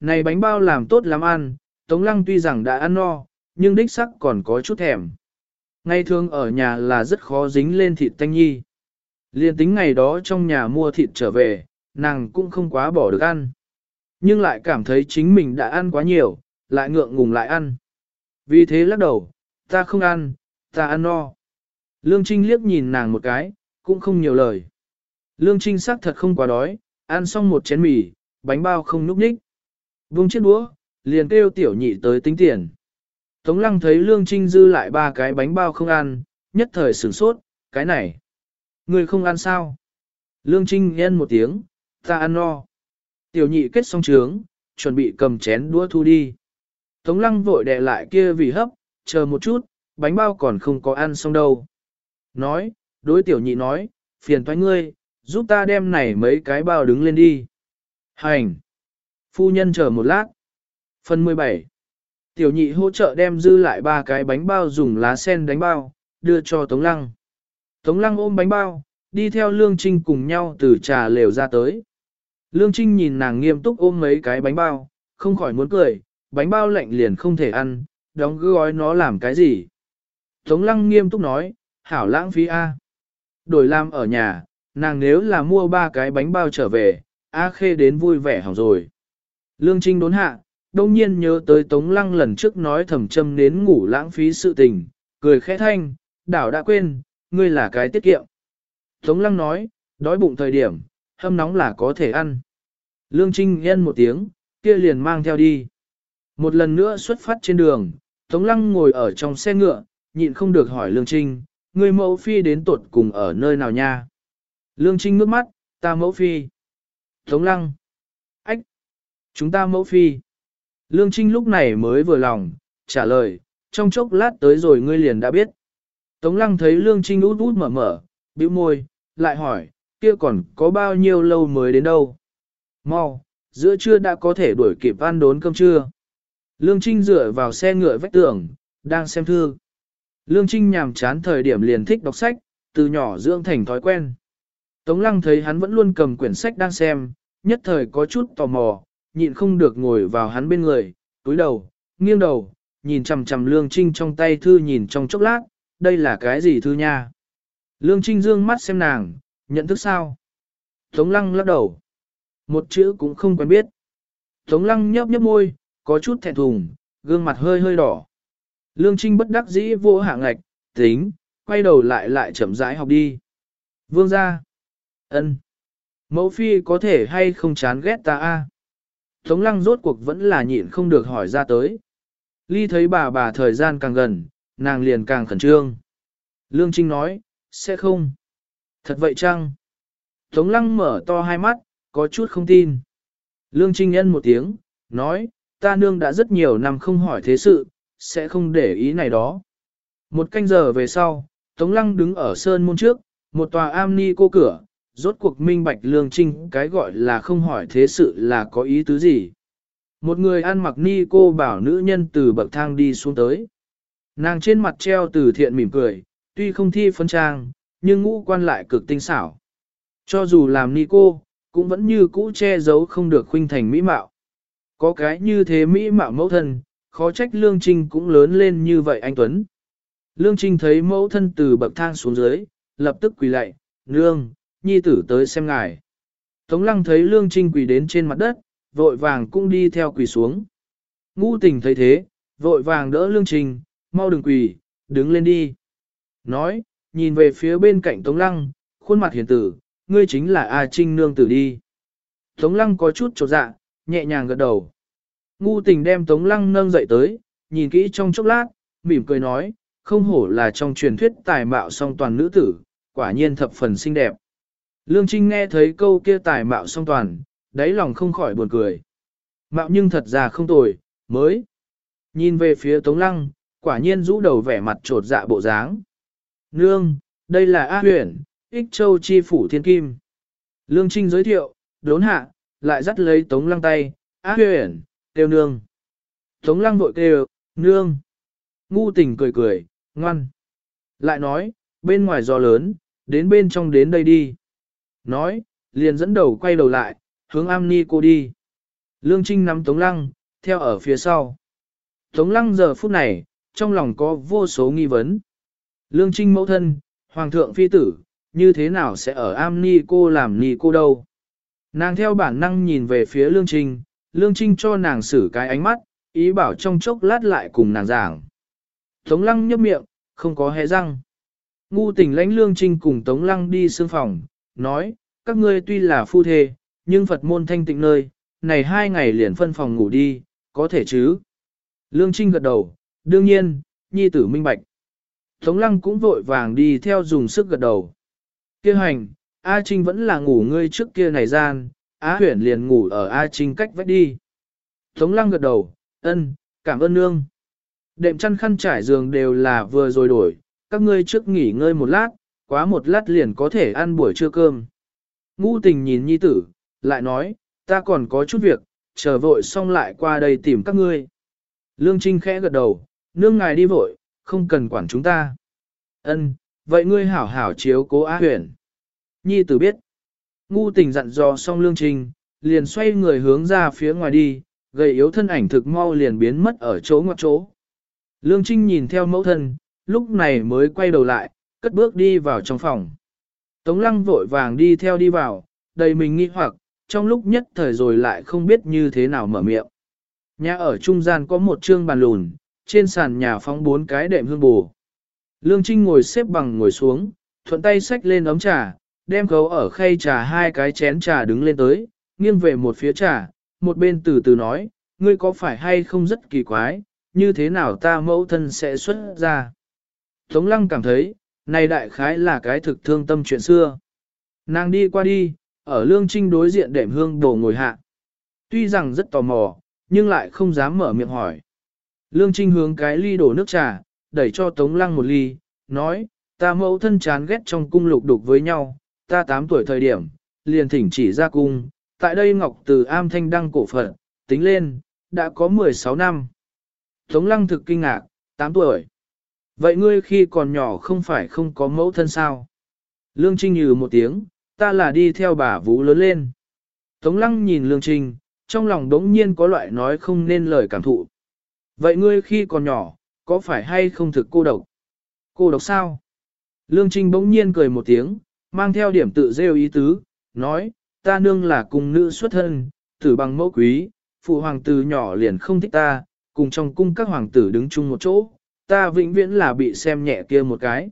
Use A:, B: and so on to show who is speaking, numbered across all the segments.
A: Này bánh bao làm tốt lắm ăn, Tống Lăng tuy rằng đã ăn no, nhưng đích sắc còn có chút thèm. Ngay thường ở nhà là rất khó dính lên thịt tanh nhi. Liên tính ngày đó trong nhà mua thịt trở về, nàng cũng không quá bỏ được ăn. Nhưng lại cảm thấy chính mình đã ăn quá nhiều, lại ngượng ngùng lại ăn. Vì thế lắc đầu, ta không ăn, ta ăn no. Lương Trinh liếc nhìn nàng một cái, cũng không nhiều lời. Lương Trinh xác thật không quá đói, ăn xong một chén mì, bánh bao không núp ních. Vung chiếc đũa, liền kêu tiểu nhị tới tính tiền. Tống lăng thấy Lương Trinh dư lại ba cái bánh bao không ăn, nhất thời sửng sốt, cái này. Người không ăn sao? Lương Trinh yên một tiếng, ta ăn no. Tiểu nhị kết xong trướng, chuẩn bị cầm chén đũa thu đi. Tống lăng vội đè lại kia vì hấp, chờ một chút, bánh bao còn không có ăn xong đâu. Nói, đối tiểu nhị nói, phiền thoái ngươi, giúp ta đem này mấy cái bao đứng lên đi. Hành! Phu nhân chờ một lát. Phần 17 Tiểu nhị hỗ trợ đem dư lại ba cái bánh bao dùng lá sen đánh bao, đưa cho Tống Lăng. Tống Lăng ôm bánh bao, đi theo Lương Trinh cùng nhau từ trà lều ra tới. Lương Trinh nhìn nàng nghiêm túc ôm mấy cái bánh bao, không khỏi muốn cười, bánh bao lạnh liền không thể ăn, đóng gói nó làm cái gì. Tống Lăng nghiêm túc nói, hảo lãng phí A. Đổi làm ở nhà, nàng nếu là mua ba cái bánh bao trở về, A Khê đến vui vẻ hỏng rồi. Lương Trinh đốn hạ, đông nhiên nhớ tới Tống Lăng lần trước nói thầm châm đến ngủ lãng phí sự tình, cười khẽ thanh, đảo đã quên, ngươi là cái tiết kiệm. Tống Lăng nói, đói bụng thời điểm, hâm nóng là có thể ăn. Lương Trinh yên một tiếng, kia liền mang theo đi. Một lần nữa xuất phát trên đường, Tống Lăng ngồi ở trong xe ngựa, nhịn không được hỏi Lương Trinh, người mẫu phi đến tuột cùng ở nơi nào nha? Lương Trinh ngước mắt, ta mẫu phi. Tống Lăng. Chúng ta mẫu phi. Lương Trinh lúc này mới vừa lòng, trả lời, trong chốc lát tới rồi ngươi liền đã biết. Tống Lăng thấy Lương Trinh út út mở mở, bĩu môi, lại hỏi, kia còn có bao nhiêu lâu mới đến đâu? Mau, giữa trưa đã có thể đuổi kịp ăn đốn cơm trưa. Lương Trinh dựa vào xe ngựa vách tường, đang xem thư. Lương Trinh nhàm chán thời điểm liền thích đọc sách, từ nhỏ dưỡng thành thói quen. Tống Lăng thấy hắn vẫn luôn cầm quyển sách đang xem, nhất thời có chút tò mò, nhịn không được ngồi vào hắn bên người, túi đầu, nghiêng đầu, nhìn chằm chằm Lương Trinh trong tay thư nhìn trong chốc lát, đây là cái gì thư nha? Lương Trinh dương mắt xem nàng, nhận thức sao? Tống Lăng lắc đầu. Một chữ cũng không quen biết. Tống Lăng nhấp nhấp môi, có chút thẹn thùng, gương mặt hơi hơi đỏ. Lương Trinh bất đắc dĩ vô hạ ngạch, tính, quay đầu lại lại chậm rãi học đi. Vương ra. ân, Mẫu phi có thể hay không chán ghét ta a? Tống lăng rốt cuộc vẫn là nhịn không được hỏi ra tới. Ly thấy bà bà thời gian càng gần, nàng liền càng khẩn trương. Lương Trinh nói, sẽ không. Thật vậy chăng? Tống lăng mở to hai mắt, có chút không tin. Lương Trinh nhân một tiếng, nói, ta nương đã rất nhiều năm không hỏi thế sự, sẽ không để ý này đó. Một canh giờ về sau, Tống Lăng đứng ở sơn môn trước, một tòa am ni cô cửa, rốt cuộc minh bạch lương trinh cái gọi là không hỏi thế sự là có ý tứ gì. Một người ăn mặc ni cô bảo nữ nhân từ bậc thang đi xuống tới. Nàng trên mặt treo từ thiện mỉm cười, tuy không thi phân trang, nhưng ngũ quan lại cực tinh xảo. Cho dù làm ni cô, cũng vẫn như cũ che giấu không được khuynh thành mỹ mạo. Có cái như thế mỹ mạo mẫu thân, khó trách Lương Trinh cũng lớn lên như vậy anh Tuấn. Lương Trinh thấy mẫu thân từ bậc thang xuống dưới, lập tức quỳ lạy, Nương, nhi tử tới xem ngài. Tống lăng thấy Lương Trinh quỳ đến trên mặt đất, vội vàng cũng đi theo quỳ xuống. Ngu tình thấy thế, vội vàng đỡ Lương Trinh, mau đừng quỳ, đứng lên đi. Nói, nhìn về phía bên cạnh Tống lăng, khuôn mặt hiền tử, ngươi chính là A Trinh nương tử đi. Tống lăng có chút trột dạ, nhẹ nhàng gật đầu. Ngu tình đem Tống Lăng nâng dậy tới, nhìn kỹ trong chốc lát, mỉm cười nói, không hổ là trong truyền thuyết tài mạo song toàn nữ tử, quả nhiên thập phần xinh đẹp. Lương Trinh nghe thấy câu kia tài mạo song toàn, đáy lòng không khỏi buồn cười. Mạo nhưng thật ra không tồi, mới. Nhìn về phía Tống Lăng, quả nhiên rũ đầu vẻ mặt trột dạ bộ dáng. Nương, đây là A huyền, ích châu chi phủ thiên kim. Lương Trinh giới thiệu, đốn hạ, lại dắt lấy Tống Lăng tay, A huyền, kêu nương. Tống lăng vội kêu, nương. Ngu tình cười cười, ngoan. Lại nói, bên ngoài gió lớn, đến bên trong đến đây đi. Nói, liền dẫn đầu quay đầu lại, hướng am ni cô đi. Lương Trinh nắm Tống Lăng, theo ở phía sau. Tống Lăng giờ phút này, trong lòng có vô số nghi vấn. Lương Trinh mẫu thân, Hoàng thượng phi tử, như thế nào sẽ ở am ni cô làm ni cô đâu? Nàng theo bản năng nhìn về phía Lương Trinh, Lương Trinh cho nàng xử cái ánh mắt, ý bảo trong chốc lát lại cùng nàng giảng. Tống Lăng nhấp miệng, không có hé răng. Ngu tỉnh lãnh Lương Trinh cùng Tống Lăng đi xương phòng, nói, các ngươi tuy là phu thê, nhưng Phật môn thanh tịnh nơi, này hai ngày liền phân phòng ngủ đi, có thể chứ? Lương Trinh gật đầu, đương nhiên, nhi tử minh bạch. Tống Lăng cũng vội vàng đi theo dùng sức gật đầu. Kêu hành, A Trinh vẫn là ngủ ngươi trước kia này gian, Á huyển liền ngủ ở A Trinh cách vách đi. Tống Lăng gật đầu, ân, cảm ơn nương. Đệm chăn khăn trải giường đều là vừa rồi đổi, các ngươi trước nghỉ ngơi một lát, quá một lát liền có thể ăn buổi trưa cơm. Ngu tình nhìn nhi tử, lại nói, ta còn có chút việc, chờ vội xong lại qua đây tìm các ngươi. Lương Trinh khẽ gật đầu, nương ngài đi vội, không cần quản chúng ta. Ân, vậy ngươi hảo hảo chiếu cố á huyền. Nhi tử biết. Ngu tình dặn dò xong Lương Trinh, liền xoay người hướng ra phía ngoài đi, gầy yếu thân ảnh thực mau liền biến mất ở chỗ ngoặc chỗ. Lương Trinh nhìn theo mẫu thân, lúc này mới quay đầu lại, cất bước đi vào trong phòng. Tống lăng vội vàng đi theo đi vào, đầy mình nghi hoặc, trong lúc nhất thời rồi lại không biết như thế nào mở miệng. Nhà ở trung gian có một trương bàn lùn, trên sàn nhà phóng bốn cái đệm hương bù. Lương Trinh ngồi xếp bằng ngồi xuống, thuận tay xách lên ống trà, đem gấu ở khay trà hai cái chén trà đứng lên tới, nghiêng về một phía trà, một bên từ từ nói, ngươi có phải hay không rất kỳ quái, như thế nào ta mẫu thân sẽ xuất ra. Tống lăng cảm thấy, này đại khái là cái thực thương tâm chuyện xưa. Nàng đi qua đi, ở lương trinh đối diện đệm hương đồ ngồi hạ. Tuy rằng rất tò mò, nhưng lại không dám mở miệng hỏi. Lương trinh hướng cái ly đổ nước trà, đẩy cho tống lăng một ly, nói, ta mẫu thân chán ghét trong cung lục đục với nhau, ta 8 tuổi thời điểm, liền thỉnh chỉ ra cung, tại đây Ngọc từ am thanh đăng cổ phận, tính lên, đã có 16 năm. Tống lăng thực kinh ngạc, 8 tuổi. Vậy ngươi khi còn nhỏ không phải không có mẫu thân sao? Lương Trinh nhừ một tiếng, ta là đi theo bà Vũ lớn lên. Tống lăng nhìn Lương Trinh, trong lòng đống nhiên có loại nói không nên lời cảm thụ. Vậy ngươi khi còn nhỏ, có phải hay không thực cô độc? Cô độc sao? Lương Trinh bỗng nhiên cười một tiếng, mang theo điểm tự rêu ý tứ, nói, ta nương là cùng nữ xuất thân, tử bằng mẫu quý, phụ hoàng tử nhỏ liền không thích ta, cùng trong cung các hoàng tử đứng chung một chỗ, ta vĩnh viễn là bị xem nhẹ kia một cái.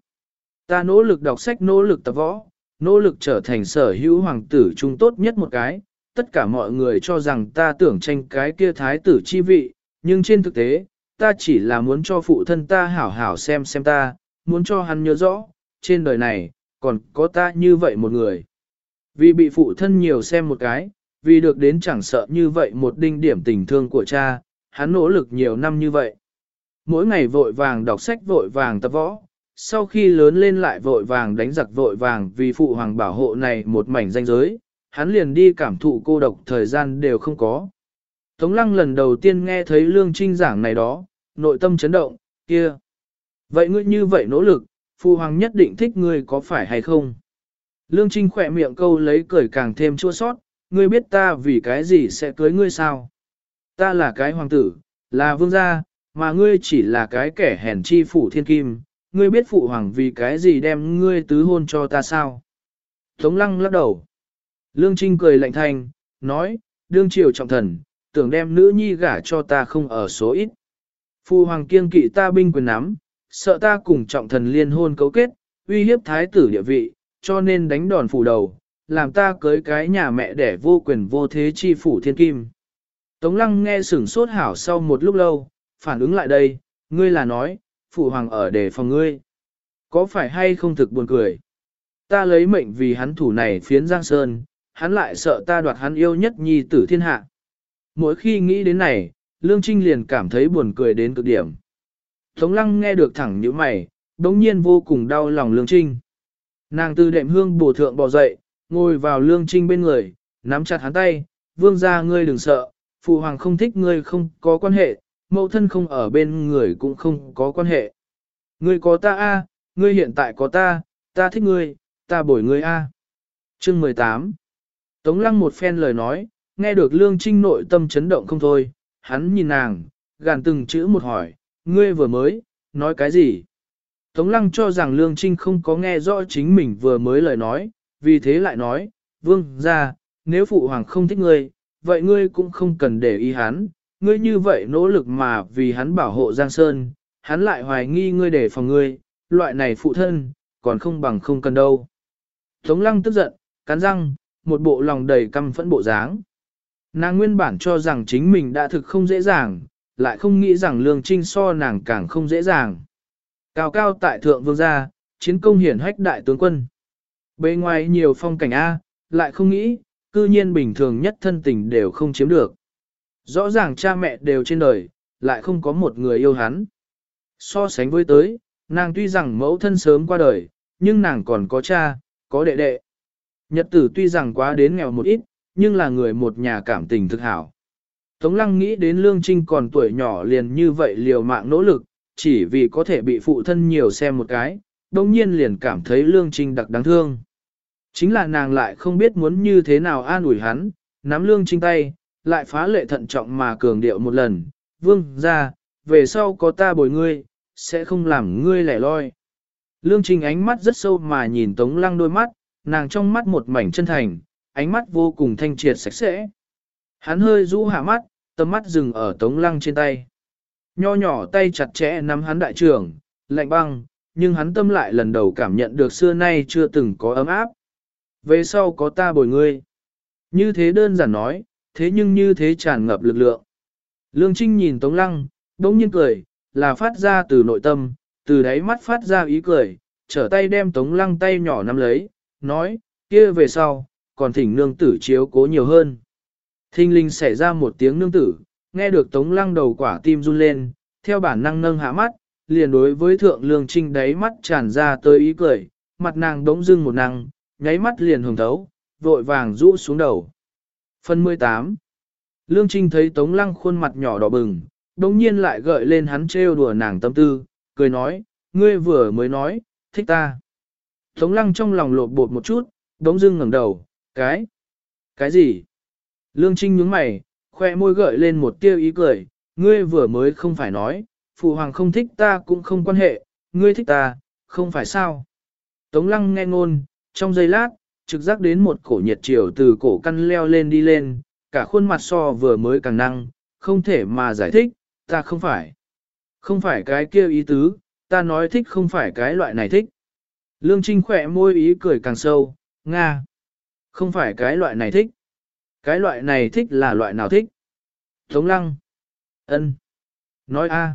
A: Ta nỗ lực đọc sách nỗ lực tập võ, nỗ lực trở thành sở hữu hoàng tử trung tốt nhất một cái, tất cả mọi người cho rằng ta tưởng tranh cái kia thái tử chi vị, nhưng trên thực tế, ta chỉ là muốn cho phụ thân ta hảo hảo xem xem ta, muốn cho hắn nhớ rõ, trên đời này, còn có ta như vậy một người. Vì bị phụ thân nhiều xem một cái, vì được đến chẳng sợ như vậy một đinh điểm tình thương của cha, hắn nỗ lực nhiều năm như vậy. Mỗi ngày vội vàng đọc sách vội vàng tập võ, sau khi lớn lên lại vội vàng đánh giặc vội vàng vì phụ hoàng bảo hộ này một mảnh danh giới, hắn liền đi cảm thụ cô độc thời gian đều không có. Tống lăng lần đầu tiên nghe thấy lương trinh giảng này đó, nội tâm chấn động, kia. Vậy ngươi như vậy nỗ lực, phụ hoàng nhất định thích ngươi có phải hay không? Lương trinh khỏe miệng câu lấy cười càng thêm chua sót, ngươi biết ta vì cái gì sẽ cưới ngươi sao? Ta là cái hoàng tử, là vương gia, mà ngươi chỉ là cái kẻ hèn chi phủ thiên kim, ngươi biết phụ hoàng vì cái gì đem ngươi tứ hôn cho ta sao? Tống lăng lắc đầu. Lương Trinh cười lạnh thanh, nói, đương triều trọng thần, tưởng đem nữ nhi gả cho ta không ở số ít. Phụ hoàng kiên kỵ ta binh quyền nắm, sợ ta cùng trọng thần liên hôn cấu kết, uy hiếp thái tử địa vị, cho nên đánh đòn phủ đầu, làm ta cưới cái nhà mẹ để vô quyền vô thế chi phủ thiên kim. Tống lăng nghe sửng sốt hảo sau một lúc lâu, phản ứng lại đây, ngươi là nói, phụ hoàng ở để phòng ngươi. Có phải hay không thực buồn cười? Ta lấy mệnh vì hắn thủ này phiến Giang Sơn, hắn lại sợ ta đoạt hắn yêu nhất nhi tử thiên hạ. Mỗi khi nghĩ đến này, Lương Trinh liền cảm thấy buồn cười đến cực điểm. Tống lăng nghe được thẳng như mày, đống nhiên vô cùng đau lòng Lương Trinh. Nàng từ đệm hương bổ thượng bò dậy, ngồi vào Lương Trinh bên người, nắm chặt hắn tay, vương ra ngươi đừng sợ, phụ hoàng không thích ngươi không có quan hệ, mẫu thân không ở bên người cũng không có quan hệ. Ngươi có ta a, ngươi hiện tại có ta, ta thích ngươi, ta bồi ngươi a. Chương 18 Tống lăng một phen lời nói, nghe được Lương Trinh nội tâm chấn động không thôi, hắn nhìn nàng, gàn từng chữ một hỏi, ngươi vừa mới, nói cái gì? Tống Lăng cho rằng Lương Trinh không có nghe rõ chính mình vừa mới lời nói, vì thế lại nói, vương ra, nếu phụ hoàng không thích ngươi, vậy ngươi cũng không cần để ý hắn, ngươi như vậy nỗ lực mà vì hắn bảo hộ Giang Sơn, hắn lại hoài nghi ngươi để phòng ngươi, loại này phụ thân, còn không bằng không cần đâu. Tống Lăng tức giận, cắn răng, một bộ lòng đầy căm phẫn bộ dáng. Nàng nguyên bản cho rằng chính mình đã thực không dễ dàng, lại không nghĩ rằng lương trinh so nàng càng không dễ dàng. Cao cao tại thượng vương gia, chiến công hiển hách đại tướng quân. Bề ngoài nhiều phong cảnh A, lại không nghĩ, cư nhiên bình thường nhất thân tình đều không chiếm được. Rõ ràng cha mẹ đều trên đời, lại không có một người yêu hắn. So sánh với tới, nàng tuy rằng mẫu thân sớm qua đời, nhưng nàng còn có cha, có đệ đệ. Nhật tử tuy rằng quá đến nghèo một ít, nhưng là người một nhà cảm tình thực hảo. Tống lăng nghĩ đến Lương Trinh còn tuổi nhỏ liền như vậy liều mạng nỗ lực, chỉ vì có thể bị phụ thân nhiều xem một cái, đồng nhiên liền cảm thấy Lương Trinh đặc đáng thương. Chính là nàng lại không biết muốn như thế nào an ủi hắn, nắm Lương Trinh tay, lại phá lệ thận trọng mà cường điệu một lần, vương ra, về sau có ta bồi ngươi, sẽ không làm ngươi lẻ loi. Lương Trinh ánh mắt rất sâu mà nhìn Tống Lăng đôi mắt, nàng trong mắt một mảnh chân thành, ánh mắt vô cùng thanh triệt sạch sẽ. Hắn hơi rũ hạ mắt, tầm mắt dừng ở Tống Lăng trên tay. Nho nhỏ tay chặt chẽ nắm hắn đại trưởng, lạnh băng, nhưng hắn tâm lại lần đầu cảm nhận được xưa nay chưa từng có ấm áp. Về sau có ta bồi ngươi. Như thế đơn giản nói, thế nhưng như thế tràn ngập lực lượng. Lương Trinh nhìn Tống Lăng, đống nhiên cười, là phát ra từ nội tâm, từ đáy mắt phát ra ý cười, trở tay đem Tống Lăng tay nhỏ nắm lấy, nói, kia về sau, còn thỉnh nương tử chiếu cố nhiều hơn. Thinh linh xảy ra một tiếng nương tử, nghe được Tống Lăng đầu quả tim run lên, theo bản năng nâng hạ mắt, liền đối với thượng lương trinh đáy mắt tràn ra tới ý cười, mặt nàng đống dưng một năng, nháy mắt liền hồng thấu, vội vàng rũ xuống đầu. Phần 18 Lương Trinh thấy Tống Lăng khuôn mặt nhỏ đỏ bừng, đồng nhiên lại gợi lên hắn trêu đùa nàng tâm tư, cười nói, ngươi vừa mới nói, thích ta. Tống Lăng trong lòng lột bột một chút, đống dưng ngẩng đầu, cái, cái gì? Lương Trinh nhướng mày, khoe môi gợi lên một tia ý cười, ngươi vừa mới không phải nói, phụ hoàng không thích ta cũng không quan hệ, ngươi thích ta, không phải sao? Tống Lăng nghe ngôn, trong giây lát, trực giác đến một cổ nhiệt chiều từ cổ căn leo lên đi lên, cả khuôn mặt so vừa mới càng năng, không thể mà giải thích, ta không phải. Không phải cái kia ý tứ, ta nói thích không phải cái loại này thích. Lương Trinh khỏe môi ý cười càng sâu, Nga. Không phải cái loại này thích. Cái loại này thích là loại nào thích? Tống lăng. ân, Nói a.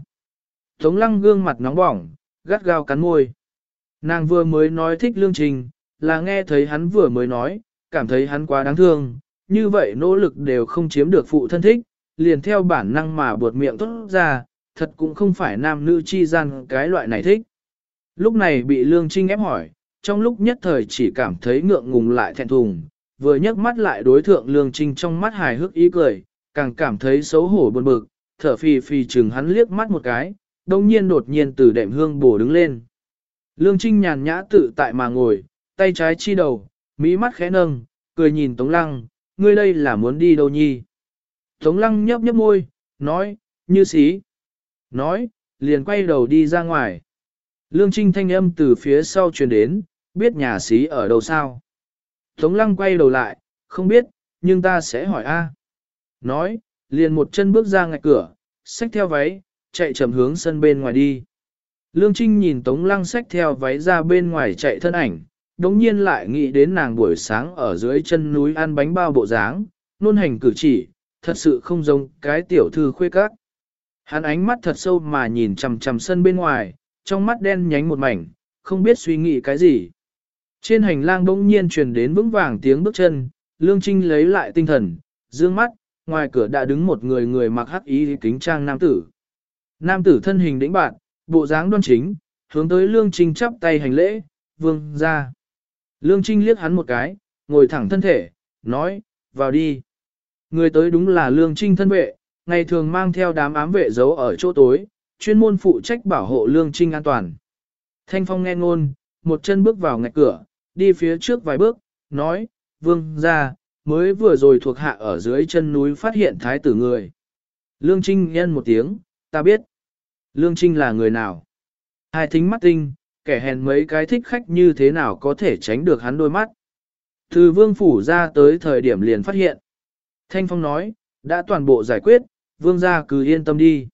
A: Tống lăng gương mặt nóng bỏng, gắt gao cắn môi. Nàng vừa mới nói thích lương trình, là nghe thấy hắn vừa mới nói, cảm thấy hắn quá đáng thương, như vậy nỗ lực đều không chiếm được phụ thân thích, liền theo bản năng mà buột miệng tốt ra, thật cũng không phải nam nữ chi gian cái loại này thích. Lúc này bị Lương Trinh ép hỏi, trong lúc nhất thời chỉ cảm thấy ngượng ngùng lại thẹn thùng, vừa nhấc mắt lại đối thượng Lương Trinh trong mắt hài hước ý cười, càng cảm thấy xấu hổ buồn bực, thở phì phì chừng hắn liếc mắt một cái, đồng nhiên đột nhiên từ đệm hương bổ đứng lên. Lương Trinh nhàn nhã tự tại mà ngồi, tay trái chi đầu, mỹ mắt khẽ nâng, cười nhìn Tống Lăng, ngươi đây là muốn đi đâu nhi? Tống Lăng nhấp nhấp môi, nói, như xí. Nói, liền quay đầu đi ra ngoài. Lương Trinh thanh âm từ phía sau truyền đến, biết nhà xí ở đâu sao? Tống Lăng quay đầu lại, không biết, nhưng ta sẽ hỏi A. Nói, liền một chân bước ra ngạch cửa, xách theo váy, chạy chậm hướng sân bên ngoài đi. Lương Trinh nhìn Tống Lăng xách theo váy ra bên ngoài chạy thân ảnh, đống nhiên lại nghĩ đến nàng buổi sáng ở dưới chân núi ăn bánh bao bộ dáng, nôn hành cử chỉ, thật sự không giống cái tiểu thư khuê các. Hắn ánh mắt thật sâu mà nhìn chằm chằm sân bên ngoài, trong mắt đen nhánh một mảnh, không biết suy nghĩ cái gì. Trên hành lang bỗng nhiên truyền đến vững vàng tiếng bước chân, Lương Trinh lấy lại tinh thần, dương mắt, ngoài cửa đã đứng một người người mặc hắc y kính trang nam tử. Nam tử thân hình đĩnh bạn, bộ dáng đoan chính, hướng tới Lương Trinh chắp tay hành lễ, vương ra. Lương Trinh liếc hắn một cái, ngồi thẳng thân thể, nói, vào đi. Người tới đúng là Lương Trinh thân vệ, ngày thường mang theo đám ám vệ giấu ở chỗ tối, chuyên môn phụ trách bảo hộ Lương Trinh an toàn. Thanh Phong nghe ngôn, một chân bước vào ngạch cửa, đi phía trước vài bước, nói, vương ra, mới vừa rồi thuộc hạ ở dưới chân núi phát hiện thái tử người. Lương Trinh nhân một tiếng, ta biết. Lương Trinh là người nào? Hai thính mắt tinh, kẻ hèn mấy cái thích khách như thế nào có thể tránh được hắn đôi mắt. Từ vương phủ ra tới thời điểm liền phát hiện. Thanh Phong nói, đã toàn bộ giải quyết, vương gia cứ yên tâm đi.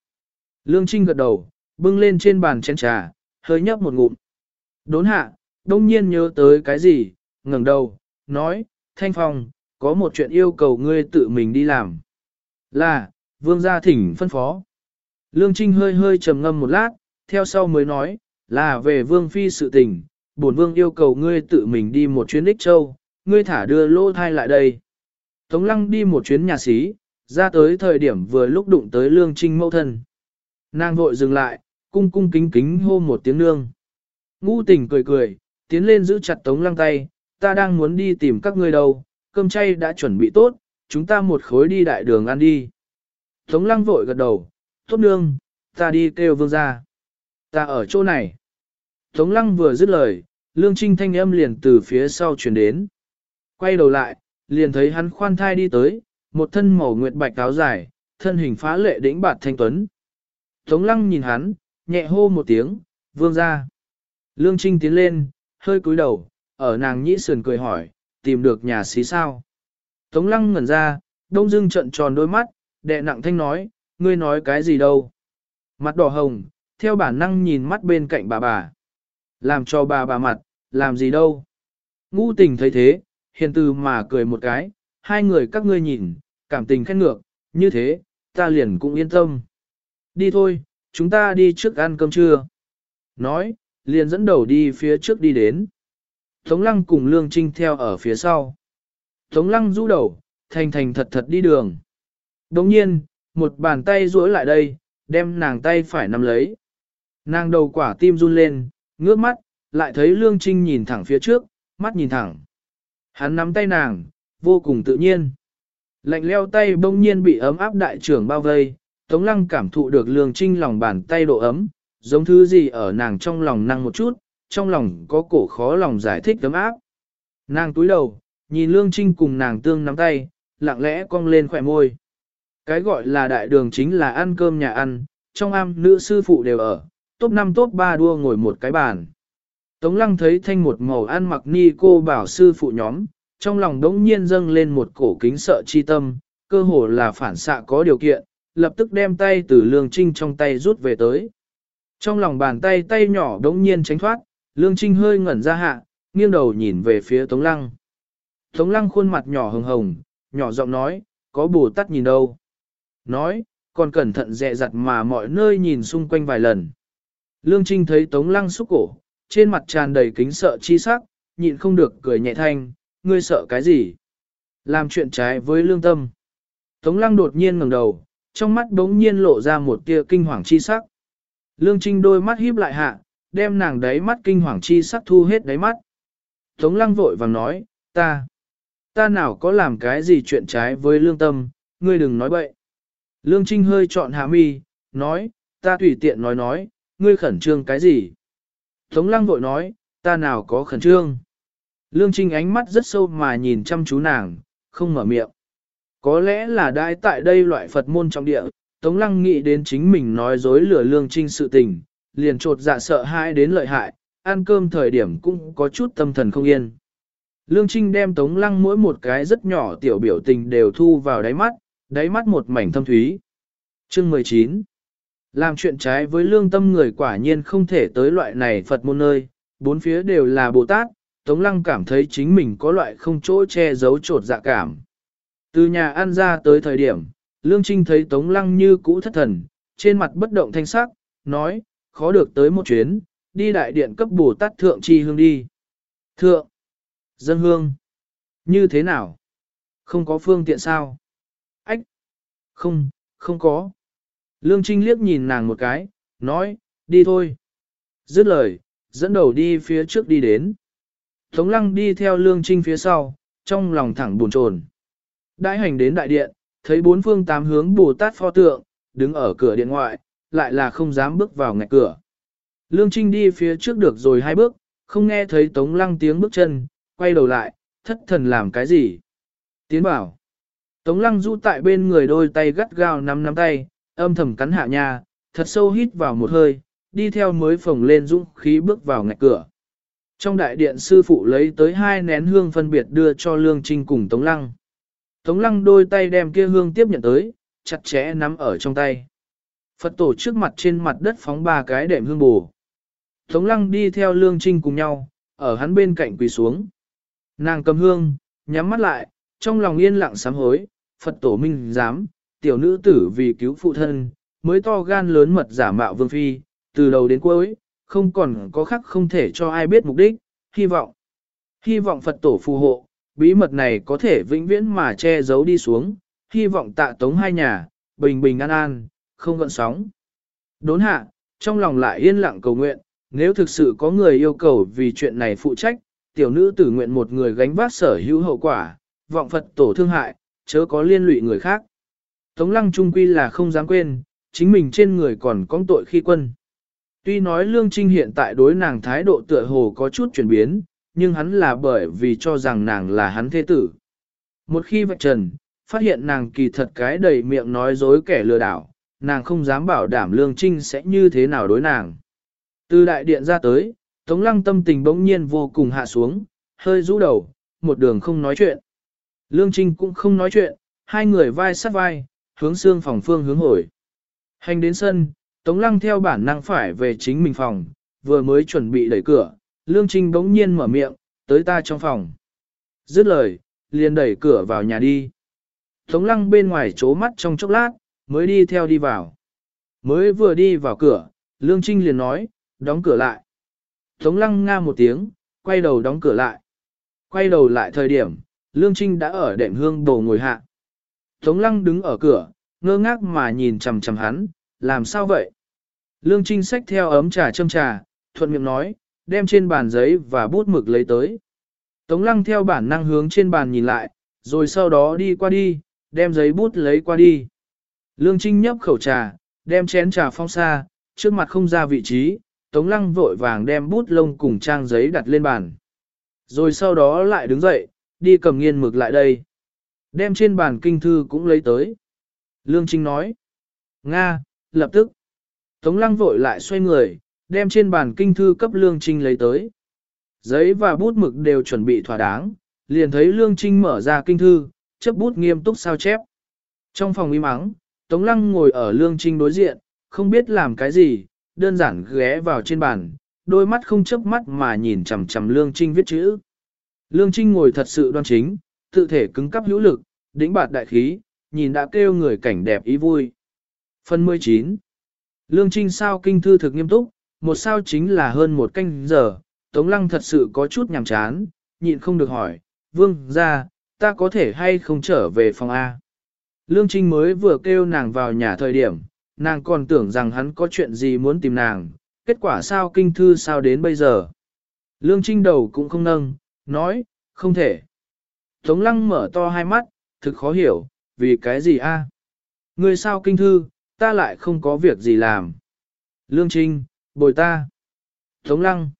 A: Lương Trinh gật đầu, bưng lên trên bàn chén trà, hơi nhấp một ngụm. Đốn hạ, đông nhiên nhớ tới cái gì, ngẩng đầu, nói, Thanh Phong, có một chuyện yêu cầu ngươi tự mình đi làm. Là, vương gia thỉnh phân phó. Lương Trinh hơi hơi trầm ngâm một lát, theo sau mới nói, là về vương phi sự tình, bổn vương yêu cầu ngươi tự mình đi một chuyến đích châu, ngươi thả đưa lô thai lại đây. Tống lăng đi một chuyến nhà xí, ra tới thời điểm vừa lúc đụng tới lương trinh mẫu thân. Nàng vội dừng lại, cung cung kính kính hô một tiếng nương. Ngu tình cười cười, tiến lên giữ chặt tống lăng tay, ta đang muốn đi tìm các ngươi đâu, cơm chay đã chuẩn bị tốt, chúng ta một khối đi đại đường ăn đi. Tống lăng vội gật đầu, tốt nương, ta đi kêu vương ra. Ta ở chỗ này. Tống lăng vừa dứt lời, lương trinh thanh âm liền từ phía sau chuyển đến. Quay đầu lại, liền thấy hắn khoan thai đi tới, một thân màu nguyệt bạch áo dài, thân hình phá lệ đĩnh bạt thanh tuấn. Tống lăng nhìn hắn, nhẹ hô một tiếng, vương ra. Lương Trinh tiến lên, hơi cúi đầu, ở nàng nhĩ sườn cười hỏi, tìm được nhà xí sao. Tống lăng ngẩn ra, đông dưng trận tròn đôi mắt, đệ nặng thanh nói, ngươi nói cái gì đâu. Mặt đỏ hồng, theo bản năng nhìn mắt bên cạnh bà bà. Làm cho bà bà mặt, làm gì đâu. Ngũ tình thấy thế, hiền từ mà cười một cái, hai người các ngươi nhìn, cảm tình khét ngược, như thế, ta liền cũng yên tâm. Đi thôi, chúng ta đi trước ăn cơm trưa. Nói, liền dẫn đầu đi phía trước đi đến. Tống lăng cùng Lương Trinh theo ở phía sau. Tống lăng rũ đầu, thành thành thật thật đi đường. Đồng nhiên, một bàn tay duỗi lại đây, đem nàng tay phải nắm lấy. Nàng đầu quả tim run lên, ngước mắt, lại thấy Lương Trinh nhìn thẳng phía trước, mắt nhìn thẳng. Hắn nắm tay nàng, vô cùng tự nhiên. Lạnh leo tay bỗng nhiên bị ấm áp đại trưởng bao vây, Tống Lăng cảm thụ được Lương Trinh lòng bàn tay độ ấm, giống thứ gì ở nàng trong lòng năng một chút, trong lòng có cổ khó lòng giải thích ấm áp. Nàng túi đầu, nhìn Lương Trinh cùng nàng tương nắm tay, lặng lẽ cong lên khỏe môi. Cái gọi là đại đường chính là ăn cơm nhà ăn, trong am nữ sư phụ đều ở, top 5 top 3 đua ngồi một cái bàn. Tống lăng thấy thanh một màu ăn mặc ni cô bảo sư phụ nhóm, trong lòng đống nhiên dâng lên một cổ kính sợ chi tâm, cơ hồ là phản xạ có điều kiện, lập tức đem tay từ lương trinh trong tay rút về tới. Trong lòng bàn tay tay nhỏ đống nhiên tránh thoát, lương trinh hơi ngẩn ra hạ, nghiêng đầu nhìn về phía tống lăng. Tống lăng khuôn mặt nhỏ hồng hồng, nhỏ giọng nói, có bồ tát nhìn đâu. Nói, còn cẩn thận dè dặt mà mọi nơi nhìn xung quanh vài lần. Lương Trinh thấy Tống Lăng xúc cổ, trên mặt tràn đầy kính sợ chi sắc, nhịn không được cười nhẹ thanh, ngươi sợ cái gì? Làm chuyện trái với lương tâm. Tống Lăng đột nhiên ngẩng đầu, trong mắt đống nhiên lộ ra một tia kinh hoàng chi sắc. Lương Trinh đôi mắt híp lại hạ, đem nàng đáy mắt kinh hoàng chi sắc thu hết đáy mắt. Tống Lăng vội vàng nói, ta, ta nào có làm cái gì chuyện trái với lương tâm, ngươi đừng nói bậy. Lương Trinh hơi chọn hạ mi, nói, ta tùy tiện nói nói, ngươi khẩn trương cái gì? Tống lăng vội nói, ta nào có khẩn trương? Lương Trinh ánh mắt rất sâu mà nhìn chăm chú nàng, không mở miệng. Có lẽ là đại tại đây loại Phật môn trong địa, Tống lăng nghĩ đến chính mình nói dối lừa Lương Trinh sự tình, liền trột dạ sợ hãi đến lợi hại, ăn cơm thời điểm cũng có chút tâm thần không yên. Lương Trinh đem Tống Lăng mỗi một cái rất nhỏ tiểu biểu tình đều thu vào đáy mắt, đáy mắt một mảnh thâm thúy. Chương 19 làm chuyện trái với lương tâm người quả nhiên không thể tới loại này Phật môn nơi, bốn phía đều là Bồ Tát, Tống Lăng cảm thấy chính mình có loại không chỗ che giấu trột dạ cảm. Từ nhà ăn ra tới thời điểm, Lương Trinh thấy Tống Lăng như cũ thất thần, trên mặt bất động thanh sắc, nói, khó được tới một chuyến, đi đại điện cấp Bồ Tát Thượng Chi Hương đi. Thượng! Dân Hương! Như thế nào? Không có phương tiện sao? Không, không có. Lương Trinh liếc nhìn nàng một cái, nói, đi thôi. Dứt lời, dẫn đầu đi phía trước đi đến. Tống lăng đi theo Lương Trinh phía sau, trong lòng thẳng buồn chồn. Đãi hành đến đại điện, thấy bốn phương tám hướng Bồ Tát pho tượng, đứng ở cửa điện ngoại, lại là không dám bước vào ngạch cửa. Lương Trinh đi phía trước được rồi hai bước, không nghe thấy Tống lăng tiếng bước chân, quay đầu lại, thất thần làm cái gì. Tiến bảo. Tống lăng du tại bên người đôi tay gắt gao nắm nắm tay, âm thầm cắn hạ nha, thật sâu hít vào một hơi, đi theo mới phồng lên dũng khí bước vào ngạch cửa. Trong đại điện sư phụ lấy tới hai nén hương phân biệt đưa cho Lương Trinh cùng Tống Lăng. Tống Lăng đôi tay đem kia hương tiếp nhận tới, chặt chẽ nắm ở trong tay. Phật tổ trước mặt trên mặt đất phóng ba cái đệm hương bù. Tống Lăng đi theo Lương Trinh cùng nhau, ở hắn bên cạnh quỳ xuống. Nàng cầm hương, nhắm mắt lại, trong lòng yên lặng sám hối, Phật tổ minh dám, tiểu nữ tử vì cứu phụ thân, mới to gan lớn mật giả mạo vương phi, từ đầu đến cuối, không còn có khác không thể cho ai biết mục đích, hy vọng. Hy vọng Phật tổ phù hộ, bí mật này có thể vĩnh viễn mà che giấu đi xuống, hy vọng tạ tống hai nhà, bình bình an an, không gợn sóng. Đốn hạ, trong lòng lại yên lặng cầu nguyện, nếu thực sự có người yêu cầu vì chuyện này phụ trách, tiểu nữ tử nguyện một người gánh vác sở hữu hậu quả, vọng Phật tổ thương hại, chớ có liên lụy người khác. Tống lăng trung quy là không dám quên, chính mình trên người còn có tội khi quân. Tuy nói Lương Trinh hiện tại đối nàng thái độ tựa hồ có chút chuyển biến, nhưng hắn là bởi vì cho rằng nàng là hắn thế tử. Một khi vạch trần, phát hiện nàng kỳ thật cái đầy miệng nói dối kẻ lừa đảo, nàng không dám bảo đảm Lương Trinh sẽ như thế nào đối nàng. Từ đại điện ra tới, Tống Lăng tâm tình bỗng nhiên vô cùng hạ xuống, hơi rũ đầu, một đường không nói chuyện. Lương Trinh cũng không nói chuyện, hai người vai sát vai, hướng xương phòng phương hướng hồi. Hành đến sân, Tống Lăng theo bản năng phải về chính mình phòng, vừa mới chuẩn bị đẩy cửa, Lương Trinh bỗng nhiên mở miệng, tới ta trong phòng. Dứt lời, liền đẩy cửa vào nhà đi. Tống Lăng bên ngoài chố mắt trong chốc lát, mới đi theo đi vào. Mới vừa đi vào cửa, Lương Trinh liền nói, đóng cửa lại. Tống Lăng nga một tiếng, quay đầu đóng cửa lại. Quay đầu lại thời điểm, Lương Trinh đã ở đệm hương đồ ngồi hạ. Tống Lăng đứng ở cửa, ngơ ngác mà nhìn chằm chằm hắn, làm sao vậy? Lương Trinh xách theo ấm trà châm trà, thuận miệng nói, đem trên bàn giấy và bút mực lấy tới. Tống lăng theo bản năng hướng trên bàn nhìn lại, rồi sau đó đi qua đi, đem giấy bút lấy qua đi. Lương Trinh nhấp khẩu trà, đem chén trà phong xa, trước mặt không ra vị trí, Tống lăng vội vàng đem bút lông cùng trang giấy đặt lên bàn. Rồi sau đó lại đứng dậy, đi cầm nghiên mực lại đây. Đem trên bàn kinh thư cũng lấy tới. Lương Trinh nói, Nga, lập tức. Tống lăng vội lại xoay người, đem trên bàn kinh thư cấp Lương Trinh lấy tới. Giấy và bút mực đều chuẩn bị thỏa đáng, liền thấy Lương Trinh mở ra kinh thư, chấp bút nghiêm túc sao chép. Trong phòng im ắng, Tống lăng ngồi ở Lương Trinh đối diện, không biết làm cái gì, đơn giản ghé vào trên bàn, đôi mắt không chớp mắt mà nhìn chằm chằm Lương Trinh viết chữ. Lương Trinh ngồi thật sự đoan chính, tự thể cứng cắp hữu lực, đĩnh bạt đại khí, nhìn đã kêu người cảnh đẹp ý vui. Phần 19 Lương Trinh sao kinh thư thực nghiêm túc, một sao chính là hơn một canh giờ, Tống Lăng thật sự có chút nhàm chán, nhịn không được hỏi, vương ra, ta có thể hay không trở về phòng A. Lương Trinh mới vừa kêu nàng vào nhà thời điểm, nàng còn tưởng rằng hắn có chuyện gì muốn tìm nàng, kết quả sao kinh thư sao đến bây giờ. Lương Trinh đầu cũng không nâng, nói, không thể. Tống Lăng mở to hai mắt, thực khó hiểu, vì cái gì a? Người sao kinh thư, ta lại không có việc gì làm. Lương Trinh, bồi ta. Tống Lăng.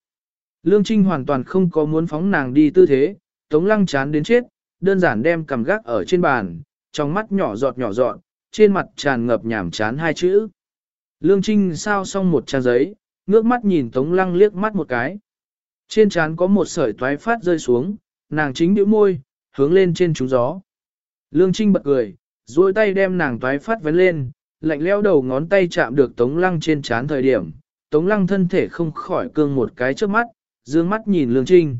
A: Lương Trinh hoàn toàn không có muốn phóng nàng đi tư thế, Tống Lăng chán đến chết, đơn giản đem cầm gác ở trên bàn, trong mắt nhỏ giọt nhỏ giọt, trên mặt tràn ngập nhảm chán hai chữ. Lương Trinh sao xong một trang giấy, ngước mắt nhìn Tống Lăng liếc mắt một cái. Trên trán có một sợi toái phát rơi xuống, nàng chính điệu môi, hướng lên trên trúng gió. Lương Trinh bật cười, duỗi tay đem nàng toái phát vén lên, lạnh leo đầu ngón tay chạm được Tống Lăng trên trán thời điểm, Tống Lăng thân thể không khỏi cương một cái trước mắt, dương mắt nhìn Lương Trinh.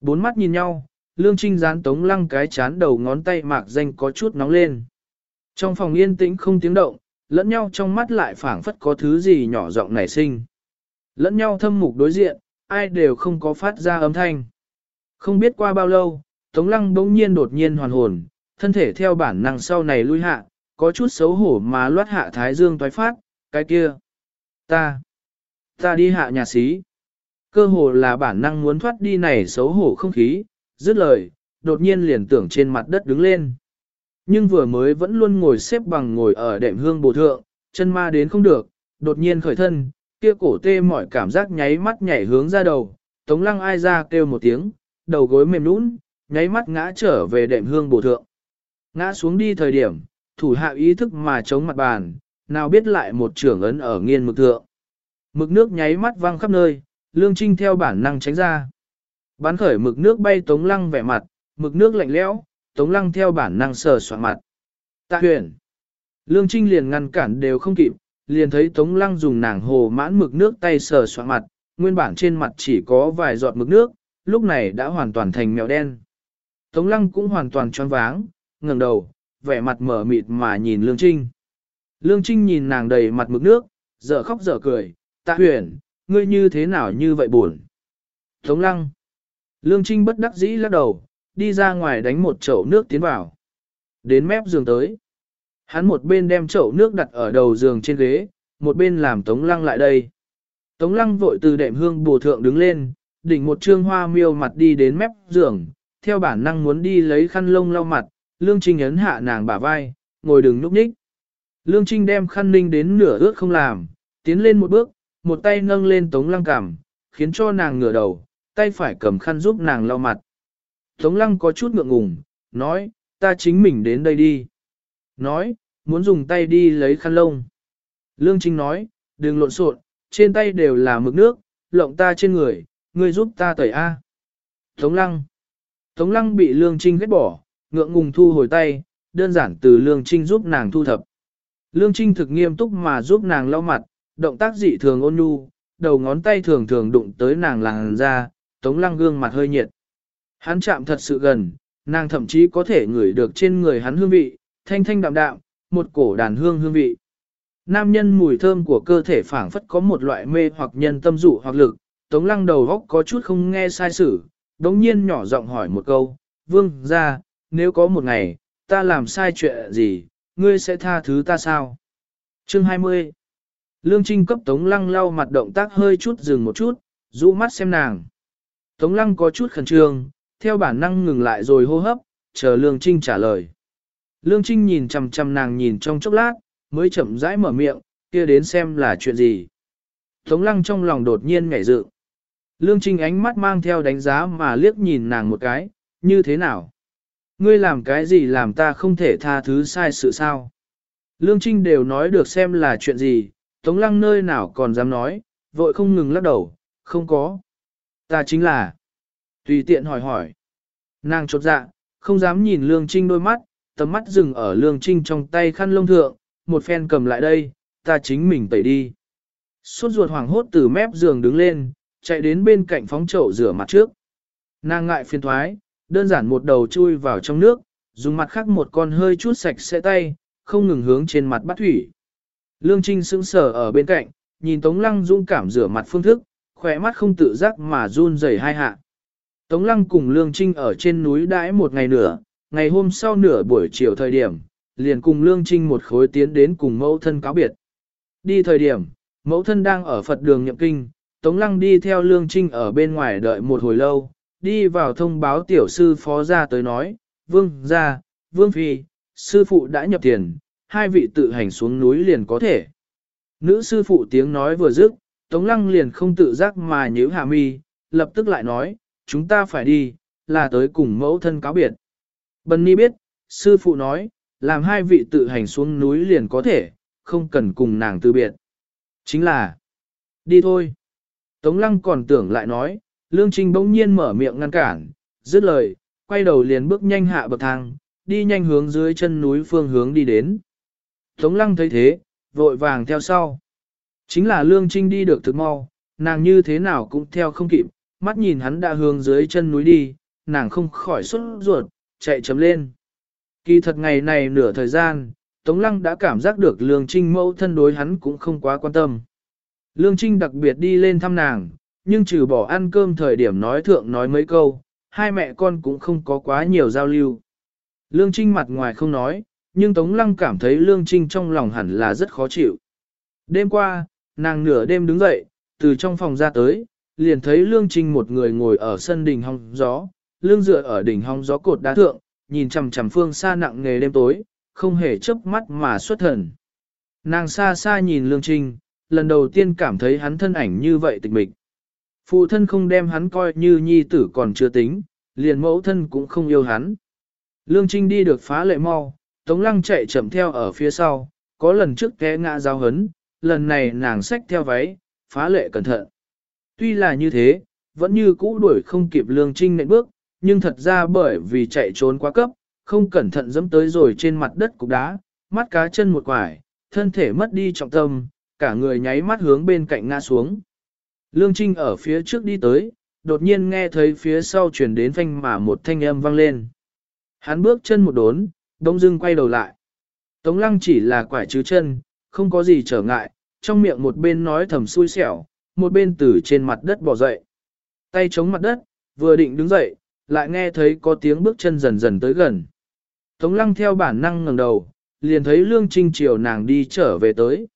A: Bốn mắt nhìn nhau, Lương Trinh dán Tống Lăng cái chán đầu ngón tay mạc danh có chút nóng lên. Trong phòng yên tĩnh không tiếng động, lẫn nhau trong mắt lại phảng phất có thứ gì nhỏ giọng nảy sinh. Lẫn nhau thâm mục đối diện, ai đều không có phát ra âm thanh. Không biết qua bao lâu, Tống Lăng bỗng nhiên đột nhiên hoàn hồn, thân thể theo bản năng sau này lui hạ, có chút xấu hổ mà loát hạ thái dương toái phát, cái kia. Ta, ta đi hạ nhà xí. Cơ hồ là bản năng muốn thoát đi này xấu hổ không khí, dứt lời, đột nhiên liền tưởng trên mặt đất đứng lên. Nhưng vừa mới vẫn luôn ngồi xếp bằng ngồi ở đệm hương bồ thượng, chân ma đến không được, đột nhiên khởi thân, kia cổ tê mọi cảm giác nháy mắt nhảy hướng ra đầu, tống lăng ai ra kêu một tiếng, đầu gối mềm nũng, nháy mắt ngã trở về đệm hương bổ thượng. Ngã xuống đi thời điểm, thủ hạ ý thức mà chống mặt bàn, nào biết lại một trưởng ấn ở nghiên mực thượng. Mực nước nháy mắt văng khắp nơi, Lương Trinh theo bản năng tránh ra. Bắn khởi mực nước bay Tống Lăng vẻ mặt, mực nước lạnh lẽo, Tống Lăng theo bản năng sờ soạn mặt. Tạ huyền. Lương Trinh liền ngăn cản đều không kịp, liền thấy Tống Lăng dùng nàng hồ mãn mực nước tay sờ soạn mặt, nguyên bản trên mặt chỉ có vài giọt mực nước, lúc này đã hoàn toàn thành mèo đen. Tống Lăng cũng hoàn toàn choáng váng, ngẩng đầu, vẻ mặt mở mịt mà nhìn Lương Trinh. Lương Trinh nhìn nàng đầy mặt mực nước, dở khóc dở cười, tạ huyền, ngươi như thế nào như vậy buồn. Tống Lăng. Lương Trinh bất đắc dĩ lắc đầu, đi ra ngoài đánh một chậu nước tiến vào. Đến mép giường tới. Hắn một bên đem chậu nước đặt ở đầu giường trên ghế, một bên làm Tống Lăng lại đây. Tống Lăng vội từ đệm hương bổ thượng đứng lên, đỉnh một trương hoa miêu mặt đi đến mép giường, theo bản năng muốn đi lấy khăn lông lau mặt, Lương Trinh ấn hạ nàng bả vai, ngồi đừng núp nhích. Lương Trinh đem khăn ninh đến nửa ướt không làm, tiến lên một bước, một tay nâng lên Tống Lăng cảm, khiến cho nàng ngửa đầu, tay phải cầm khăn giúp nàng lau mặt. Tống Lăng có chút ngượng ngùng, nói, ta chính mình đến đây đi. Nói, muốn dùng tay đi lấy khăn lông. Lương Trinh nói, đừng lộn xộn, trên tay đều là mực nước, lộng ta trên người, ngươi giúp ta tẩy A. Tống Lăng. Tống Lăng bị Lương Trinh ghét bỏ, ngượng ngùng thu hồi tay, đơn giản từ Lương Trinh giúp nàng thu thập. Lương Trinh thực nghiêm túc mà giúp nàng lau mặt, động tác dị thường ôn nhu, đầu ngón tay thường thường đụng tới nàng làng ra, Tống Lăng gương mặt hơi nhiệt. Hắn chạm thật sự gần, nàng thậm chí có thể ngửi được trên người hắn hương vị, thanh thanh đạm đạm, một cổ đàn hương hương vị. Nam nhân mùi thơm của cơ thể phảng phất có một loại mê hoặc nhân tâm dụ hoặc lực, Tống Lăng đầu góc có chút không nghe sai sử, đống nhiên nhỏ giọng hỏi một câu, vương ra, nếu có một ngày, ta làm sai chuyện gì, ngươi sẽ tha thứ ta sao? Chương 20 Lương Trinh cấp Tống Lăng lau mặt động tác hơi chút dừng một chút, rũ mắt xem nàng. Tống Lăng có chút khẩn trương, theo bản năng ngừng lại rồi hô hấp, chờ Lương Trinh trả lời. Lương Trinh nhìn chằm chằm nàng nhìn trong chốc lát, mới chậm rãi mở miệng, kia đến xem là chuyện gì. Tống Lăng trong lòng đột nhiên ngảy dựng. Lương Trinh ánh mắt mang theo đánh giá mà liếc nhìn nàng một cái, như thế nào? Ngươi làm cái gì làm ta không thể tha thứ sai sự sao? Lương Trinh đều nói được xem là chuyện gì, Tống Lăng nơi nào còn dám nói, vội không ngừng lắc đầu, không có. Ta chính là, tùy tiện hỏi hỏi. Nàng chột dạ, không dám nhìn Lương Trinh đôi mắt, tầm mắt dừng ở Lương Trinh trong tay khăn lông thượng, một phen cầm lại đây, ta chính mình tẩy đi. Suốt ruột hoảng hốt từ mép giường đứng lên, chạy đến bên cạnh phóng chậu rửa mặt trước. Nàng ngại phiền thoái, đơn giản một đầu chui vào trong nước, dùng mặt khác một con hơi chút sạch sẽ tay, không ngừng hướng trên mặt bắt thủy. Lương Trinh sững sờ ở bên cạnh, nhìn Tống Lăng dung cảm rửa mặt phương thức, khỏe mắt không tự giác mà run rẩy hai hạ. Tống Lăng cùng Lương Trinh ở trên núi đãi một ngày nữa, ngày hôm sau nửa buổi chiều thời điểm, liền cùng Lương Trinh một khối tiến đến cùng mẫu thân cáo biệt. Đi thời điểm, mẫu thân đang ở Phật đường nhậm kinh, Tống Lăng đi theo Lương Trinh ở bên ngoài đợi một hồi lâu, đi vào thông báo tiểu sư phó ra tới nói, Vương ra, Vương Phi, sư phụ đã nhập tiền, hai vị tự hành xuống núi liền có thể. Nữ sư phụ tiếng nói vừa dứt, Tống Lăng liền không tự giác mà nhíu hạ mi, lập tức lại nói, chúng ta phải đi, là tới cùng mẫu thân cáo biệt. Bần Ni biết, sư phụ nói, làm hai vị tự hành xuống núi liền có thể, không cần cùng nàng từ biệt. Chính là, đi thôi. Tống Lăng còn tưởng lại nói, Lương Trinh bỗng nhiên mở miệng ngăn cản, dứt lời, quay đầu liền bước nhanh hạ bậc thang, đi nhanh hướng dưới chân núi phương hướng đi đến. Tống Lăng thấy thế, vội vàng theo sau. Chính là Lương Trinh đi được thực mau, nàng như thế nào cũng theo không kịp, mắt nhìn hắn đã hướng dưới chân núi đi, nàng không khỏi xuất ruột, chạy chấm lên. Kỳ thật ngày này nửa thời gian, Tống Lăng đã cảm giác được Lương Trinh mẫu thân đối hắn cũng không quá quan tâm. Lương Trinh đặc biệt đi lên thăm nàng, nhưng trừ bỏ ăn cơm thời điểm nói thượng nói mấy câu, hai mẹ con cũng không có quá nhiều giao lưu. Lương Trinh mặt ngoài không nói, nhưng Tống Lăng cảm thấy Lương Trinh trong lòng hẳn là rất khó chịu. Đêm qua, nàng nửa đêm đứng dậy, từ trong phòng ra tới, liền thấy Lương Trinh một người ngồi ở sân đỉnh hong gió, lương dựa ở đỉnh hong gió cột đá thượng, nhìn chằm chằm phương xa nặng nghề đêm tối, không hề chớp mắt mà xuất thần. Nàng xa xa nhìn Lương Trinh, lần đầu tiên cảm thấy hắn thân ảnh như vậy tịch mịch. Phụ thân không đem hắn coi như nhi tử còn chưa tính, liền mẫu thân cũng không yêu hắn. Lương Trinh đi được phá lệ mau, Tống Lăng chạy chậm theo ở phía sau, có lần trước té ngã giao hấn, lần này nàng xách theo váy, phá lệ cẩn thận. Tuy là như thế, vẫn như cũ đuổi không kịp Lương Trinh nệm bước, nhưng thật ra bởi vì chạy trốn quá cấp, không cẩn thận dẫm tới rồi trên mặt đất cục đá, mắt cá chân một quải, thân thể mất đi trọng tâm, cả người nháy mắt hướng bên cạnh ngã xuống. Lương Trinh ở phía trước đi tới, đột nhiên nghe thấy phía sau truyền đến phanh mà một thanh âm vang lên. Hắn bước chân một đốn, đông dưng quay đầu lại. Tống lăng chỉ là quải chứ chân, không có gì trở ngại, trong miệng một bên nói thầm xui xẻo, một bên từ trên mặt đất bỏ dậy. Tay chống mặt đất, vừa định đứng dậy, lại nghe thấy có tiếng bước chân dần dần tới gần. Tống lăng theo bản năng ngẩng đầu, liền thấy Lương Trinh chiều nàng đi trở về tới.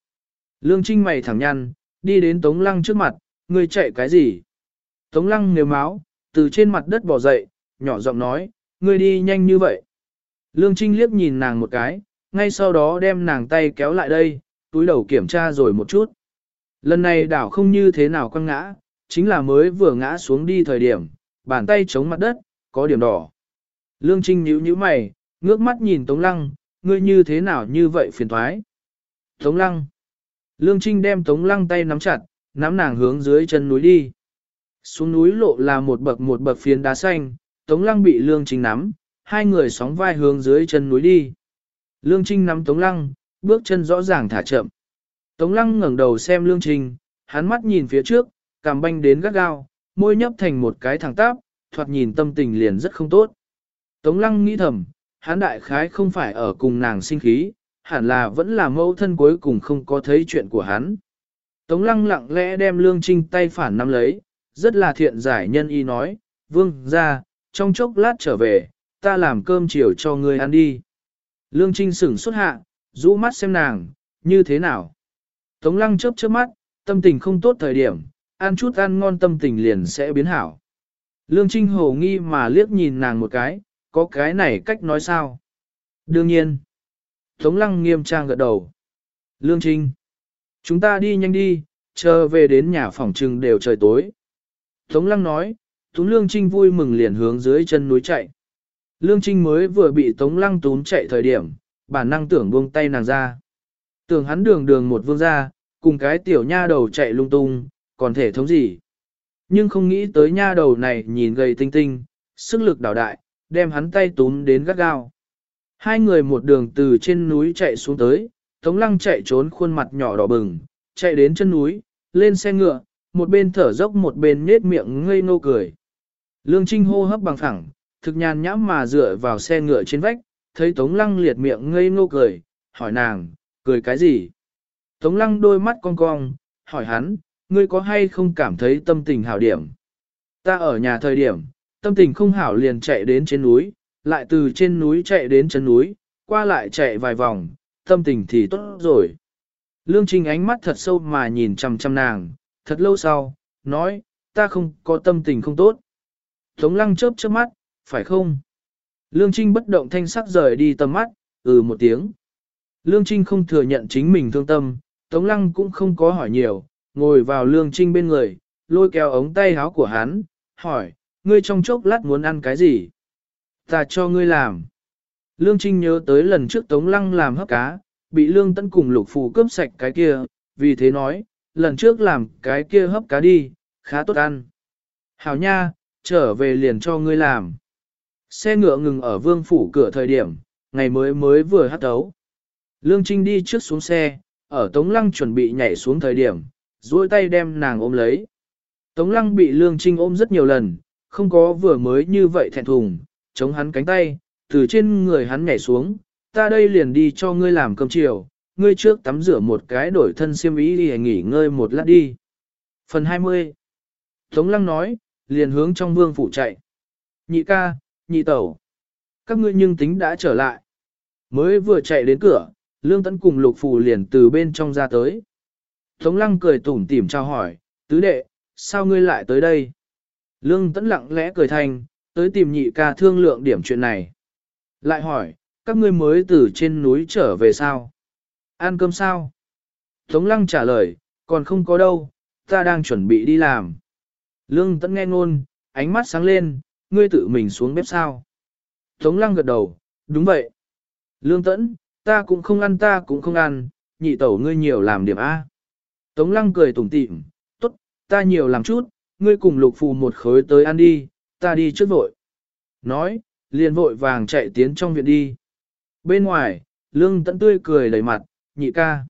A: Lương Trinh mày thẳng nhăn, đi đến Tống lăng trước mặt, ngươi chạy cái gì? Tống lăng nếu máu, từ trên mặt đất bỏ dậy, nhỏ giọng nói, ngươi đi nhanh như vậy. Lương Trinh liếc nhìn nàng một cái, ngay sau đó đem nàng tay kéo lại đây, túi đầu kiểm tra rồi một chút. Lần này đảo không như thế nào quăng ngã, chính là mới vừa ngã xuống đi thời điểm, bàn tay chống mặt đất, có điểm đỏ. Lương Trinh nhíu nhíu mày, ngước mắt nhìn Tống Lăng, ngươi như thế nào như vậy phiền thoái. Tống Lăng. Lương Trinh đem Tống Lăng tay nắm chặt, nắm nàng hướng dưới chân núi đi. Xuống núi lộ là một bậc một bậc phiến đá xanh, Tống Lăng bị Lương Trinh nắm, hai người sóng vai hướng dưới chân núi đi. Lương Trinh nắm Tống Lăng, bước chân rõ ràng thả chậm. Tống Lăng ngẩng đầu xem Lương Trinh, hắn mắt nhìn phía trước, cảm banh đến gắt gao, môi nhấp thành một cái thẳng táp, thoạt nhìn tâm tình liền rất không tốt. Tống Lăng nghĩ thầm, hắn đại khái không phải ở cùng nàng sinh khí, hẳn là vẫn là mẫu thân cuối cùng không có thấy chuyện của hắn. Tống Lăng lặng lẽ đem Lương Trinh tay phản nắm lấy, rất là thiện giải nhân y nói, vương ra, trong chốc lát trở về, ta làm cơm chiều cho ngươi ăn đi. Lương Trinh sửng xuất hạ, rũ mắt xem nàng, như thế nào. Tống lăng chớp chớp mắt, tâm tình không tốt thời điểm, ăn chút ăn ngon tâm tình liền sẽ biến hảo. Lương Trinh hồ nghi mà liếc nhìn nàng một cái, có cái này cách nói sao? Đương nhiên. Tống lăng nghiêm trang gật đầu. Lương Trinh. Chúng ta đi nhanh đi, chờ về đến nhà phòng trừng đều trời tối. Tống lăng nói, Tống Lương Trinh vui mừng liền hướng dưới chân núi chạy. Lương Trinh mới vừa bị Tống Lăng tún chạy thời điểm, bản năng tưởng buông tay nàng ra. Tưởng hắn đường đường một vương ra, cùng cái tiểu nha đầu chạy lung tung, còn thể thống gì. Nhưng không nghĩ tới nha đầu này nhìn gầy tinh tinh, sức lực đảo đại, đem hắn tay túm đến gắt gao. Hai người một đường từ trên núi chạy xuống tới, Tống Lăng chạy trốn khuôn mặt nhỏ đỏ bừng, chạy đến chân núi, lên xe ngựa, một bên thở dốc một bên nết miệng ngây ngô cười. Lương Trinh hô hấp bằng phẳng, thực nhàn nhãm mà dựa vào xe ngựa trên vách, thấy Tống Lăng liệt miệng ngây ngô cười, hỏi nàng, cười cái gì? Tống Lăng đôi mắt cong cong, hỏi hắn, ngươi có hay không cảm thấy tâm tình hảo điểm? Ta ở nhà thời điểm, tâm tình không hảo liền chạy đến trên núi, lại từ trên núi chạy đến chân núi, qua lại chạy vài vòng, tâm tình thì tốt rồi. Lương Trinh ánh mắt thật sâu mà nhìn chằm chằm nàng, thật lâu sau, nói, ta không có tâm tình không tốt. Tống lăng chớp chớp mắt, phải không? Lương Trinh bất động thanh sắc rời đi tầm mắt, ừ một tiếng. Lương Trinh không thừa nhận chính mình thương tâm, Tống lăng cũng không có hỏi nhiều, ngồi vào Lương Trinh bên người, lôi kéo ống tay áo của hắn, hỏi, ngươi trong chốc lát muốn ăn cái gì? Ta cho ngươi làm. Lương Trinh nhớ tới lần trước Tống Lăng làm hấp cá, bị Lương Tấn cùng lục phù cướp sạch cái kia, vì thế nói, lần trước làm cái kia hấp cá đi, khá tốt ăn. Hảo nha, trở về liền cho ngươi làm. Xe ngựa ngừng ở vương phủ cửa thời điểm, ngày mới mới vừa hát tấu. Lương Trinh đi trước xuống xe, ở Tống Lăng chuẩn bị nhảy xuống thời điểm, duỗi tay đem nàng ôm lấy. Tống Lăng bị Lương Trinh ôm rất nhiều lần, không có vừa mới như vậy thẹn thùng, chống hắn cánh tay, từ trên người hắn nhảy xuống, ta đây liền đi cho ngươi làm cơm chiều, ngươi trước tắm rửa một cái đổi thân xiêm y đi nghỉ ngơi một lát đi. Phần 20 Tống Lăng nói, liền hướng trong vương phủ chạy. Nhị ca, nhị tẩu. Các ngươi nhưng tính đã trở lại. Mới vừa chạy đến cửa, Lương Tấn cùng Lục Phủ liền từ bên trong ra tới. Tống Lăng cười tủm tỉm trao hỏi, tứ đệ, sao ngươi lại tới đây? Lương Tấn lặng lẽ cười thành, tới tìm nhị ca thương lượng điểm chuyện này. Lại hỏi, các ngươi mới từ trên núi trở về sao? Ăn cơm sao? Tống Lăng trả lời, còn không có đâu, ta đang chuẩn bị đi làm. Lương Tẫn nghe ngôn, ánh mắt sáng lên, ngươi tự mình xuống bếp sao. Tống lăng gật đầu, đúng vậy. Lương tẫn, ta cũng không ăn ta cũng không ăn, nhị tẩu ngươi nhiều làm điểm A. Tống lăng cười tủm tỉm, tốt, ta nhiều làm chút, ngươi cùng lục phù một khối tới ăn đi, ta đi trước vội. Nói, liền vội vàng chạy tiến trong viện đi. Bên ngoài, lương tẫn tươi cười đầy mặt, nhị ca.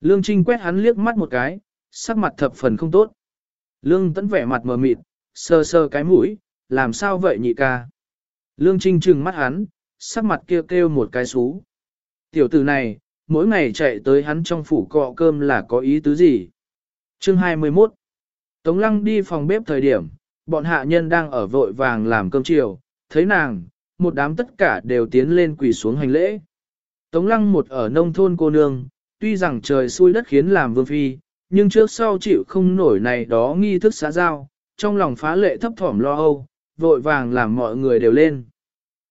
A: Lương Trinh quét hắn liếc mắt một cái, sắc mặt thập phần không tốt. Lương tẫn vẻ mặt mờ mịt, sơ sơ cái mũi, làm sao vậy nhị ca. Lương Trinh trừng mắt hắn, sắc mặt kêu kêu một cái xú. Tiểu tử này, mỗi ngày chạy tới hắn trong phủ cọ cơm là có ý tứ gì? Chương 21 Tống lăng đi phòng bếp thời điểm, bọn hạ nhân đang ở vội vàng làm cơm chiều, thấy nàng, một đám tất cả đều tiến lên quỳ xuống hành lễ. Tống lăng một ở nông thôn cô nương, tuy rằng trời xui đất khiến làm vương phi, nhưng trước sau chịu không nổi này đó nghi thức xã giao, trong lòng phá lệ thấp thỏm lo âu, vội vàng làm mọi người đều lên.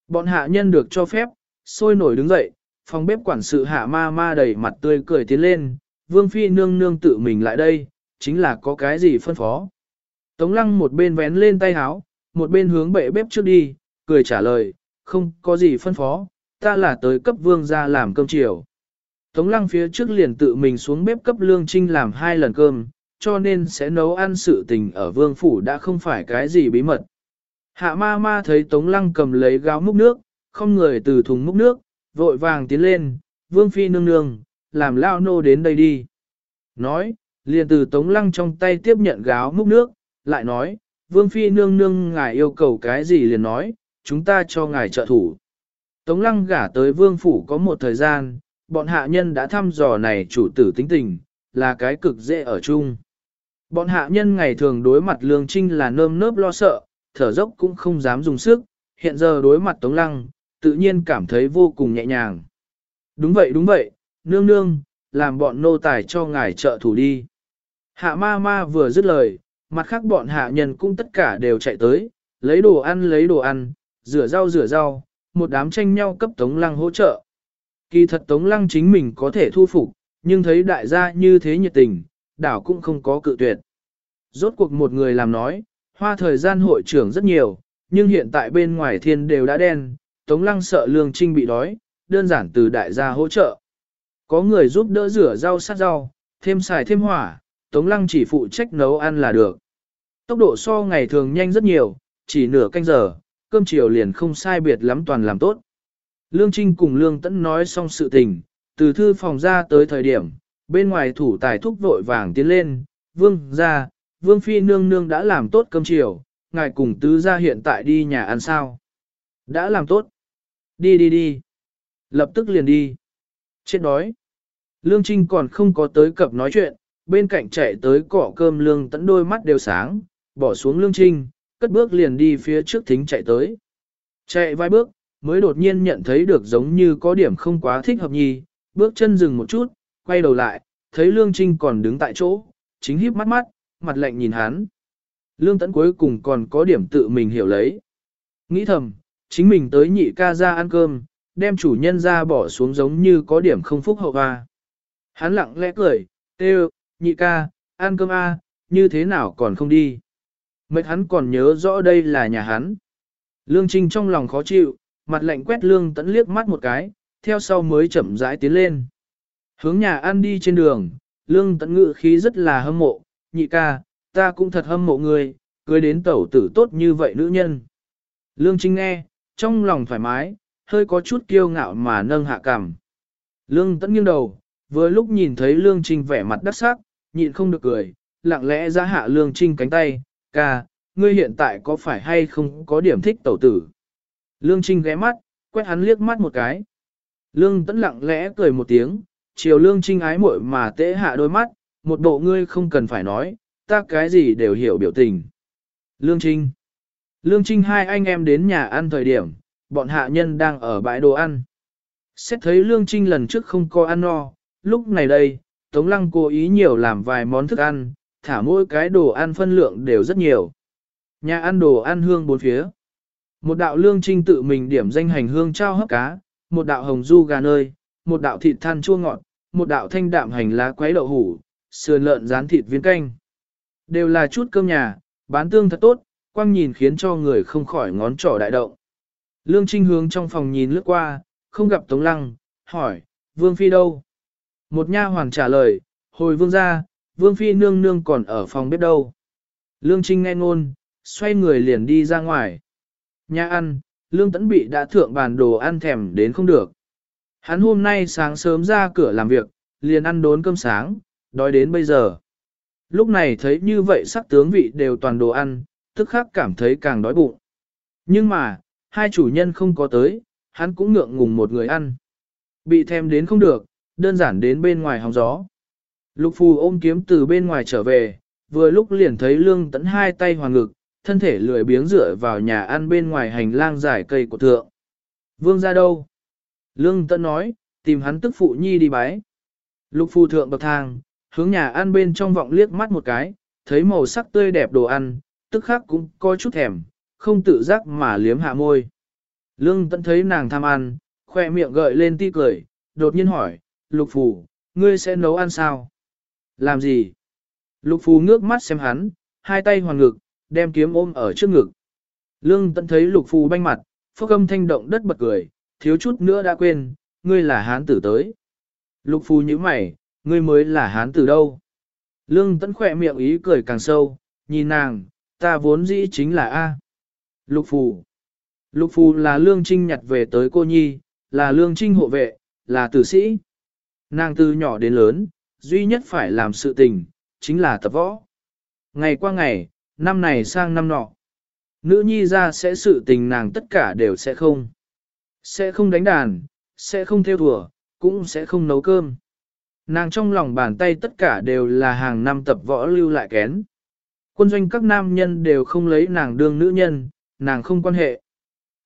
A: Bọn hạ nhân được cho phép, sôi nổi đứng dậy, phòng bếp quản sự hạ ma ma đầy mặt tươi cười tiến lên, vương phi nương nương tự mình lại đây, chính là có cái gì phân phó. Tống lăng một bên vén lên tay háo, một bên hướng bệ bếp trước đi, cười trả lời, không có gì phân phó, ta là tới cấp vương ra làm cơm chiều. Tống lăng phía trước liền tự mình xuống bếp cấp lương trinh làm hai lần cơm, cho nên sẽ nấu ăn sự tình ở vương phủ đã không phải cái gì bí mật. Hạ ma ma thấy tống lăng cầm lấy gáo múc nước, không người từ thùng múc nước, vội vàng tiến lên, vương phi nương nương, làm lao nô đến đây đi. Nói, liền từ tống lăng trong tay tiếp nhận gáo múc nước, lại nói, vương phi nương nương ngài yêu cầu cái gì liền nói, chúng ta cho ngài trợ thủ. Tống lăng gả tới vương phủ có một thời gian, bọn hạ nhân đã thăm dò này chủ tử tính tình, là cái cực dễ ở chung. Bọn hạ nhân ngày thường đối mặt lương trinh là nơm nớp lo sợ, thở dốc cũng không dám dùng sức, hiện giờ đối mặt tống lăng, tự nhiên cảm thấy vô cùng nhẹ nhàng. Đúng vậy đúng vậy, nương nương, làm bọn nô tài cho ngài trợ thủ đi. Hạ ma ma vừa dứt lời, mặt khác bọn hạ nhân cũng tất cả đều chạy tới, lấy đồ ăn lấy đồ ăn, rửa rau rửa rau, một đám tranh nhau cấp Tống Lăng hỗ trợ. Kỳ thật Tống Lăng chính mình có thể thu phục, nhưng thấy đại gia như thế nhiệt tình, đảo cũng không có cự tuyệt. Rốt cuộc một người làm nói, hoa thời gian hội trưởng rất nhiều, nhưng hiện tại bên ngoài thiên đều đã đen, Tống Lăng sợ Lương Trinh bị đói, đơn giản từ đại gia hỗ trợ. Có người giúp đỡ rửa rau sát rau, thêm xài thêm hỏa, Tống Lăng chỉ phụ trách nấu ăn là được. Tốc độ so ngày thường nhanh rất nhiều, chỉ nửa canh giờ, cơm chiều liền không sai biệt lắm toàn làm tốt. Lương Trinh cùng Lương Tẫn nói xong sự tình, từ thư phòng ra tới thời điểm, bên ngoài thủ tài thúc vội vàng tiến lên, vương ra, vương phi nương nương đã làm tốt cơm chiều, ngài cùng tứ ra hiện tại đi nhà ăn sao. Đã làm tốt. Đi đi đi. Lập tức liền đi. Chết đói. Lương Trinh còn không có tới cập nói chuyện, bên cạnh chạy tới cỏ cơm lương tẫn đôi mắt đều sáng, bỏ xuống lương trinh, cất bước liền đi phía trước thính chạy tới. Chạy vài bước, mới đột nhiên nhận thấy được giống như có điểm không quá thích hợp nhì, bước chân dừng một chút, quay đầu lại, thấy lương trinh còn đứng tại chỗ, chính híp mắt mắt, mặt lạnh nhìn hắn. Lương tẫn cuối cùng còn có điểm tự mình hiểu lấy. Nghĩ thầm, chính mình tới nhị ca ra ăn cơm, đem chủ nhân ra bỏ xuống giống như có điểm không phúc hậu hoa. Hắn lặng lẽ cười, têu, nhị ca, ăn cơm a, như thế nào còn không đi. Mệt hắn còn nhớ rõ đây là nhà hắn. Lương Trinh trong lòng khó chịu, mặt lạnh quét lương tẫn liếc mắt một cái, theo sau mới chậm rãi tiến lên. Hướng nhà ăn đi trên đường, lương tẫn ngự khí rất là hâm mộ, nhị ca, ta cũng thật hâm mộ người, cưới đến tẩu tử tốt như vậy nữ nhân. Lương Trinh nghe, trong lòng thoải mái, hơi có chút kiêu ngạo mà nâng hạ cằm. Lương tẫn nghiêng đầu, vừa lúc nhìn thấy Lương Trinh vẻ mặt đắc sắc, nhịn không được cười, lặng lẽ ra hạ Lương Trinh cánh tay, ca, ngươi hiện tại có phải hay không có điểm thích tẩu tử. Lương Trinh ghé mắt, quét hắn liếc mắt một cái. Lương tẫn lặng lẽ cười một tiếng, chiều Lương Trinh ái muội mà tễ hạ đôi mắt, một bộ ngươi không cần phải nói, ta cái gì đều hiểu biểu tình. Lương Trinh Lương Trinh hai anh em đến nhà ăn thời điểm, bọn hạ nhân đang ở bãi đồ ăn. Xét thấy Lương Trinh lần trước không có ăn no, lúc này đây, Tống Lăng cố ý nhiều làm vài món thức ăn, thả mỗi cái đồ ăn phân lượng đều rất nhiều. Nhà ăn đồ ăn hương bốn phía. Một đạo lương trinh tự mình điểm danh hành hương trao hấp cá, một đạo hồng du gà nơi, một đạo thịt than chua ngọt, một đạo thanh đạm hành lá quấy đậu hủ, sườn lợn rán thịt viên canh. Đều là chút cơm nhà, bán tương thật tốt, quang nhìn khiến cho người không khỏi ngón trỏ đại động. Lương Trinh hướng trong phòng nhìn lướt qua, không gặp Tống Lăng, hỏi, Vương Phi đâu? Một nha hoàng trả lời, hồi Vương ra, Vương Phi nương nương còn ở phòng bếp đâu. Lương Trinh nghe ngôn, xoay người liền đi ra ngoài. Nhà ăn, Lương Tấn Bị đã thượng bàn đồ ăn thèm đến không được. Hắn hôm nay sáng sớm ra cửa làm việc, liền ăn đốn cơm sáng, đói đến bây giờ. Lúc này thấy như vậy sắc tướng vị đều toàn đồ ăn, tức khắc cảm thấy càng đói bụng. Nhưng mà, hai chủ nhân không có tới, hắn cũng ngượng ngùng một người ăn. Bị thèm đến không được, đơn giản đến bên ngoài hóng gió. Lục phù ôm kiếm từ bên ngoài trở về, vừa lúc liền thấy lương tẫn hai tay hoàng ngực, thân thể lười biếng dựa vào nhà ăn bên ngoài hành lang dài cây của thượng. Vương ra đâu? Lương tẫn nói, tìm hắn tức phụ nhi đi bái. Lục phù thượng bậc thang, hướng nhà ăn bên trong vọng liếc mắt một cái, thấy màu sắc tươi đẹp đồ ăn, tức khắc cũng coi chút thèm, không tự giác mà liếm hạ môi. Lương tẫn thấy nàng tham ăn, khoe miệng gợi lên ti cười, đột nhiên hỏi, lục phù, ngươi sẽ nấu ăn sao? Làm gì? Lục phù ngước mắt xem hắn, hai tay hoàn ngực, đem kiếm ôm ở trước ngực. Lương tận thấy lục phù banh mặt, phốc âm thanh động đất bật cười, thiếu chút nữa đã quên, ngươi là hán tử tới. Lục phù như mày, ngươi mới là hán tử đâu. Lương tận khỏe miệng ý cười càng sâu, nhìn nàng, ta vốn dĩ chính là A. Lục phù. Lục phù là lương trinh nhặt về tới cô nhi, là lương trinh hộ vệ, là tử sĩ. Nàng từ nhỏ đến lớn, duy nhất phải làm sự tình, chính là tập võ. Ngày qua ngày, năm này sang năm nọ. Nữ nhi ra sẽ sự tình nàng tất cả đều sẽ không. Sẽ không đánh đàn, sẽ không theo thùa, cũng sẽ không nấu cơm. Nàng trong lòng bàn tay tất cả đều là hàng năm tập võ lưu lại kén. Quân doanh các nam nhân đều không lấy nàng đương nữ nhân, nàng không quan hệ.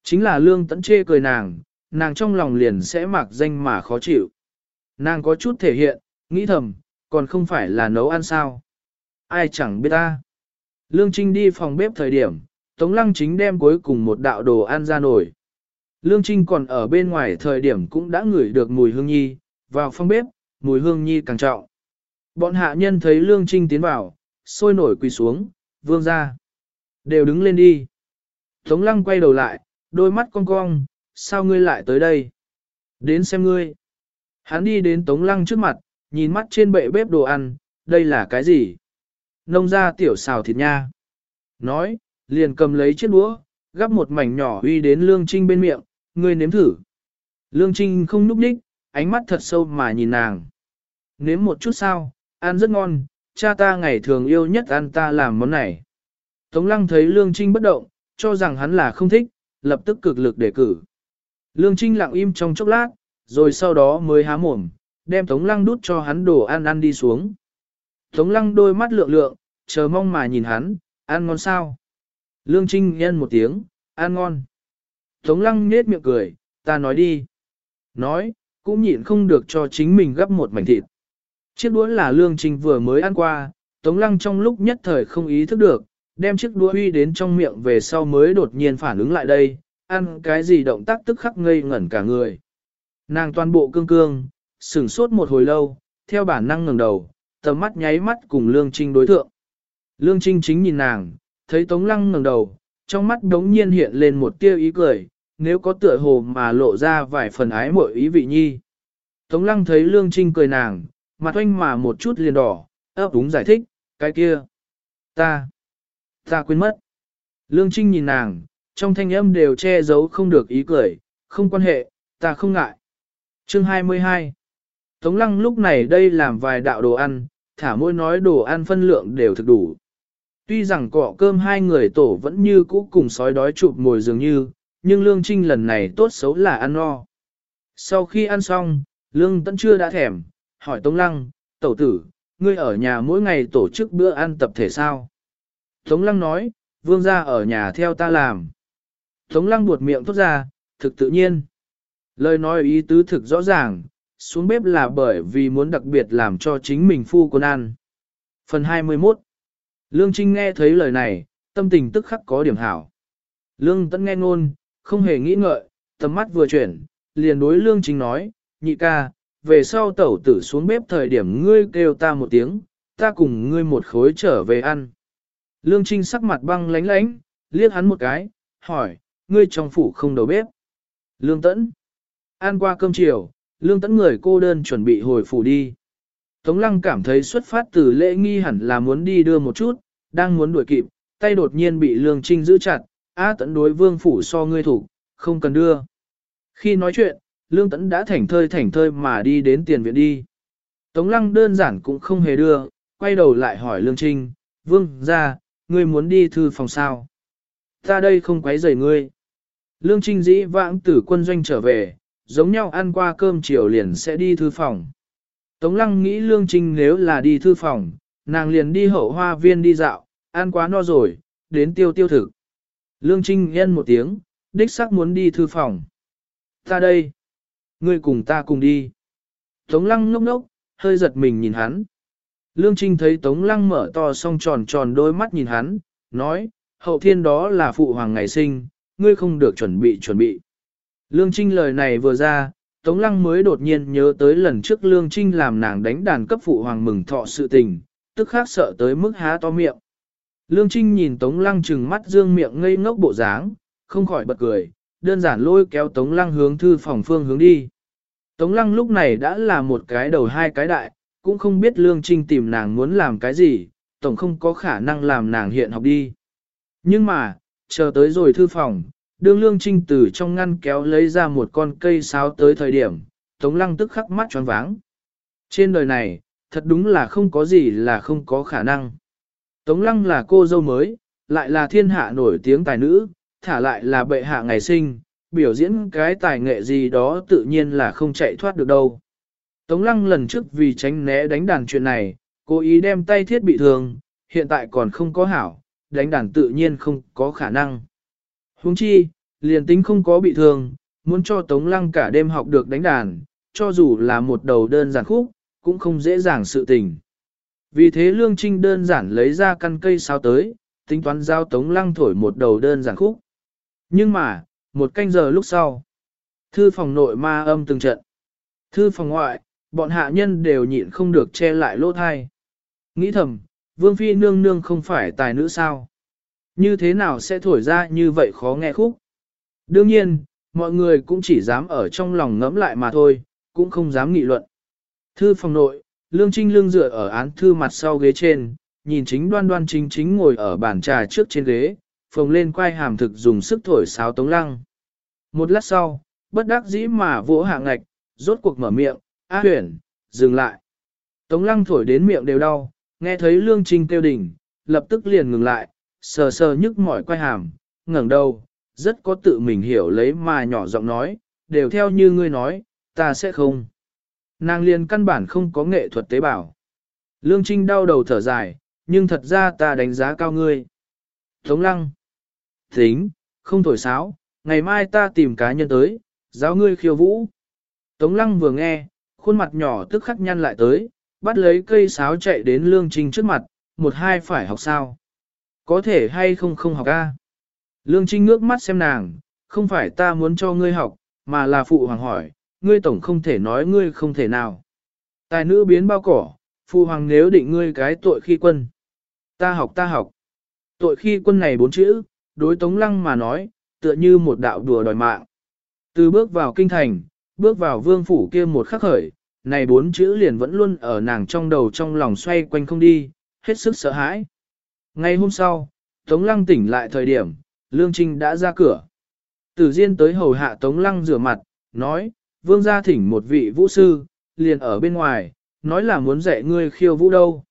A: Chính là lương tẫn chê cười nàng, nàng trong lòng liền sẽ mặc danh mà khó chịu. Nàng có chút thể hiện, nghĩ thầm, còn không phải là nấu ăn sao. Ai chẳng biết ta. Lương Trinh đi phòng bếp thời điểm, Tống Lăng chính đem cuối cùng một đạo đồ ăn ra nổi. Lương Trinh còn ở bên ngoài thời điểm cũng đã ngửi được mùi hương nhi, vào phòng bếp, mùi hương nhi càng trọng. Bọn hạ nhân thấy Lương Trinh tiến vào, sôi nổi quỳ xuống, vương ra. Đều đứng lên đi. Tống Lăng quay đầu lại, đôi mắt cong cong, sao ngươi lại tới đây? Đến xem ngươi. Hắn đi đến Tống Lăng trước mặt, nhìn mắt trên bệ bếp đồ ăn, đây là cái gì? Nông ra tiểu xào thịt nha. Nói, liền cầm lấy chiếc đũa, gắp một mảnh nhỏ uy đến Lương Trinh bên miệng, ngươi nếm thử. Lương Trinh không núp đích, ánh mắt thật sâu mà nhìn nàng. Nếm một chút sao, ăn rất ngon, cha ta ngày thường yêu nhất ăn ta làm món này. Tống Lăng thấy Lương Trinh bất động, cho rằng hắn là không thích, lập tức cực lực để cử. Lương Trinh lặng im trong chốc lát, rồi sau đó mới há mồm, đem Tống Lăng đút cho hắn đồ ăn ăn đi xuống. Tống Lăng đôi mắt lượng lượng, chờ mong mà nhìn hắn, ăn ngon sao? Lương Trinh nhân một tiếng, ăn ngon. Tống Lăng nết miệng cười, ta nói đi. Nói, cũng nhịn không được cho chính mình gấp một mảnh thịt. Chiếc đũa là Lương Trinh vừa mới ăn qua, Tống Lăng trong lúc nhất thời không ý thức được, đem chiếc đũa huy đến trong miệng về sau mới đột nhiên phản ứng lại đây, ăn cái gì động tác tức khắc ngây ngẩn cả người. Nàng toàn bộ cương cương, sửng sốt một hồi lâu, theo bản năng ngẩng đầu, tầm mắt nháy mắt cùng Lương Trinh đối thượng. Lương Trinh chính nhìn nàng, thấy Tống Lăng ngẩng đầu, trong mắt đống nhiên hiện lên một tia ý cười, nếu có tựa hồ mà lộ ra vài phần ái mội ý vị nhi. Tống Lăng thấy Lương Trinh cười nàng, mặt oanh mà một chút liền đỏ, ấp úng giải thích, cái kia. Ta, ta quên mất. Lương Trinh nhìn nàng, trong thanh âm đều che giấu không được ý cười, không quan hệ, ta không ngại. Chương 22 Tống lăng lúc này đây làm vài đạo đồ ăn, thả môi nói đồ ăn phân lượng đều thực đủ. Tuy rằng cọ cơm hai người tổ vẫn như cũ cùng sói đói chụp ngồi dường như, nhưng Lương Trinh lần này tốt xấu là ăn no. Sau khi ăn xong, Lương Tấn chưa đã thèm, hỏi Tống Lăng, tẩu tử, ngươi ở nhà mỗi ngày tổ chức bữa ăn tập thể sao? Tống Lăng nói, vương gia ở nhà theo ta làm. Tống Lăng buột miệng thốt ra, thực tự nhiên. Lời nói ý tứ thực rõ ràng, xuống bếp là bởi vì muốn đặc biệt làm cho chính mình phu quân ăn. Phần 21 Lương Trinh nghe thấy lời này, tâm tình tức khắc có điểm hảo. Lương Tấn nghe ngôn, không hề nghĩ ngợi, tầm mắt vừa chuyển, liền đối Lương Trinh nói, nhị ca, về sau tẩu tử xuống bếp thời điểm ngươi kêu ta một tiếng, ta cùng ngươi một khối trở về ăn. Lương Trinh sắc mặt băng lánh lánh, liếc hắn một cái, hỏi, ngươi trong phủ không đầu bếp. Lương Tẫn. Ăn qua cơm chiều, Lương Tẫn người cô đơn chuẩn bị hồi phủ đi. Tống Lăng cảm thấy xuất phát từ lễ nghi hẳn là muốn đi đưa một chút, đang muốn đuổi kịp, tay đột nhiên bị Lương Trinh giữ chặt, á tẫn đối vương phủ so ngươi thủ, không cần đưa. Khi nói chuyện, Lương Tẫn đã thảnh thơi thảnh thơi mà đi đến tiền viện đi. Tống Lăng đơn giản cũng không hề đưa, quay đầu lại hỏi Lương Trinh, vương ra, ngươi muốn đi thư phòng sao? Ta đây không quấy rầy ngươi. Lương Trinh dĩ vãng tử quân doanh trở về, giống nhau ăn qua cơm chiều liền sẽ đi thư phòng. Tống lăng nghĩ Lương Trinh nếu là đi thư phòng, nàng liền đi hậu hoa viên đi dạo, ăn quá no rồi, đến tiêu tiêu thực. Lương Trinh nhân một tiếng, đích xác muốn đi thư phòng. Ta đây. Ngươi cùng ta cùng đi. Tống lăng ngốc ngốc, hơi giật mình nhìn hắn. Lương Trinh thấy Tống lăng mở to song tròn tròn đôi mắt nhìn hắn, nói, hậu thiên đó là phụ hoàng ngày sinh, ngươi không được chuẩn bị chuẩn bị. Lương Trinh lời này vừa ra, Tống Lăng mới đột nhiên nhớ tới lần trước Lương Trinh làm nàng đánh đàn cấp phụ hoàng mừng thọ sự tình, tức khác sợ tới mức há to miệng. Lương Trinh nhìn Tống Lăng trừng mắt dương miệng ngây ngốc bộ dáng, không khỏi bật cười, đơn giản lôi kéo Tống Lăng hướng thư phòng phương hướng đi. Tống Lăng lúc này đã là một cái đầu hai cái đại, cũng không biết Lương Trinh tìm nàng muốn làm cái gì, tổng không có khả năng làm nàng hiện học đi. Nhưng mà, chờ tới rồi thư phòng, đương Lương Trinh từ trong ngăn kéo lấy ra một con cây sáo tới thời điểm, Tống Lăng tức khắc mắt tròn váng. Trên đời này, thật đúng là không có gì là không có khả năng. Tống Lăng là cô dâu mới, lại là thiên hạ nổi tiếng tài nữ, thả lại là bệ hạ ngày sinh, biểu diễn cái tài nghệ gì đó tự nhiên là không chạy thoát được đâu. Tống Lăng lần trước vì tránh né đánh đàn chuyện này, cố ý đem tay thiết bị thường, hiện tại còn không có hảo, đánh đàn tự nhiên không có khả năng. Huống chi, liền tính không có bị thương, muốn cho Tống Lăng cả đêm học được đánh đàn, cho dù là một đầu đơn giản khúc, cũng không dễ dàng sự tình. Vì thế Lương Trinh đơn giản lấy ra căn cây sao tới, tính toán giao Tống Lăng thổi một đầu đơn giản khúc. Nhưng mà, một canh giờ lúc sau, thư phòng nội ma âm từng trận. Thư phòng ngoại, bọn hạ nhân đều nhịn không được che lại lỗ thai. Nghĩ thầm, Vương Phi nương nương không phải tài nữ sao? Như thế nào sẽ thổi ra như vậy khó nghe khúc? Đương nhiên, mọi người cũng chỉ dám ở trong lòng ngẫm lại mà thôi, cũng không dám nghị luận. Thư phòng nội, Lương Trinh lương dựa ở án thư mặt sau ghế trên, nhìn chính đoan đoan chính chính ngồi ở bàn trà trước trên ghế, phồng lên quay hàm thực dùng sức thổi sáo tống lăng. Một lát sau, bất đắc dĩ mà vỗ hạ ngạch, rốt cuộc mở miệng, A huyển, dừng lại. Tống lăng thổi đến miệng đều đau, nghe thấy Lương Trinh kêu đỉnh, lập tức liền ngừng lại, sờ sờ nhức mỏi quay hàm, ngẩng đầu, rất có tự mình hiểu lấy mà nhỏ giọng nói, đều theo như ngươi nói, ta sẽ không. Nàng liền căn bản không có nghệ thuật tế bào. Lương Trinh đau đầu thở dài, nhưng thật ra ta đánh giá cao ngươi. Tống lăng. Tính, không thổi sáo, ngày mai ta tìm cá nhân tới, giáo ngươi khiêu vũ. Tống lăng vừa nghe, khuôn mặt nhỏ tức khắc nhăn lại tới, bắt lấy cây sáo chạy đến Lương Trinh trước mặt, một hai phải học sao. Có thể hay không không học a? Lương Trinh ngước mắt xem nàng, không phải ta muốn cho ngươi học, mà là phụ hoàng hỏi, ngươi tổng không thể nói ngươi không thể nào. Tài nữ biến bao cỏ, phụ hoàng nếu định ngươi cái tội khi quân. Ta học ta học. Tội khi quân này bốn chữ, đối tống lăng mà nói, tựa như một đạo đùa đòi mạng. Từ bước vào kinh thành, bước vào vương phủ kia một khắc khởi, này bốn chữ liền vẫn luôn ở nàng trong đầu trong lòng xoay quanh không đi, hết sức sợ hãi. Ngay hôm sau, Tống Lăng tỉnh lại thời điểm, Lương Trinh đã ra cửa. Tử Diên tới hầu hạ Tống Lăng rửa mặt, nói, vương gia thỉnh một vị vũ sư, liền ở bên ngoài, nói là muốn dạy ngươi khiêu vũ đâu.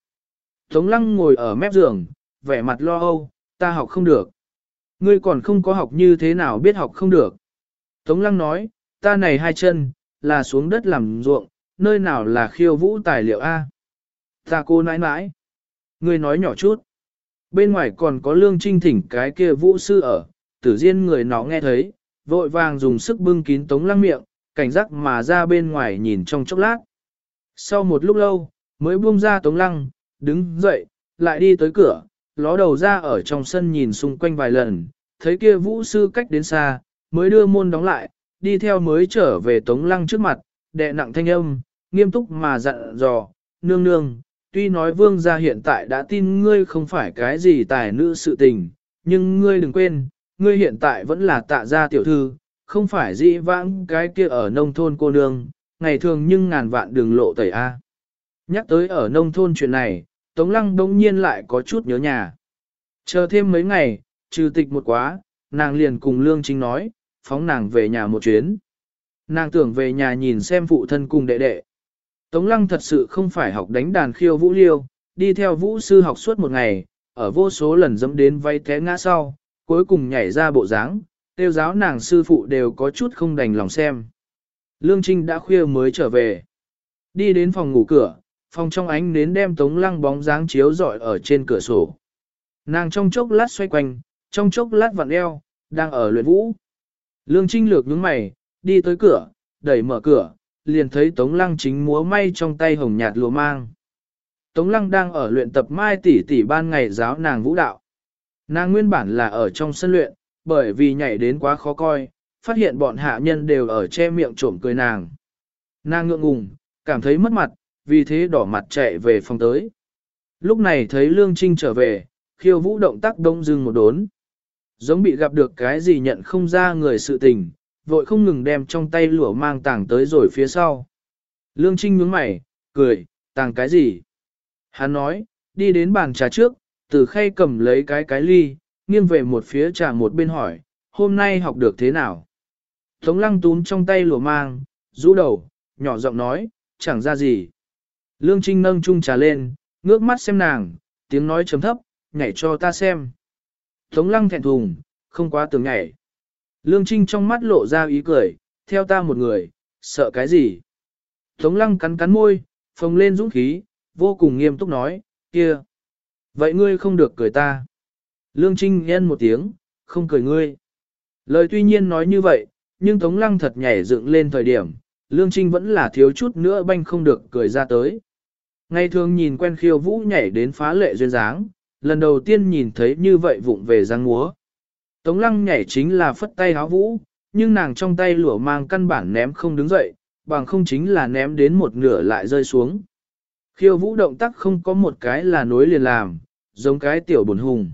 A: Tống Lăng ngồi ở mép giường, vẻ mặt lo âu, ta học không được. Ngươi còn không có học như thế nào biết học không được. Tống Lăng nói, ta này hai chân, là xuống đất làm ruộng, nơi nào là khiêu vũ tài liệu A. Ta cô nãi nãi. Ngươi nói nhỏ chút. Bên ngoài còn có lương trinh thỉnh cái kia vũ sư ở, tử diên người nó nghe thấy, vội vàng dùng sức bưng kín tống lăng miệng, cảnh giác mà ra bên ngoài nhìn trong chốc lát. Sau một lúc lâu, mới buông ra tống lăng, đứng dậy, lại đi tới cửa, ló đầu ra ở trong sân nhìn xung quanh vài lần, thấy kia vũ sư cách đến xa, mới đưa môn đóng lại, đi theo mới trở về tống lăng trước mặt, đệ nặng thanh âm, nghiêm túc mà dặn dò, nương nương, tuy nói vương gia hiện tại đã tin ngươi không phải cái gì tài nữ sự tình, nhưng ngươi đừng quên, ngươi hiện tại vẫn là tạ gia tiểu thư, không phải dĩ vãng cái kia ở nông thôn cô nương, ngày thường nhưng ngàn vạn đường lộ tẩy A. Nhắc tới ở nông thôn chuyện này, Tống Lăng đông nhiên lại có chút nhớ nhà. Chờ thêm mấy ngày, trừ tịch một quá, nàng liền cùng Lương Trinh nói, phóng nàng về nhà một chuyến. Nàng tưởng về nhà nhìn xem phụ thân cùng đệ đệ. Tống Lăng thật sự không phải học đánh đàn khiêu vũ liêu, đi theo vũ sư học suốt một ngày, ở vô số lần dẫm đến vay té ngã sau, cuối cùng nhảy ra bộ dáng, tiêu giáo nàng sư phụ đều có chút không đành lòng xem. Lương Trinh đã khuya mới trở về. Đi đến phòng ngủ cửa, phòng trong ánh nến đem tống lăng bóng dáng chiếu rọi ở trên cửa sổ. Nàng trong chốc lát xoay quanh, trong chốc lát vặn eo, đang ở luyện vũ. Lương Trinh lược nhướng mày, đi tới cửa, đẩy mở cửa, liền thấy Tống Lăng chính múa may trong tay hồng nhạt lùa mang. Tống Lăng đang ở luyện tập mai tỷ tỷ ban ngày giáo nàng vũ đạo. Nàng nguyên bản là ở trong sân luyện, bởi vì nhảy đến quá khó coi, phát hiện bọn hạ nhân đều ở che miệng trộm cười nàng. Nàng ngượng ngùng, cảm thấy mất mặt, vì thế đỏ mặt chạy về phòng tới. Lúc này thấy Lương Trinh trở về, khiêu vũ động tác đông dưng một đốn. Giống bị gặp được cái gì nhận không ra người sự tình, vội không ngừng đem trong tay lửa mang tàng tới rồi phía sau. Lương Trinh nhướng mày, cười, tàng cái gì? Hắn nói, đi đến bàn trà trước, từ khay cầm lấy cái cái ly, nghiêng về một phía trà một bên hỏi, hôm nay học được thế nào? Tống lăng túm trong tay lửa mang, rũ đầu, nhỏ giọng nói, chẳng ra gì. Lương Trinh nâng chung trà lên, ngước mắt xem nàng, tiếng nói chấm thấp, nhảy cho ta xem. Tống lăng thẹn thùng, không quá tưởng nhảy. Lương Trinh trong mắt lộ ra ý cười, theo ta một người, sợ cái gì? Tống lăng cắn cắn môi, phồng lên dũng khí, vô cùng nghiêm túc nói, kia. Vậy ngươi không được cười ta. Lương Trinh nhân một tiếng, không cười ngươi. Lời tuy nhiên nói như vậy, nhưng Tống Lăng thật nhảy dựng lên thời điểm, Lương Trinh vẫn là thiếu chút nữa banh không được cười ra tới. Ngày thường nhìn quen khiêu vũ nhảy đến phá lệ duyên dáng, lần đầu tiên nhìn thấy như vậy vụng về giang múa. Tống Lăng nhảy chính là phất tay háo vũ, nhưng nàng trong tay lụa mang căn bản ném không đứng dậy, bằng không chính là ném đến một nửa lại rơi xuống. Khiêu vũ động tác không có một cái là nối liền làm, giống cái tiểu buồn hùng.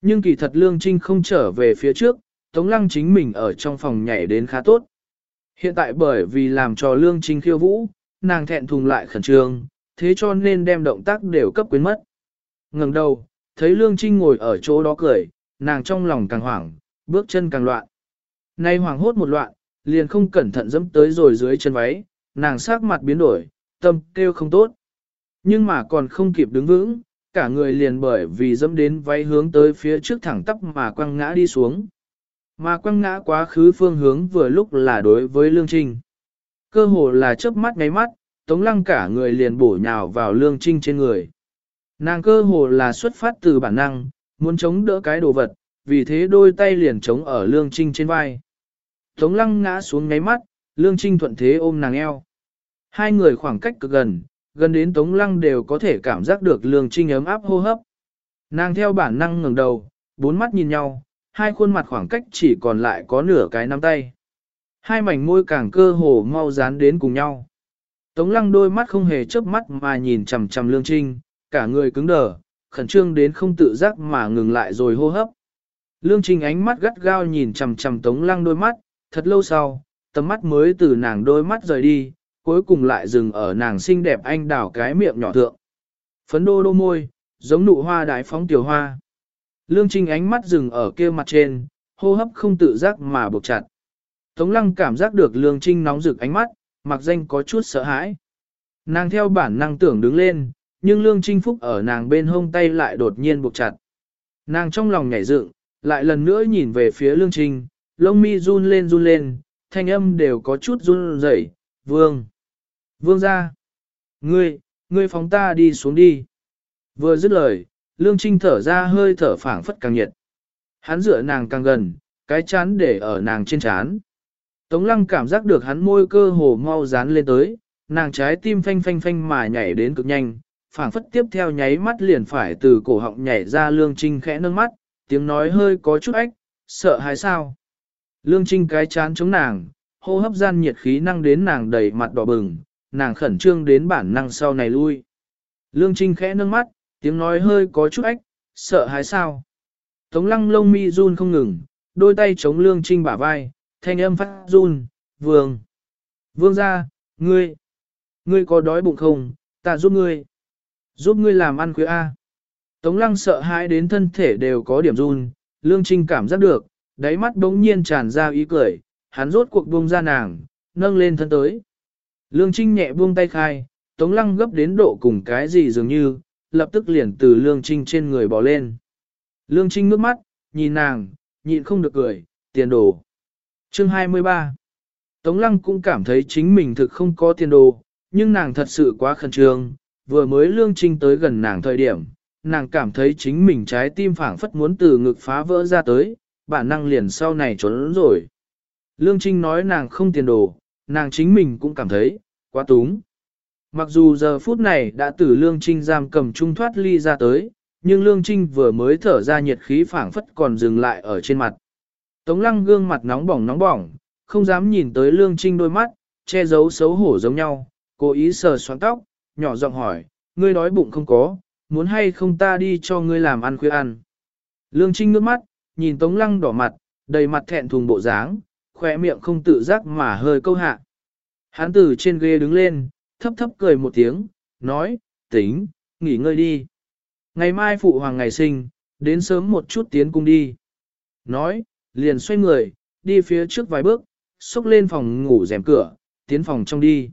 A: Nhưng kỳ thật Lương Trinh không trở về phía trước, Tống Lăng chính mình ở trong phòng nhảy đến khá tốt. Hiện tại bởi vì làm cho Lương Trinh khiêu vũ, nàng thẹn thùng lại khẩn trương, thế cho nên đem động tác đều cấp quyến mất. ngẩng đầu, thấy Lương Trinh ngồi ở chỗ đó cười, nàng trong lòng càng hoảng, bước chân càng loạn. Nay hoảng hốt một loạn, liền không cẩn thận dẫm tới rồi dưới chân váy, nàng sắc mặt biến đổi, tâm kêu không tốt. Nhưng mà còn không kịp đứng vững, cả người liền bởi vì dẫm đến váy hướng tới phía trước thẳng tắp mà quăng ngã đi xuống. Mà quăng ngã quá khứ phương hướng vừa lúc là đối với Lương Trinh. Cơ hồ là chớp mắt ngay mắt, Tống Lăng cả người liền bổ nhào vào Lương Trinh trên người. Nàng cơ hồ là xuất phát từ bản năng, muốn chống đỡ cái đồ vật, vì thế đôi tay liền chống ở Lương Trinh trên vai. Tống Lăng ngã xuống ngáy mắt, Lương Trinh thuận thế ôm nàng eo. Hai người khoảng cách cực gần, gần đến Tống Lăng đều có thể cảm giác được Lương Trinh ấm áp hô hấp. Nàng theo bản năng ngẩng đầu, bốn mắt nhìn nhau, hai khuôn mặt khoảng cách chỉ còn lại có nửa cái nắm tay. Hai mảnh môi càng cơ hồ mau dán đến cùng nhau. Tống Lăng đôi mắt không hề chớp mắt mà nhìn chằm chằm Lương Trinh, cả người cứng đờ, khẩn trương đến không tự giác mà ngừng lại rồi hô hấp. Lương Trinh ánh mắt gắt gao nhìn chằm chằm Tống Lăng đôi mắt, thật lâu sau, tầm mắt mới từ nàng đôi mắt rời đi, cuối cùng lại dừng ở nàng xinh đẹp anh đào cái miệng nhỏ thượng. Phấn đô đô môi, giống nụ hoa đại phóng tiểu hoa. Lương Trinh ánh mắt dừng ở kia mặt trên, hô hấp không tự giác mà buộc chặt. Tống lăng cảm giác được Lương Trinh nóng rực ánh mắt, mặc danh có chút sợ hãi. Nàng theo bản năng tưởng đứng lên, nhưng Lương Trinh Phúc ở nàng bên hông tay lại đột nhiên buộc chặt. Nàng trong lòng nhảy dựng, lại lần nữa nhìn về phía Lương Trinh, lông mi run lên run lên, thanh âm đều có chút run rẩy. vương. Vương ra. Ngươi, ngươi phóng ta đi xuống đi. Vừa dứt lời, Lương Trinh thở ra hơi thở phảng phất càng nhiệt. Hắn dựa nàng càng gần, cái chán để ở nàng trên chán. Tống lăng cảm giác được hắn môi cơ hồ mau dán lên tới, nàng trái tim phanh phanh phanh mà nhảy đến cực nhanh, phảng phất tiếp theo nháy mắt liền phải từ cổ họng nhảy ra Lương Trinh khẽ nâng mắt, tiếng nói hơi có chút ách, sợ hãi sao. Lương Trinh cái chán chống nàng, hô hấp gian nhiệt khí năng đến nàng đầy mặt đỏ bừng, nàng khẩn trương đến bản năng sau này lui. Lương Trinh khẽ nâng mắt, tiếng nói hơi có chút ách, sợ hãi sao. Tống lăng lông mi run không ngừng, đôi tay chống lương trinh bả vai, thanh âm phát run, vương. Vương ra, ngươi, ngươi có đói bụng không, ta giúp ngươi. Giúp ngươi làm ăn khuya A. Tống lăng sợ hãi đến thân thể đều có điểm run, lương trinh cảm giác được, đáy mắt bỗng nhiên tràn ra ý cười, hắn rốt cuộc buông ra nàng, nâng lên thân tới. Lương trinh nhẹ buông tay khai, tống lăng gấp đến độ cùng cái gì dường như, lập tức liền từ lương trinh trên người bỏ lên. Lương trinh ngước mắt, nhìn nàng, nhịn không được cười, tiền đồ. Chương 23 Tống lăng cũng cảm thấy chính mình thực không có tiền đồ, nhưng nàng thật sự quá khẩn trương, vừa mới lương trinh tới gần nàng thời điểm, nàng cảm thấy chính mình trái tim phảng phất muốn từ ngực phá vỡ ra tới, bản năng liền sau này trốn rồi. Lương Trinh nói nàng không tiền đồ, nàng chính mình cũng cảm thấy, quá túng. Mặc dù giờ phút này đã từ Lương Trinh giam cầm trung thoát ly ra tới, nhưng Lương Trinh vừa mới thở ra nhiệt khí phảng phất còn dừng lại ở trên mặt. Tống lăng gương mặt nóng bỏng nóng bỏng, không dám nhìn tới Lương Trinh đôi mắt, che giấu xấu hổ giống nhau, cố ý sờ xoắn tóc, nhỏ giọng hỏi, ngươi đói bụng không có, muốn hay không ta đi cho ngươi làm ăn khuya ăn. Lương Trinh ngước mắt, nhìn Tống Lăng đỏ mặt, đầy mặt thẹn thùng bộ dáng, khỏe miệng không tự giác mà hơi câu hạ. Hán tử trên ghế đứng lên, thấp thấp cười một tiếng, nói, tính, nghỉ ngơi đi. Ngày mai phụ hoàng ngày sinh, đến sớm một chút tiến cung đi. Nói, liền xoay người, đi phía trước vài bước, xúc lên phòng ngủ rèm cửa, tiến phòng trong đi.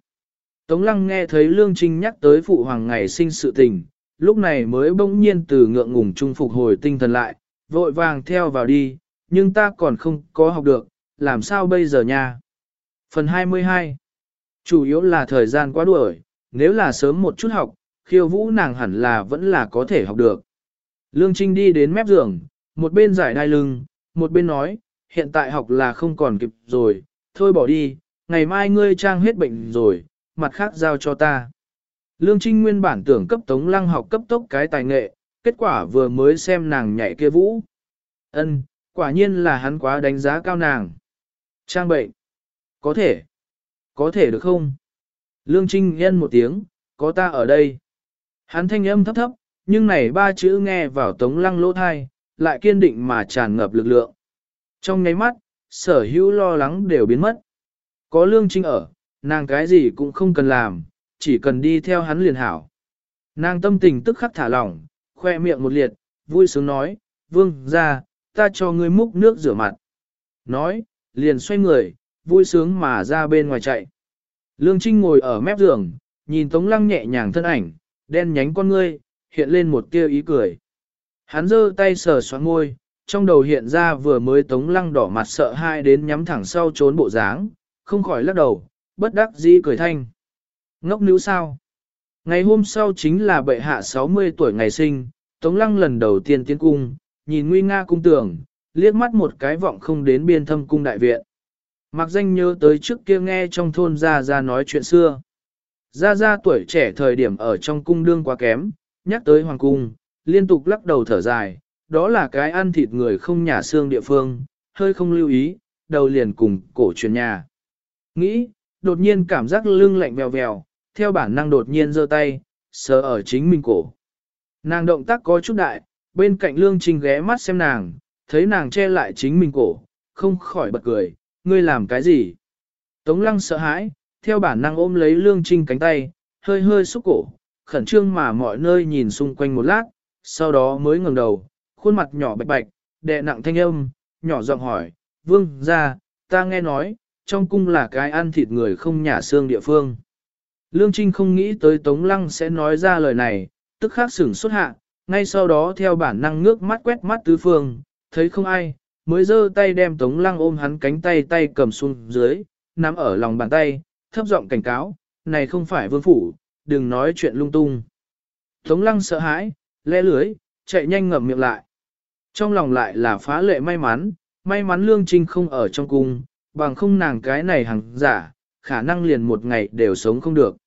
A: Tống lăng nghe thấy Lương Trinh nhắc tới phụ hoàng ngày sinh sự tình, lúc này mới bỗng nhiên từ ngượng ngùng trung phục hồi tinh thần lại, vội vàng theo vào đi, nhưng ta còn không có học được, làm sao bây giờ nha? Phần 22 Chủ yếu là thời gian quá đuổi, nếu là sớm một chút học, khiêu vũ nàng hẳn là vẫn là có thể học được. Lương Trinh đi đến mép giường, một bên giải đai lưng, một bên nói, hiện tại học là không còn kịp rồi, thôi bỏ đi, ngày mai ngươi trang hết bệnh rồi, mặt khác giao cho ta. Lương Trinh nguyên bản tưởng cấp tống lăng học cấp tốc cái tài nghệ, kết quả vừa mới xem nàng nhảy kia vũ. Ân, quả nhiên là hắn quá đánh giá cao nàng. Trang bệnh. Có thể. Có thể được không? Lương Trinh yên một tiếng, có ta ở đây. Hắn thanh âm thấp thấp, nhưng này ba chữ nghe vào tống lăng lỗ thai, lại kiên định mà tràn ngập lực lượng. Trong nháy mắt, sở hữu lo lắng đều biến mất. Có lương trinh ở, nàng cái gì cũng không cần làm, chỉ cần đi theo hắn liền hảo. Nàng tâm tình tức khắc thả lỏng, khoe miệng một liệt, vui sướng nói, vương ra, ta cho ngươi múc nước rửa mặt. Nói, liền xoay người, vui sướng mà ra bên ngoài chạy. Lương Trinh ngồi ở mép giường, nhìn Tống Lăng nhẹ nhàng thân ảnh, đen nhánh con ngươi, hiện lên một tia ý cười. Hắn giơ tay sờ xoắn ngôi, trong đầu hiện ra vừa mới Tống Lăng đỏ mặt sợ hai đến nhắm thẳng sau trốn bộ dáng, không khỏi lắc đầu, bất đắc dĩ cười thanh. Ngốc nữ sao? Ngày hôm sau chính là bệ hạ 60 tuổi ngày sinh, Tống Lăng lần đầu tiên tiến cung, nhìn nguy nga cung tưởng, liếc mắt một cái vọng không đến biên thâm cung đại viện. Mặc danh nhớ tới trước kia nghe trong thôn Gia Gia nói chuyện xưa. Gia Gia tuổi trẻ thời điểm ở trong cung đương quá kém, nhắc tới hoàng cung, liên tục lắc đầu thở dài, đó là cái ăn thịt người không nhà xương địa phương, hơi không lưu ý, đầu liền cùng cổ truyền nhà. Nghĩ, đột nhiên cảm giác lưng lạnh vèo vèo, theo bản năng đột nhiên giơ tay, sờ ở chính mình cổ. Nàng động tác có chút đại, bên cạnh lương trinh ghé mắt xem nàng, thấy nàng che lại chính mình cổ, không khỏi bật cười, ngươi làm cái gì? Tống lăng sợ hãi, theo bản năng ôm lấy lương trinh cánh tay, hơi hơi xúc cổ, khẩn trương mà mọi nơi nhìn xung quanh một lát, sau đó mới ngẩng đầu, khuôn mặt nhỏ bạch bạch, đè nặng thanh âm, nhỏ giọng hỏi, vương ra, ta nghe nói, trong cung là cái ăn thịt người không nhả xương địa phương. Lương Trinh không nghĩ tới Tống Lăng sẽ nói ra lời này, tức khắc sửng xuất hạ, ngay sau đó theo bản năng ngước mắt quét mắt tứ phương, thấy không ai, mới giơ tay đem Tống Lăng ôm hắn cánh tay tay cầm xuống dưới, nắm ở lòng bàn tay, thấp giọng cảnh cáo, này không phải vương phủ, đừng nói chuyện lung tung. Tống Lăng sợ hãi, lẽ lưới, chạy nhanh ngậm miệng lại. Trong lòng lại là phá lệ may mắn, may mắn Lương Trinh không ở trong cung, bằng không nàng cái này hằng giả, khả năng liền một ngày đều sống không được.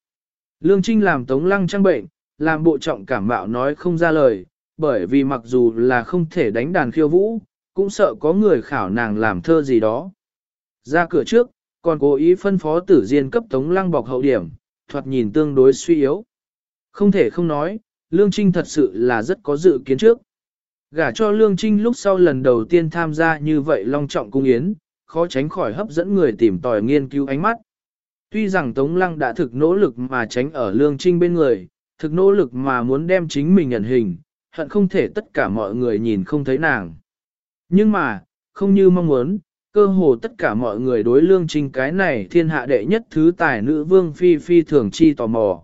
A: Lương Trinh làm Tống Lăng trang bệnh, làm bộ trọng cảm mạo nói không ra lời, bởi vì mặc dù là không thể đánh đàn khiêu vũ, cũng sợ có người khảo nàng làm thơ gì đó. Ra cửa trước, còn cố ý phân phó tử diên cấp Tống Lăng bọc hậu điểm, thoạt nhìn tương đối suy yếu. Không thể không nói, Lương Trinh thật sự là rất có dự kiến trước. Gả cho Lương Trinh lúc sau lần đầu tiên tham gia như vậy long trọng cung yến, khó tránh khỏi hấp dẫn người tìm tòi nghiên cứu ánh mắt. Tuy rằng Tống Lăng đã thực nỗ lực mà tránh ở Lương Trinh bên người, thực nỗ lực mà muốn đem chính mình nhận hình, hận không thể tất cả mọi người nhìn không thấy nàng. Nhưng mà, không như mong muốn, cơ hồ tất cả mọi người đối Lương Trinh cái này thiên hạ đệ nhất thứ tài nữ vương phi phi thường chi tò mò.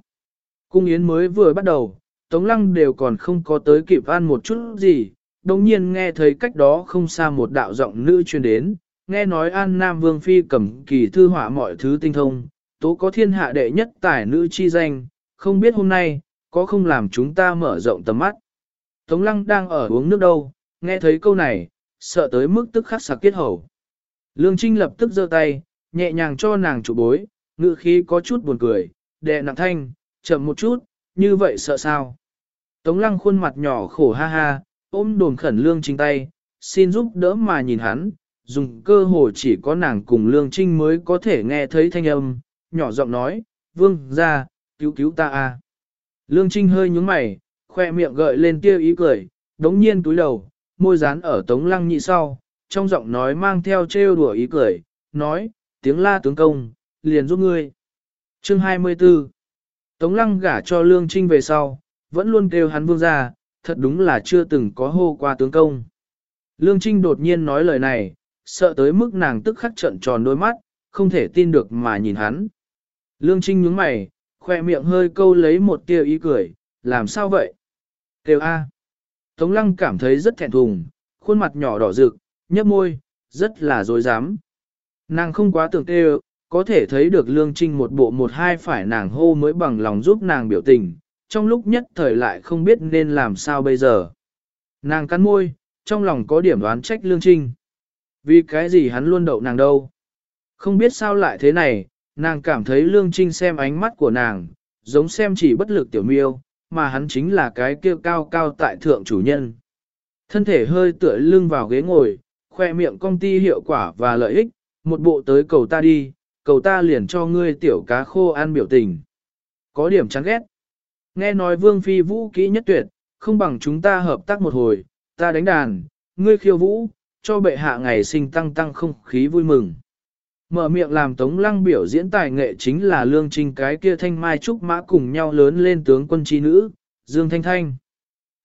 A: Cung yến mới vừa bắt đầu, Tống Lăng đều còn không có tới kịp ăn một chút gì, đồng nhiên nghe thấy cách đó không xa một đạo giọng nữ truyền đến, nghe nói An Nam Vương Phi cầm kỳ thư họa mọi thứ tinh thông, tố có thiên hạ đệ nhất tài nữ chi danh, không biết hôm nay, có không làm chúng ta mở rộng tầm mắt. Tống Lăng đang ở uống nước đâu, nghe thấy câu này, sợ tới mức tức khắc sặc kết hầu. Lương Trinh lập tức giơ tay, nhẹ nhàng cho nàng chủ bối, ngự khí có chút buồn cười, đè nặng thanh, chậm một chút, như vậy sợ sao. Tống Lăng khuôn mặt nhỏ khổ ha ha, ôm đồn khẩn Lương Trinh tay, xin giúp đỡ mà nhìn hắn, dùng cơ hồ chỉ có nàng cùng Lương Trinh mới có thể nghe thấy thanh âm, nhỏ giọng nói, vương ra, cứu cứu ta a. Lương Trinh hơi nhúng mày, khoe miệng gợi lên tia ý cười, đống nhiên túi đầu, môi dán ở tống lăng nhị sau, trong giọng nói mang theo trêu đùa ý cười, nói, tiếng la tướng công, liền giúp ngươi. Chương 24 Tống lăng gả cho Lương Trinh về sau, vẫn luôn kêu hắn vương ra, thật đúng là chưa từng có hô qua tướng công. Lương Trinh đột nhiên nói lời này, sợ tới mức nàng tức khắc trợn tròn đôi mắt, không thể tin được mà nhìn hắn. Lương Trinh nhướng mày, khoe miệng hơi câu lấy một tia ý cười, làm sao vậy? Kêu A. Tống lăng cảm thấy rất thẹn thùng, khuôn mặt nhỏ đỏ rực, nhấp môi, rất là dối dám. Nàng không quá tưởng kêu, có thể thấy được lương trinh một bộ một hai phải nàng hô mới bằng lòng giúp nàng biểu tình, trong lúc nhất thời lại không biết nên làm sao bây giờ. Nàng cắn môi, trong lòng có điểm đoán trách lương trinh. Vì cái gì hắn luôn đậu nàng đâu. Không biết sao lại thế này, nàng cảm thấy lương trinh xem ánh mắt của nàng, giống xem chỉ bất lực tiểu miêu, mà hắn chính là cái kia cao cao tại thượng chủ nhân. Thân thể hơi tựa lưng vào ghế ngồi, khoe miệng công ty hiệu quả và lợi ích, một bộ tới cầu ta đi, cầu ta liền cho ngươi tiểu cá khô ăn biểu tình. Có điểm chán ghét. Nghe nói vương phi vũ kỹ nhất tuyệt, không bằng chúng ta hợp tác một hồi, ta đánh đàn, ngươi khiêu vũ, cho bệ hạ ngày sinh tăng tăng không khí vui mừng. Mở miệng làm tống lăng biểu diễn tài nghệ chính là lương trinh cái kia thanh mai trúc mã cùng nhau lớn lên tướng quân chi nữ, Dương Thanh Thanh.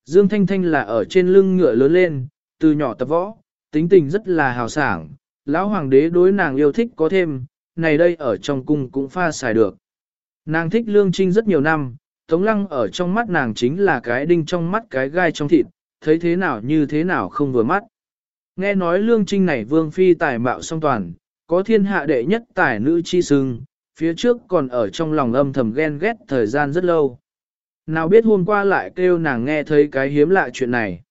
A: Dương Thanh Thanh là ở trên lưng ngựa lớn lên, từ nhỏ tập võ, tính tình rất là hào sảng, lão hoàng đế đối nàng yêu thích có thêm, này đây ở trong cung cũng pha xài được. Nàng thích lương trinh rất nhiều năm, tống lăng ở trong mắt nàng chính là cái đinh trong mắt cái gai trong thịt, thấy thế nào như thế nào không vừa mắt. Nghe nói lương trinh này vương phi tài mạo song toàn, có thiên hạ đệ nhất tài nữ chi sưng, phía trước còn ở trong lòng âm thầm ghen ghét thời gian rất lâu. Nào biết hôm qua lại kêu nàng nghe thấy cái hiếm lạ chuyện này.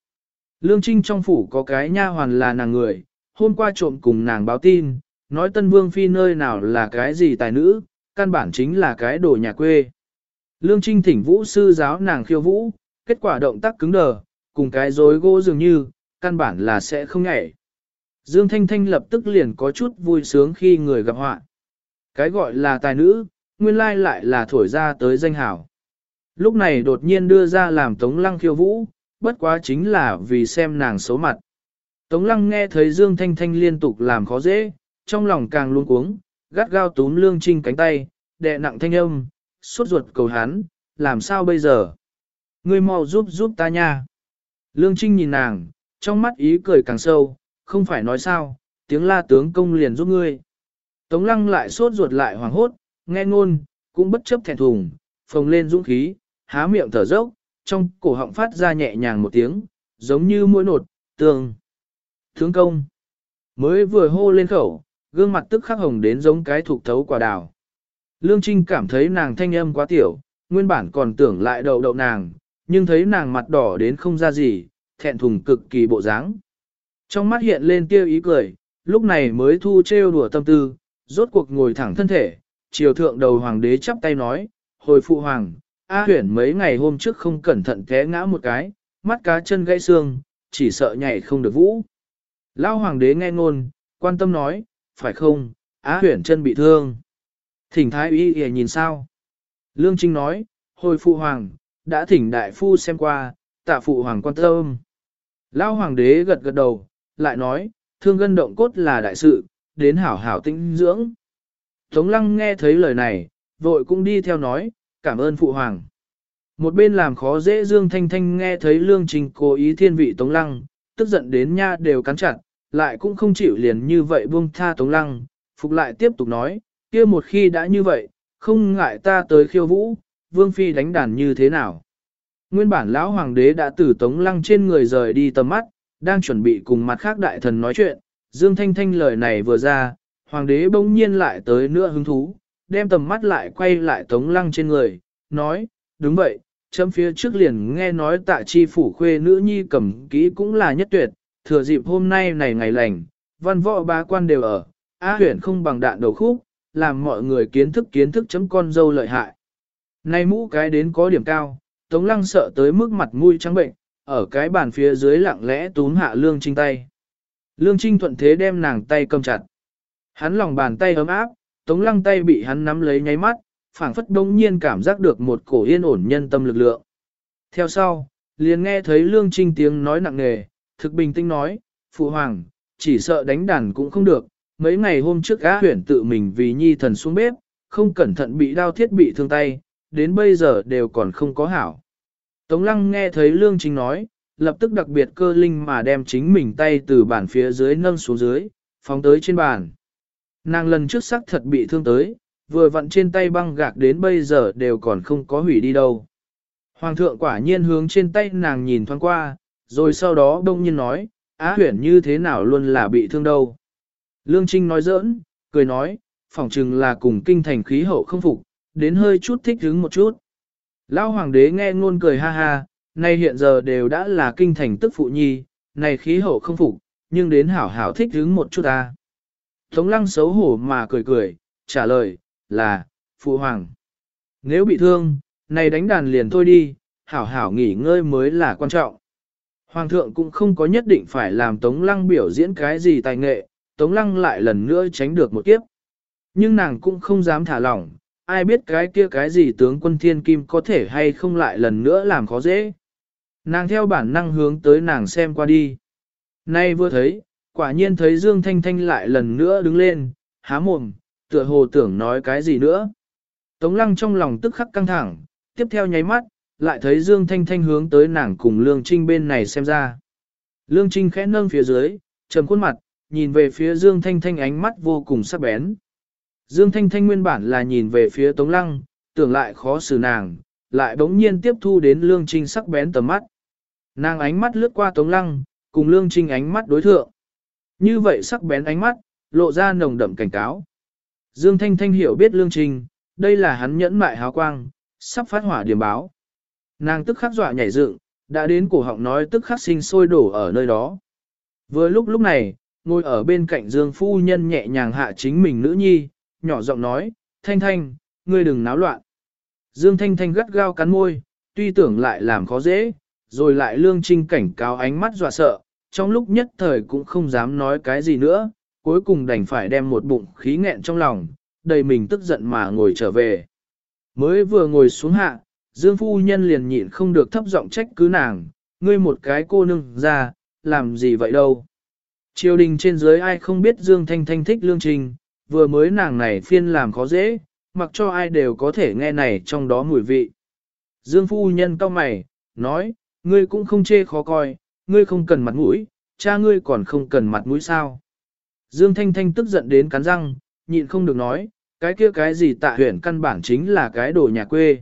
A: Lương Trinh trong phủ có cái nha hoàn là nàng người, hôm qua trộm cùng nàng báo tin, nói Tân Vương Phi nơi nào là cái gì tài nữ, căn bản chính là cái đồ nhà quê. Lương Trinh thỉnh vũ sư giáo nàng khiêu vũ, kết quả động tác cứng đờ, cùng cái rối gỗ dường như, căn bản là sẽ không nhảy. Dương Thanh Thanh lập tức liền có chút vui sướng khi người gặp họa. Cái gọi là tài nữ, nguyên lai lại là thổi ra tới danh hảo. Lúc này đột nhiên đưa ra làm Tống Lăng khiêu vũ, bất quá chính là vì xem nàng xấu mặt. Tống Lăng nghe thấy Dương Thanh Thanh liên tục làm khó dễ, trong lòng càng luôn cuống, gắt gao túm Lương Trinh cánh tay, đè nặng thanh âm, suốt ruột cầu hắn, làm sao bây giờ? Ngươi mau giúp giúp ta nha. Lương Trinh nhìn nàng, trong mắt ý cười càng sâu, không phải nói sao, tiếng la tướng công liền giúp ngươi. Tống lăng lại sốt ruột lại hoàng hốt, nghe ngôn, cũng bất chấp thẹn thùng, phồng lên dũng khí, há miệng thở dốc, trong cổ họng phát ra nhẹ nhàng một tiếng, giống như mũi nột, tường. Tướng công, mới vừa hô lên khẩu, gương mặt tức khắc hồng đến giống cái thuộc thấu quả đào. Lương Trinh cảm thấy nàng thanh âm quá tiểu, nguyên bản còn tưởng lại đậu đậu nàng, nhưng thấy nàng mặt đỏ đến không ra gì, thẹn thùng cực kỳ bộ dáng. Trong mắt hiện lên tiêu ý cười, lúc này mới thu trêu đùa tâm tư, rốt cuộc ngồi thẳng thân thể, triều thượng đầu hoàng đế chắp tay nói, hồi phụ hoàng, A huyển mấy ngày hôm trước không cẩn thận té ngã một cái, mắt cá chân gãy xương, chỉ sợ nhảy không được vũ. Lao hoàng đế nghe ngôn, quan tâm nói, phải không, Á huyển chân bị thương. Thỉnh thái y y nhìn sao. Lương Trinh nói, hồi phụ hoàng, đã thỉnh đại phu xem qua, tạ phụ hoàng quan tâm. Lão hoàng đế gật gật đầu, lại nói, thương gân động cốt là đại sự, đến hảo hảo tinh dưỡng. Tống lăng nghe thấy lời này, vội cũng đi theo nói, cảm ơn phụ hoàng. Một bên làm khó dễ Dương Thanh Thanh nghe thấy Lương Trình cố ý thiên vị Tống Lăng, tức giận đến nha đều cắn chặt, lại cũng không chịu liền như vậy buông tha Tống Lăng, phục lại tiếp tục nói, kia một khi đã như vậy, không ngại ta tới khiêu vũ, Vương Phi đánh đàn như thế nào. Nguyên bản lão hoàng đế đã từ Tống Lăng trên người rời đi tầm mắt, đang chuẩn bị cùng mặt khác đại thần nói chuyện, Dương Thanh Thanh lời này vừa ra, hoàng đế bỗng nhiên lại tới nữa hứng thú, đem tầm mắt lại quay lại Tống Lăng trên người, nói, đúng vậy, chấm phía trước liền nghe nói tạ chi phủ khuê nữ nhi cầm kỹ cũng là nhất tuyệt, thừa dịp hôm nay này ngày lành, văn võ bá quan đều ở, á huyển không bằng đạn đầu khúc, làm mọi người kiến thức kiến thức chấm con dâu lợi hại. Nay mũ cái đến có điểm cao, Tống Lăng sợ tới mức mặt mũi trắng bệnh, ở cái bàn phía dưới lặng lẽ túm hạ Lương Trinh tay. Lương Trinh thuận thế đem nàng tay cầm chặt. Hắn lòng bàn tay ấm áp, Tống Lăng tay bị hắn nắm lấy nháy mắt, phảng phất đông nhiên cảm giác được một cổ yên ổn nhân tâm lực lượng. Theo sau, liền nghe thấy Lương Trinh tiếng nói nặng nề, thực bình tĩnh nói, Phụ Hoàng, chỉ sợ đánh đàn cũng không được, mấy ngày hôm trước á huyển tự mình vì nhi thần xuống bếp, không cẩn thận bị đau thiết bị thương tay, đến bây giờ đều còn không có hảo. Tống Lăng nghe thấy Lương Trinh nói, lập tức đặc biệt cơ linh mà đem chính mình tay từ bàn phía dưới nâng xuống dưới, phóng tới trên bàn. Nàng lần trước sắc thật bị thương tới, vừa vặn trên tay băng gạc đến bây giờ đều còn không có hủy đi đâu. Hoàng thượng quả nhiên hướng trên tay nàng nhìn thoáng qua, rồi sau đó đông nhiên nói, á huyển như thế nào luôn là bị thương đâu. Lương Trinh nói giỡn, cười nói, phỏng chừng là cùng kinh thành khí hậu không phục, đến hơi chút thích hứng một chút. Lão hoàng đế nghe ngôn cười ha ha, nay hiện giờ đều đã là kinh thành tức phụ nhi, này khí hậu không phục, nhưng đến hảo hảo thích hứng một chút ta. Tống lăng xấu hổ mà cười cười, trả lời, là, phụ hoàng. Nếu bị thương, này đánh đàn liền thôi đi, hảo hảo nghỉ ngơi mới là quan trọng. Hoàng thượng cũng không có nhất định phải làm Tống Lăng biểu diễn cái gì tài nghệ, Tống Lăng lại lần nữa tránh được một kiếp. Nhưng nàng cũng không dám thả lỏng, ai biết cái kia cái gì tướng quân thiên kim có thể hay không lại lần nữa làm khó dễ. Nàng theo bản năng hướng tới nàng xem qua đi. Nay vừa thấy, quả nhiên thấy Dương Thanh Thanh lại lần nữa đứng lên, há mồm, tựa hồ tưởng nói cái gì nữa. Tống lăng trong lòng tức khắc căng thẳng, tiếp theo nháy mắt, lại thấy Dương Thanh Thanh hướng tới nàng cùng Lương Trinh bên này xem ra. Lương Trinh khẽ nâng phía dưới, trầm khuôn mặt, nhìn về phía Dương Thanh Thanh ánh mắt vô cùng sắc bén. Dương Thanh Thanh nguyên bản là nhìn về phía Tống Lăng, tưởng lại khó xử nàng, lại bỗng nhiên tiếp thu đến Lương Trinh sắc bén tầm mắt. Nàng ánh mắt lướt qua Tống Lăng, cùng Lương Trinh ánh mắt đối thượng. Như vậy sắc bén ánh mắt, lộ ra nồng đậm cảnh cáo. Dương Thanh Thanh hiểu biết Lương Trinh, đây là hắn nhẫn mại háo quang, sắp phát hỏa điểm báo. Nàng tức khắc dọa nhảy dựng, đã đến cổ họng nói tức khắc sinh sôi đổ ở nơi đó. Vừa lúc lúc này, ngồi ở bên cạnh Dương Phu Nhân nhẹ nhàng hạ chính mình nữ nhi, nhỏ giọng nói, Thanh Thanh, ngươi đừng náo loạn. Dương Thanh Thanh gắt gao cắn môi, tuy tưởng lại làm khó dễ, rồi lại lương trinh cảnh cáo ánh mắt dọa sợ, trong lúc nhất thời cũng không dám nói cái gì nữa, cuối cùng đành phải đem một bụng khí nghẹn trong lòng, đầy mình tức giận mà ngồi trở về. Mới vừa ngồi xuống hạ, Dương Phu Nhân liền nhịn không được thấp giọng trách cứ nàng, ngươi một cái cô nương ra, làm gì vậy đâu. Triều đình trên dưới ai không biết Dương Thanh Thanh thích lương trình, vừa mới nàng này phiên làm khó dễ, mặc cho ai đều có thể nghe này trong đó mùi vị. Dương Phu Nhân cau mày, nói, ngươi cũng không chê khó coi, ngươi không cần mặt mũi, cha ngươi còn không cần mặt mũi sao. Dương Thanh Thanh tức giận đến cắn răng, nhịn không được nói, cái kia cái gì tạ huyện căn bản chính là cái đồ nhà quê.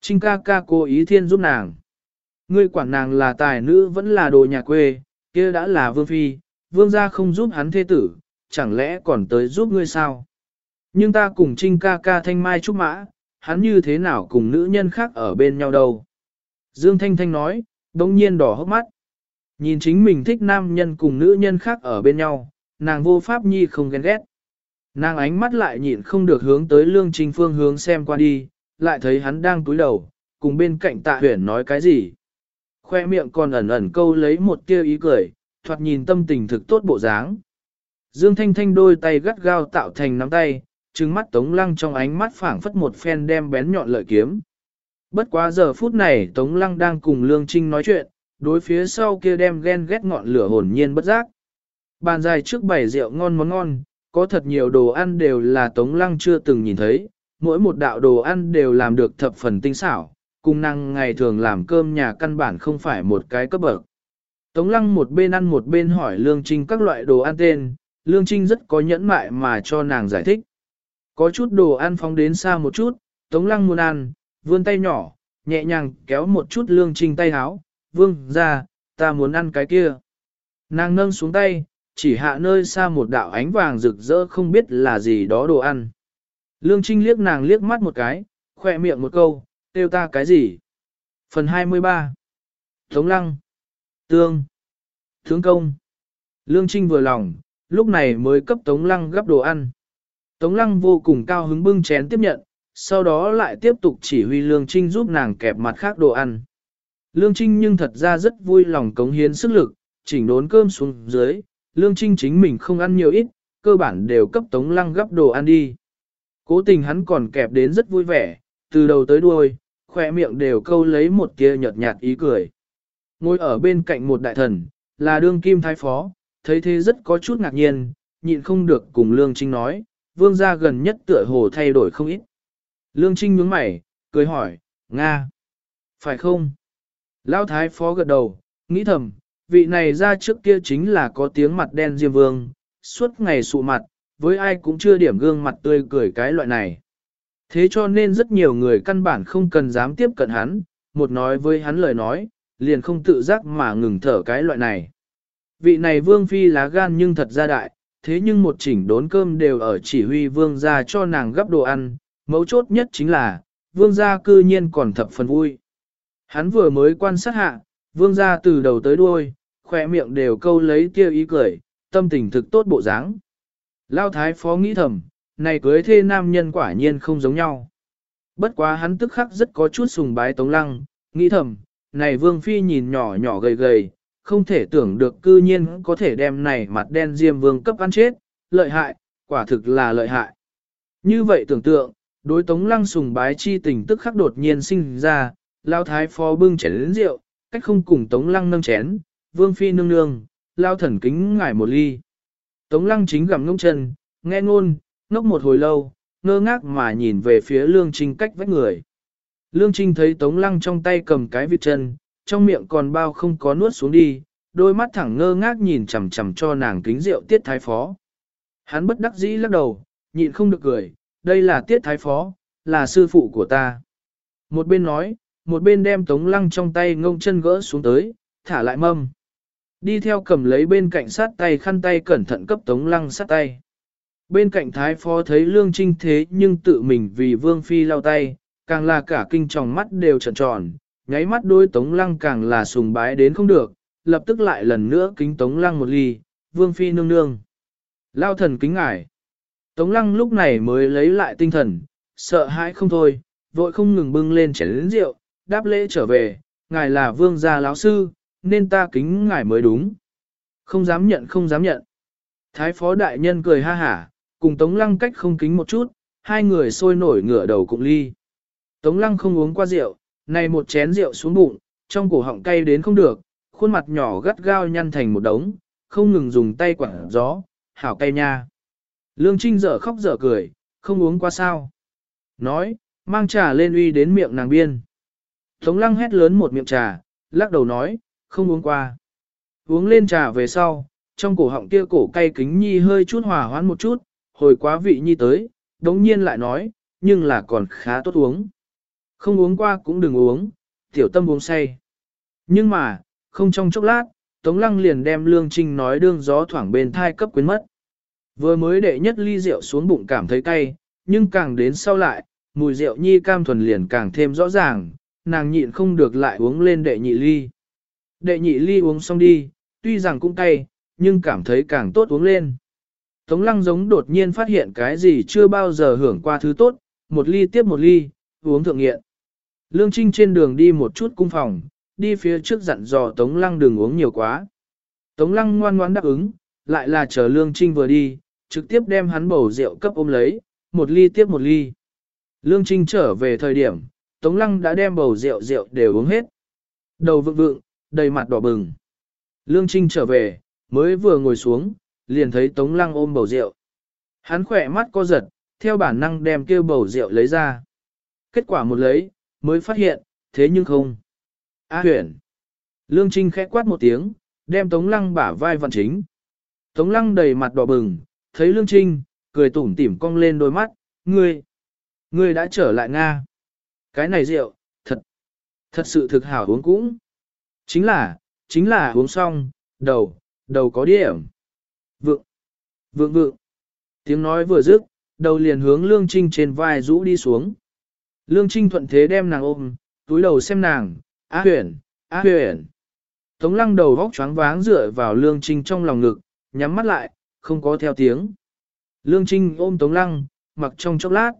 A: Trinh ca ca cố ý thiên giúp nàng. Ngươi quản nàng là tài nữ vẫn là đồ nhà quê, kia đã là vương phi, vương gia không giúp hắn thế tử, chẳng lẽ còn tới giúp ngươi sao? Nhưng ta cùng Trinh ca ca thanh mai trúc mã, hắn như thế nào cùng nữ nhân khác ở bên nhau đâu? Dương Thanh Thanh nói, đông nhiên đỏ hốc mắt. Nhìn chính mình thích nam nhân cùng nữ nhân khác ở bên nhau, nàng vô pháp nhi không ghen ghét. Nàng ánh mắt lại nhịn không được hướng tới lương trình phương hướng xem qua đi, lại thấy hắn đang túi đầu, cùng bên cạnh tạ huyển nói cái gì. Khoe miệng còn ẩn ẩn câu lấy một tia ý cười, thoạt nhìn tâm tình thực tốt bộ dáng. Dương Thanh Thanh đôi tay gắt gao tạo thành nắm tay, trừng mắt Tống Lăng trong ánh mắt phảng phất một phen đem bén nhọn lợi kiếm. Bất quá giờ phút này Tống Lăng đang cùng Lương Trinh nói chuyện, đối phía sau kia đem ghen ghét ngọn lửa hồn nhiên bất giác. Bàn dài trước bảy rượu ngon món ngon, có thật nhiều đồ ăn đều là Tống Lăng chưa từng nhìn thấy, mỗi một đạo đồ ăn đều làm được thập phần tinh xảo, cùng năng ngày thường làm cơm nhà căn bản không phải một cái cấp bậc. Tống Lăng một bên ăn một bên hỏi Lương Trinh các loại đồ ăn tên, Lương Trinh rất có nhẫn mại mà cho nàng giải thích. Có chút đồ ăn phóng đến xa một chút, Tống Lăng muốn ăn, vươn tay nhỏ, nhẹ nhàng kéo một chút Lương Trinh tay háo, vương ra, ta muốn ăn cái kia. Nàng nâng xuống tay, chỉ hạ nơi xa một đạo ánh vàng rực rỡ không biết là gì đó đồ ăn. Lương Trinh liếc nàng liếc mắt một cái, khỏe miệng một câu, tiêu ta cái gì? Phần 23 Tống Lăng Tương Thướng Công Lương Trinh vừa lòng, lúc này mới cấp Tống Lăng gấp đồ ăn. Tống Lăng vô cùng cao hứng bưng chén tiếp nhận, sau đó lại tiếp tục chỉ huy Lương Trinh giúp nàng kẹp mặt khác đồ ăn. Lương Trinh nhưng thật ra rất vui lòng cống hiến sức lực, chỉnh đốn cơm xuống dưới, Lương Trinh chính mình không ăn nhiều ít, cơ bản đều cấp Tống Lăng gấp đồ ăn đi. Cố tình hắn còn kẹp đến rất vui vẻ, từ đầu tới đuôi, khỏe miệng đều câu lấy một tia nhợt nhạt ý cười. Ngồi ở bên cạnh một đại thần, là đương kim thái phó, thấy thế rất có chút ngạc nhiên, nhịn không được cùng Lương Trinh nói, vương gia gần nhất tựa hồ thay đổi không ít. Lương Trinh nhướng mày, cười hỏi, Nga, phải không? Lão thái phó gật đầu, nghĩ thầm, vị này ra trước kia chính là có tiếng mặt đen diêm vương, suốt ngày sụ mặt, với ai cũng chưa điểm gương mặt tươi cười cái loại này. Thế cho nên rất nhiều người căn bản không cần dám tiếp cận hắn, một nói với hắn lời nói, liền không tự giác mà ngừng thở cái loại này. Vị này vương phi lá gan nhưng thật ra đại, thế nhưng một chỉnh đốn cơm đều ở chỉ huy vương gia cho nàng gấp đồ ăn, mấu chốt nhất chính là, vương gia cư nhiên còn thập phần vui. Hắn vừa mới quan sát hạ, vương gia từ đầu tới đuôi, khỏe miệng đều câu lấy tiêu ý cười, tâm tình thực tốt bộ dáng. Lao thái phó nghĩ thầm, này cưới thê nam nhân quả nhiên không giống nhau. Bất quá hắn tức khắc rất có chút sùng bái tống lăng, nghĩ thầm, này vương phi nhìn nhỏ nhỏ gầy gầy, không thể tưởng được cư nhiên có thể đem này mặt đen diêm vương cấp ăn chết, lợi hại, quả thực là lợi hại. Như vậy tưởng tượng, đối tống lăng sùng bái chi tình tức khắc đột nhiên sinh ra, lao thái phó bưng chén lĩnh rượu, cách không cùng tống lăng nâng chén, vương phi nương nương, lao thần kính ngải một ly. Tống lăng chính gặm ngông chân, nghe ngôn, ngốc một hồi lâu, ngơ ngác mà nhìn về phía lương trinh cách vách người. Lương trinh thấy tống lăng trong tay cầm cái vịt chân, trong miệng còn bao không có nuốt xuống đi, đôi mắt thẳng ngơ ngác nhìn chằm chằm cho nàng kính rượu tiết thái phó. Hắn bất đắc dĩ lắc đầu, nhịn không được cười, đây là tiết thái phó, là sư phụ của ta. Một bên nói, một bên đem tống lăng trong tay ngông chân gỡ xuống tới, thả lại mâm. Đi theo cầm lấy bên cạnh sát tay khăn tay cẩn thận cấp tống lăng sát tay. Bên cạnh thái phó thấy lương trinh thế nhưng tự mình vì vương phi lau tay, càng là cả kinh tròng mắt đều tròn tròn, nháy mắt đôi tống lăng càng là sùng bái đến không được, lập tức lại lần nữa kính tống lăng một ly, vương phi nương nương. Lao thần kính ngải. Tống lăng lúc này mới lấy lại tinh thần, sợ hãi không thôi, vội không ngừng bưng lên chén lĩnh rượu, đáp lễ trở về, ngài là vương gia lão sư, nên ta kính ngài mới đúng. Không dám nhận không dám nhận. Thái phó đại nhân cười ha hả, cùng Tống Lăng cách không kính một chút, hai người sôi nổi ngửa đầu cùng ly. Tống Lăng không uống qua rượu, này một chén rượu xuống bụng, trong cổ họng cay đến không được, khuôn mặt nhỏ gắt gao nhăn thành một đống, không ngừng dùng tay quảng gió, hảo cay nha. Lương Trinh dở khóc dở cười, không uống qua sao. Nói, mang trà lên uy đến miệng nàng biên. Tống Lăng hét lớn một miệng trà, lắc đầu nói, không uống qua. Uống lên trà về sau, trong cổ họng kia cổ cay kính nhi hơi chút hòa hoãn một chút, hồi quá vị nhi tới, đống nhiên lại nói, nhưng là còn khá tốt uống. Không uống qua cũng đừng uống, tiểu tâm uống say. Nhưng mà, không trong chốc lát, Tống Lăng liền đem Lương Trinh nói đương gió thoảng bên thai cấp quyến mất. Vừa mới đệ nhất ly rượu xuống bụng cảm thấy cay, nhưng càng đến sau lại, mùi rượu nhi cam thuần liền càng thêm rõ ràng, nàng nhịn không được lại uống lên đệ nhị ly. Đệ nhị ly uống xong đi, tuy rằng cũng cay, nhưng cảm thấy càng tốt uống lên. Tống lăng giống đột nhiên phát hiện cái gì chưa bao giờ hưởng qua thứ tốt, một ly tiếp một ly, uống thượng nghiện. Lương Trinh trên đường đi một chút cung phòng, đi phía trước dặn dò Tống lăng đừng uống nhiều quá. Tống lăng ngoan ngoãn đáp ứng, lại là chờ Lương Trinh vừa đi, trực tiếp đem hắn bầu rượu cấp ôm lấy, một ly tiếp một ly. Lương Trinh trở về thời điểm, Tống lăng đã đem bầu rượu rượu đều uống hết. Đầu vượng vượng, đầy mặt đỏ bừng. Lương Trinh trở về, mới vừa ngồi xuống, liền thấy Tống Lăng ôm bầu rượu. Hắn khỏe mắt co giật, theo bản năng đem kêu bầu rượu lấy ra. Kết quả một lấy, mới phát hiện, thế nhưng không. A huyền. Lương Trinh khẽ quát một tiếng, đem Tống Lăng bả vai vặn chính. Tống Lăng đầy mặt đỏ bừng, thấy Lương Trinh, cười tủm tỉm cong lên đôi mắt, ngươi, ngươi đã trở lại Nga. Cái này rượu, thật, thật sự thực hảo uống cũng. Chính là, chính là uống xong, đầu, đầu có điểm. Vượng, vượng vượng. Tiếng nói vừa dứt, đầu liền hướng Lương Trinh trên vai rũ đi xuống. Lương Trinh thuận thế đem nàng ôm, túi đầu xem nàng, á huyền, á huyền. Tống lăng đầu vóc choáng váng dựa vào Lương Trinh trong lòng ngực, nhắm mắt lại, không có theo tiếng. Lương Trinh ôm Tống lăng, mặc trong chốc lát.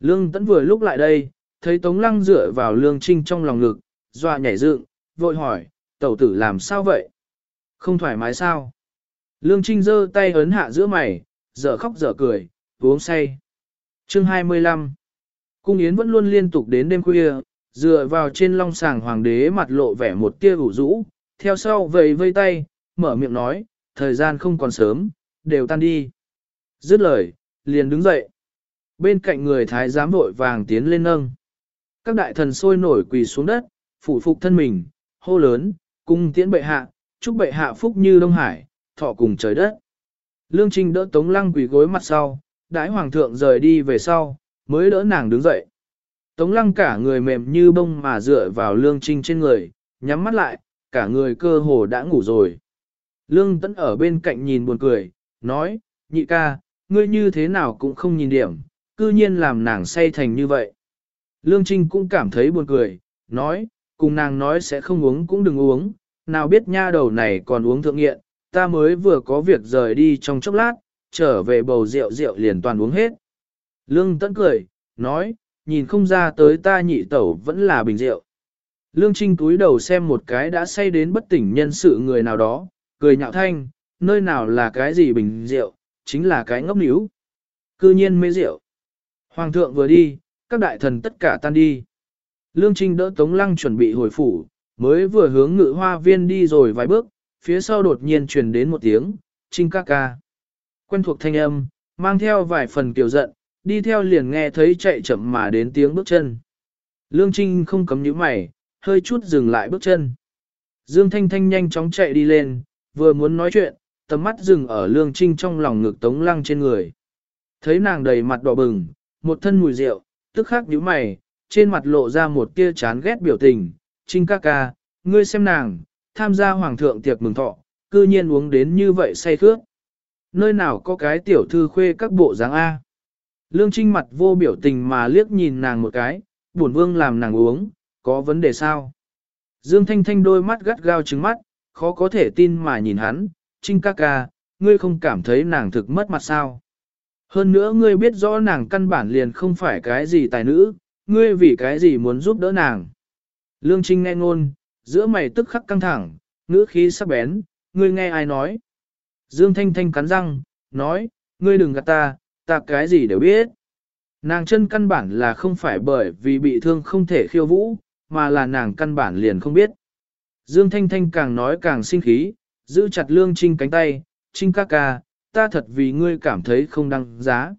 A: Lương Tấn vừa lúc lại đây, thấy Tống lăng dựa vào Lương Trinh trong lòng ngực, dọa nhảy dựng, vội hỏi, tẩu tử làm sao vậy? Không thoải mái sao? Lương Trinh giơ tay ấn hạ giữa mày, dở khóc dở cười, uống say. Chương 25 Cung Yến vẫn luôn liên tục đến đêm khuya, dựa vào trên long sàng hoàng đế mặt lộ vẻ một tia ủ rũ, theo sau vầy vây tay, mở miệng nói, thời gian không còn sớm, đều tan đi. Dứt lời, liền đứng dậy. Bên cạnh người thái giám vội vàng tiến lên nâng. Các đại thần sôi nổi quỳ xuống đất, phủ phục thân mình, hô lớn, cung tiễn bệ hạ, chúc bệ hạ phúc như Đông Hải, thọ cùng trời đất. Lương Trinh đỡ Tống Lăng quỳ gối mặt sau, đãi hoàng thượng rời đi về sau, mới đỡ nàng đứng dậy. Tống Lăng cả người mềm như bông mà dựa vào Lương Trinh trên người, nhắm mắt lại, cả người cơ hồ đã ngủ rồi. Lương Tấn ở bên cạnh nhìn buồn cười, nói, nhị ca, ngươi như thế nào cũng không nhìn điểm, cư nhiên làm nàng say thành như vậy. Lương Trinh cũng cảm thấy buồn cười, nói, cùng nàng nói sẽ không uống cũng đừng uống, nào biết nha đầu này còn uống thượng nghiện, ta mới vừa có việc rời đi trong chốc lát, trở về bầu rượu rượu liền toàn uống hết. Lương Tấn cười, nói, nhìn không ra tới ta nhị tẩu vẫn là bình rượu. Lương Trinh túi đầu xem một cái đã say đến bất tỉnh nhân sự người nào đó, cười nhạo thanh, nơi nào là cái gì bình rượu, chính là cái ngốc níu. Cư nhiên mê rượu. Hoàng thượng vừa đi, các đại thần tất cả tan đi. Lương Trinh đỡ Tống Lăng chuẩn bị hồi phủ, mới vừa hướng ngự hoa viên đi rồi vài bước, phía sau đột nhiên truyền đến một tiếng, Trinh ca ca. Quen thuộc thanh âm, mang theo vài phần kiều giận, đi theo liền nghe thấy chạy chậm mà đến tiếng bước chân. Lương Trinh không cấm nhíu mày, hơi chút dừng lại bước chân. Dương Thanh Thanh nhanh chóng chạy đi lên, vừa muốn nói chuyện, tầm mắt dừng ở Lương Trinh trong lòng ngực Tống Lăng trên người. Thấy nàng đầy mặt đỏ bừng, một thân mùi rượu, tức khắc nhíu mày, trên mặt lộ ra một tia chán ghét biểu tình. Trinh ca ca, ngươi xem nàng, tham gia hoàng thượng tiệc mừng thọ, cư nhiên uống đến như vậy say khước. Nơi nào có cái tiểu thư khuê các bộ dáng A. Lương Trinh mặt vô biểu tình mà liếc nhìn nàng một cái, buồn vương làm nàng uống, có vấn đề sao? Dương Thanh Thanh đôi mắt gắt gao trứng mắt, khó có thể tin mà nhìn hắn, Trinh ca ca, ngươi không cảm thấy nàng thực mất mặt sao? Hơn nữa ngươi biết rõ nàng căn bản liền không phải cái gì tài nữ, ngươi vì cái gì muốn giúp đỡ nàng. Lương Trinh nghe ngôn, giữa mày tức khắc căng thẳng, ngữ khí sắc bén, ngươi nghe ai nói. Dương Thanh Thanh cắn răng, nói, ngươi đừng gạt ta, ta cái gì đều biết. Nàng chân căn bản là không phải bởi vì bị thương không thể khiêu vũ, mà là nàng căn bản liền không biết. Dương Thanh Thanh càng nói càng sinh khí, giữ chặt Lương Trinh cánh tay, Trinh ca ca, ta thật vì ngươi cảm thấy không đăng giá.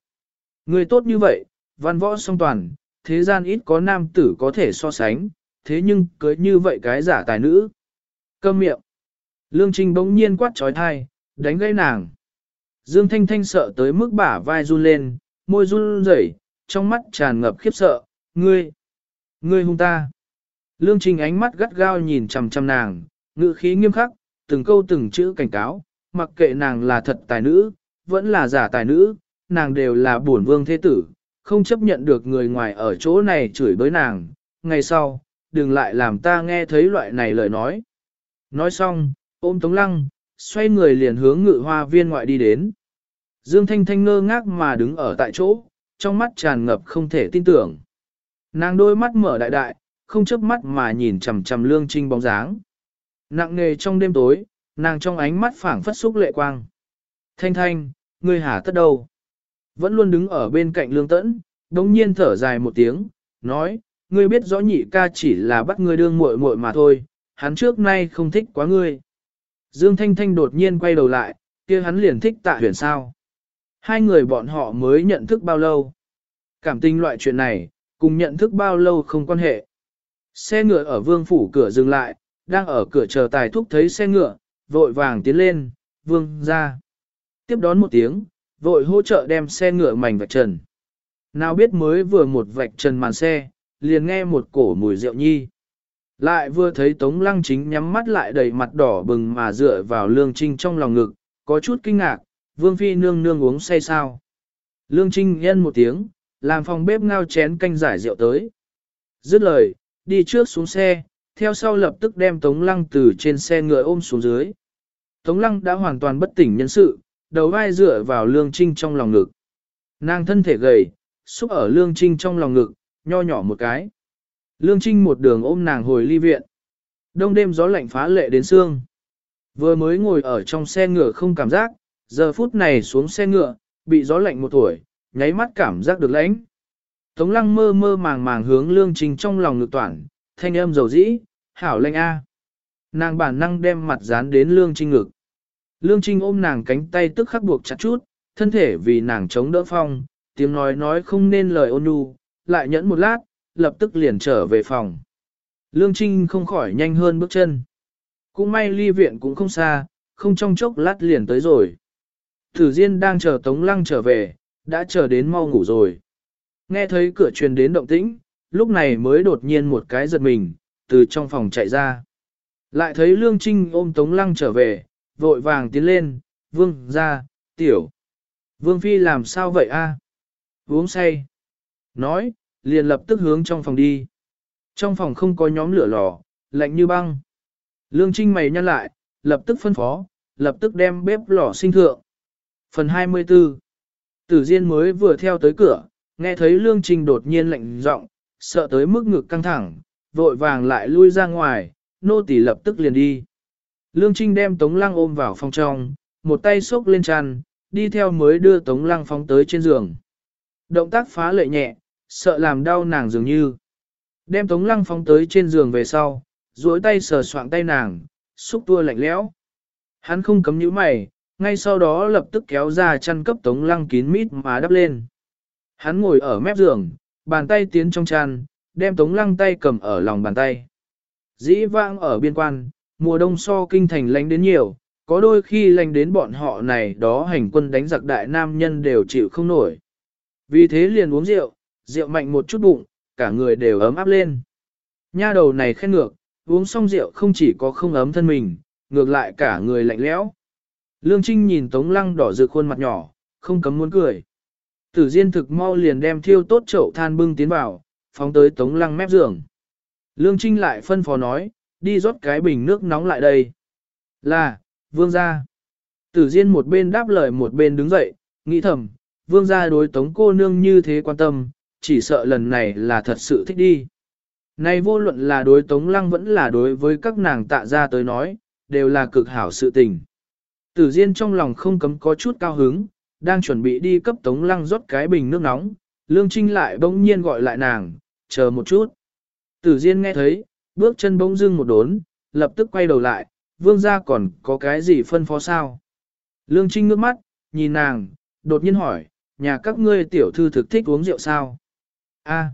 A: Ngươi tốt như vậy, văn võ song toàn, thế gian ít có nam tử có thể so sánh, thế nhưng cưới như vậy cái giả tài nữ. Câm miệng. Lương Trinh bỗng nhiên quát trói thai, đánh gây nàng. Dương Thanh Thanh sợ tới mức bả vai run lên, môi run rẩy, trong mắt tràn ngập khiếp sợ, ngươi, ngươi hung ta. Lương Trinh ánh mắt gắt gao nhìn chằm chằm nàng, ngữ khí nghiêm khắc, từng câu từng chữ cảnh cáo, mặc kệ nàng là thật tài nữ, vẫn là giả tài nữ, nàng đều là bổn vương thế tử, không chấp nhận được người ngoài ở chỗ này chửi bới nàng. Ngày sau, đừng lại làm ta nghe thấy loại này lời nói. Nói xong, ôm Tống Lăng, xoay người liền hướng ngự hoa viên ngoại đi đến. Dương Thanh Thanh ngơ ngác mà đứng ở tại chỗ, trong mắt tràn ngập không thể tin tưởng. Nàng đôi mắt mở đại đại, không chớp mắt mà nhìn chằm chằm lương trinh bóng dáng. Nặng nề trong đêm tối, nàng trong ánh mắt phảng phất xúc lệ quang. Thanh Thanh, ngươi hả tất đâu? Vẫn luôn đứng ở bên cạnh lương tẫn, đống nhiên thở dài một tiếng, nói, ngươi biết rõ nhị ca chỉ là bắt ngươi đương muội muội mà thôi, hắn trước nay không thích quá ngươi. Dương Thanh Thanh đột nhiên quay đầu lại, kia hắn liền thích tạ huyền sao. Hai người bọn họ mới nhận thức bao lâu. Cảm tình loại chuyện này, cùng nhận thức bao lâu không quan hệ. Xe ngựa ở vương phủ cửa dừng lại, đang ở cửa chờ tài thúc thấy xe ngựa, vội vàng tiến lên, vương ra. Tiếp đón một tiếng, vội hỗ trợ đem xe ngựa mảnh vạch trần. Nào biết mới vừa một vạch trần màn xe, liền nghe một cổ mùi rượu nhi. Lại vừa thấy Tống Lăng chính nhắm mắt lại đầy mặt đỏ bừng mà dựa vào Lương Trinh trong lòng ngực, có chút kinh ngạc, Vương Phi nương nương uống say sao. Lương Trinh nhân một tiếng, làm phòng bếp ngao chén canh giải rượu tới. Dứt lời, đi trước xuống xe, theo sau lập tức đem Tống Lăng từ trên xe ngựa ôm xuống dưới. Tống Lăng đã hoàn toàn bất tỉnh nhân sự, đầu vai dựa vào Lương Trinh trong lòng ngực. Nàng thân thể gầy, xúc ở Lương Trinh trong lòng ngực, nho nhỏ một cái. Lương Trinh một đường ôm nàng hồi ly viện. Đông đêm gió lạnh phá lệ đến xương. Vừa mới ngồi ở trong xe ngựa không cảm giác, giờ phút này xuống xe ngựa, bị gió lạnh một tuổi, nháy mắt cảm giác được lãnh. Tống lăng mơ mơ màng màng hướng lương trinh trong lòng ngực toàn, thanh âm dầu dĩ, hảo lệnh A. Nàng bản năng đem mặt dán đến lương trinh ngực. Lương trinh ôm nàng cánh tay tức khắc buộc chặt chút, thân thể vì nàng chống đỡ phong, tiếng nói nói không nên lời ôn nhu, lại nhẫn một lát, lập tức liền trở về phòng. Lương trinh không khỏi nhanh hơn bước chân. Cũng may ly viện cũng không xa, không trong chốc lát liền tới rồi. Thử Diên đang chờ Tống Lăng trở về, đã chờ đến mau ngủ rồi. Nghe thấy cửa truyền đến động tĩnh, lúc này mới đột nhiên một cái giật mình, từ trong phòng chạy ra. Lại thấy Lương Trinh ôm Tống Lăng trở về, vội vàng tiến lên, vương ra, tiểu. Vương Phi làm sao vậy a? Uống say. Nói, liền lập tức hướng trong phòng đi. Trong phòng không có nhóm lửa lò, lạnh như băng. Lương Trinh mày nhăn lại, lập tức phân phó, lập tức đem bếp lò sinh thượng. Phần 24 Tử Diên mới vừa theo tới cửa, nghe thấy Lương Trình đột nhiên lạnh giọng, sợ tới mức ngực căng thẳng, vội vàng lại lui ra ngoài, nô tỳ lập tức liền đi. Lương Trinh đem Tống Lăng ôm vào phòng trong, một tay xốc lên chăn, đi theo mới đưa Tống Lăng phóng tới trên giường. Động tác phá lệ nhẹ, sợ làm đau nàng dường như. Đem Tống Lăng phóng tới trên giường về sau, duỗi tay sờ soạng tay nàng, xúc tua lạnh lẽo. Hắn không cấm nhíu mày, ngay sau đó lập tức kéo ra chăn cấp tống lăng kín mít mà đắp lên. Hắn ngồi ở mép giường, bàn tay tiến trong chăn, đem tống lăng tay cầm ở lòng bàn tay. Dĩ vãng ở biên quan, mùa đông so kinh thành lánh đến nhiều, có đôi khi lánh đến bọn họ này đó hành quân đánh giặc đại nam nhân đều chịu không nổi. Vì thế liền uống rượu, rượu mạnh một chút bụng, cả người đều ấm áp lên. Nha đầu này khen ngược, uống xong rượu không chỉ có không ấm thân mình, ngược lại cả người lạnh lẽo. Lương Trinh nhìn Tống Lăng đỏ rực khuôn mặt nhỏ, không cấm muốn cười. Tử Diên thực mau liền đem thiêu tốt chậu than bưng tiến vào, phóng tới Tống Lăng mép giường. Lương Trinh lại phân phó nói, đi rót cái bình nước nóng lại đây. Là, vương gia. Tử Diên một bên đáp lời một bên đứng dậy, nghĩ thầm, vương gia đối Tống cô nương như thế quan tâm, chỉ sợ lần này là thật sự thích đi. Này vô luận là đối Tống Lăng vẫn là đối với các nàng tạ ra tới nói, đều là cực hảo sự tình. Tử Diên trong lòng không cấm có chút cao hứng, đang chuẩn bị đi cấp Tống Lăng rót cái bình nước nóng, Lương Trinh lại bỗng nhiên gọi lại nàng, chờ một chút. Tử Diên nghe thấy, bước chân bỗng dưng một đốn, lập tức quay đầu lại, vương gia còn có cái gì phân phó sao? Lương Trinh ngước mắt, nhìn nàng, đột nhiên hỏi, nhà các ngươi tiểu thư thực thích uống rượu sao? A,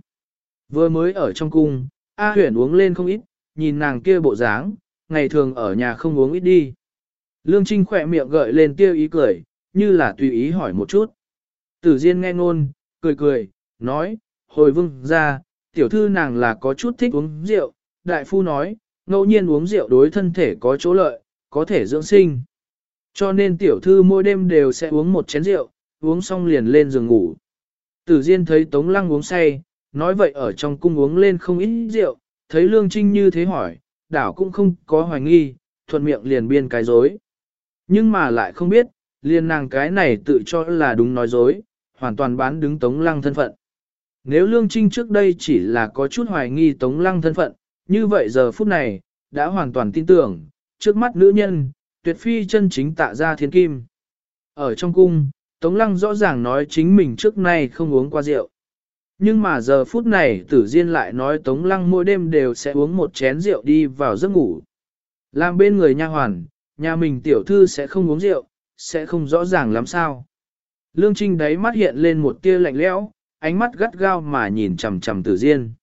A: vừa mới ở trong cung, A huyền uống lên không ít, nhìn nàng kia bộ dáng, ngày thường ở nhà không uống ít đi. Lương Trinh khỏe miệng gợi lên tiêu ý cười, như là tùy ý hỏi một chút. Tử Diên nghe ngôn, cười cười, nói, hồi vương ra, tiểu thư nàng là có chút thích uống rượu, đại phu nói, ngẫu nhiên uống rượu đối thân thể có chỗ lợi, có thể dưỡng sinh. Cho nên tiểu thư mỗi đêm đều sẽ uống một chén rượu, uống xong liền lên giường ngủ. Tử Diên thấy Tống Lăng uống say, nói vậy ở trong cung uống lên không ít rượu, thấy Lương Trinh như thế hỏi, đảo cũng không có hoài nghi, thuận miệng liền biên cái dối. Nhưng mà lại không biết, liền nàng cái này tự cho là đúng nói dối, hoàn toàn bán đứng Tống Lăng thân phận. Nếu Lương Trinh trước đây chỉ là có chút hoài nghi Tống Lăng thân phận, như vậy giờ phút này, đã hoàn toàn tin tưởng, trước mắt nữ nhân, tuyệt phi chân chính tạ ra thiên kim. Ở trong cung, Tống Lăng rõ ràng nói chính mình trước nay không uống qua rượu. Nhưng mà giờ phút này tử diên lại nói Tống Lăng mỗi đêm đều sẽ uống một chén rượu đi vào giấc ngủ. Làm bên người nha hoàn, nhà mình tiểu thư sẽ không uống rượu, sẽ không rõ ràng lắm sao. Lương Trinh đấy mắt hiện lên một tia lạnh lẽo, ánh mắt gắt gao mà nhìn chằm chằm Tử Diên.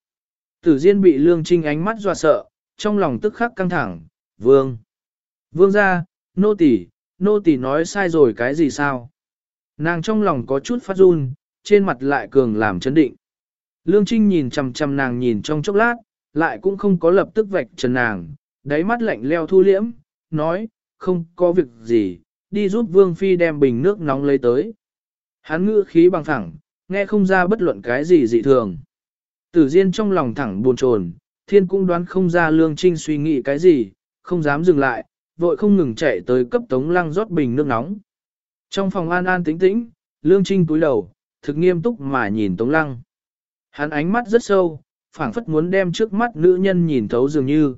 A: Tử Diên bị Lương Trinh ánh mắt dọa sợ, trong lòng tức khắc căng thẳng, "Vương, Vương gia, nô tỳ, nô tỳ nói sai rồi cái gì sao?" Nàng trong lòng có chút phát run, trên mặt lại cường làm chấn định. Lương Trinh nhìn chằm chằm nàng nhìn trong chốc lát, lại cũng không có lập tức vạch trần nàng, đáy mắt lạnh leo thu liễm, nói, không có việc gì, đi giúp Vương Phi đem bình nước nóng lấy tới. Hắn ngữ khí bằng thẳng, nghe không ra bất luận cái gì dị thường. Tử Diên trong lòng thẳng buồn chồn, thiên cũng đoán không ra Lương Trinh suy nghĩ cái gì, không dám dừng lại, vội không ngừng chạy tới cấp Tống Lăng rót bình nước nóng. Trong phòng an an tĩnh tĩnh, Lương Trinh túi đầu, thực nghiêm túc mà nhìn Tống Lăng. Hắn ánh mắt rất sâu, phảng phất muốn đem trước mắt nữ nhân nhìn thấu dường như.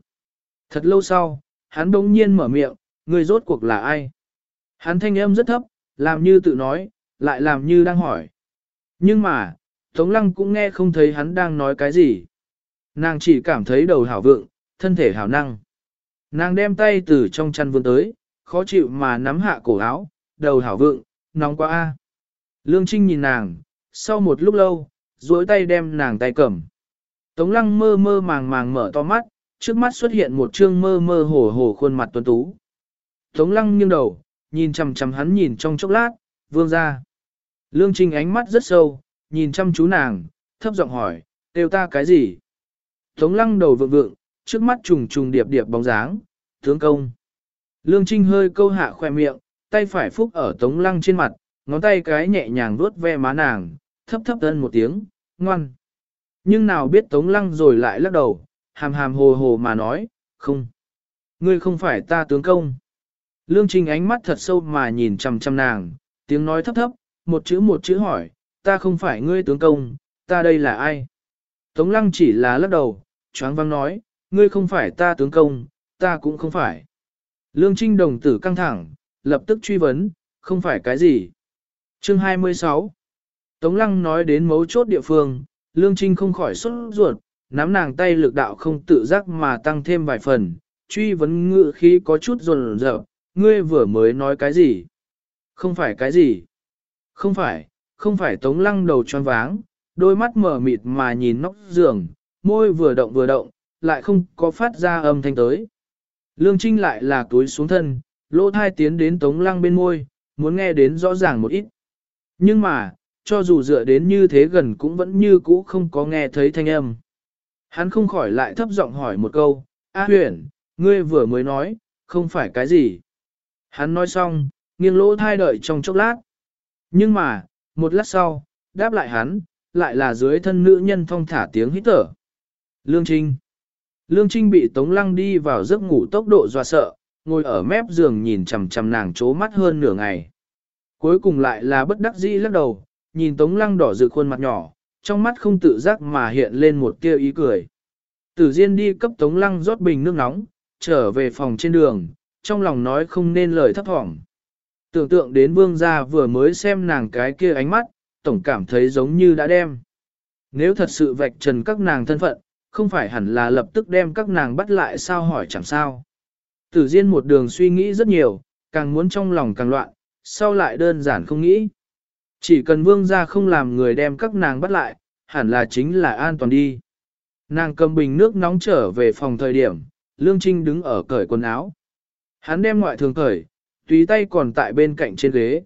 A: Thật lâu sau, hắn bỗng nhiên mở miệng, người rốt cuộc là ai? Hắn thanh âm rất thấp, làm như tự nói, lại làm như đang hỏi. Nhưng mà, Tống Lăng cũng nghe không thấy hắn đang nói cái gì. Nàng chỉ cảm thấy đầu hảo vượng, thân thể hảo năng. Nàng đem tay từ trong chăn vươn tới, khó chịu mà nắm hạ cổ áo, đầu hảo vượng, nóng quá a. Lương Trinh nhìn nàng, sau một lúc lâu, duỗi tay đem nàng tay cầm. Tống lăng mơ mơ màng màng mở to mắt, trước mắt xuất hiện một trương mơ mơ hồ hồ khuôn mặt tuấn tú. Tống lăng nghiêng đầu, nhìn chằm chằm hắn nhìn trong chốc lát, vương ra. Lương Trinh ánh mắt rất sâu, nhìn chăm chú nàng, thấp giọng hỏi, đều ta cái gì? Tống lăng đầu vượng vượng, trước mắt trùng trùng điệp điệp bóng dáng, tướng công. Lương Trinh hơi câu hạ khoe miệng, tay phải phúc ở tống lăng trên mặt, ngón tay cái nhẹ nhàng vuốt ve má nàng, thấp thấp thân một tiếng, ngoan. Nhưng nào biết tống lăng rồi lại lắc đầu, hàm hàm hồ hồ mà nói, không. Ngươi không phải ta tướng công. Lương Trinh ánh mắt thật sâu mà nhìn chằm chằm nàng, tiếng nói thấp thấp, một chữ một chữ hỏi, ta không phải ngươi tướng công, ta đây là ai? Tống lăng chỉ là lắc đầu, choáng vang nói, ngươi không phải ta tướng công, ta cũng không phải. Lương Trinh đồng tử căng thẳng, lập tức truy vấn, không phải cái gì. Chương 26 Tống lăng nói đến mấu chốt địa phương, Lương Trinh không khỏi xuất ruột, nắm nàng tay lực đạo không tự giác mà tăng thêm vài phần, truy vấn ngự khí có chút rồn rợp, ngươi vừa mới nói cái gì? Không phải cái gì? Không phải, không phải tống lăng đầu tròn váng, đôi mắt mở mịt mà nhìn nóc giường, môi vừa động vừa động, lại không có phát ra âm thanh tới. Lương Trinh lại là túi xuống thân, lỗ thai tiến đến tống lăng bên môi, muốn nghe đến rõ ràng một ít. Nhưng mà, cho dù dựa đến như thế gần cũng vẫn như cũ không có nghe thấy thanh âm. Hắn không khỏi lại thấp giọng hỏi một câu, A huyền, ngươi vừa mới nói, không phải cái gì. Hắn nói xong, nghiêng lỗ thai đợi trong chốc lát. Nhưng mà, một lát sau, đáp lại hắn, lại là dưới thân nữ nhân thong thả tiếng hít thở. Lương Trinh Lương Trinh bị Tống Lăng đi vào giấc ngủ tốc độ doa sợ, ngồi ở mép giường nhìn chằm chằm nàng chố mắt hơn nửa ngày. Cuối cùng lại là bất đắc dĩ lắc đầu, nhìn Tống Lăng đỏ rực khuôn mặt nhỏ, trong mắt không tự giác mà hiện lên một tia ý cười. Tử Diên đi cấp Tống Lăng rót bình nước nóng, trở về phòng trên đường, trong lòng nói không nên lời thấp thỏm. Tưởng tượng đến vương gia vừa mới xem nàng cái kia ánh mắt, tổng cảm thấy giống như đã đem. Nếu thật sự vạch trần các nàng thân phận, không phải hẳn là lập tức đem các nàng bắt lại sao hỏi chẳng sao. Tử Diên một đường suy nghĩ rất nhiều, càng muốn trong lòng càng loạn, sau lại đơn giản không nghĩ. Chỉ cần vương gia không làm người đem các nàng bắt lại, hẳn là chính là an toàn đi. Nàng cầm bình nước nóng trở về phòng thời điểm, Lương Trinh đứng ở cởi quần áo. Hắn đem ngoại thường khởi, tùy tay còn tại bên cạnh trên ghế.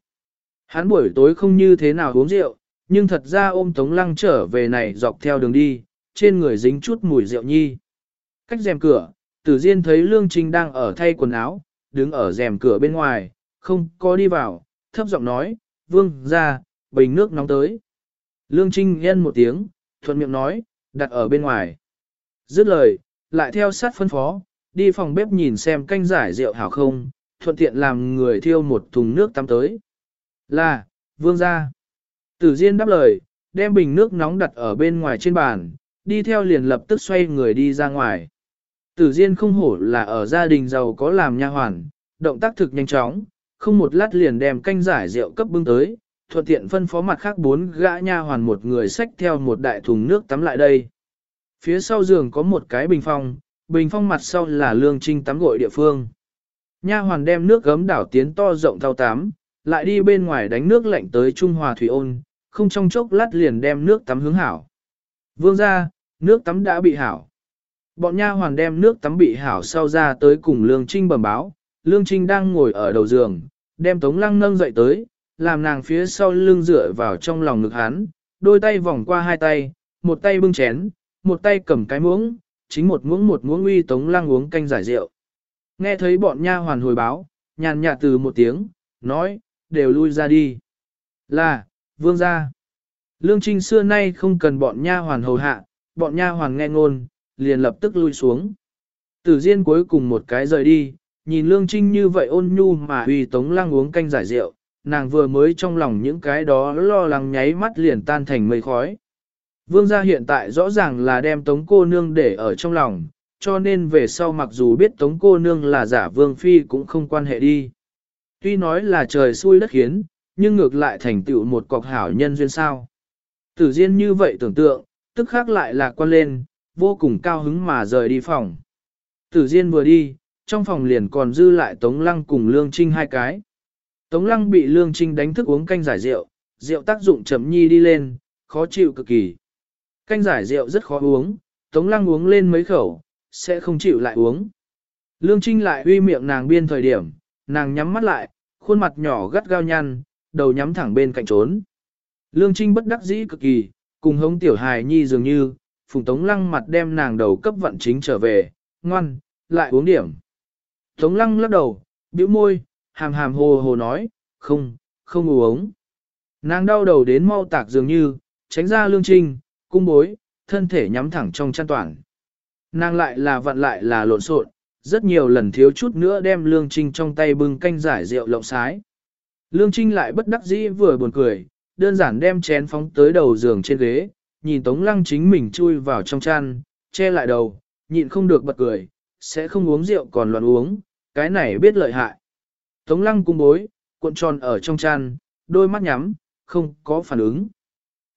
A: Hắn buổi tối không như thế nào uống rượu, nhưng thật ra ôm Tống Lăng trở về này dọc theo đường đi, trên người dính chút mùi rượu nhi. Cách rèm cửa, Tử Diên thấy Lương Trinh đang ở thay quần áo, đứng ở rèm cửa bên ngoài, không có đi vào, thấp giọng nói, vương ra, bình nước nóng tới. Lương Trinh nhân một tiếng, thuận miệng nói, đặt ở bên ngoài. Dứt lời, lại theo sát phân phó, đi phòng bếp nhìn xem canh giải rượu hảo không, thuận tiện làm người thiêu một thùng nước tắm tới. Là, vương ra. Tử Diên đáp lời, đem bình nước nóng đặt ở bên ngoài trên bàn, đi theo liền lập tức xoay người đi ra ngoài. Tử Diên không hổ là ở gia đình giàu có làm nha hoàn, động tác thực nhanh chóng, không một lát liền đem canh giải rượu cấp bưng tới, thuận tiện phân phó mặt khác bốn gã nha hoàn một người xách theo một đại thùng nước tắm lại đây. Phía sau giường có một cái bình phong, bình phong mặt sau là lương trinh tắm gội địa phương. Nha hoàn đem nước gấm đảo tiến to rộng thao tắm, lại đi bên ngoài đánh nước lạnh tới Trung Hòa Thủy ôn, không trong chốc lát liền đem nước tắm hướng hảo. Vương ra, nước tắm đã bị hảo. Bọn nha hoàn đem nước tắm bị hảo sau ra tới cùng Lương Trinh bẩm báo, Lương Trinh đang ngồi ở đầu giường, đem Tống Lăng nâng dậy tới, làm nàng phía sau lưng dựa vào trong lòng ngực hắn, đôi tay vòng qua hai tay, một tay bưng chén, một tay cầm cái muỗng, chính một muỗng một muỗng uy Tống Lăng uống canh giải rượu. Nghe thấy bọn nha hoàn hồi báo, nhàn nhạt từ một tiếng, nói, đều lui ra đi. Là, vương gia. Lương Trinh xưa nay không cần bọn nha hoàn hầu hạ, bọn nha hoàn nghe ngôn, liền lập tức lui xuống. Tử Diên cuối cùng một cái rời đi, nhìn Lương Trinh như vậy ôn nhu mà uy Tống Lăng uống canh giải rượu, nàng vừa mới trong lòng những cái đó lo lắng nháy mắt liền tan thành mây khói. Vương gia hiện tại rõ ràng là đem Tống cô nương để ở trong lòng, cho nên về sau mặc dù biết Tống cô nương là giả Vương Phi cũng không quan hệ đi. Tuy nói là trời xui đất khiến, nhưng ngược lại thành tựu một cọc hảo nhân duyên sao. Tử Diên như vậy tưởng tượng, tức khác lại lạc quan lên, vô cùng cao hứng mà rời đi phòng. Tử Diên vừa đi, trong phòng liền còn dư lại Tống Lăng cùng Lương Trinh hai cái. Tống Lăng bị Lương Trinh đánh thức uống canh giải rượu, rượu tác dụng chậm nhi đi lên, khó chịu cực kỳ. Canh giải rượu rất khó uống, Tống Lăng uống lên mấy khẩu, sẽ không chịu lại uống. Lương Trinh lại uy miệng nàng biên thời điểm, nàng nhắm mắt lại, khuôn mặt nhỏ gắt gao nhăn, đầu nhắm thẳng bên cạnh trốn. Lương Trinh bất đắc dĩ cực kỳ, cùng hống tiểu hài nhi dường như, phùng tống lăng mặt đem nàng đầu cấp vận chính trở về, ngoan, lại uống điểm. Tống lăng lắc đầu, bĩu môi, hàm hàm hồ hồ nói, không, không uống. Nàng đau đầu đến mau tạc dường như, tránh ra lương trinh, cung bối, thân thể nhắm thẳng trong chăn toàn. Nàng lại là vặn lại là lộn xộn, rất nhiều lần thiếu chút nữa đem lương trinh trong tay bưng canh giải rượu lộng sái. Lương trinh lại bất đắc dĩ vừa buồn cười, đơn giản đem chén phóng tới đầu giường trên ghế, nhìn Tống Lăng chính mình chui vào trong chăn, che lại đầu, nhịn không được bật cười, sẽ không uống rượu còn loạn uống, cái này biết lợi hại. Tống Lăng cung bối, cuộn tròn ở trong chăn, đôi mắt nhắm, không có phản ứng.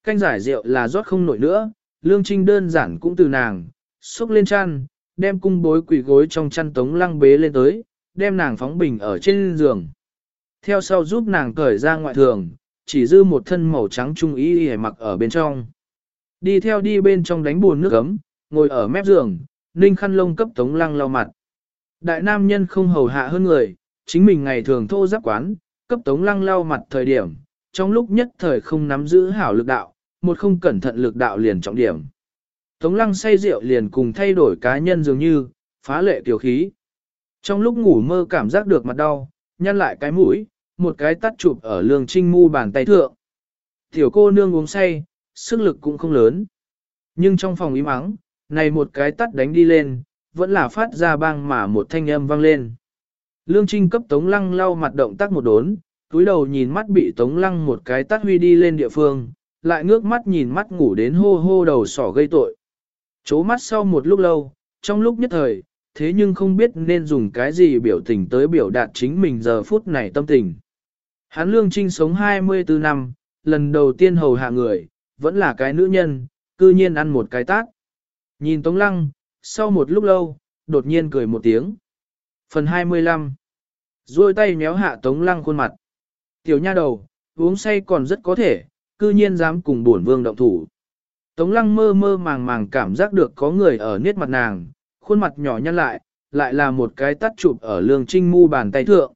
A: Canh giải rượu là rót không nổi nữa, Lương Trinh đơn giản cũng từ nàng, xúc lên chăn, đem cung bối quỷ gối trong chăn Tống Lăng bế lên tới, đem nàng phóng bình ở trên giường. Theo sau giúp nàng cởi ra ngoại thường, chỉ dư một thân màu trắng trung y hề mặc ở bên trong. Đi theo đi bên trong đánh buồn nước ấm, ngồi ở mép giường, ninh khăn lông cấp tống lăng lau mặt. Đại nam nhân không hầu hạ hơn người, chính mình ngày thường thô giáp quán, cấp tống lăng lau mặt thời điểm, trong lúc nhất thời không nắm giữ hảo lực đạo, một không cẩn thận lực đạo liền trọng điểm. Tống lăng say rượu liền cùng thay đổi cá nhân dường như, phá lệ tiểu khí. Trong lúc ngủ mơ cảm giác được mặt đau, nhăn lại cái mũi, một cái tắt chụp ở lương trinh mu bàn tay thượng. Tiểu cô nương uống say, sức lực cũng không lớn. Nhưng trong phòng im ắng, này một cái tắt đánh đi lên, vẫn là phát ra bang mà một thanh âm vang lên. Lương Trinh cấp Tống Lăng lau mặt động tác một đốn, túi đầu nhìn mắt bị Tống Lăng một cái tắt huy đi lên địa phương, lại ngước mắt nhìn mắt ngủ đến hô hô đầu sỏ gây tội. Chố mắt sau một lúc lâu, trong lúc nhất thời, thế nhưng không biết nên dùng cái gì biểu tình tới biểu đạt chính mình giờ phút này tâm tình. Hắn lương trinh sống 24 năm, lần đầu tiên hầu hạ người, vẫn là cái nữ nhân, cư nhiên ăn một cái tát. Nhìn Tống Lăng, sau một lúc lâu, đột nhiên cười một tiếng. Phần 25 Rồi tay méo hạ Tống Lăng khuôn mặt. Tiểu nha đầu, uống say còn rất có thể, cư nhiên dám cùng bổn vương động thủ. Tống Lăng mơ mơ màng màng cảm giác được có người ở niết mặt nàng, khuôn mặt nhỏ nhăn lại, lại là một cái tắt chụp ở lương trinh mu bàn tay thượng.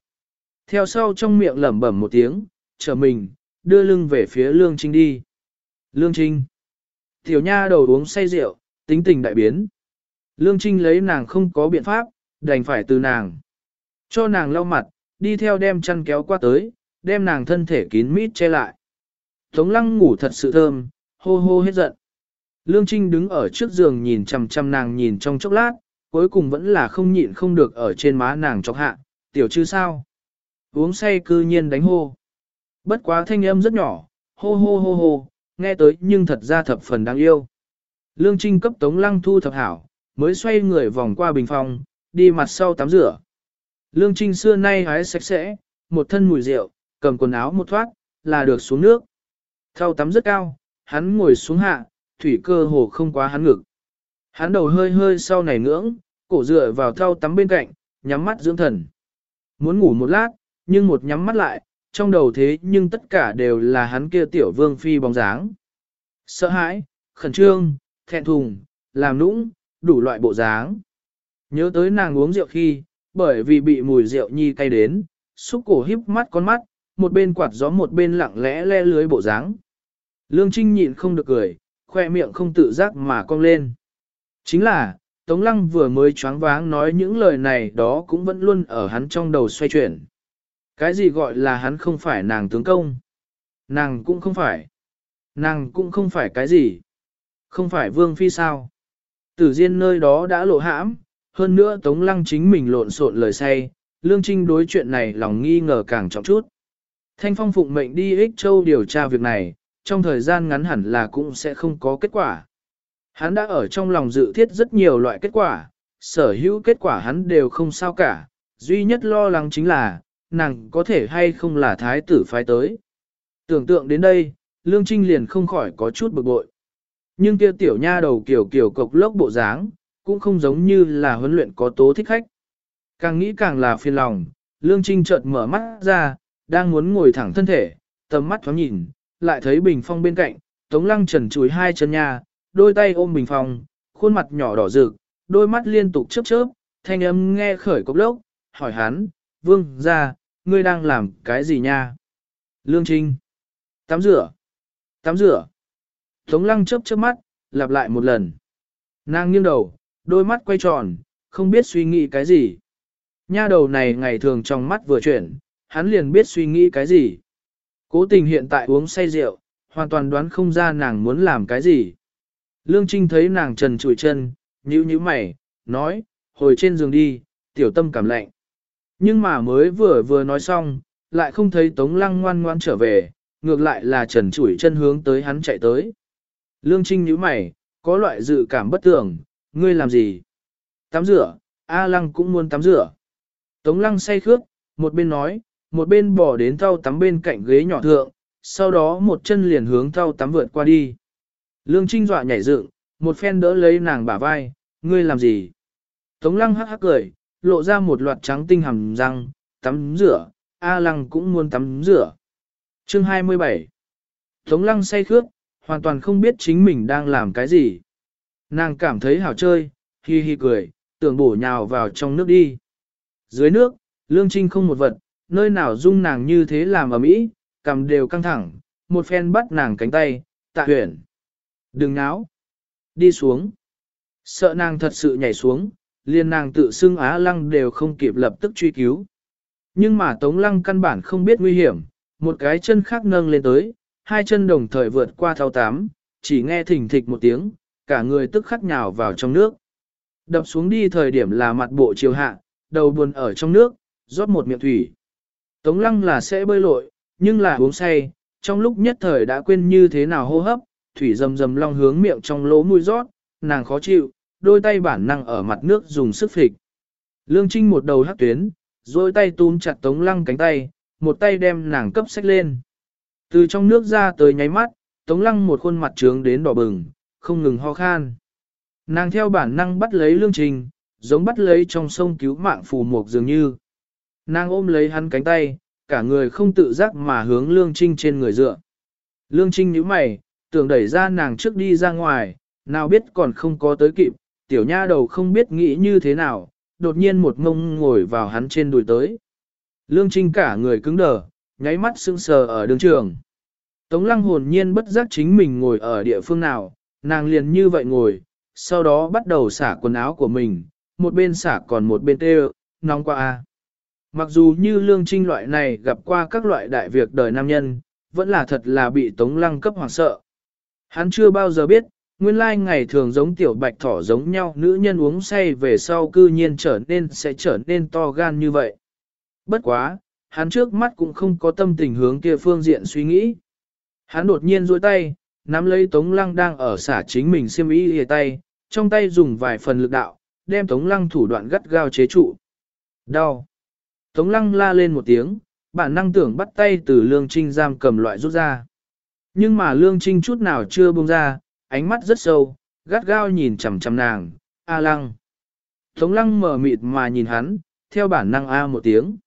A: Theo sau trong miệng lẩm bẩm một tiếng, chờ mình, đưa lưng về phía lương trinh đi. Lương trinh. Tiểu nha đầu uống say rượu, tính tình đại biến. Lương trinh lấy nàng không có biện pháp, đành phải từ nàng. Cho nàng lau mặt, đi theo đem chăn kéo qua tới, đem nàng thân thể kín mít che lại. Tống lăng ngủ thật sự thơm, hô hô hết giận. Lương Trinh đứng ở trước giường nhìn chằm chằm nàng nhìn trong chốc lát, cuối cùng vẫn là không nhịn không được ở trên má nàng chọc hạ, tiểu chứ sao. Uống say cư nhiên đánh hô. Bất quá thanh âm rất nhỏ, hô hô hô hô, nghe tới nhưng thật ra thập phần đáng yêu. Lương Trinh cấp tống lăng thu thập hảo, mới xoay người vòng qua bình phòng, đi mặt sau tắm rửa. Lương Trinh xưa nay hái sạch sẽ, một thân mùi rượu, cầm quần áo một thoát, là được xuống nước. Thao tắm rất cao, hắn ngồi xuống hạ, thủy cơ hồ không quá hắn ngực. Hắn đầu hơi hơi sau này ngưỡng, cổ dựa vào thau tắm bên cạnh, nhắm mắt dưỡng thần. Muốn ngủ một lát, nhưng một nhắm mắt lại, trong đầu thế nhưng tất cả đều là hắn kia tiểu vương phi bóng dáng. Sợ hãi, khẩn trương, thẹn thùng, làm nũng, đủ loại bộ dáng. Nhớ tới nàng uống rượu khi, bởi vì bị mùi rượu nhi cay đến, xúc cổ híp mắt con mắt, một bên quạt gió một bên lặng lẽ le lưới bộ dáng. Lương Trinh nhịn không được cười, khoe miệng không tự giác mà cong lên. Chính là, Tống Lăng vừa mới choáng váng nói những lời này đó cũng vẫn luôn ở hắn trong đầu xoay chuyển. Cái gì gọi là hắn không phải nàng tướng công? Nàng cũng không phải. Nàng cũng không phải cái gì. Không phải vương phi sao. Tử Diên nơi đó đã lộ hãm, hơn nữa Tống Lăng chính mình lộn xộn lời say, Lương Trinh đối chuyện này lòng nghi ngờ càng trọng chút. Thanh Phong phụng mệnh đi ích châu điều tra việc này, trong thời gian ngắn hẳn là cũng sẽ không có kết quả. Hắn đã ở trong lòng dự thiết rất nhiều loại kết quả, sở hữu kết quả hắn đều không sao cả, duy nhất lo lắng chính là, nàng có thể hay không là thái tử phái tới. Tưởng tượng đến đây, Lương Trinh liền không khỏi có chút bực bội. Nhưng kia tiểu nha đầu kiểu kiểu cộc lốc bộ dáng, cũng không giống như là huấn luyện có tố thích khách. Càng nghĩ càng là phiền lòng, Lương Trinh chợt mở mắt ra, đang muốn ngồi thẳng thân thể, tầm mắt thoáng nhìn, lại thấy bình phong bên cạnh, Tống Lăng trần chùi hai chân nha, đôi tay ôm bình phong, khuôn mặt nhỏ đỏ rực, đôi mắt liên tục chớp chớp, thanh âm nghe khởi cốc lốc, hỏi hắn, vương ra, ngươi đang làm cái gì nha? Lương Trinh. Tắm rửa. Tắm rửa. Tống lăng chớp chớp mắt, lặp lại một lần. Nàng nghiêng đầu, đôi mắt quay tròn, không biết suy nghĩ cái gì. Nha đầu này ngày thường trong mắt vừa chuyển, hắn liền biết suy nghĩ cái gì. Cố tình hiện tại uống say rượu, hoàn toàn đoán không ra nàng muốn làm cái gì. Lương Trinh thấy nàng trần trụi chân, nhíu nhíu mày, nói, hồi trên giường đi, tiểu tâm cảm lạnh. Nhưng mà mới vừa vừa nói xong, lại không thấy Tống Lăng ngoan ngoan trở về, ngược lại là trần trụi chân hướng tới hắn chạy tới. Lương Trinh nhíu mày, có loại dự cảm bất tưởng, ngươi làm gì? Tắm rửa, A Lăng cũng muốn tắm rửa. Tống Lăng say khước, một bên nói, một bên bỏ đến thau tắm bên cạnh ghế nhỏ thượng, sau đó một chân liền hướng thau tắm vượt qua đi. Lương Trinh dọa nhảy dựng, một phen đỡ lấy nàng bả vai, ngươi làm gì? Tống Lăng hắc hắc cười, lộ ra một loạt trắng tinh hầm răng, tắm rửa, A Lăng cũng muốn tắm rửa. Chương 27 Tống Lăng say khước, hoàn toàn không biết chính mình đang làm cái gì. Nàng cảm thấy hảo chơi, hi hi cười, tưởng bổ nhào vào trong nước đi. Dưới nước, Lương Trinh không một vật, nơi nào dung nàng như thế làm ở mỹ, cầm đều căng thẳng, một phen bắt nàng cánh tay, tạ huyền, Đừng náo. Đi xuống. Sợ nàng thật sự nhảy xuống, liền nàng tự xưng á lăng đều không kịp lập tức truy cứu. Nhưng mà tống lăng căn bản không biết nguy hiểm, một cái chân khác nâng lên tới, hai chân đồng thời vượt qua thao tám, chỉ nghe thình thịch một tiếng, cả người tức khắc nhào vào trong nước. Đập xuống đi thời điểm là mặt bộ chiều hạ, đầu buồn ở trong nước, rót một miệng thủy. Tống lăng là sẽ bơi lội, nhưng là uống say, trong lúc nhất thời đã quên như thế nào hô hấp, thủy rầm rầm long hướng miệng trong lỗ mũi rót, nàng khó chịu, đôi tay bản năng ở mặt nước dùng sức phịch. Lương Trinh một đầu hắc tuyến, rồi tay túm chặt Tống Lăng cánh tay, một tay đem nàng cấp sách lên. Từ trong nước ra tới nháy mắt, Tống Lăng một khuôn mặt trướng đến đỏ bừng, không ngừng ho khan. Nàng theo bản năng bắt lấy Lương Trinh, giống bắt lấy trong sông cứu mạng phù mục dường như. Nàng ôm lấy hắn cánh tay, cả người không tự giác mà hướng Lương Trinh trên người dựa. Lương Trinh nhíu mày, tưởng đẩy ra nàng trước đi ra ngoài, nào biết còn không có tới kịp, tiểu nha đầu không biết nghĩ như thế nào, đột nhiên một ngông ngồi vào hắn trên đùi tới. Lương Trinh cả người cứng đờ, nháy mắt sững sờ ở đường trường. Tống lăng hồn nhiên bất giác chính mình ngồi ở địa phương nào, nàng liền như vậy ngồi, sau đó bắt đầu xả quần áo của mình, một bên xả còn một bên tê nóng qua a. À. Mặc dù như lương trinh loại này gặp qua các loại đại việc đời nam nhân, vẫn là thật là bị tống lăng cấp hoảng sợ. Hắn chưa bao giờ biết, nguyên lai ngày thường giống tiểu bạch thỏ giống nhau nữ nhân uống say về sau cư nhiên trở nên sẽ trở nên to gan như vậy. Bất quá, hắn trước mắt cũng không có tâm tình hướng kia phương diện suy nghĩ. Hắn đột nhiên duỗi tay, nắm lấy Tống Lăng đang ở xả chính mình xiêm y lìa tay, trong tay dùng vài phần lực đạo, đem Tống Lăng thủ đoạn gắt gao chế trụ. Đau. Tống Lăng la lên một tiếng, bản năng tưởng bắt tay từ lương trinh giam cầm loại rút ra. Nhưng mà lương trinh chút nào chưa buông ra, ánh mắt rất sâu, gắt gao nhìn chằm chằm nàng, A lăng. Tống lăng mở mịt mà nhìn hắn, theo bản năng A một tiếng.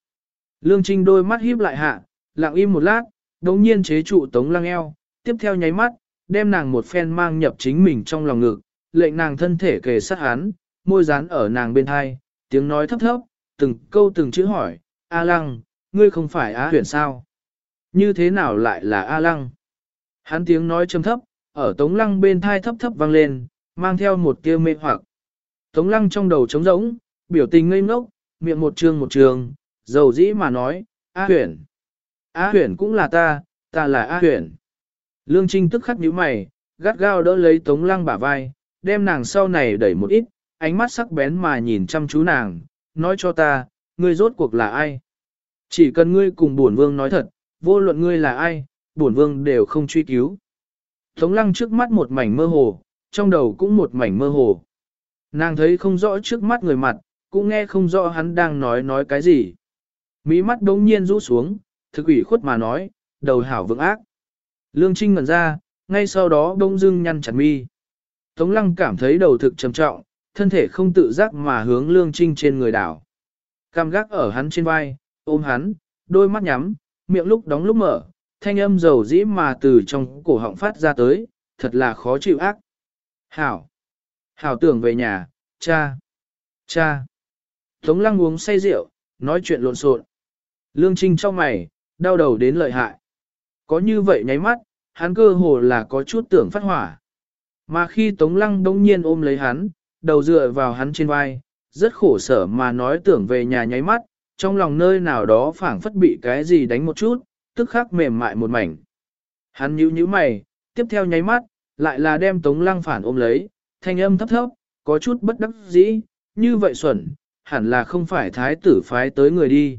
A: Lương Trinh đôi mắt híp lại hạ, lặng im một lát, đống nhiên chế trụ Tống lăng eo, tiếp theo nháy mắt, đem nàng một phen mang nhập chính mình trong lòng ngực, lệnh nàng thân thể kề sát hắn, môi dán ở nàng bên hai, tiếng nói thấp thấp, từng câu từng chữ hỏi, A lăng, ngươi không phải A huyền sao? Như thế nào lại là A lăng? Hắn tiếng nói trầm thấp, ở tống lăng bên thai thấp thấp vang lên, mang theo một tia mê hoặc. Tống lăng trong đầu trống rỗng, biểu tình ngây ngốc, miệng một trường một trường, dầu dĩ mà nói, A huyền. A huyền cũng là ta, ta là A huyền. Lương Trinh tức khắc nhíu mày, gắt gao đỡ lấy tống lăng bả vai, đem nàng sau này đẩy một ít, ánh mắt sắc bén mà nhìn chăm chú nàng, nói cho ta, ngươi rốt cuộc là ai? Chỉ cần ngươi cùng bổn vương nói thật, vô luận ngươi là ai, bổn vương đều không truy cứu. Tống lăng trước mắt một mảnh mơ hồ, trong đầu cũng một mảnh mơ hồ. Nàng thấy không rõ trước mắt người mặt, cũng nghe không rõ hắn đang nói nói cái gì. Mỹ mắt đống nhiên rũ xuống, thực ủy khuất mà nói, đầu hảo vững ác. Lương Trinh ngẩn ra, ngay sau đó đông dưng nhăn chặt mi. Tống lăng cảm thấy đầu thực trầm trọng, thân thể không tự giác mà hướng Lương Trinh trên người đảo. Cam gác ở hắn trên vai, ôm hắn, đôi mắt nhắm, miệng lúc đóng lúc mở, thanh âm dầu dĩ mà từ trong cổ họng phát ra tới, thật là khó chịu ác. Hảo! Hảo tưởng về nhà, cha! Cha! Tống lăng uống say rượu, nói chuyện lộn xộn. Lương Trinh trong mày, đau đầu đến lợi hại. Có như vậy nháy mắt, hắn cơ hồ là có chút tưởng phát hỏa. Mà khi Tống Lăng đông nhiên ôm lấy hắn, đầu dựa vào hắn trên vai, rất khổ sở mà nói tưởng về nhà nháy mắt, trong lòng nơi nào đó phảng phất bị cái gì đánh một chút, tức khắc mềm mại một mảnh. Hắn nhíu nhíu mày, tiếp theo nháy mắt, lại là đem Tống Lăng phản ôm lấy, thanh âm thấp thấp, có chút bất đắc dĩ, như vậy xuẩn, hẳn là không phải thái tử phái tới người đi.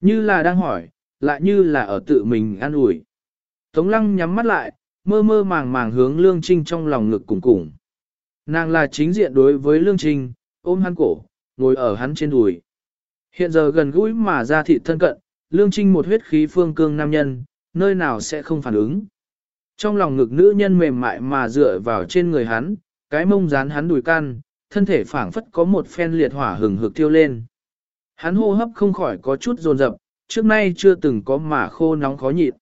A: Như là đang hỏi, lại như là ở tự mình an ủi. Tống Lăng nhắm mắt lại, mơ mơ màng màng hướng Lương Trinh trong lòng ngực cùng cùng. Nàng là chính diện đối với Lương Trinh, ôm hắn cổ, ngồi ở hắn trên đùi. Hiện giờ gần gũi mà ra thị thân cận, Lương Trinh một huyết khí phương cương nam nhân, nơi nào sẽ không phản ứng. Trong lòng ngực nữ nhân mềm mại mà dựa vào trên người hắn, cái mông dán hắn đùi can, thân thể phảng phất có một phen liệt hỏa hừng hực thiêu lên. Hắn hô hấp không khỏi có chút dồn dập, trước nay chưa từng có mà khô nóng khó nhịn.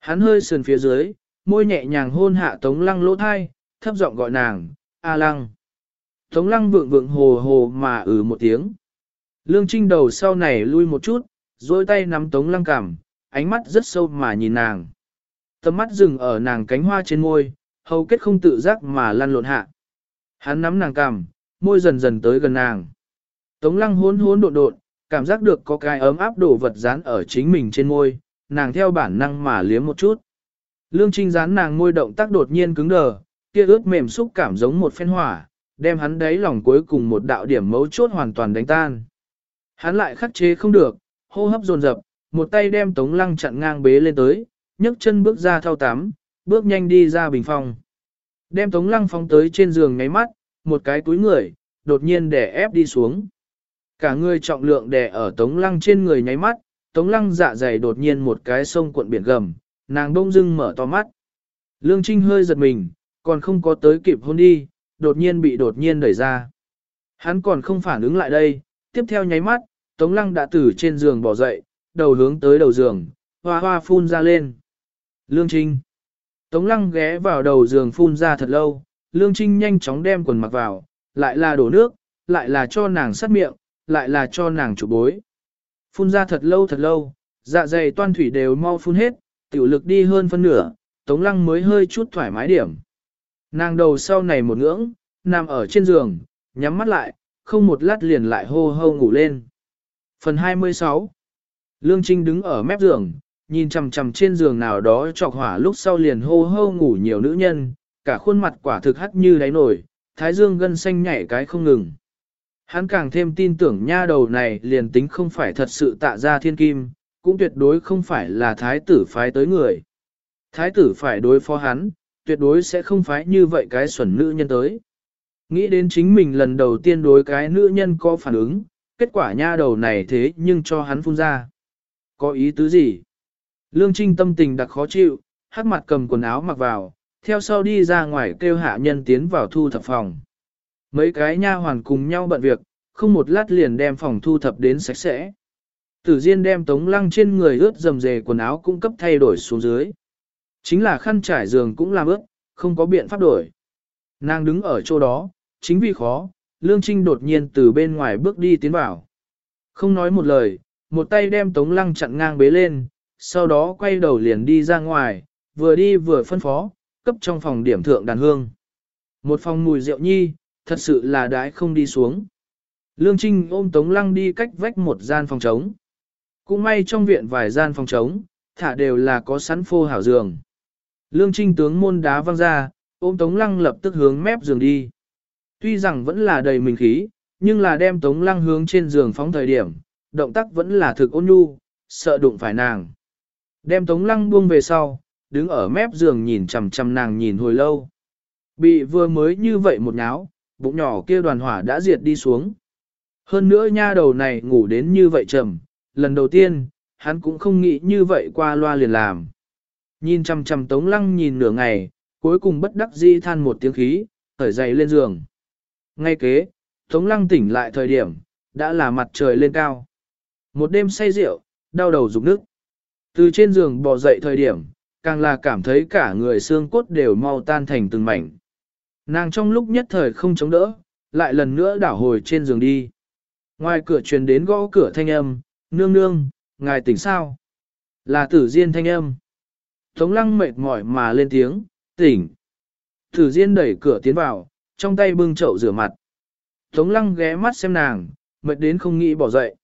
A: Hắn hơi sườn phía dưới, môi nhẹ nhàng hôn hạ Tống Lăng lỗ thai, thấp giọng gọi nàng, A Lăng. Tống Lăng vượng vượng hồ hồ mà ừ một tiếng. Lương Trinh đầu sau này lui một chút, dôi tay nắm Tống Lăng cằm, ánh mắt rất sâu mà nhìn nàng. Tầm mắt dừng ở nàng cánh hoa trên môi, hầu kết không tự giác mà lăn lộn hạ. Hắn nắm nàng cằm, môi dần dần tới gần nàng. Tống Lăng hốn hốn đột đột, cảm giác được có cái ấm áp đổ vật dán ở chính mình trên môi, nàng theo bản năng mà liếm một chút. Lương Trinh dán nàng môi động tác đột nhiên cứng đờ, kia ướt mềm xúc cảm giống một phen hỏa, đem hắn đáy lòng cuối cùng một đạo điểm mấu chốt hoàn toàn đánh tan. Hắn lại khắc chế không được, hô hấp dồn dập, một tay đem Tống Lăng chặn ngang bế lên tới, nhấc chân bước ra thao tắm, bước nhanh đi ra bình phòng. Đem Tống Lăng phóng tới trên giường ngáy mắt, một cái túi người, đột nhiên đè ép đi xuống. Cả người trọng lượng đè ở Tống Lăng trên người nháy mắt, Tống Lăng dạ dày đột nhiên một cái sông cuộn biển gầm, nàng bông dưng mở to mắt. Lương Trinh hơi giật mình, còn không có tới kịp hôn đi, đột nhiên bị đột nhiên đẩy ra. Hắn còn không phản ứng lại đây, tiếp theo nháy mắt, Tống Lăng đã từ trên giường bỏ dậy, đầu hướng tới đầu giường, hoa hoa phun ra lên. Lương Trinh. Tống Lăng ghé vào đầu giường phun ra thật lâu, Lương Trinh nhanh chóng đem quần mặc vào, lại là đổ nước, lại là cho nàng sắt miệng, lại là cho nàng chủ bối. Phun ra thật lâu thật lâu, dạ dày toan thủy đều mau phun hết, tiểu lực đi hơn phân nửa, Tống Lăng mới hơi chút thoải mái điểm. Nàng đầu sau này một ngưỡng, nằm ở trên giường, nhắm mắt lại, không một lát liền lại hô hô ngủ lên. Phần 26 Lương Trinh đứng ở mép giường, nhìn chằm chằm trên giường nào đó chọc hỏa lúc sau liền hô hô ngủ nhiều nữ nhân, cả khuôn mặt quả thực hắt như đáy nổi, thái dương gân xanh nhảy cái không ngừng. Hắn càng thêm tin tưởng nha đầu này liền tính không phải thật sự tạ ra thiên kim, cũng tuyệt đối không phải là thái tử phái tới người. Thái tử phải đối phó hắn, tuyệt đối sẽ không phải như vậy cái xuẩn nữ nhân tới. Nghĩ đến chính mình lần đầu tiên đối cái nữ nhân có phản ứng, kết quả nha đầu này thế nhưng cho hắn phun ra. Có ý tứ gì? Lương Trinh tâm tình đặc khó chịu, hát mặt cầm quần áo mặc vào, theo sau đi ra ngoài kêu hạ nhân tiến vào thu thập phòng. Mấy cái nha hoàn cùng nhau bận việc, không một lát liền đem phòng thu thập đến sạch sẽ. Tử Diên đem Tống Lăng trên người ướt dầm dề quần áo cung cấp thay đổi xuống dưới. Chính là khăn trải giường cũng làm ướt, không có biện pháp đổi. Nàng đứng ở chỗ đó, chính vì khó, Lương Trinh đột nhiên từ bên ngoài bước đi tiến vào. Không nói một lời, một tay đem Tống Lăng chặn ngang bế lên, sau đó quay đầu liền đi ra ngoài, vừa đi vừa phân phó, cấp trong phòng điểm thượng đàn hương. Một phòng mùi rượu nhi, thật sự là đái không đi xuống. Lương Trinh ôm Tống Lăng đi cách vách một gian phòng trống. Cũng may trong viện vài gian phòng trống, thả đều là có sẵn phô hảo giường. Lương Trinh tướng môn đá văng ra, ôm Tống Lăng lập tức hướng mép giường đi. Tuy rằng vẫn là đầy mình khí, nhưng là đem Tống Lăng hướng trên giường phóng thời điểm, động tác vẫn là thực ôn nhu, sợ đụng phải nàng. Đem Tống Lăng buông về sau, đứng ở mép giường nhìn chằm chằm nàng nhìn hồi lâu. Bị vừa mới như vậy một nháo, bụng nhỏ kia đoàn hỏa đã diệt đi xuống. Hơn nữa nha đầu này ngủ đến như vậy trầm, lần đầu tiên, hắn cũng không nghĩ như vậy qua loa liền làm. Nhìn chằm chằm Tống Lăng nhìn nửa ngày, cuối cùng bất đắc dĩ than một tiếng khí, thở dậy lên giường. Ngay kế, Tống Lăng tỉnh lại thời điểm, đã là mặt trời lên cao. Một đêm say rượu, đau đầu rụng nước. Từ trên giường bò dậy thời điểm, càng là cảm thấy cả người xương cốt đều mau tan thành từng mảnh. Nàng trong lúc nhất thời không chống đỡ, lại lần nữa đảo hồi trên giường đi. Ngoài cửa truyền đến gõ cửa thanh âm, nương nương, ngài tỉnh sao? Là tử diên thanh âm. Tống lăng mệt mỏi mà lên tiếng, tỉnh. Tử diên đẩy cửa tiến vào, trong tay bưng chậu rửa mặt. Tống lăng ghé mắt xem nàng, mệt đến không nghĩ bỏ dậy.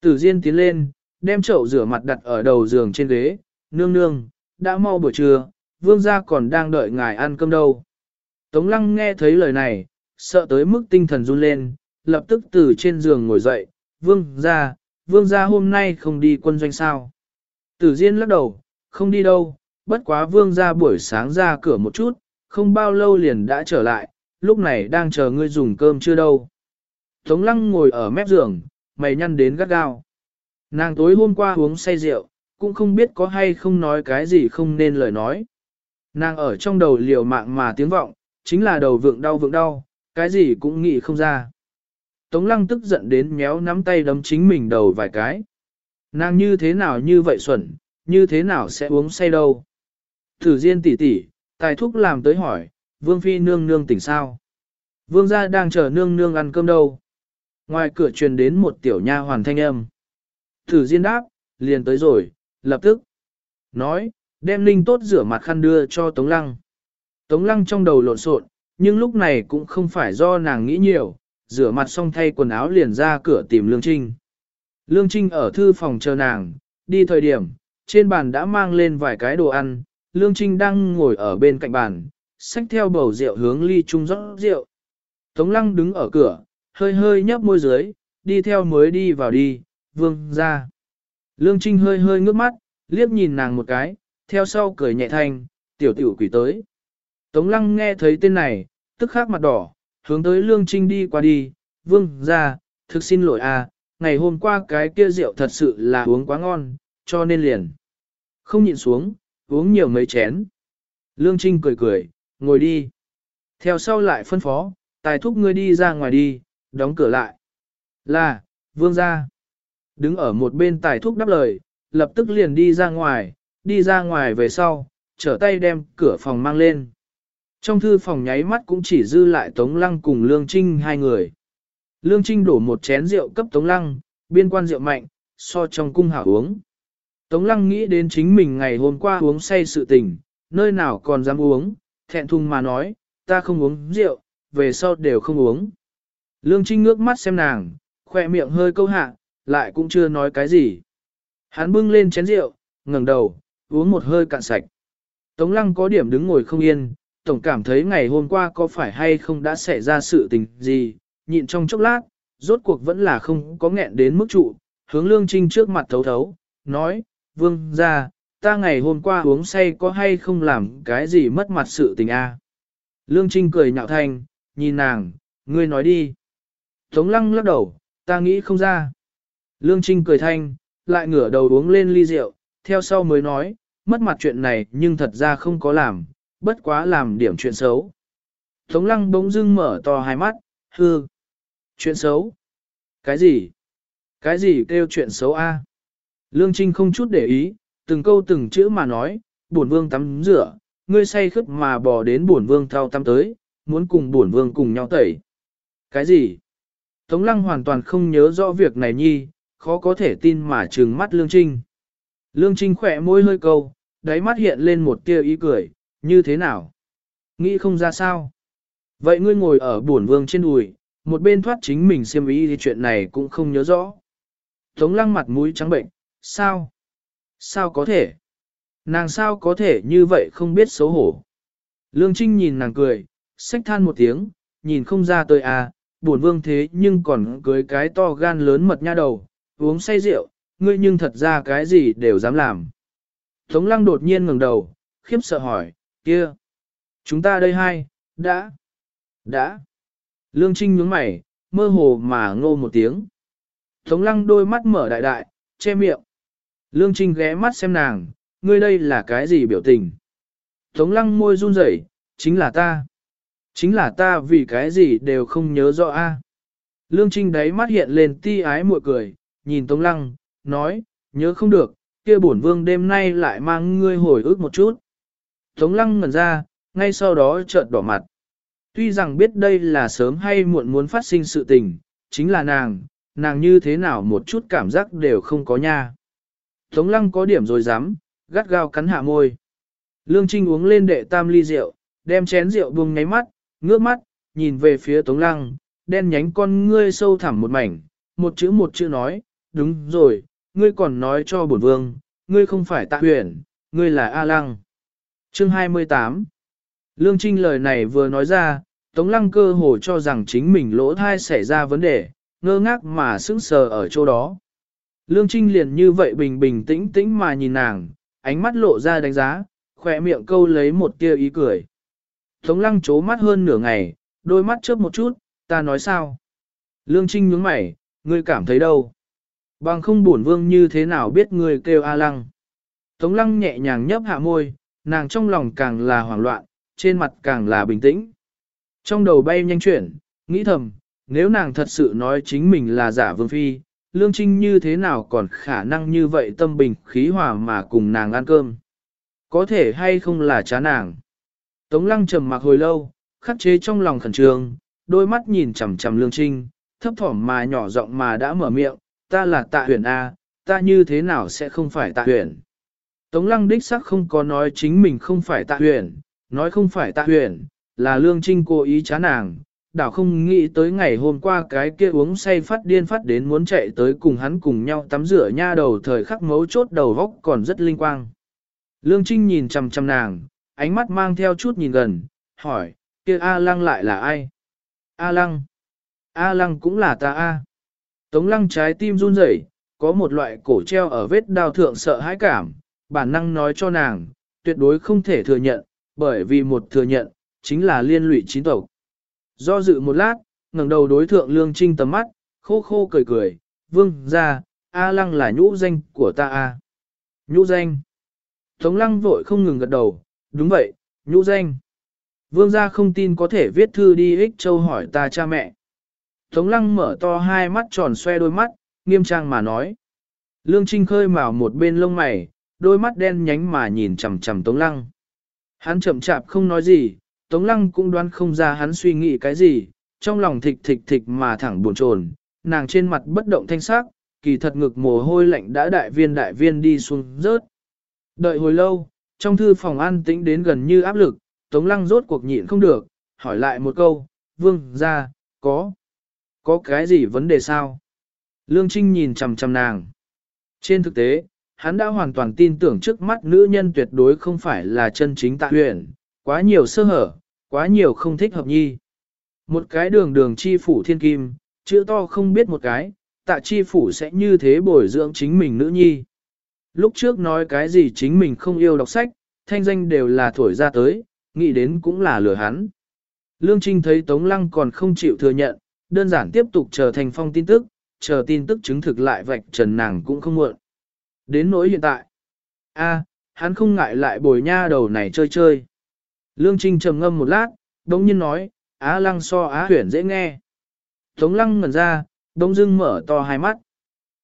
A: Tử diên tiến lên, đem chậu rửa mặt đặt ở đầu giường trên ghế, nương nương, đã mau buổi trưa, vương gia còn đang đợi ngài ăn cơm đâu. Tống lăng nghe thấy lời này, sợ tới mức tinh thần run lên, lập tức từ trên giường ngồi dậy, vương gia, vương gia hôm nay không đi quân doanh sao. Tử Diên lắc đầu, không đi đâu, bất quá vương ra buổi sáng ra cửa một chút, không bao lâu liền đã trở lại, lúc này đang chờ ngươi dùng cơm chưa đâu. Tống lăng ngồi ở mép giường, mày nhăn đến gắt gao. Nàng tối hôm qua uống say rượu, cũng không biết có hay không nói cái gì không nên lời nói. Nàng ở trong đầu liều mạng mà tiếng vọng, chính là đầu vượng đau vượng đau, cái gì cũng nghĩ không ra. Tống lăng tức giận đến méo nắm tay đấm chính mình đầu vài cái. Nàng như thế nào như vậy xuẩn, như thế nào sẽ uống say đâu. Thử Diên tỷ tỷ, tài thúc làm tới hỏi, Vương Phi nương nương tỉnh sao? Vương gia đang chờ nương nương ăn cơm đâu? Ngoài cửa truyền đến một tiểu nha hoàn thanh âm. Thử Diên đáp, liền tới rồi, lập tức. Nói, đem linh tốt rửa mặt khăn đưa cho Tống Lăng. Tống Lăng trong đầu lộn xộn, nhưng lúc này cũng không phải do nàng nghĩ nhiều, rửa mặt xong thay quần áo liền ra cửa tìm Lương Trinh. Lương Trinh ở thư phòng chờ nàng, đi thời điểm, trên bàn đã mang lên vài cái đồ ăn, Lương Trinh đang ngồi ở bên cạnh bàn, xách theo bầu rượu hướng ly chung rót rượu. Tống Lăng đứng ở cửa, hơi hơi nhấp môi dưới, đi theo mới đi vào đi, vương ra. Lương Trinh hơi hơi ngước mắt, liếc nhìn nàng một cái, theo sau cười nhẹ thanh, tiểu tiểu quỷ tới. Tống Lăng nghe thấy tên này, tức khắc mặt đỏ, hướng tới Lương Trinh đi qua đi, vương ra, thực xin lỗi à, ngày hôm qua cái kia rượu thật sự là uống quá ngon, cho nên liền. Không nhịn xuống, uống nhiều mấy chén. Lương Trinh cười cười, ngồi đi. Theo sau lại phân phó, tài thúc ngươi đi ra ngoài đi, đóng cửa lại. Là, vương ra. Đứng ở một bên tài thúc đáp lời, lập tức liền đi ra ngoài, đi ra ngoài về sau, trở tay đem cửa phòng mang lên. Trong thư phòng nháy mắt cũng chỉ dư lại Tống Lăng cùng Lương Trinh hai người. Lương Trinh đổ một chén rượu cấp Tống Lăng, biên quan rượu mạnh, so trong cung hảo uống. Tống Lăng nghĩ đến chính mình ngày hôm qua uống say sự tình, nơi nào còn dám uống, thẹn thùng mà nói, ta không uống rượu, về sau đều không uống. Lương Trinh ngước mắt xem nàng, khỏe miệng hơi câu hạ, lại cũng chưa nói cái gì. Hắn bưng lên chén rượu, ngẩng đầu, uống một hơi cạn sạch. Tống Lăng có điểm đứng ngồi không yên, tổng cảm thấy ngày hôm qua có phải hay không đã xảy ra sự tình gì, nhịn trong chốc lát, rốt cuộc vẫn là không có nghẹn đến mức trụ, hướng Lương Trinh trước mặt thấu thấu, nói, vương ra, ta ngày hôm qua uống say có hay không làm cái gì mất mặt sự tình a? Lương Trinh cười nhạo thanh, nhìn nàng, ngươi nói đi. Tống lăng lắc đầu, ta nghĩ không ra. Lương Trinh cười thanh, lại ngửa đầu uống lên ly rượu, theo sau mới nói, mất mặt chuyện này nhưng thật ra không có làm, bất quá làm điểm chuyện xấu. Tống lăng bỗng dưng mở to hai mắt, hư. Chuyện xấu. Cái gì? Cái gì kêu chuyện xấu a? Lương Trinh không chút để ý, từng câu từng chữ mà nói, bổn vương tắm rửa, ngươi say khướt mà bỏ đến bổn vương thao tắm tới, muốn cùng bổn vương cùng nhau tẩy. Cái gì? Tống lăng hoàn toàn không nhớ rõ việc này nhi, khó có thể tin mà trừng mắt Lương Trinh. Lương Trinh khỏe môi hơi câu, đáy mắt hiện lên một tia ý cười, như thế nào? Nghĩ không ra sao? Vậy ngươi ngồi ở bổn vương trên đùi, một bên thoát chính mình xem ý thì chuyện này cũng không nhớ rõ. Tống lăng mặt mũi trắng bệnh, sao? Sao có thể? Nàng sao có thể như vậy không biết xấu hổ? Lương Trinh nhìn nàng cười, xách than một tiếng, nhìn không ra tôi à, buồn vương thế nhưng còn cưới cái to gan lớn mật nha đầu, uống say rượu, ngươi nhưng thật ra cái gì đều dám làm. Tống lăng đột nhiên ngẩng đầu, khiếp sợ hỏi, kia, chúng ta đây hai, đã, đã. Lương Trinh nhướng mày, mơ hồ mà ngô một tiếng. Tống lăng đôi mắt mở đại đại, che miệng. Lương Trinh ghé mắt xem nàng, ngươi đây là cái gì biểu tình? Tống lăng môi run rẩy, chính là ta. Chính là ta vì cái gì đều không nhớ rõ a. Lương Trinh đáy mắt hiện lên ti ái muội cười, nhìn Tống lăng, nói, nhớ không được, kia bổn vương đêm nay lại mang ngươi hồi ức một chút. Tống lăng ngẩn ra, ngay sau đó chợt đỏ mặt. Tuy rằng biết đây là sớm hay muộn muốn phát sinh sự tình, chính là nàng, nàng như thế nào một chút cảm giác đều không có nha. Tống lăng có điểm rồi dám, gắt gao cắn hạ môi. Lương Trinh uống lên đệ tam ly rượu, đem chén rượu buông nháy mắt, ngước mắt, nhìn về phía Tống lăng, đen nhánh con ngươi sâu thẳm một mảnh, một chữ một chữ nói, đúng rồi, ngươi còn nói cho bổn vương, ngươi không phải tạ huyền, ngươi là A Lăng. Chương 28 Lương Trinh lời này vừa nói ra, Tống Lăng cơ hồ cho rằng chính mình lỗ thai xảy ra vấn đề, ngơ ngác mà sững sờ ở chỗ đó. Lương Trinh liền như vậy bình bình tĩnh tĩnh mà nhìn nàng, ánh mắt lộ ra đánh giá, khỏe miệng câu lấy một tia ý cười. Tống Lăng chố mắt hơn nửa ngày, đôi mắt chớp một chút, ta nói sao? Lương Trinh nhướng mày, ngươi cảm thấy đâu? Bằng không buồn vương như thế nào biết ngươi kêu A Lăng. Tống Lăng nhẹ nhàng nhấp hạ môi, nàng trong lòng càng là hoảng loạn, trên mặt càng là bình tĩnh. Trong đầu bay nhanh chuyển, nghĩ thầm, nếu nàng thật sự nói chính mình là giả vương phi, lương trinh như thế nào còn khả năng như vậy tâm bình khí hòa mà cùng nàng ăn cơm. Có thể hay không là chá nàng. Tống lăng trầm mặc hồi lâu, khắc chế trong lòng khẩn trương, đôi mắt nhìn chằm chằm lương trinh, thấp thỏm mà nhỏ giọng mà đã mở miệng, ta là tạ huyền A, ta như thế nào sẽ không phải tạ huyền. Tống lăng đích sắc không có nói chính mình không phải tạ huyền, nói không phải tạ huyền, là lương trinh cố ý chá nàng, đảo không nghĩ tới ngày hôm qua cái kia uống say phát điên phát đến muốn chạy tới cùng hắn cùng nhau tắm rửa nha đầu thời khắc mấu chốt đầu vóc còn rất linh quang. Lương Trinh nhìn chằm chằm nàng, ánh mắt mang theo chút nhìn gần, hỏi, kia A Lăng lại là ai? A Lăng. A Lăng cũng là ta A. Tống Lăng trái tim run rẩy, có một loại cổ treo ở vết đao thượng sợ hãi cảm, bản năng nói cho nàng, tuyệt đối không thể thừa nhận, bởi vì một thừa nhận, chính là liên lụy chín tộc. Do dự một lát, ngẩng đầu đối thượng lương trinh tầm mắt, khô khô cười cười, vương ra, A lăng là nhũ danh của ta A. Nhũ danh. Tống lăng vội không ngừng gật đầu, đúng vậy, nhũ danh. Vương gia không tin có thể viết thư đi ích châu hỏi ta cha mẹ. Tống lăng mở to hai mắt tròn xoe đôi mắt, nghiêm trang mà nói. Lương Trinh khơi mào một bên lông mày, đôi mắt đen nhánh mà nhìn chằm chằm Tống lăng. Hắn chậm chạp không nói gì, Tống Lăng cũng đoán không ra hắn suy nghĩ cái gì, trong lòng thịch thịch thịch mà thẳng buồn chồn, nàng trên mặt bất động thanh sắc, kỳ thật ngực mồ hôi lạnh đã đại viên đại viên đi xuống rớt. Đợi hồi lâu, trong thư phòng an tĩnh đến gần như áp lực, Tống Lăng rốt cuộc nhịn không được, hỏi lại một câu, vương ra, có, có cái gì vấn đề sao? Lương Trinh nhìn chằm chằm nàng. Trên thực tế, hắn đã hoàn toàn tin tưởng trước mắt nữ nhân tuyệt đối không phải là chân chính tạ huyền, quá nhiều sơ hở, quá nhiều không thích hợp nhi. Một cái đường đường chi phủ thiên kim, chữ to không biết một cái, tạ chi phủ sẽ như thế bồi dưỡng chính mình nữ nhi. Lúc trước nói cái gì chính mình không yêu đọc sách, thanh danh đều là thổi ra tới, nghĩ đến cũng là lừa hắn. Lương Trinh thấy Tống Lăng còn không chịu thừa nhận, đơn giản tiếp tục chờ thành phong tin tức, chờ tin tức chứng thực lại vạch trần nàng cũng không muộn. Đến nỗi hiện tại, a, hắn không ngại lại bồi nha đầu này chơi chơi. Lương Trinh trầm ngâm một lát, đống nhiên nói, Á Lăng so Á Huyển dễ nghe. Tống Lăng ngẩn ra, đông dưng mở to hai mắt.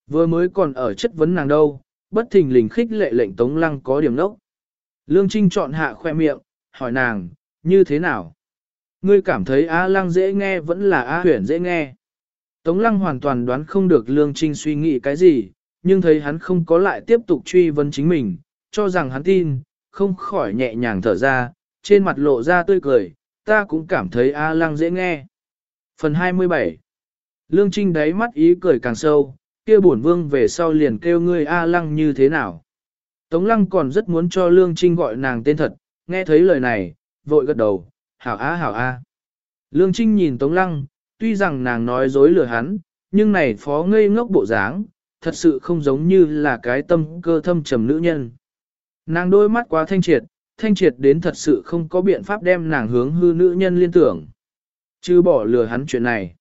A: Vừa mới còn ở chất vấn nàng đâu, bất thình lình khích lệ lệnh Tống Lăng có điểm nốc. Lương Trinh chọn hạ khoe miệng, hỏi nàng, như thế nào? Ngươi cảm thấy Á Lăng dễ nghe vẫn là Á Huyền dễ nghe. Tống Lăng hoàn toàn đoán không được Lương Trinh suy nghĩ cái gì, nhưng thấy hắn không có lại tiếp tục truy vấn chính mình, cho rằng hắn tin, không khỏi nhẹ nhàng thở ra, trên mặt lộ ra tươi cười, ta cũng cảm thấy A Lăng dễ nghe. Phần 27 Lương Trinh đáy mắt ý cười càng sâu, kia bổn vương về sau liền kêu ngươi A Lăng như thế nào. Tống Lăng còn rất muốn cho Lương Trinh gọi nàng tên thật, nghe thấy lời này, vội gật đầu, hảo A hảo A. Lương Trinh nhìn Tống Lăng, tuy rằng nàng nói dối lừa hắn, nhưng này phó ngây ngốc bộ dáng, thật sự không giống như là cái tâm cơ thâm trầm nữ nhân. Nàng đôi mắt quá thanh triệt, thanh triệt đến thật sự không có biện pháp đem nàng hướng hư nữ nhân liên tưởng. Chứ bỏ lừa hắn chuyện này.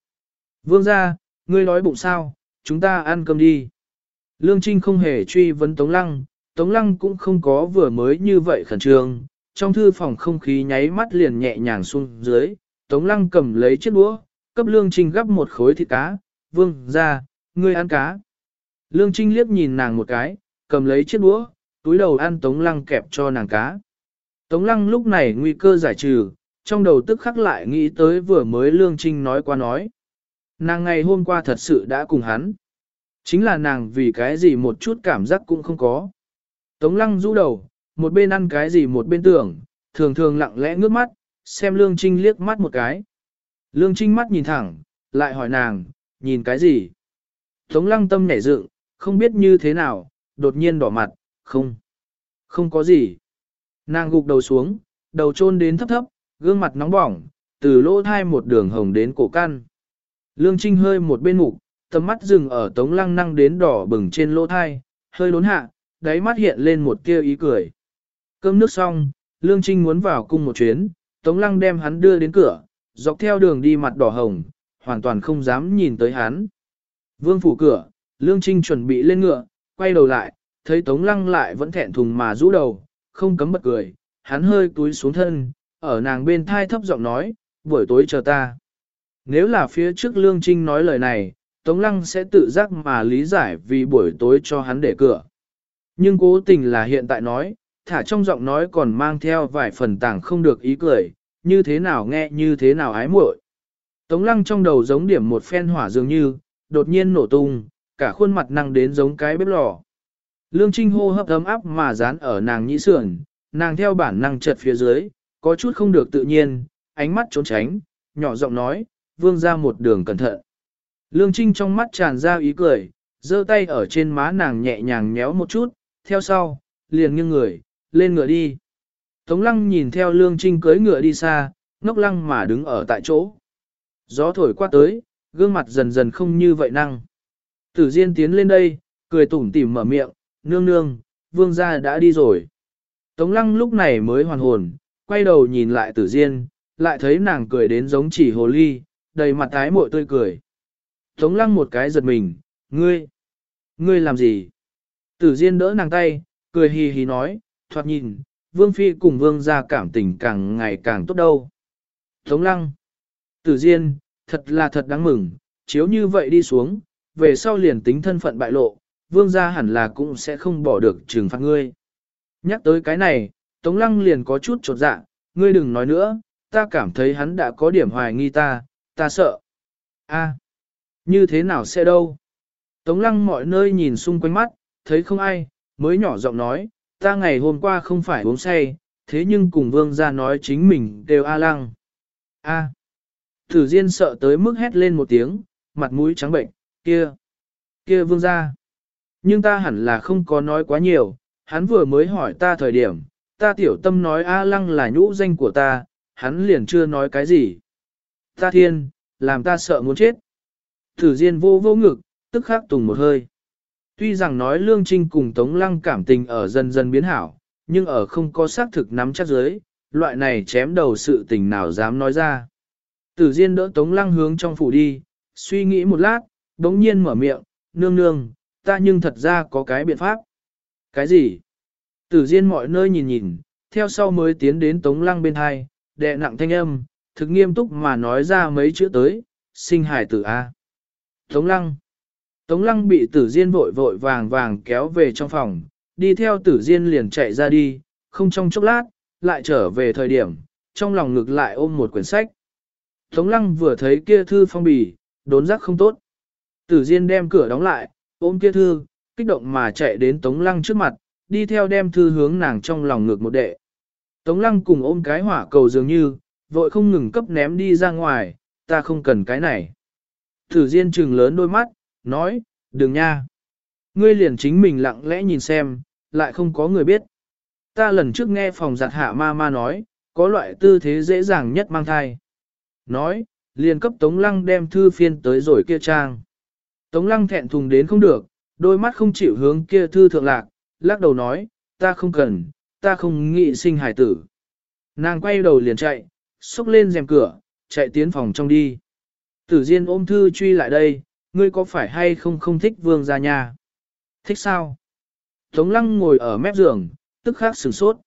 A: Vương ra, ngươi nói bụng sao, chúng ta ăn cơm đi. Lương Trinh không hề truy vấn Tống Lăng, Tống Lăng cũng không có vừa mới như vậy khẩn trương. Trong thư phòng không khí nháy mắt liền nhẹ nhàng xuống dưới, Tống Lăng cầm lấy chiếc đũa, cấp Lương Trinh gắp một khối thịt cá, vương ra, ngươi ăn cá. Lương Trinh liếc nhìn nàng một cái, cầm lấy chiếc đũa, túi đầu ăn Tống Lăng kẹp cho nàng cá. Tống Lăng lúc này nguy cơ giải trừ, trong đầu tức khắc lại nghĩ tới vừa mới Lương Trinh nói qua nói. Nàng ngày hôm qua thật sự đã cùng hắn. Chính là nàng vì cái gì một chút cảm giác cũng không có. Tống Lăng rũ đầu, một bên ăn cái gì một bên tưởng, thường thường lặng lẽ ngước mắt, xem Lương Trinh liếc mắt một cái. Lương Trinh mắt nhìn thẳng, lại hỏi nàng, nhìn cái gì? Tống Lăng tâm nhảy dựng, không biết như thế nào, đột nhiên đỏ mặt, không, không có gì. Nàng gục đầu xuống, đầu chôn đến thấp thấp, gương mặt nóng bỏng, từ lỗ thai một đường hồng đến cổ căn. Lương Trinh hơi một bên mục, tầm mắt dừng ở tống lăng năng đến đỏ bừng trên lỗ thai, hơi lốn hạ, đáy mắt hiện lên một tia ý cười. Cơm nước xong, Lương Trinh muốn vào cung một chuyến, tống lăng đem hắn đưa đến cửa, dọc theo đường đi mặt đỏ hồng, hoàn toàn không dám nhìn tới hắn. Vương phủ cửa, Lương Trinh chuẩn bị lên ngựa, quay đầu lại, thấy Tống Lăng lại vẫn thẹn thùng mà rũ đầu, không cấm bật cười, hắn hơi túi xuống thân, ở nàng bên thai thấp giọng nói, buổi tối chờ ta. Nếu là phía trước Lương Trinh nói lời này, Tống Lăng sẽ tự giác mà lý giải vì buổi tối cho hắn để cửa. Nhưng cố tình là hiện tại nói, thả trong giọng nói còn mang theo vài phần tảng không được ý cười, như thế nào nghe như thế nào ái muội. Tống Lăng trong đầu giống điểm một phen hỏa dường như, đột nhiên nổ tung, cả khuôn mặt năng đến giống cái bếp lò. Lương Trinh hô hấp ấm áp mà dán ở nàng nhĩ sườn, nàng theo bản năng chợt phía dưới, có chút không được tự nhiên, ánh mắt trốn tránh, nhỏ giọng nói, vương ra một đường cẩn thận. Lương Trinh trong mắt tràn ra ý cười, giơ tay ở trên má nàng nhẹ nhàng nhéo một chút, theo sau, liền nghiêng người, lên ngựa đi. Tống lăng nhìn theo Lương Trinh cưới ngựa đi xa, ngốc lăng mà đứng ở tại chỗ. Gió thổi qua tới, gương mặt dần dần không như vậy năng. Tử Diên tiến lên đây, cười tủm tỉm mở miệng, nương nương, vương gia đã đi rồi. Tống lăng lúc này mới hoàn hồn, quay đầu nhìn lại tử Diên, lại thấy nàng cười đến giống chỉ hồ ly, đầy mặt tái mội tươi cười. Tống lăng một cái giật mình, ngươi, ngươi làm gì? Tử Diên đỡ nàng tay, cười hì hì nói, thoạt nhìn, vương phi cùng vương gia cảm tình càng ngày càng tốt đâu. Tống lăng, tử Diên, thật là thật đáng mừng, chiếu như vậy đi xuống, về sau liền tính thân phận bại lộ, vương gia hẳn là cũng sẽ không bỏ được trừng phạt ngươi. Nhắc tới cái này, Tống Lăng liền có chút trột dạ, ngươi đừng nói nữa, ta cảm thấy hắn đã có điểm hoài nghi ta, ta sợ. A, như thế nào sẽ đâu? Tống Lăng mọi nơi nhìn xung quanh mắt, thấy không ai, mới nhỏ giọng nói, ta ngày hôm qua không phải uống say, thế nhưng cùng vương gia nói chính mình đều A Lăng. A. Thử Diên sợ tới mức hét lên một tiếng, mặt mũi trắng bệnh, kia, kia vương gia. Nhưng ta hẳn là không có nói quá nhiều, hắn vừa mới hỏi ta thời điểm, ta tiểu tâm nói A lăng là nhũ danh của ta, hắn liền chưa nói cái gì. Ta thiên, làm ta sợ muốn chết. Thử Diên vô vô ngực, tức khắc tùng một hơi. Tuy rằng nói Lương Trinh cùng Tống Lăng cảm tình ở dần dần biến hảo, nhưng ở không có xác thực nắm chắc dưới, loại này chém đầu sự tình nào dám nói ra. Tử Diên đỡ Tống Lăng hướng trong phủ đi, suy nghĩ một lát, đống nhiên mở miệng, nương nương, ta nhưng thật ra có cái biện pháp. Cái gì? Tử Diên mọi nơi nhìn nhìn, theo sau mới tiến đến Tống Lăng bên hai, đệ nặng thanh âm, thực nghiêm túc mà nói ra mấy chữ tới, sinh hải tử A. Tống lăng. Tống lăng bị tử diên vội vội vàng vàng kéo về trong phòng, đi theo tử diên liền chạy ra đi, không trong chốc lát, lại trở về thời điểm, trong lòng ngực lại ôm một quyển sách. Tống lăng vừa thấy kia thư phong bì, đốn giác không tốt. Tử diên đem cửa đóng lại, ôm kia thư, kích động mà chạy đến tống lăng trước mặt, đi theo đem thư hướng nàng trong lòng ngược một đệ. Tống lăng cùng ôm cái hỏa cầu dường như, vội không ngừng cấp ném đi ra ngoài, ta không cần cái này. Thử Diên trừng lớn đôi mắt, nói, đừng nha. Ngươi liền chính mình lặng lẽ nhìn xem, lại không có người biết. Ta lần trước nghe phòng giặt hạ ma ma nói, có loại tư thế dễ dàng nhất mang thai. Nói, liền cấp Tống Lăng đem thư phiên tới rồi kia trang. Tống Lăng thẹn thùng đến không được, đôi mắt không chịu hướng kia thư thượng lạc, lắc đầu nói, ta không cần, ta không nghĩ sinh hải tử. Nàng quay đầu liền chạy, xúc lên rèm cửa, chạy tiến phòng trong đi. Tử Diên ôm thư truy lại đây, ngươi có phải hay không không thích vương gia nhà? Thích sao? Tống lăng ngồi ở mép giường, tức khắc sửng sốt.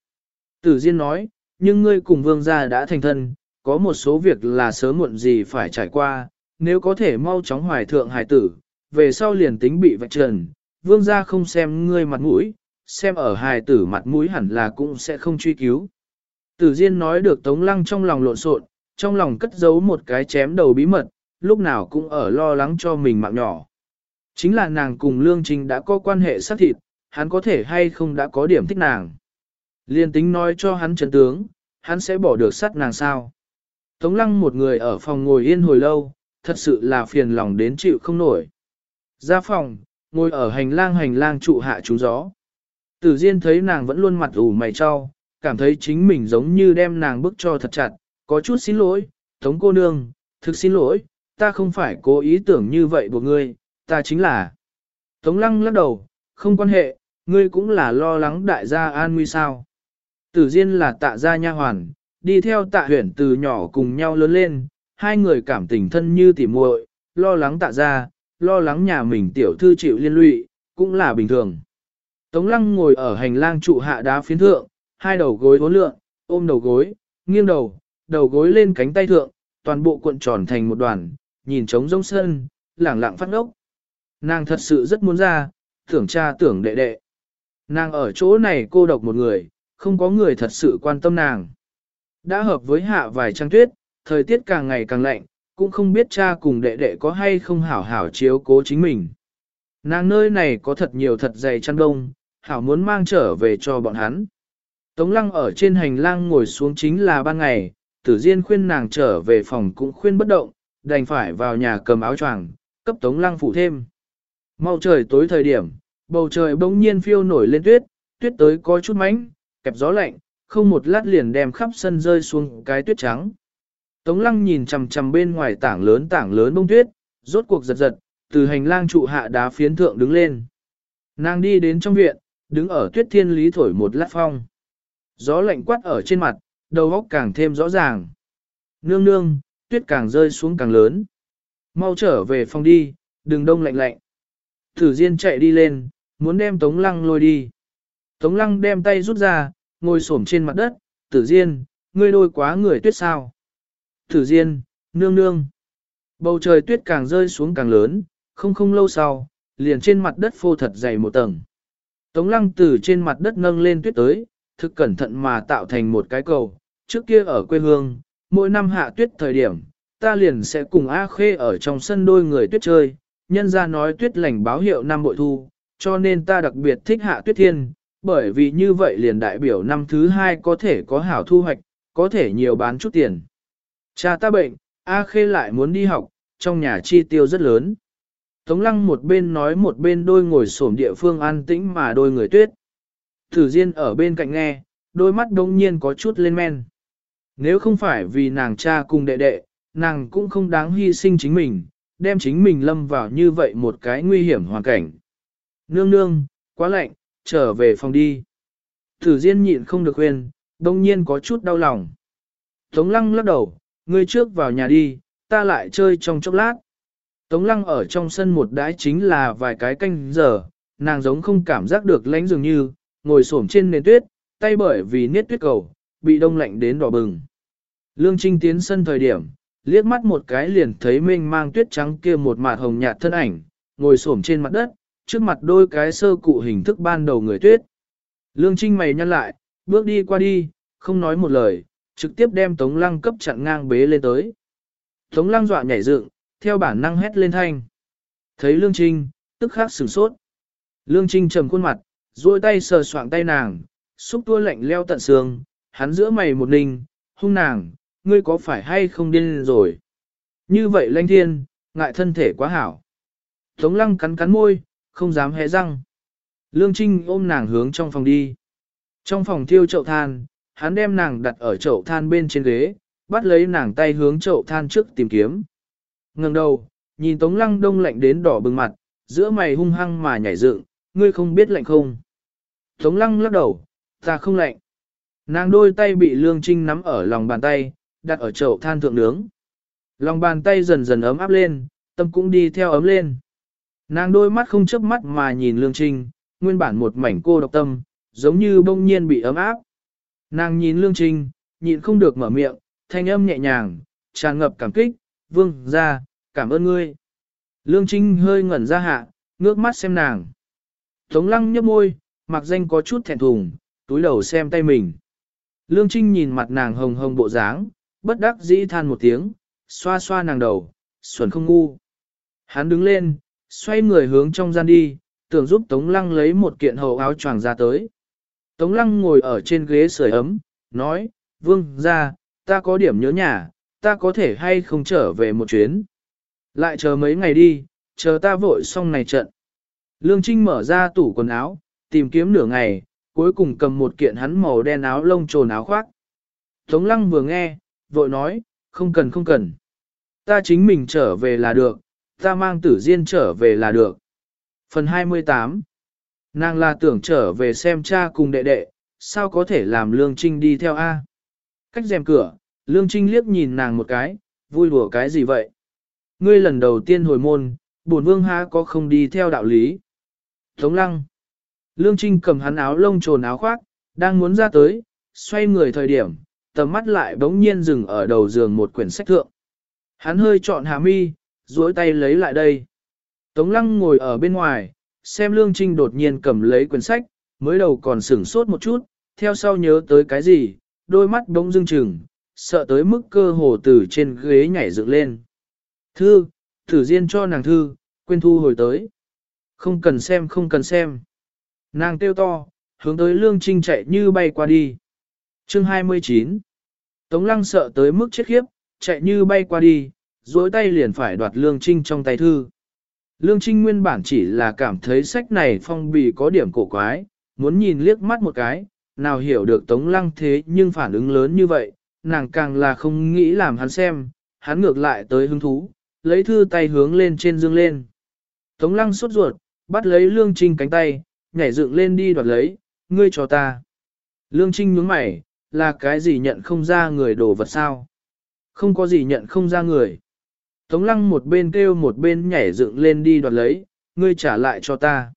A: Tử Diên nói, nhưng ngươi cùng vương gia đã thành thân, có một số việc là sớm muộn gì phải trải qua, nếu có thể mau chóng hoài thượng hài tử, về sau liền tính bị vạch trần, vương gia không xem ngươi mặt mũi, xem ở hài tử mặt mũi hẳn là cũng sẽ không truy cứu. Tử Diên nói được Tống Lăng trong lòng lộn xộn, trong lòng cất giấu một cái chém đầu bí mật, lúc nào cũng ở lo lắng cho mình mạng nhỏ. Chính là nàng cùng Lương Trình đã có quan hệ sát thịt, hắn có thể hay không đã có điểm thích nàng. Liên tính nói cho hắn chân tướng, hắn sẽ bỏ được sát nàng sao. Tống lăng một người ở phòng ngồi yên hồi lâu, thật sự là phiền lòng đến chịu không nổi. Ra phòng, ngồi ở hành lang hành lang trụ hạ trúng gió. Tử Diên thấy nàng vẫn luôn mặt ủ mày cho, cảm thấy chính mình giống như đem nàng bức cho thật chặt, có chút xin lỗi, Tống cô nương, thực xin lỗi, ta không phải cố ý tưởng như vậy của ngươi, ta chính là. Tống lăng lắc đầu, không quan hệ, ngươi cũng là lo lắng đại gia an nguy sao. Tử Diên là tạ gia nha hoàn, đi theo tạ huyển từ nhỏ cùng nhau lớn lên, hai người cảm tình thân như tỉ muội, lo lắng tạ gia, lo lắng nhà mình tiểu thư chịu liên lụy, cũng là bình thường. Tống lăng ngồi ở hành lang trụ hạ đá phiến thượng, hai đầu gối vốn lượng, ôm đầu gối, nghiêng đầu, đầu gối lên cánh tay thượng, toàn bộ cuộn tròn thành một đoàn, nhìn trống rông sân, lẳng lặng phát ngốc. Nàng thật sự rất muốn ra, tưởng cha tưởng đệ đệ. Nàng ở chỗ này cô độc một người, không có người thật sự quan tâm nàng. Đã hợp với hạ vài trang tuyết, thời tiết càng ngày càng lạnh, cũng không biết cha cùng đệ đệ có hay không hảo hảo chiếu cố chính mình. Nàng nơi này có thật nhiều thật dày chăn đông, hảo muốn mang trở về cho bọn hắn. Tống lăng ở trên hành lang ngồi xuống chính là ban ngày, tử diên khuyên nàng trở về phòng cũng khuyên bất động, đành phải vào nhà cầm áo choàng, cấp tống lăng phủ thêm. Mau trời tối thời điểm, bầu trời bỗng nhiên phiêu nổi lên tuyết, tuyết tới có chút mánh, kẹp gió lạnh, không một lát liền đem khắp sân rơi xuống cái tuyết trắng. Tống lăng nhìn chằm chằm bên ngoài tảng lớn tảng lớn bông tuyết, rốt cuộc giật giật, từ hành lang trụ hạ đá phiến thượng đứng lên. Nàng đi đến trong viện, đứng ở tuyết thiên lý thổi một lát phong. Gió lạnh quát ở trên mặt, đầu óc càng thêm rõ ràng. Nương nương, tuyết càng rơi xuống càng lớn. Mau trở về phòng đi, đừng đông lạnh lạnh. Thử Diên chạy đi lên, muốn đem Tống Lăng lôi đi. Tống Lăng đem tay rút ra, ngồi xổm trên mặt đất, Tử Diên, ngươi đôi quá người tuyết sao thử Diên, nương nương. Bầu trời tuyết càng rơi xuống càng lớn, không không lâu sau, liền trên mặt đất phô thật dày một tầng. Tống Lăng từ trên mặt đất nâng lên tuyết tới, thực cẩn thận mà tạo thành một cái cầu. Trước kia ở quê hương, mỗi năm hạ tuyết thời điểm, ta liền sẽ cùng A Khê ở trong sân đôi người tuyết chơi, nhân ra nói tuyết lành báo hiệu năm bội thu, cho nên ta đặc biệt thích hạ tuyết thiên, bởi vì như vậy liền đại biểu năm thứ hai có thể có hảo thu hoạch, có thể nhiều bán chút tiền. Cha ta bệnh, A Khê lại muốn đi học, trong nhà chi tiêu rất lớn. Tống lăng một bên nói một bên đôi ngồi xổm địa phương an tĩnh mà đôi người tuyết. Thử Diên ở bên cạnh nghe, đôi mắt đông nhiên có chút lên men. Nếu không phải vì nàng cha cùng đệ đệ, nàng cũng không đáng hy sinh chính mình, đem chính mình lâm vào như vậy một cái nguy hiểm hoàn cảnh. Nương nương, quá lạnh, trở về phòng đi. Thử Diên nhịn không được khuyên, đông nhiên có chút đau lòng. Tống lăng lắc đầu, ngươi trước vào nhà đi, ta lại chơi trong chốc lát. Tống lăng ở trong sân một đái chính là vài cái canh giờ, nàng giống không cảm giác được lánh dường như, ngồi xổm trên nền tuyết, tay bởi vì niết tuyết cầu, bị đông lạnh đến đỏ bừng. Lương Trinh tiến sân thời điểm, liếc mắt một cái liền thấy mênh mang tuyết trắng kia một mạt hồng nhạt thân ảnh, ngồi xổm trên mặt đất, trước mặt đôi cái sơ cụ hình thức ban đầu người tuyết. Lương Trinh mày nhăn lại, bước đi qua đi, không nói một lời, trực tiếp đem Tống Lăng cấp chặn ngang bế lên tới. Tống Lăng dọa nhảy dựng, theo bản năng hét lên thanh. Thấy Lương Trinh, tức khắc sửng sốt. Lương Trinh trầm khuôn mặt, duỗi tay sờ soạng tay nàng, xúc tua lạnh leo tận xương, hắn giữa mày một ninh, hung nàng, ngươi có phải hay không điên rồi. Như vậy lanh thiên, ngại thân thể quá hảo. Tống lăng cắn cắn môi, không dám hé răng. Lương Trinh ôm nàng hướng trong phòng đi. Trong phòng thiêu chậu than, hắn đem nàng đặt ở chậu than bên trên ghế, bắt lấy nàng tay hướng chậu than trước tìm kiếm. Ngừng đầu, nhìn Tống Lăng đông lạnh đến đỏ bừng mặt, giữa mày hung hăng mà nhảy dựng, ngươi không biết lạnh không. Tống Lăng lắc đầu, ta không lạnh. Nàng đôi tay bị Lương Trinh nắm ở lòng bàn tay, đặt ở chậu than thượng nướng. Lòng bàn tay dần dần ấm áp lên, tâm cũng đi theo ấm lên. Nàng đôi mắt không chớp mắt mà nhìn Lương Trinh, nguyên bản một mảnh cô độc tâm, giống như bông nhiên bị ấm áp. Nàng nhìn Lương Trinh, nhịn không được mở miệng, thanh âm nhẹ nhàng, tràn ngập cảm kích, vương, ra, cảm ơn ngươi. Lương Trinh hơi ngẩn ra hạ, ngước mắt xem nàng. Tống lăng nhấp môi, mặc danh có chút thẹn thùng, túi đầu xem tay mình. Lương Trinh nhìn mặt nàng hồng hồng bộ dáng, bất đắc dĩ than một tiếng, xoa xoa nàng đầu, xuẩn không ngu. Hắn đứng lên, xoay người hướng trong gian đi, tưởng giúp Tống Lăng lấy một kiện hậu áo choàng ra tới. Tống Lăng ngồi ở trên ghế sưởi ấm, nói, vương ra, ta có điểm nhớ nhà, ta có thể hay không trở về một chuyến. Lại chờ mấy ngày đi, chờ ta vội xong này trận. Lương Trinh mở ra tủ quần áo, tìm kiếm nửa ngày, cuối cùng cầm một kiện hắn màu đen áo lông trồn áo khoác. Tống Lăng vừa nghe, vội nói, không cần không cần. Ta chính mình trở về là được, ta mang tử diên trở về là được. Phần 28 Nàng là tưởng trở về xem cha cùng đệ đệ, sao có thể làm Lương Trinh đi theo A. Cách rèm cửa, Lương Trinh liếc nhìn nàng một cái, vui đùa cái gì vậy? Ngươi lần đầu tiên hồi môn, bổn vương ha có không đi theo đạo lý. Tống lăng. Lương Trinh cầm hắn áo lông trồn áo khoác, đang muốn ra tới, xoay người thời điểm, tầm mắt lại bỗng nhiên dừng ở đầu giường một quyển sách thượng. Hắn hơi chọn hà mi, duỗi tay lấy lại đây. Tống lăng ngồi ở bên ngoài, xem Lương Trinh đột nhiên cầm lấy quyển sách, mới đầu còn sửng sốt một chút, theo sau nhớ tới cái gì, đôi mắt bỗng dưng chừng, sợ tới mức cơ hồ từ trên ghế nhảy dựng lên. Thư, thử diên cho nàng thư, quên thu hồi tới. Không cần xem không cần xem. Nàng kêu to, hướng tới Lương Trinh chạy như bay qua đi. Chương 29 Tống lăng sợ tới mức chết khiếp, chạy như bay qua đi, dối tay liền phải đoạt Lương Trinh trong tay thư. Lương Trinh nguyên bản chỉ là cảm thấy sách này phong bì có điểm cổ quái, muốn nhìn liếc mắt một cái, nào hiểu được Tống Lăng thế nhưng phản ứng lớn như vậy, nàng càng là không nghĩ làm hắn xem, hắn ngược lại tới hứng thú, lấy thư tay hướng lên trên dương lên. Tống Lăng sốt ruột, bắt lấy Lương Trinh cánh tay, nhảy dựng lên đi đoạt lấy, ngươi cho ta. Lương Trinh nhướng mày, là cái gì nhận không ra người đồ vật sao? Không có gì nhận không ra người. Tống lăng một bên kêu một bên nhảy dựng lên đi đoạt lấy, ngươi trả lại cho ta.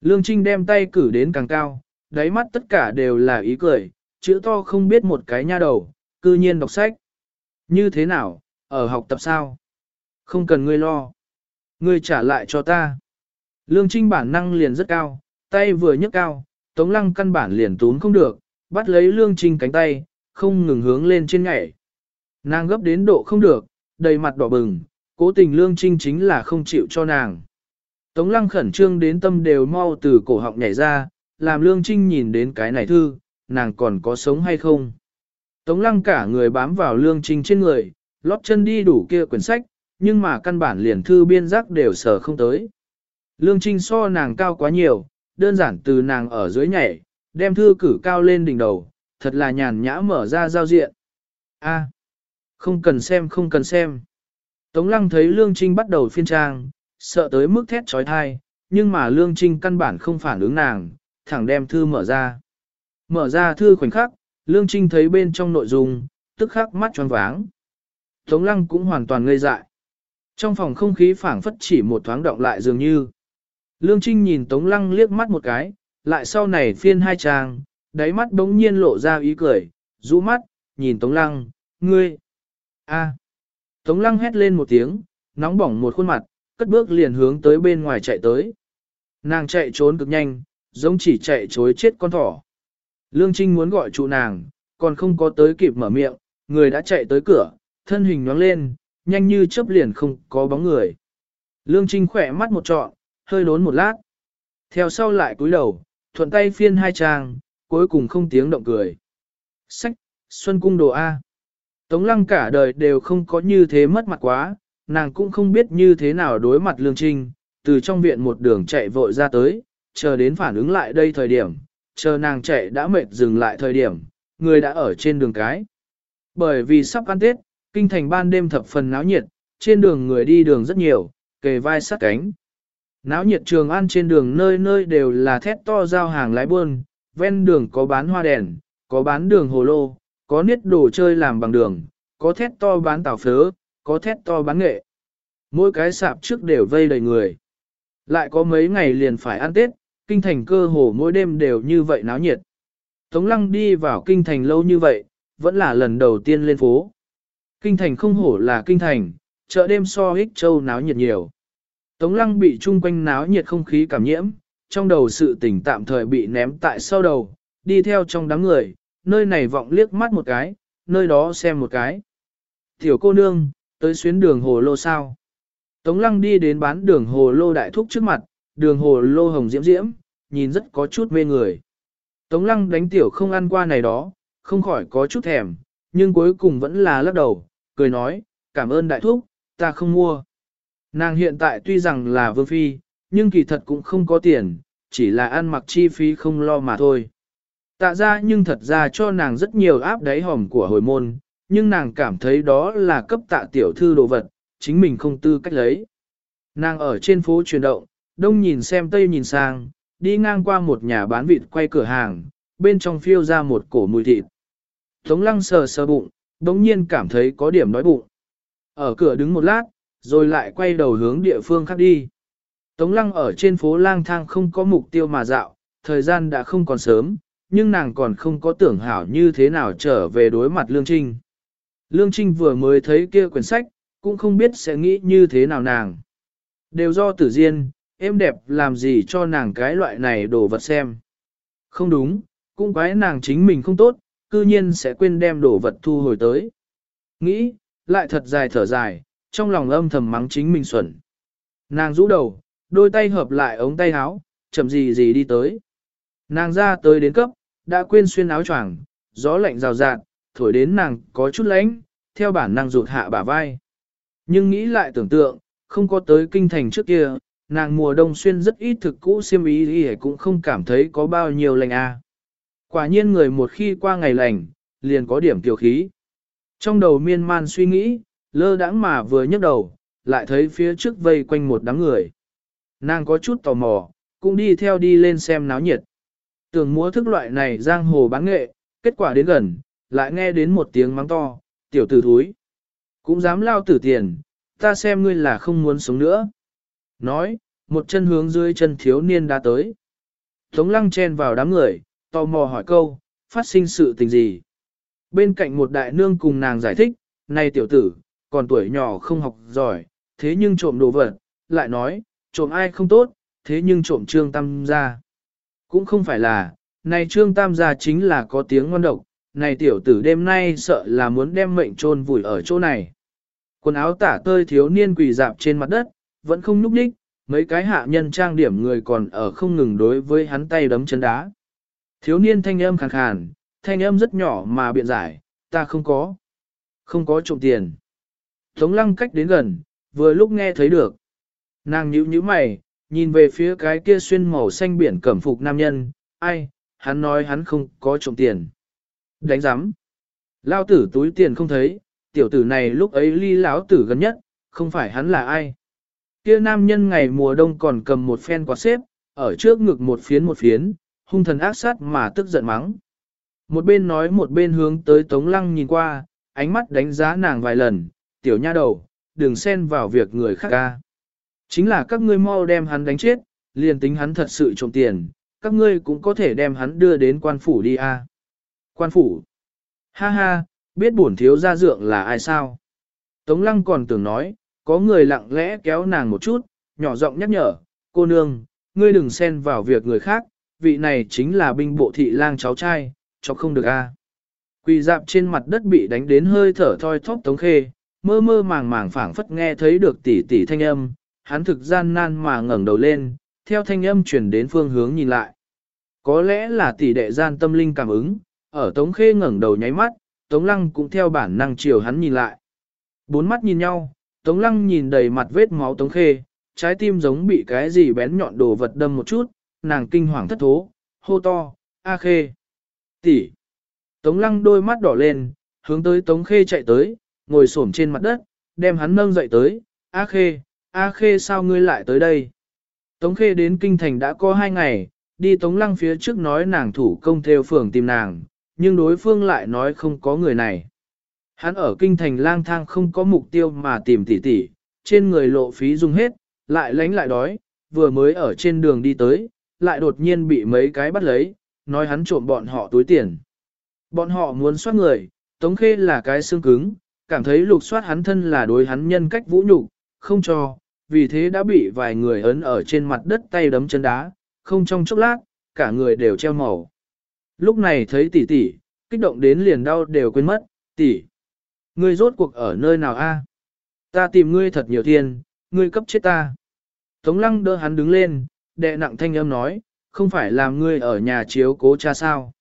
A: Lương Trinh đem tay cử đến càng cao, đáy mắt tất cả đều là ý cười, chữ to không biết một cái nha đầu, cư nhiên đọc sách. Như thế nào, ở học tập sao? Không cần ngươi lo. Ngươi trả lại cho ta. Lương Trinh bản năng liền rất cao, tay vừa nhấc cao, Tống Lăng căn bản liền tún không được, bắt lấy Lương Trinh cánh tay, không ngừng hướng lên trên nhảy. Nàng gấp đến độ không được, đầy mặt đỏ bừng, cố tình Lương Trinh chính là không chịu cho nàng. Tống Lăng khẩn trương đến tâm đều mau từ cổ họng nhảy ra, làm Lương Trinh nhìn đến cái này thư, nàng còn có sống hay không. Tống Lăng cả người bám vào Lương Trinh trên người, lót chân đi đủ kia quyển sách, nhưng mà căn bản liền thư biên giác đều sở không tới. Lương Trinh so nàng cao quá nhiều, đơn giản từ nàng ở dưới nhảy, đem thư cử cao lên đỉnh đầu, thật là nhàn nhã mở ra giao diện. A, không cần xem không cần xem. Tống lăng thấy Lương Trinh bắt đầu phiên trang, sợ tới mức thét trói thai, nhưng mà Lương Trinh căn bản không phản ứng nàng, thẳng đem thư mở ra. Mở ra thư khoảnh khắc, Lương Trinh thấy bên trong nội dung, tức khắc mắt tròn váng. Tống lăng cũng hoàn toàn ngây dại. Trong phòng không khí phảng phất chỉ một thoáng động lại dường như. Lương Trinh nhìn Tống Lăng liếc mắt một cái, lại sau này phiên hai trang, đáy mắt đống nhiên lộ ra ý cười, rũ mắt, nhìn Tống Lăng, ngươi, a, Tống lăng hét lên một tiếng, nóng bỏng một khuôn mặt, cất bước liền hướng tới bên ngoài chạy tới. Nàng chạy trốn cực nhanh, giống chỉ chạy chối chết con thỏ. Lương Trinh muốn gọi trụ nàng, còn không có tới kịp mở miệng, người đã chạy tới cửa, thân hình nhoáng lên, nhanh như chớp liền không có bóng người. Lương Trinh khỏe mắt một trọn, hơi đốn một lát. Theo sau lại cúi đầu, thuận tay phiên hai trang, cuối cùng không tiếng động cười. Sách, Xuân Cung Đồ A. Tống lăng cả đời đều không có như thế mất mặt quá, nàng cũng không biết như thế nào đối mặt Lương Trinh, từ trong viện một đường chạy vội ra tới, chờ đến phản ứng lại đây thời điểm, chờ nàng chạy đã mệt dừng lại thời điểm, người đã ở trên đường cái. Bởi vì sắp ăn Tết, kinh thành ban đêm thập phần náo nhiệt, trên đường người đi đường rất nhiều, kề vai sát cánh. Náo nhiệt trường ăn trên đường nơi nơi đều là thét to giao hàng lái buôn, ven đường có bán hoa đèn, có bán đường hồ lô, có niết đồ chơi làm bằng đường, có thét to bán tàu phớ, có thét to bán nghệ. Mỗi cái sạp trước đều vây đầy người. Lại có mấy ngày liền phải ăn Tết, kinh thành cơ hồ mỗi đêm đều như vậy náo nhiệt. Tống lăng đi vào kinh thành lâu như vậy, vẫn là lần đầu tiên lên phố. Kinh thành không hổ là kinh thành, chợ đêm so ích châu náo nhiệt nhiều. Tống lăng bị chung quanh náo nhiệt không khí cảm nhiễm, trong đầu sự tỉnh tạm thời bị ném tại sau đầu, đi theo trong đám người, nơi này vọng liếc mắt một cái, nơi đó xem một cái. Tiểu cô nương, tới xuyến đường hồ lô sao. Tống lăng đi đến bán đường hồ lô đại thúc trước mặt, đường hồ lô hồng diễm diễm, nhìn rất có chút mê người. Tống lăng đánh tiểu không ăn qua này đó, không khỏi có chút thèm, nhưng cuối cùng vẫn là lắc đầu, cười nói, cảm ơn đại thúc, ta không mua. Nàng hiện tại tuy rằng là vương phi, nhưng kỳ thật cũng không có tiền, chỉ là ăn mặc chi phí không lo mà thôi. Tạ ra nhưng thật ra cho nàng rất nhiều áp đáy hòm của hồi môn, nhưng nàng cảm thấy đó là cấp tạ tiểu thư đồ vật, chính mình không tư cách lấy. Nàng ở trên phố chuyển động, đông nhìn xem tây nhìn sang, đi ngang qua một nhà bán vịt quay cửa hàng, bên trong phiêu ra một cổ mùi thịt. Tống lăng sờ sờ bụng, đống nhiên cảm thấy có điểm đói bụng. Ở cửa đứng một lát, rồi lại quay đầu hướng địa phương khác đi. Tống lăng ở trên phố lang thang không có mục tiêu mà dạo, thời gian đã không còn sớm, nhưng nàng còn không có tưởng hảo như thế nào trở về đối mặt Lương Trinh. Lương Trinh vừa mới thấy kia quyển sách, cũng không biết sẽ nghĩ như thế nào nàng. Đều do tử diên, em đẹp làm gì cho nàng cái loại này đồ vật xem. Không đúng, cũng quái nàng chính mình không tốt, cư nhiên sẽ quên đem đồ vật thu hồi tới. Nghĩ, lại thật dài thở dài, trong lòng âm thầm mắng chính mình xuẩn. Nàng rũ đầu, đôi tay hợp lại ống tay áo, chậm gì gì đi tới. Nàng ra tới đến cấp, đã quên xuyên áo choàng, gió lạnh rào rạt, thổi đến nàng có chút lạnh. theo bản năng rụt hạ bả vai. Nhưng nghĩ lại tưởng tượng, không có tới kinh thành trước kia, nàng mùa đông xuyên rất ít thực cũ xiêm ý thì cũng không cảm thấy có bao nhiêu lạnh a. À. Quả nhiên người một khi qua ngày lành, liền có điểm kiều khí. Trong đầu miên man suy nghĩ, lơ đãng mà vừa nhấc đầu, lại thấy phía trước vây quanh một đám người. Nàng có chút tò mò, cũng đi theo đi lên xem náo nhiệt. Tưởng múa thức loại này giang hồ bán nghệ, kết quả đến gần, lại nghe đến một tiếng mắng to, tiểu tử thúi. Cũng dám lao tử tiền, ta xem ngươi là không muốn sống nữa. Nói, một chân hướng dưới chân thiếu niên đã tới. Tống lăng chen vào đám người, tò mò hỏi câu, phát sinh sự tình gì. Bên cạnh một đại nương cùng nàng giải thích, này tiểu tử, còn tuổi nhỏ không học giỏi, thế nhưng trộm đồ vật, lại nói, trộm ai không tốt, thế nhưng trộm trương tam gia. Cũng không phải là, này trương tam gia chính là có tiếng ngon độc, này tiểu tử đêm nay sợ là muốn đem mệnh trôn vùi ở chỗ này. Quần áo tả tơi thiếu niên quỳ dạp trên mặt đất, vẫn không nhúc đích, mấy cái hạ nhân trang điểm người còn ở không ngừng đối với hắn tay đấm chân đá. Thiếu niên thanh âm khàn khàn, thanh âm rất nhỏ mà biện giải, ta không có. Không có trộm tiền. Tống lăng cách đến gần, vừa lúc nghe thấy được. Nàng nhíu nhíu mày, nhìn về phía cái kia xuyên màu xanh biển cẩm phục nam nhân, ai, hắn nói hắn không có trộm tiền. Đánh giám. Lao tử túi tiền không thấy, tiểu tử này lúc ấy ly lão tử gần nhất, không phải hắn là ai. Kia nam nhân ngày mùa đông còn cầm một phen quạt xếp, ở trước ngực một phiến một phiến, hung thần ác sát mà tức giận mắng. Một bên nói một bên hướng tới Tống Lăng nhìn qua, ánh mắt đánh giá nàng vài lần, tiểu nha đầu, đừng xen vào việc người khác ca. Chính là các ngươi mau đem hắn đánh chết, liền tính hắn thật sự trộm tiền, các ngươi cũng có thể đem hắn đưa đến quan phủ đi a. Quan phủ. Ha ha, biết bổn thiếu gia dượng là ai sao? Tống lăng còn tưởng nói, có người lặng lẽ kéo nàng một chút, nhỏ giọng nhắc nhở, cô nương, ngươi đừng xen vào việc người khác, vị này chính là binh bộ thị lang cháu trai, cho không được a. Quỳ dạp trên mặt đất bị đánh đến hơi thở thoi thóp tống khê, mơ mơ màng màng phảng phất nghe thấy được tỉ tỉ thanh âm, hắn thực gian nan mà ngẩng đầu lên, theo thanh âm chuyển đến phương hướng nhìn lại. Có lẽ là tỷ đệ gian tâm linh cảm ứng, ở tống khê ngẩng đầu nháy mắt, tống lăng cũng theo bản năng chiều hắn nhìn lại. Bốn mắt nhìn nhau, tống lăng nhìn đầy mặt vết máu tống khê, trái tim giống bị cái gì bén nhọn đồ vật đâm một chút, nàng kinh hoàng thất thố, hô to, A Khê. Tỷ. Tống lăng đôi mắt đỏ lên, hướng tới Tống Khê chạy tới, ngồi xổm trên mặt đất, đem hắn nâng dậy tới, A Khê, A Khê sao ngươi lại tới đây? Tống Khê đến kinh thành đã có hai ngày, đi Tống lăng phía trước nói nàng thủ công theo phường tìm nàng, nhưng đối phương lại nói không có người này. Hắn ở kinh thành lang thang không có mục tiêu mà tìm tỷ tỷ, trên người lộ phí dùng hết, lại lánh lại đói, vừa mới ở trên đường đi tới, lại đột nhiên bị mấy cái bắt lấy, nói hắn trộm bọn họ túi tiền. Bọn họ muốn soát người, Tống Khê là cái xương cứng, cảm thấy lục soát hắn thân là đối hắn nhân cách vũ nhục, không cho, vì thế đã bị vài người ấn ở trên mặt đất tay đấm chân đá, không trong chốc lát, cả người đều treo màu. Lúc này thấy tỷ tỷ, kích động đến liền đau đều quên mất, tỷ, ngươi rốt cuộc ở nơi nào a? Ta tìm ngươi thật nhiều thiên, ngươi cấp chết ta. Tống lăng đỡ hắn đứng lên, đệ nặng thanh âm nói, không phải làm ngươi ở nhà chiếu cố cha sao.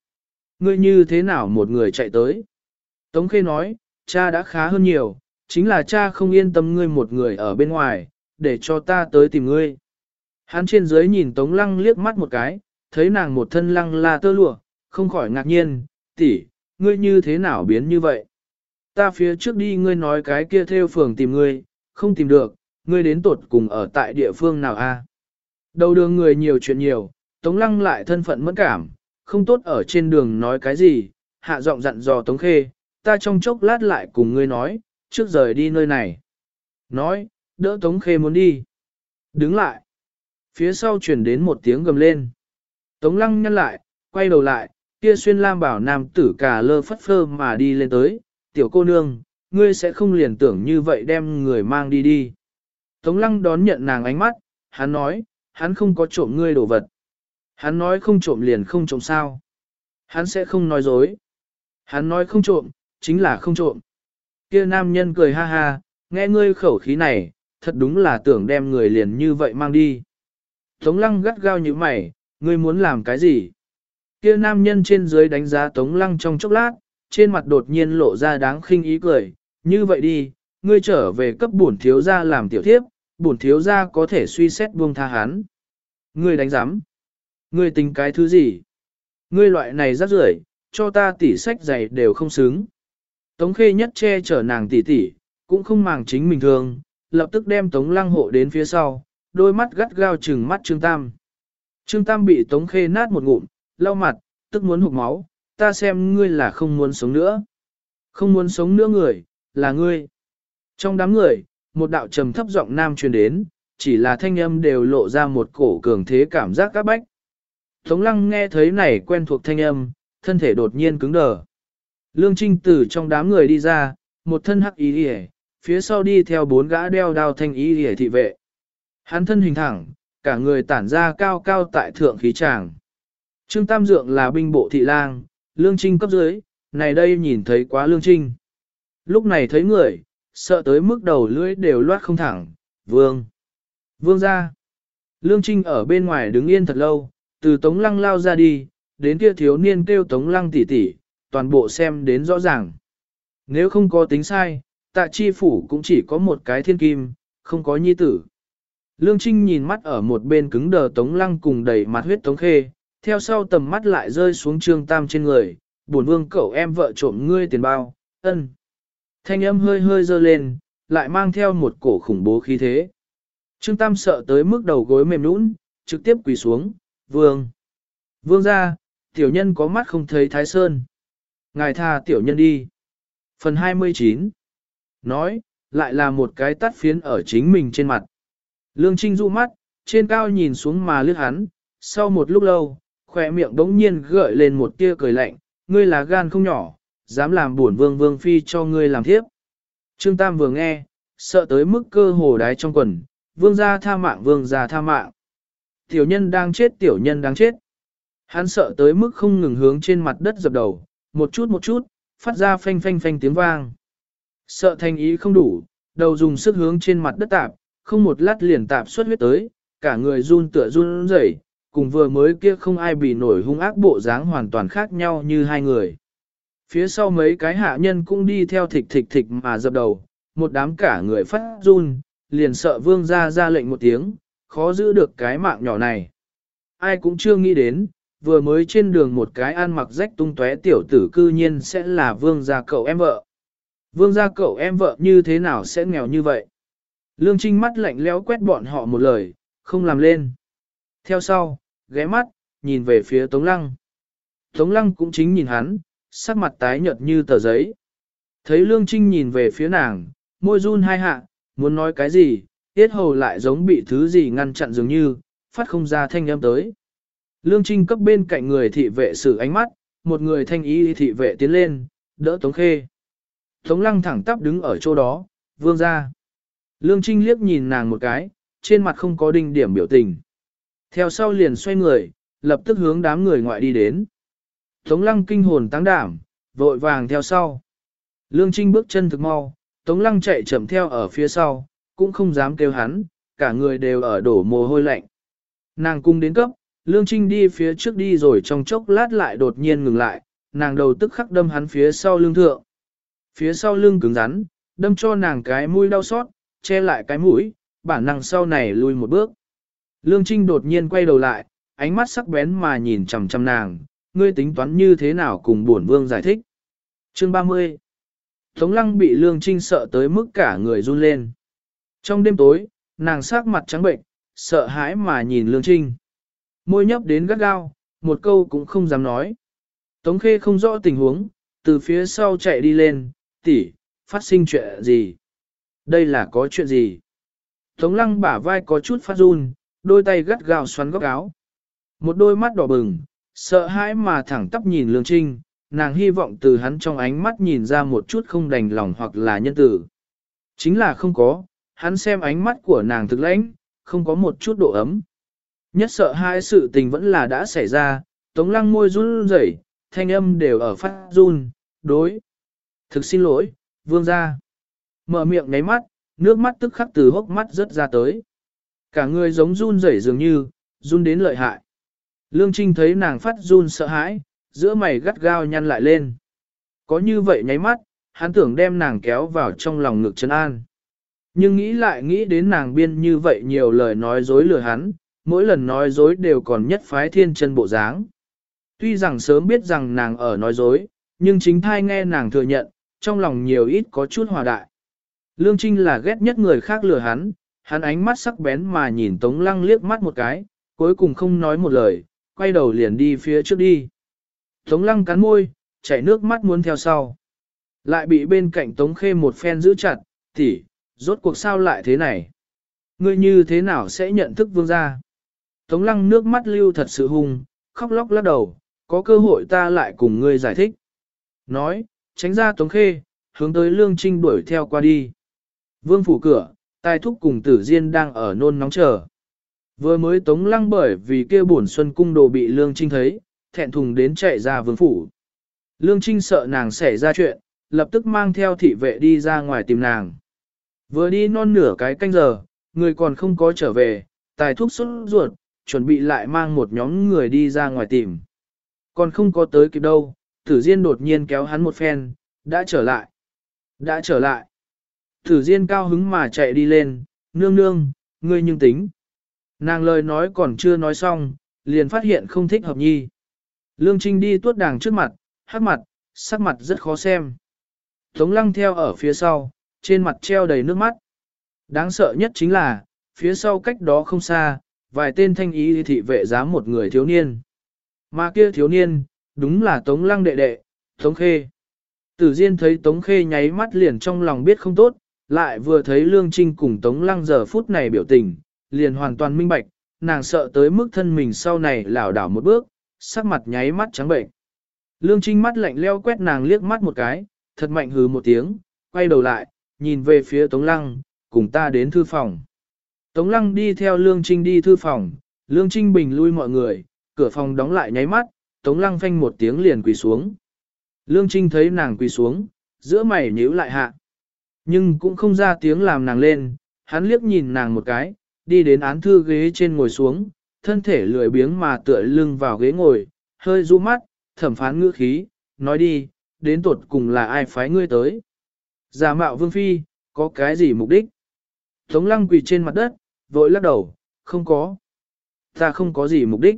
A: Ngươi như thế nào một người chạy tới? Tống khê nói, cha đã khá hơn nhiều, chính là cha không yên tâm ngươi một người ở bên ngoài, để cho ta tới tìm ngươi. Hắn trên dưới nhìn Tống lăng liếc mắt một cái, thấy nàng một thân lăng la tơ lụa, không khỏi ngạc nhiên, tỷ, ngươi như thế nào biến như vậy? Ta phía trước đi ngươi nói cái kia theo phường tìm ngươi, không tìm được, ngươi đến tột cùng ở tại địa phương nào a? Đầu đường người nhiều chuyện nhiều, Tống Lăng lại thân phận mẫn cảm, không tốt ở trên đường nói cái gì, hạ giọng dặn dò Tống Khê, ta trong chốc lát lại cùng ngươi nói, trước rời đi nơi này. Nói, đỡ Tống Khê muốn đi. Đứng lại. Phía sau chuyển đến một tiếng gầm lên. Tống Lăng nhăn lại, quay đầu lại, kia xuyên lam bảo nam tử cả lơ phất phơ mà đi lên tới, tiểu cô nương, ngươi sẽ không liền tưởng như vậy đem người mang đi đi. Tống lăng đón nhận nàng ánh mắt, hắn nói, hắn không có trộm ngươi đồ vật. Hắn nói không trộm liền không trộm sao. Hắn sẽ không nói dối. Hắn nói không trộm, chính là không trộm. Kia nam nhân cười ha ha, nghe ngươi khẩu khí này, thật đúng là tưởng đem người liền như vậy mang đi. Tống lăng gắt gao như mày, ngươi muốn làm cái gì? Kia nam nhân trên dưới đánh giá tống lăng trong chốc lát, trên mặt đột nhiên lộ ra đáng khinh ý cười, như vậy đi, ngươi trở về cấp bổn thiếu gia làm tiểu thiếp, bổn thiếu gia có thể suy xét buông tha hắn. Ngươi đánh giám. Ngươi tính cái thứ gì? Ngươi loại này rắc rưởi, cho ta tỉ sách giày đều không xứng. Tống khê nhất che chở nàng tỉ tỉ, cũng không màng chính mình thường, lập tức đem tống lăng hộ đến phía sau, đôi mắt gắt gao trừng mắt Trương Tam. Trương Tam bị tống khê nát một ngụm, lau mặt, tức muốn hụt máu, ta xem ngươi là không muốn sống nữa. Không muốn sống nữa người, là ngươi. Trong đám người, một đạo trầm thấp giọng nam truyền đến, chỉ là thanh âm đều lộ ra một cổ cường thế cảm giác các bách. Tống lăng nghe thấy này quen thuộc thanh âm, thân thể đột nhiên cứng đờ. Lương Trinh từ trong đám người đi ra, một thân hắc ý hề, phía sau đi theo bốn gã đeo đao thanh ý hề thị vệ. Hắn thân hình thẳng, cả người tản ra cao cao tại thượng khí tràng. Trương Tam Dượng là binh bộ thị lang, Lương Trinh cấp dưới, này đây nhìn thấy quá Lương Trinh. Lúc này thấy người, sợ tới mức đầu lưỡi đều loát không thẳng, vương. Vương ra. Lương Trinh ở bên ngoài đứng yên thật lâu, từ Tống Lăng lao ra đi, đến kia thiếu niên kêu Tống Lăng tỉ tỉ, toàn bộ xem đến rõ ràng. Nếu không có tính sai, tạ chi phủ cũng chỉ có một cái thiên kim, không có nhi tử. Lương Trinh nhìn mắt ở một bên cứng đờ Tống Lăng cùng đầy mặt huyết Tống Khê, theo sau tầm mắt lại rơi xuống Trương Tam trên người, buồn vương cậu em vợ trộm ngươi tiền bao, ân. Thanh âm hơi hơi dơ lên, lại mang theo một cổ khủng bố khí thế. Trương Tam sợ tới mức đầu gối mềm nũng, trực tiếp quỳ xuống, vương. Vương ra, tiểu nhân có mắt không thấy Thái Sơn. Ngài tha tiểu nhân đi. Phần 29 Nói, lại là một cái tắt phiến ở chính mình trên mặt. Lương Trinh dụ mắt, trên cao nhìn xuống mà lướt hắn, sau một lúc lâu, khỏe miệng đống nhiên gợi lên một tia cười lạnh, ngươi là gan không nhỏ, dám làm buồn vương vương phi cho ngươi làm thiếp. Trương Tam vừa nghe, sợ tới mức cơ hồ đái trong quần, vương gia tha mạng vương gia tha mạng. Tiểu nhân đang chết tiểu nhân đang chết. Hắn sợ tới mức không ngừng hướng trên mặt đất dập đầu, một chút một chút, phát ra phanh phanh phanh tiếng vang. Sợ thanh ý không đủ, đầu dùng sức hướng trên mặt đất tạp, không một lát liền tạp xuất huyết tới, cả người run tựa run rẩy, cùng vừa mới kia không ai bị nổi hung ác bộ dáng hoàn toàn khác nhau như hai người. Phía sau mấy cái hạ nhân cũng đi theo thịch thịch thịch mà dập đầu, một đám cả người phát run, liền sợ vương ra ra lệnh một tiếng, khó giữ được cái mạng nhỏ này. Ai cũng chưa nghĩ đến, vừa mới trên đường một cái ăn mặc rách tung tóe tiểu tử cư nhiên sẽ là vương gia cậu em vợ. Vương gia cậu em vợ như thế nào sẽ nghèo như vậy? Lương Trinh mắt lạnh lẽo quét bọn họ một lời, không làm lên. Theo sau, ghé mắt, nhìn về phía Tống Lăng. Tống Lăng cũng chính nhìn hắn, sắc mặt tái nhợt như tờ giấy. Thấy Lương Trinh nhìn về phía nàng, môi run hai hạ, muốn nói cái gì, tiết hầu lại giống bị thứ gì ngăn chặn dường như, phát không ra thanh âm tới. Lương Trinh cấp bên cạnh người thị vệ sử ánh mắt, một người thanh ý thị vệ tiến lên, đỡ Tống Khê. Tống Lăng thẳng tắp đứng ở chỗ đó, vương ra. Lương Trinh liếc nhìn nàng một cái, trên mặt không có đinh điểm biểu tình. Theo sau liền xoay người, lập tức hướng đám người ngoại đi đến. Tống Lăng kinh hồn tăng đảm, vội vàng theo sau. Lương Trinh bước chân thực mau, Tống Lăng chạy chậm theo ở phía sau, cũng không dám kêu hắn, cả người đều ở đổ mồ hôi lạnh. Nàng cung đến cấp, Lương Trinh đi phía trước đi rồi trong chốc lát lại đột nhiên ngừng lại, nàng đầu tức khắc đâm hắn phía sau lưng thượng. Phía sau lưng cứng rắn, đâm cho nàng cái mũi đau xót, che lại cái mũi, bản năng sau này lùi một bước. Lương Trinh đột nhiên quay đầu lại, ánh mắt sắc bén mà nhìn chằm chằm nàng, ngươi tính toán như thế nào cùng bổn vương giải thích. Chương 30 Tống lăng bị Lương Trinh sợ tới mức cả người run lên. Trong đêm tối, nàng sắc mặt trắng bệnh, sợ hãi mà nhìn Lương Trinh. Môi nhấp đến gắt gao, một câu cũng không dám nói. Tống khê không rõ tình huống, từ phía sau chạy đi lên, tỷ, phát sinh chuyện gì? Đây là có chuyện gì? Tống lăng bả vai có chút phát run, đôi tay gắt gao xoắn góc áo. Một đôi mắt đỏ bừng, sợ hãi mà thẳng tắp nhìn Lương Trinh, nàng hy vọng từ hắn trong ánh mắt nhìn ra một chút không đành lòng hoặc là nhân tử. Chính là không có, hắn xem ánh mắt của nàng thực lãnh, không có một chút độ ấm. Nhất sợ hai sự tình vẫn là đã xảy ra, tống lăng môi run rẩy, thanh âm đều ở phát run, đối. Thực xin lỗi, vương gia. Mở miệng nháy mắt, nước mắt tức khắc từ hốc mắt rớt ra tới. Cả người giống run rẩy dường như, run đến lợi hại. Lương Trinh thấy nàng phát run sợ hãi, giữa mày gắt gao nhăn lại lên. Có như vậy nháy mắt, hắn tưởng đem nàng kéo vào trong lòng ngực chân an. Nhưng nghĩ lại nghĩ đến nàng biên như vậy nhiều lời nói dối lừa hắn, mỗi lần nói dối đều còn nhất phái thiên chân bộ dáng. Tuy rằng sớm biết rằng nàng ở nói dối, nhưng chính thai nghe nàng thừa nhận, trong lòng nhiều ít có chút hòa đại. Lương Trinh là ghét nhất người khác lừa hắn, hắn ánh mắt sắc bén mà nhìn Tống Lăng liếc mắt một cái, cuối cùng không nói một lời, quay đầu liền đi phía trước đi. Tống Lăng cắn môi, chảy nước mắt muốn theo sau. Lại bị bên cạnh Tống Khê một phen giữ chặt, tỷ, rốt cuộc sao lại thế này? Ngươi như thế nào sẽ nhận thức vương gia? Tống Lăng nước mắt lưu thật sự hung, khóc lóc lắc đầu, có cơ hội ta lại cùng ngươi giải thích. Nói, tránh ra Tống Khê, hướng tới Lương Trinh đuổi theo qua đi. Vương phủ cửa, tài thúc cùng tử diên đang ở nôn nóng chờ. Vừa mới tống lăng bởi vì kia bổn xuân cung đồ bị Lương Trinh thấy, thẹn thùng đến chạy ra vương phủ. Lương Trinh sợ nàng xảy ra chuyện, lập tức mang theo thị vệ đi ra ngoài tìm nàng. Vừa đi non nửa cái canh giờ, người còn không có trở về, tài thúc xuất ruột, chuẩn bị lại mang một nhóm người đi ra ngoài tìm. Còn không có tới kịp đâu, tử diên đột nhiên kéo hắn một phen, đã trở lại. Đã trở lại. Tử Diên cao hứng mà chạy đi lên, nương nương, ngươi nhưng tính. Nàng lời nói còn chưa nói xong, liền phát hiện không thích hợp nhi. Lương Trinh đi tuốt đàng trước mặt, hát mặt, sắc mặt rất khó xem. Tống lăng theo ở phía sau, trên mặt treo đầy nước mắt. Đáng sợ nhất chính là, phía sau cách đó không xa, vài tên thanh ý thị vệ dám một người thiếu niên. Mà kia thiếu niên, đúng là Tống lăng đệ đệ, Tống Khê. Tử Diên thấy Tống Khê nháy mắt liền trong lòng biết không tốt, lại vừa thấy Lương Trinh cùng Tống Lăng giờ phút này biểu tình, liền hoàn toàn minh bạch, nàng sợ tới mức thân mình sau này lảo đảo một bước, sắc mặt nháy mắt trắng bệnh. Lương Trinh mắt lạnh leo quét nàng liếc mắt một cái, thật mạnh hừ một tiếng, quay đầu lại, nhìn về phía Tống Lăng, cùng ta đến thư phòng. Tống Lăng đi theo Lương Trinh đi thư phòng, Lương Trinh bình lui mọi người, cửa phòng đóng lại nháy mắt, Tống Lăng phanh một tiếng liền quỳ xuống. Lương Trinh thấy nàng quỳ xuống, giữa mày nhíu lại hạ. Nhưng cũng không ra tiếng làm nàng lên, hắn liếc nhìn nàng một cái, đi đến án thư ghế trên ngồi xuống, thân thể lười biếng mà tựa lưng vào ghế ngồi, hơi du mắt, thẩm phán ngữ khí, nói đi, đến tuột cùng là ai phái ngươi tới. Giả mạo vương phi, có cái gì mục đích? Tống lăng quỳ trên mặt đất, vội lắc đầu, không có. Ta không có gì mục đích.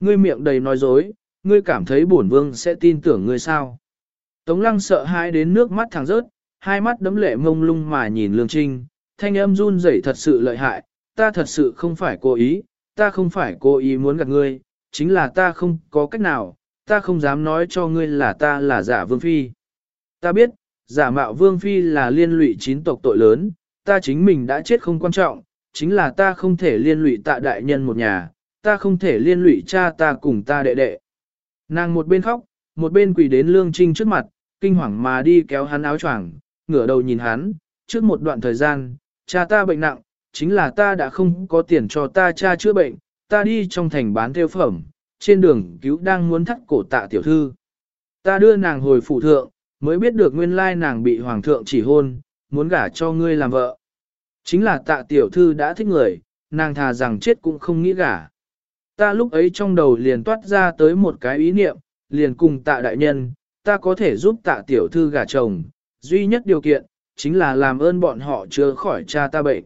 A: Ngươi miệng đầy nói dối, ngươi cảm thấy bổn vương sẽ tin tưởng ngươi sao. Tống lăng sợ hãi đến nước mắt thẳng rớt, hai mắt đấm lệ mông lung mà nhìn lương trinh, thanh âm run rẩy thật sự lợi hại, ta thật sự không phải cố ý, ta không phải cố ý muốn gặp ngươi, chính là ta không có cách nào, ta không dám nói cho ngươi là ta là giả vương phi. Ta biết, giả mạo vương phi là liên lụy chín tộc tội lớn, ta chính mình đã chết không quan trọng, chính là ta không thể liên lụy tạ đại nhân một nhà, ta không thể liên lụy cha ta cùng ta đệ đệ. Nàng một bên khóc, một bên quỳ đến lương trinh trước mặt, kinh hoàng mà đi kéo hắn áo choàng, ngửa đầu nhìn hắn, trước một đoạn thời gian, cha ta bệnh nặng, chính là ta đã không có tiền cho ta cha chữa bệnh, ta đi trong thành bán theo phẩm, trên đường cứu đang muốn thắt cổ tạ tiểu thư. Ta đưa nàng hồi phụ thượng, mới biết được nguyên lai nàng bị hoàng thượng chỉ hôn, muốn gả cho ngươi làm vợ. Chính là tạ tiểu thư đã thích người, nàng thà rằng chết cũng không nghĩ gả. Ta lúc ấy trong đầu liền toát ra tới một cái ý niệm, liền cùng tạ đại nhân, ta có thể giúp tạ tiểu thư gả chồng, duy nhất điều kiện, chính là làm ơn bọn họ chữa khỏi cha ta bệnh.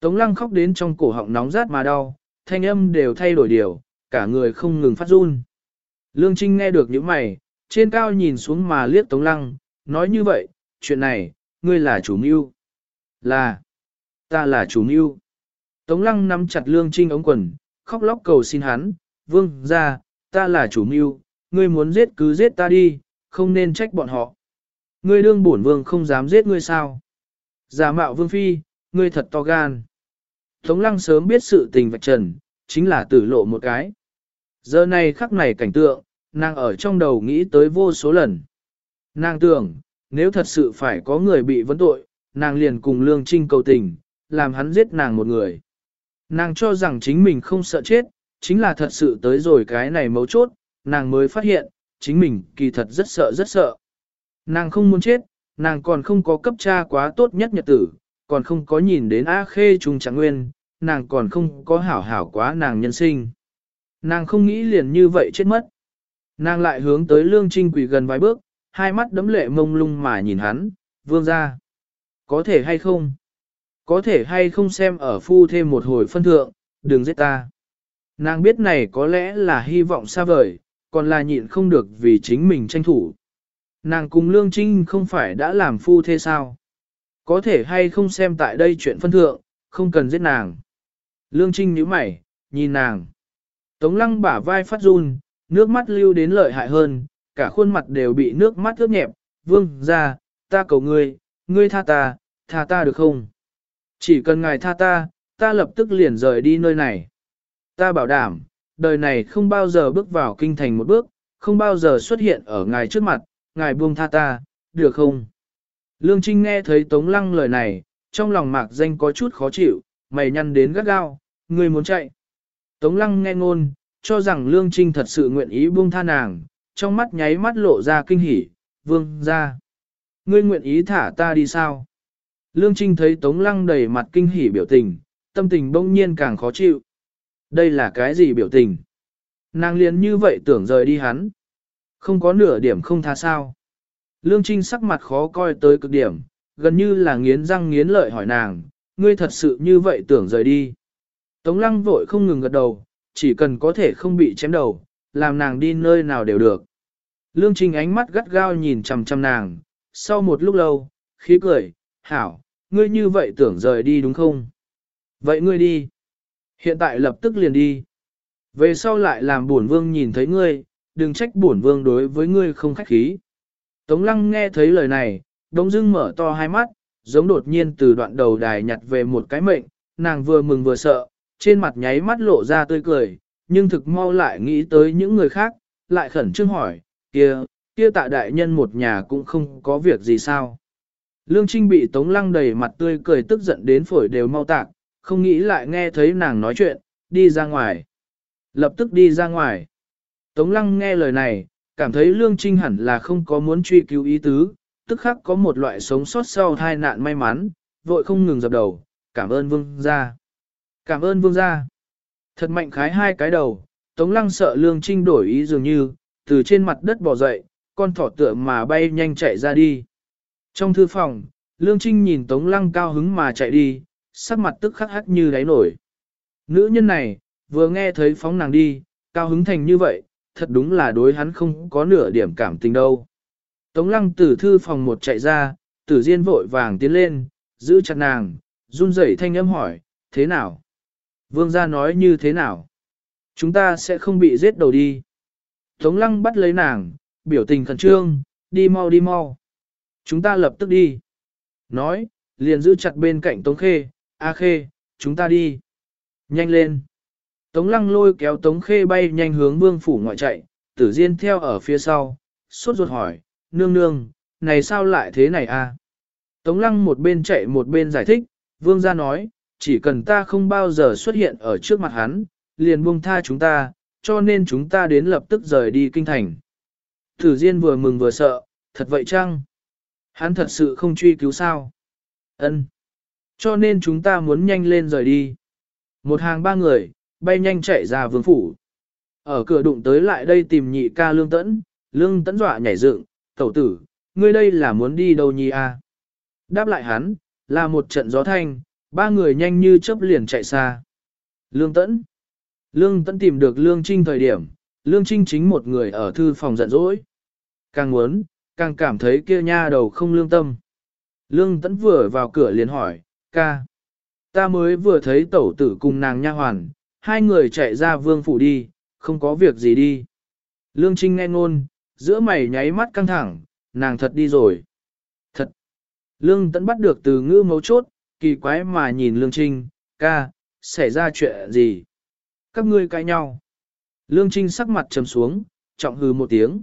A: Tống lăng khóc đến trong cổ họng nóng rát mà đau, thanh âm đều thay đổi điều, cả người không ngừng phát run. Lương Trinh nghe được những mày, trên cao nhìn xuống mà liếc Tống lăng, nói như vậy, chuyện này, ngươi là chủ mưu. Là, ta là chủ mưu. Tống lăng nắm chặt Lương Trinh ống quần, khóc lóc cầu xin hắn, vương ra, ta là chủ mưu, ngươi muốn giết cứ giết ta đi, không nên trách bọn họ. Ngươi đương bổn vương không dám giết ngươi sao? Giả mạo vương phi, ngươi thật to gan. Tống lăng sớm biết sự tình vạch trần, chính là tử lộ một cái. Giờ này khắc này cảnh tượng, nàng ở trong đầu nghĩ tới vô số lần. Nàng tưởng, nếu thật sự phải có người bị vấn tội, nàng liền cùng lương trinh cầu tình, làm hắn giết nàng một người. Nàng cho rằng chính mình không sợ chết, chính là thật sự tới rồi cái này mấu chốt, nàng mới phát hiện, chính mình kỳ thật rất sợ rất sợ. Nàng không muốn chết, nàng còn không có cấp cha quá tốt nhất nhật tử, còn không có nhìn đến A Khê Trung Trạng Nguyên, nàng còn không có hảo hảo quá nàng nhân sinh. Nàng không nghĩ liền như vậy chết mất. Nàng lại hướng tới Lương Trinh quỳ gần vài bước, hai mắt đấm lệ mông lung mà nhìn hắn, vương ra. Có thể hay không? Có thể hay không xem ở phu thêm một hồi phân thượng, đừng giết ta. Nàng biết này có lẽ là hy vọng xa vời, còn là nhịn không được vì chính mình tranh thủ. Nàng cùng Lương Trinh không phải đã làm phu thế sao? Có thể hay không xem tại đây chuyện phân thượng, không cần giết nàng. Lương Trinh nhíu mày, nhìn nàng. Tống lăng bả vai phát run, nước mắt lưu đến lợi hại hơn, cả khuôn mặt đều bị nước mắt ướt nhẹp. Vương, ra, ta cầu ngươi, ngươi tha ta, tha ta được không? Chỉ cần ngài tha ta, ta lập tức liền rời đi nơi này. Ta bảo đảm, đời này không bao giờ bước vào kinh thành một bước, không bao giờ xuất hiện ở ngài trước mặt, ngài buông tha ta, được không? Lương Trinh nghe thấy Tống Lăng lời này, trong lòng mạc danh có chút khó chịu, mày nhăn đến gắt gao, người muốn chạy. Tống Lăng nghe ngôn, cho rằng Lương Trinh thật sự nguyện ý buông tha nàng, trong mắt nháy mắt lộ ra kinh hỉ, vương ra. Ngươi nguyện ý thả ta đi sao? Lương Trinh thấy Tống Lăng đầy mặt kinh hỉ biểu tình, tâm tình bỗng nhiên càng khó chịu. Đây là cái gì biểu tình? Nàng liền như vậy tưởng rời đi hắn. Không có nửa điểm không tha sao. Lương Trinh sắc mặt khó coi tới cực điểm, gần như là nghiến răng nghiến lợi hỏi nàng, ngươi thật sự như vậy tưởng rời đi. Tống lăng vội không ngừng gật đầu, chỉ cần có thể không bị chém đầu, làm nàng đi nơi nào đều được. Lương Trinh ánh mắt gắt gao nhìn chằm chằm nàng, sau một lúc lâu, khí cười, hảo, ngươi như vậy tưởng rời đi đúng không? Vậy ngươi đi. Hiện tại lập tức liền đi. Về sau lại làm bổn vương nhìn thấy ngươi, đừng trách bổn vương đối với ngươi không khách khí. Tống lăng nghe thấy lời này, đống dưng mở to hai mắt, giống đột nhiên từ đoạn đầu đài nhặt về một cái mệnh, nàng vừa mừng vừa sợ, trên mặt nháy mắt lộ ra tươi cười, nhưng thực mau lại nghĩ tới những người khác, lại khẩn trương hỏi, kia, kia tạ đại nhân một nhà cũng không có việc gì sao. Lương Trinh bị Tống Lăng đầy mặt tươi cười tức giận đến phổi đều mau tạc, không nghĩ lại nghe thấy nàng nói chuyện, đi ra ngoài. Lập tức đi ra ngoài. Tống Lăng nghe lời này, cảm thấy Lương Trinh hẳn là không có muốn truy cứu ý tứ, tức khắc có một loại sống sót sau tai nạn may mắn, vội không ngừng dập đầu, cảm ơn vương gia. Cảm ơn vương gia. Thật mạnh khái hai cái đầu, Tống Lăng sợ Lương Trinh đổi ý dường như, từ trên mặt đất bỏ dậy, con thỏ tựa mà bay nhanh chạy ra đi. Trong thư phòng, Lương Trinh nhìn Tống Lăng cao hứng mà chạy đi, sắc mặt tức khắc hắc như đáy nổi. Nữ nhân này, vừa nghe thấy phóng nàng đi, cao hứng thành như vậy, thật đúng là đối hắn không có nửa điểm cảm tình đâu. Tống Lăng từ thư phòng một chạy ra, tử diên vội vàng tiến lên, giữ chặt nàng, run rẩy thanh âm hỏi, thế nào? Vương gia nói như thế nào? Chúng ta sẽ không bị giết đầu đi. Tống lăng bắt lấy nàng, biểu tình khẩn trương, đi mau đi mau. Chúng ta lập tức đi. Nói, liền giữ chặt bên cạnh Tống Khê, A Khê, chúng ta đi. Nhanh lên. Tống lăng lôi kéo Tống Khê bay nhanh hướng vương phủ ngoại chạy, tử diên theo ở phía sau, sốt ruột hỏi, nương nương, này sao lại thế này a? Tống lăng một bên chạy một bên giải thích, vương gia nói, chỉ cần ta không bao giờ xuất hiện ở trước mặt hắn, liền buông tha chúng ta, cho nên chúng ta đến lập tức rời đi kinh thành. Tử Diên vừa mừng vừa sợ, thật vậy chăng? Hắn thật sự không truy cứu sao? Ân. Cho nên chúng ta muốn nhanh lên rời đi. Một hàng ba người, bay nhanh chạy ra vương phủ. Ở cửa đụng tới lại đây tìm nhị ca lương tẫn, lương tẫn dọa nhảy dựng, tẩu tử, ngươi đây là muốn đi đâu nhi a? À? Đáp lại hắn, là một trận gió thanh, ba người nhanh như chớp liền chạy xa. Lương tẫn. Lương tẫn tìm được lương trinh thời điểm, lương trinh chính một người ở thư phòng giận dỗi. Càng muốn, càng cảm thấy kia nha đầu không lương tâm. Lương tẫn vừa vào cửa liền hỏi, ca. Ta mới vừa thấy tẩu tử cùng nàng nha hoàn, hai người chạy ra vương phủ đi, không có việc gì đi. Lương Trinh nghe ngôn, giữa mày nháy mắt căng thẳng, nàng thật đi rồi. Thật. Lương Tấn bắt được từ ngữ mấu chốt, kỳ quái mà nhìn Lương Trinh, ca, xảy ra chuyện gì? Các ngươi cãi nhau. Lương Trinh sắc mặt trầm xuống, trọng hừ một tiếng.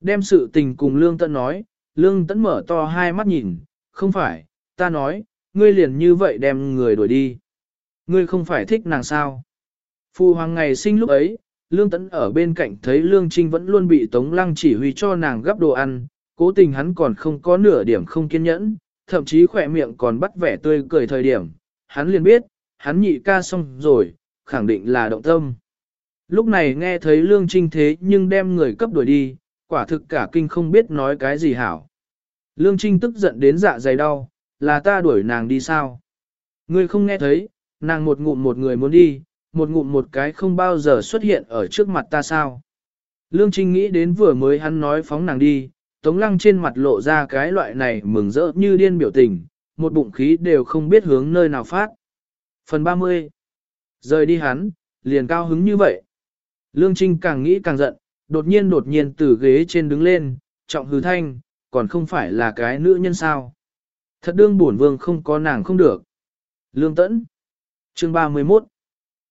A: Đem sự tình cùng Lương Tấn nói, Lương Tấn mở to hai mắt nhìn, không phải, ta nói, ngươi liền như vậy đem người đuổi đi. Ngươi không phải thích nàng sao? Phu hoàng ngày sinh lúc ấy, Lương Tấn ở bên cạnh thấy Lương Trinh vẫn luôn bị Tống Lăng chỉ huy cho nàng gấp đồ ăn, cố tình hắn còn không có nửa điểm không kiên nhẫn, thậm chí khỏe miệng còn bắt vẻ tươi cười thời điểm, hắn liền biết, hắn nhị ca xong rồi, khẳng định là động tâm. Lúc này nghe thấy Lương Trinh thế nhưng đem người cấp đuổi đi, quả thực cả kinh không biết nói cái gì hảo. Lương Trinh tức giận đến dạ dày đau, là ta đuổi nàng đi sao? Ngươi không nghe thấy, nàng một ngụm một người muốn đi, một ngụm một cái không bao giờ xuất hiện ở trước mặt ta sao. Lương Trinh nghĩ đến vừa mới hắn nói phóng nàng đi, Tống Lăng trên mặt lộ ra cái loại này mừng rỡ như điên biểu tình, một bụng khí đều không biết hướng nơi nào phát. Phần 30 Rời đi hắn, liền cao hứng như vậy. Lương Trinh càng nghĩ càng giận, đột nhiên đột nhiên từ ghế trên đứng lên, trọng hứ thanh, còn không phải là cái nữ nhân sao. Thật đương bổn vương không có nàng không được. Lương Tẫn Chương 31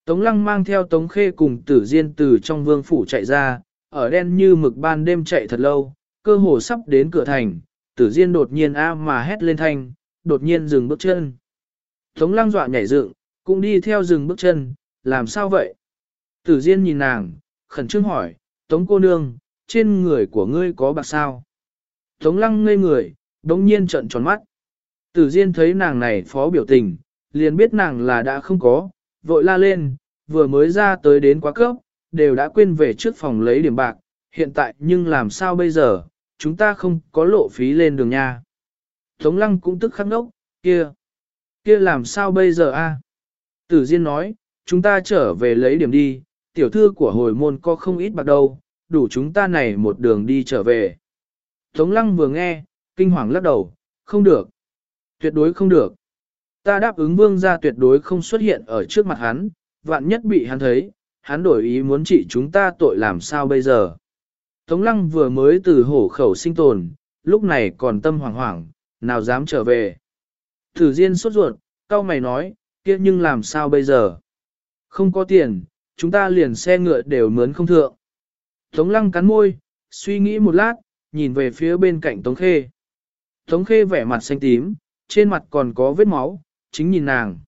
A: Tống lăng mang theo tống khê cùng tử diên từ trong vương phủ chạy ra, ở đen như mực ban đêm chạy thật lâu, cơ hồ sắp đến cửa thành, tử diên đột nhiên a mà hét lên thanh, đột nhiên dừng bước chân. Tống lăng dọa nhảy dựng, cũng đi theo dừng bước chân, làm sao vậy? Tử diên nhìn nàng, khẩn trương hỏi, tống cô nương, trên người của ngươi có bạc sao? Tống lăng ngây người, đống nhiên trận tròn mắt. Tử diên thấy nàng này phó biểu tình, liền biết nàng là đã không có, vội la lên, vừa mới ra tới đến quá cấp, đều đã quên về trước phòng lấy điểm bạc, hiện tại nhưng làm sao bây giờ, chúng ta không có lộ phí lên đường nha. Tống lăng cũng tức khắc ngốc, kia, kia làm sao bây giờ a? Tử Diên nói, chúng ta trở về lấy điểm đi, tiểu thư của hồi môn có không ít bạc đâu, đủ chúng ta này một đường đi trở về. Tống lăng vừa nghe, kinh hoàng lắc đầu, không được, tuyệt đối không được. Ta đáp ứng vương gia tuyệt đối không xuất hiện ở trước mặt hắn, vạn nhất bị hắn thấy, hắn đổi ý muốn trị chúng ta tội làm sao bây giờ. Tống lăng vừa mới từ hổ khẩu sinh tồn, lúc này còn tâm hoảng hoảng, nào dám trở về. Thử Diên sốt ruột, cao mày nói, kia nhưng làm sao bây giờ? Không có tiền, chúng ta liền xe ngựa đều mướn không thượng. Tống lăng cắn môi, suy nghĩ một lát, nhìn về phía bên cạnh Tống Khê. Tống khê vẻ mặt xanh tím, trên mặt còn có vết máu, chính nhìn nàng.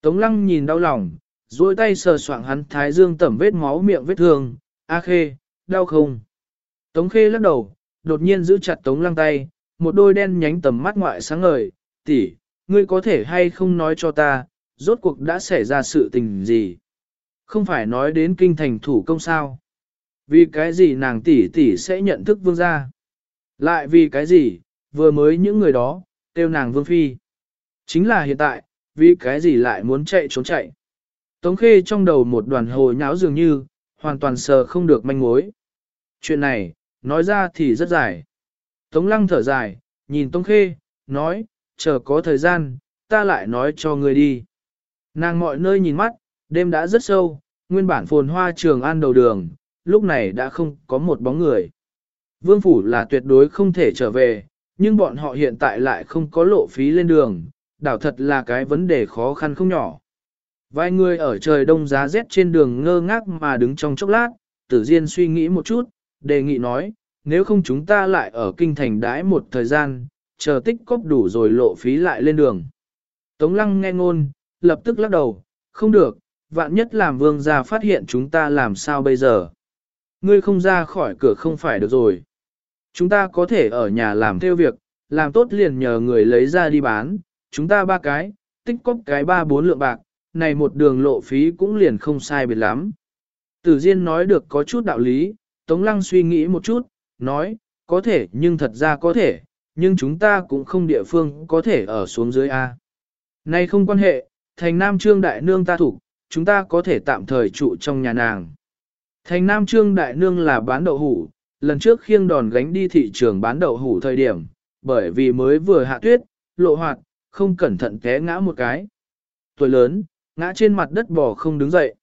A: Tống lăng nhìn đau lòng, duỗi tay sờ soạng hắn thái dương tẩm vết máu miệng vết thương, a khê, đau không? Tống khê lắc đầu, đột nhiên giữ chặt tống lăng tay, một đôi đen nhánh tầm mắt ngoại sáng ngời, tỷ, ngươi có thể hay không nói cho ta, rốt cuộc đã xảy ra sự tình gì? Không phải nói đến kinh thành thủ công sao? Vì cái gì nàng tỷ tỷ sẽ nhận thức vương gia? Lại vì cái gì, vừa mới những người đó, tiêu nàng vương phi. Chính là hiện tại, vì cái gì lại muốn chạy trốn chạy. Tống khê trong đầu một đoàn hồ nháo dường như, hoàn toàn sờ không được manh mối. Chuyện này, nói ra thì rất dài. Tống lăng thở dài, nhìn Tống khê, nói, chờ có thời gian, ta lại nói cho người đi. Nàng mọi nơi nhìn mắt, đêm đã rất sâu, nguyên bản phồn hoa trường an đầu đường, lúc này đã không có một bóng người. Vương phủ là tuyệt đối không thể trở về, nhưng bọn họ hiện tại lại không có lộ phí lên đường, đảo thật là cái vấn đề khó khăn không nhỏ. Vài người ở trời đông giá rét trên đường ngơ ngác mà đứng trong chốc lát, tử diên suy nghĩ một chút, đề nghị nói, nếu không chúng ta lại ở kinh thành đái một thời gian, chờ tích cóp đủ rồi lộ phí lại lên đường. Tống lăng nghe ngôn, lập tức lắc đầu, không được, vạn nhất làm vương gia phát hiện chúng ta làm sao bây giờ. Ngươi không ra khỏi cửa không phải được rồi. Chúng ta có thể ở nhà làm theo việc, làm tốt liền nhờ người lấy ra đi bán, chúng ta ba cái, tích cóp cái ba bốn lượng bạc, này một đường lộ phí cũng liền không sai biệt lắm. Tử Diên nói được có chút đạo lý, Tống Lăng suy nghĩ một chút, nói, có thể nhưng thật ra có thể, nhưng chúng ta cũng không địa phương có thể ở xuống dưới A. Này không quan hệ, thành Nam Trương Đại Nương ta thủ, chúng ta có thể tạm thời trụ trong nhà nàng. Thành Nam Trương Đại Nương là bán đậu hủ, lần trước khiêng đòn gánh đi thị trường bán đậu hủ thời điểm, bởi vì mới vừa hạ tuyết, lộ hoạt, không cẩn thận té ngã một cái. Tuổi lớn, ngã trên mặt đất bò không đứng dậy.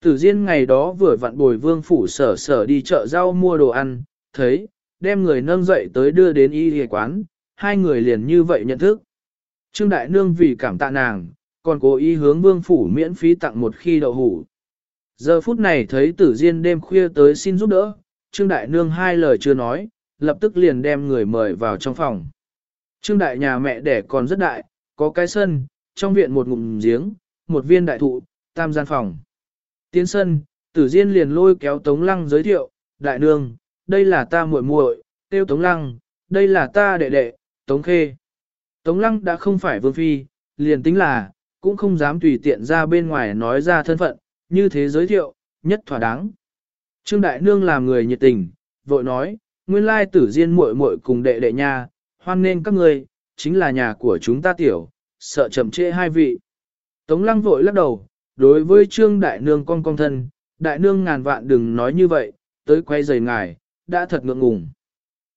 A: Tử Diên ngày đó vừa vặn bồi vương phủ sở sở đi chợ rau mua đồ ăn, thấy, đem người nâng dậy tới đưa đến y y quán, hai người liền như vậy nhận thức. Trương Đại Nương vì cảm tạ nàng, còn cố ý hướng vương phủ miễn phí tặng một khi đậu hủ. Giờ phút này thấy tử diên đêm khuya tới xin giúp đỡ, Trương Đại Nương hai lời chưa nói, lập tức liền đem người mời vào trong phòng. Trương Đại nhà mẹ đẻ còn rất đại, có cái sân, trong viện một ngụm giếng, một viên đại thụ, tam gian phòng. Tiến sân, tử diên liền lôi kéo Tống Lăng giới thiệu, Đại Nương, đây là ta muội muội, tiêu Tống Lăng, đây là ta đệ đệ, Tống Khê. Tống Lăng đã không phải vương phi, liền tính là, cũng không dám tùy tiện ra bên ngoài nói ra thân phận, như thế giới thiệu, nhất thỏa đáng. Trương Đại Nương làm người nhiệt tình, vội nói, nguyên lai tử diên muội muội cùng đệ đệ nha, hoan nên các ngươi, chính là nhà của chúng ta tiểu, sợ chậm trễ hai vị. Tống lăng vội lắc đầu, đối với Trương Đại Nương con con thân, Đại Nương ngàn vạn đừng nói như vậy, tới quay giày ngài, đã thật ngượng ngùng.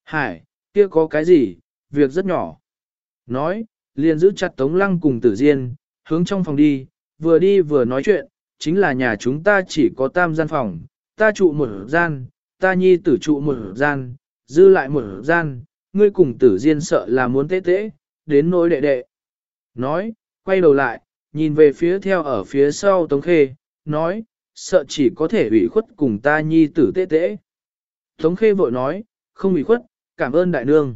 A: Hải, kia có cái gì, việc rất nhỏ. Nói, liền giữ chặt Tống lăng cùng tử diên, hướng trong phòng đi, vừa đi vừa nói chuyện, chính là nhà chúng ta chỉ có tam gian phòng, ta trụ một gian, ta nhi tử trụ một gian, dư lại một gian, ngươi cùng tử diên sợ là muốn tế tế, đến nỗi đệ đệ. Nói, quay đầu lại, nhìn về phía theo ở phía sau Tống Khê, nói, sợ chỉ có thể ủy khuất cùng ta nhi tử tế tế. Tống Khê vội nói, không ủy khuất, cảm ơn đại nương.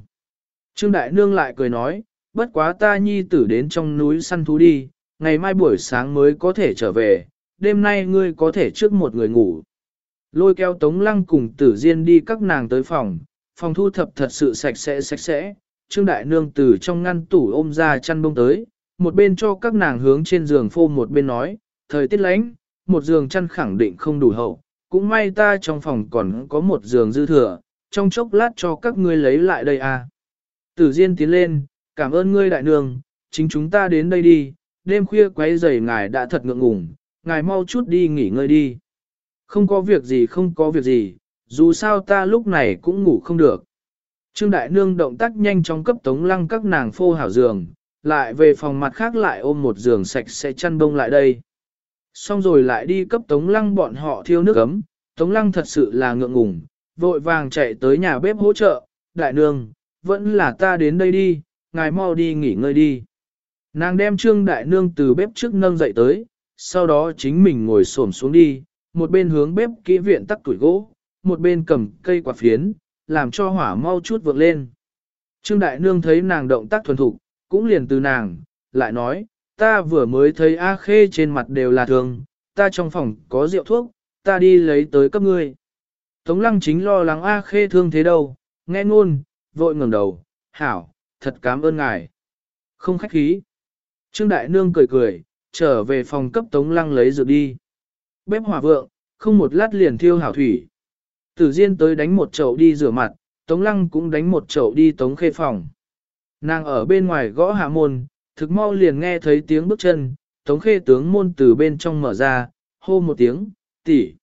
A: Trương đại nương lại cười nói, bất quá ta nhi tử đến trong núi săn thú đi, ngày mai buổi sáng mới có thể trở về, đêm nay ngươi có thể trước một người ngủ. Lôi kéo tống lăng cùng tử diên đi các nàng tới phòng, phòng thu thập thật sự sạch sẽ sạch sẽ, Trương Đại Nương từ trong ngăn tủ ôm ra chăn bông tới, một bên cho các nàng hướng trên giường phô một bên nói, thời tiết lánh, một giường chăn khẳng định không đủ hậu, cũng may ta trong phòng còn có một giường dư thừa, trong chốc lát cho các ngươi lấy lại đây à. Tử Diên tiến lên, cảm ơn ngươi đại nương, chính chúng ta đến đây đi, đêm khuya quấy rầy ngài đã thật ngượng ngùng, ngài mau chút đi nghỉ ngơi đi. Không có việc gì không có việc gì, dù sao ta lúc này cũng ngủ không được. Trương Đại Nương động tác nhanh trong cấp tống lăng các nàng phô hảo giường, lại về phòng mặt khác lại ôm một giường sạch sẽ chăn bông lại đây. Xong rồi lại đi cấp tống lăng bọn họ thiêu nước ấm, tống lăng thật sự là ngượng ngùng, vội vàng chạy tới nhà bếp hỗ trợ, Đại Nương, vẫn là ta đến đây đi, ngài mau đi nghỉ ngơi đi. Nàng đem Trương Đại Nương từ bếp trước nâng dậy tới, sau đó chính mình ngồi xổm xuống đi, một bên hướng bếp kỹ viện tắc tuổi gỗ, một bên cầm cây quạt phiến, làm cho hỏa mau chút vượt lên. Trương Đại Nương thấy nàng động tác thuần thục, cũng liền từ nàng, lại nói, ta vừa mới thấy A Khê trên mặt đều là thương, ta trong phòng có rượu thuốc, ta đi lấy tới cấp ngươi. Tống lăng chính lo lắng A Khê thương thế đâu, nghe ngôn, vội ngẩng đầu, hảo, thật cảm ơn ngài. Không khách khí. Trương Đại Nương cười cười, trở về phòng cấp Tống lăng lấy rượu đi. Bếp hỏa vượng, không một lát liền thiêu hảo thủy. Tử Diên tới đánh một chậu đi rửa mặt, Tống Lăng cũng đánh một chậu đi Tống Khê phòng. Nàng ở bên ngoài gõ hạ môn, thực mau liền nghe thấy tiếng bước chân, Tống Khê tướng môn từ bên trong mở ra, hô một tiếng, tỷ.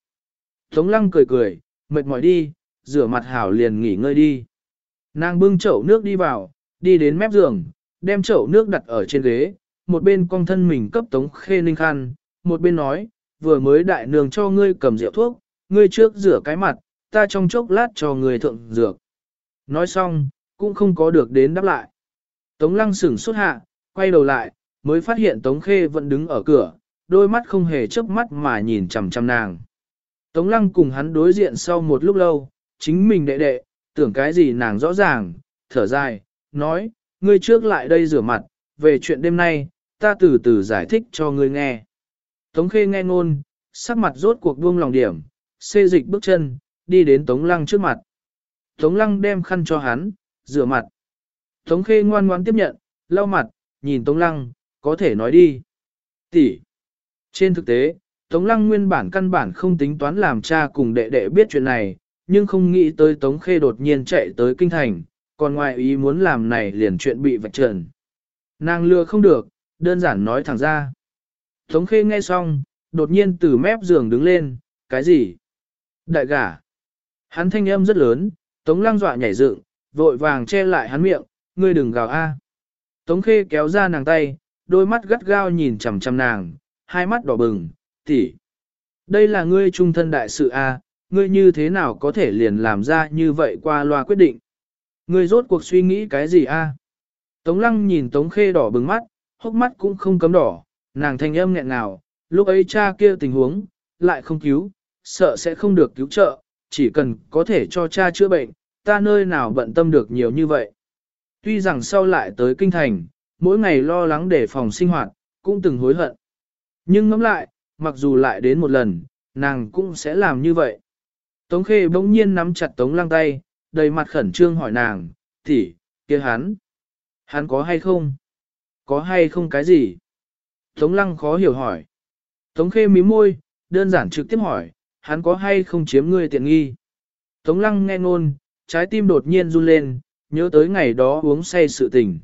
A: Tống Lăng cười cười, mệt mỏi đi, rửa mặt hảo liền nghỉ ngơi đi. Nàng bưng chậu nước đi vào, đi đến mép giường, đem chậu nước đặt ở trên ghế, một bên cong thân mình cấp Tống Khê ninh khăn, một bên nói, vừa mới đại nương cho ngươi cầm rượu thuốc, ngươi trước rửa cái mặt, ta trong chốc lát cho ngươi thượng dược. Nói xong, cũng không có được đến đáp lại. Tống lăng sửng xuất hạ, quay đầu lại, mới phát hiện Tống Khê vẫn đứng ở cửa, đôi mắt không hề chớp mắt mà nhìn chằm chằm nàng. Tống lăng cùng hắn đối diện sau một lúc lâu, chính mình đệ đệ, tưởng cái gì nàng rõ ràng, thở dài, nói, ngươi trước lại đây rửa mặt, về chuyện đêm nay, ta từ từ giải thích cho ngươi nghe. Tống Khê nghe ngôn, sắc mặt rốt cuộc buông lòng điểm, xê dịch bước chân, đi đến Tống Lăng trước mặt. Tống Lăng đem khăn cho hắn, rửa mặt. Tống Khê ngoan ngoãn tiếp nhận, lau mặt, nhìn Tống Lăng, có thể nói đi. Tỷ. Trên thực tế, Tống Lăng nguyên bản căn bản không tính toán làm cha cùng đệ đệ biết chuyện này, nhưng không nghĩ tới Tống Khê đột nhiên chạy tới kinh thành, còn ngoài ý muốn làm này liền chuyện bị vạch trần. Nàng lừa không được, đơn giản nói thẳng ra. Tống Khê nghe xong, đột nhiên từ mép giường đứng lên, cái gì? Đại gả. Hắn thanh âm rất lớn, Tống Lăng dọa nhảy dựng, vội vàng che lại hắn miệng, ngươi đừng gào a. Tống Khê kéo ra nàng tay, đôi mắt gắt gao nhìn chằm chằm nàng, hai mắt đỏ bừng, tỷ. Đây là ngươi trung thân đại sự a, ngươi như thế nào có thể liền làm ra như vậy qua loa quyết định. Ngươi rốt cuộc suy nghĩ cái gì a? Tống Lăng nhìn Tống Khê đỏ bừng mắt, hốc mắt cũng không cấm đỏ, nàng thanh âm nghẹn nào, lúc ấy cha kia tình huống, lại không cứu, sợ sẽ không được cứu trợ, chỉ cần có thể cho cha chữa bệnh, ta nơi nào bận tâm được nhiều như vậy. Tuy rằng sau lại tới kinh thành, mỗi ngày lo lắng để phòng sinh hoạt, cũng từng hối hận. Nhưng ngẫm lại, mặc dù lại đến một lần, nàng cũng sẽ làm như vậy. Tống Khê bỗng nhiên nắm chặt Tống Lăng tay, đầy mặt khẩn trương hỏi nàng, tỷ, kia hắn, hắn có hay không? Có hay không cái gì? Tống Lăng khó hiểu hỏi. Tống Khê mím môi, đơn giản trực tiếp hỏi, hắn có hay không chiếm ngươi tiện nghi? Tống Lăng nghe ngôn, trái tim đột nhiên run lên, nhớ tới ngày đó uống say sự tình.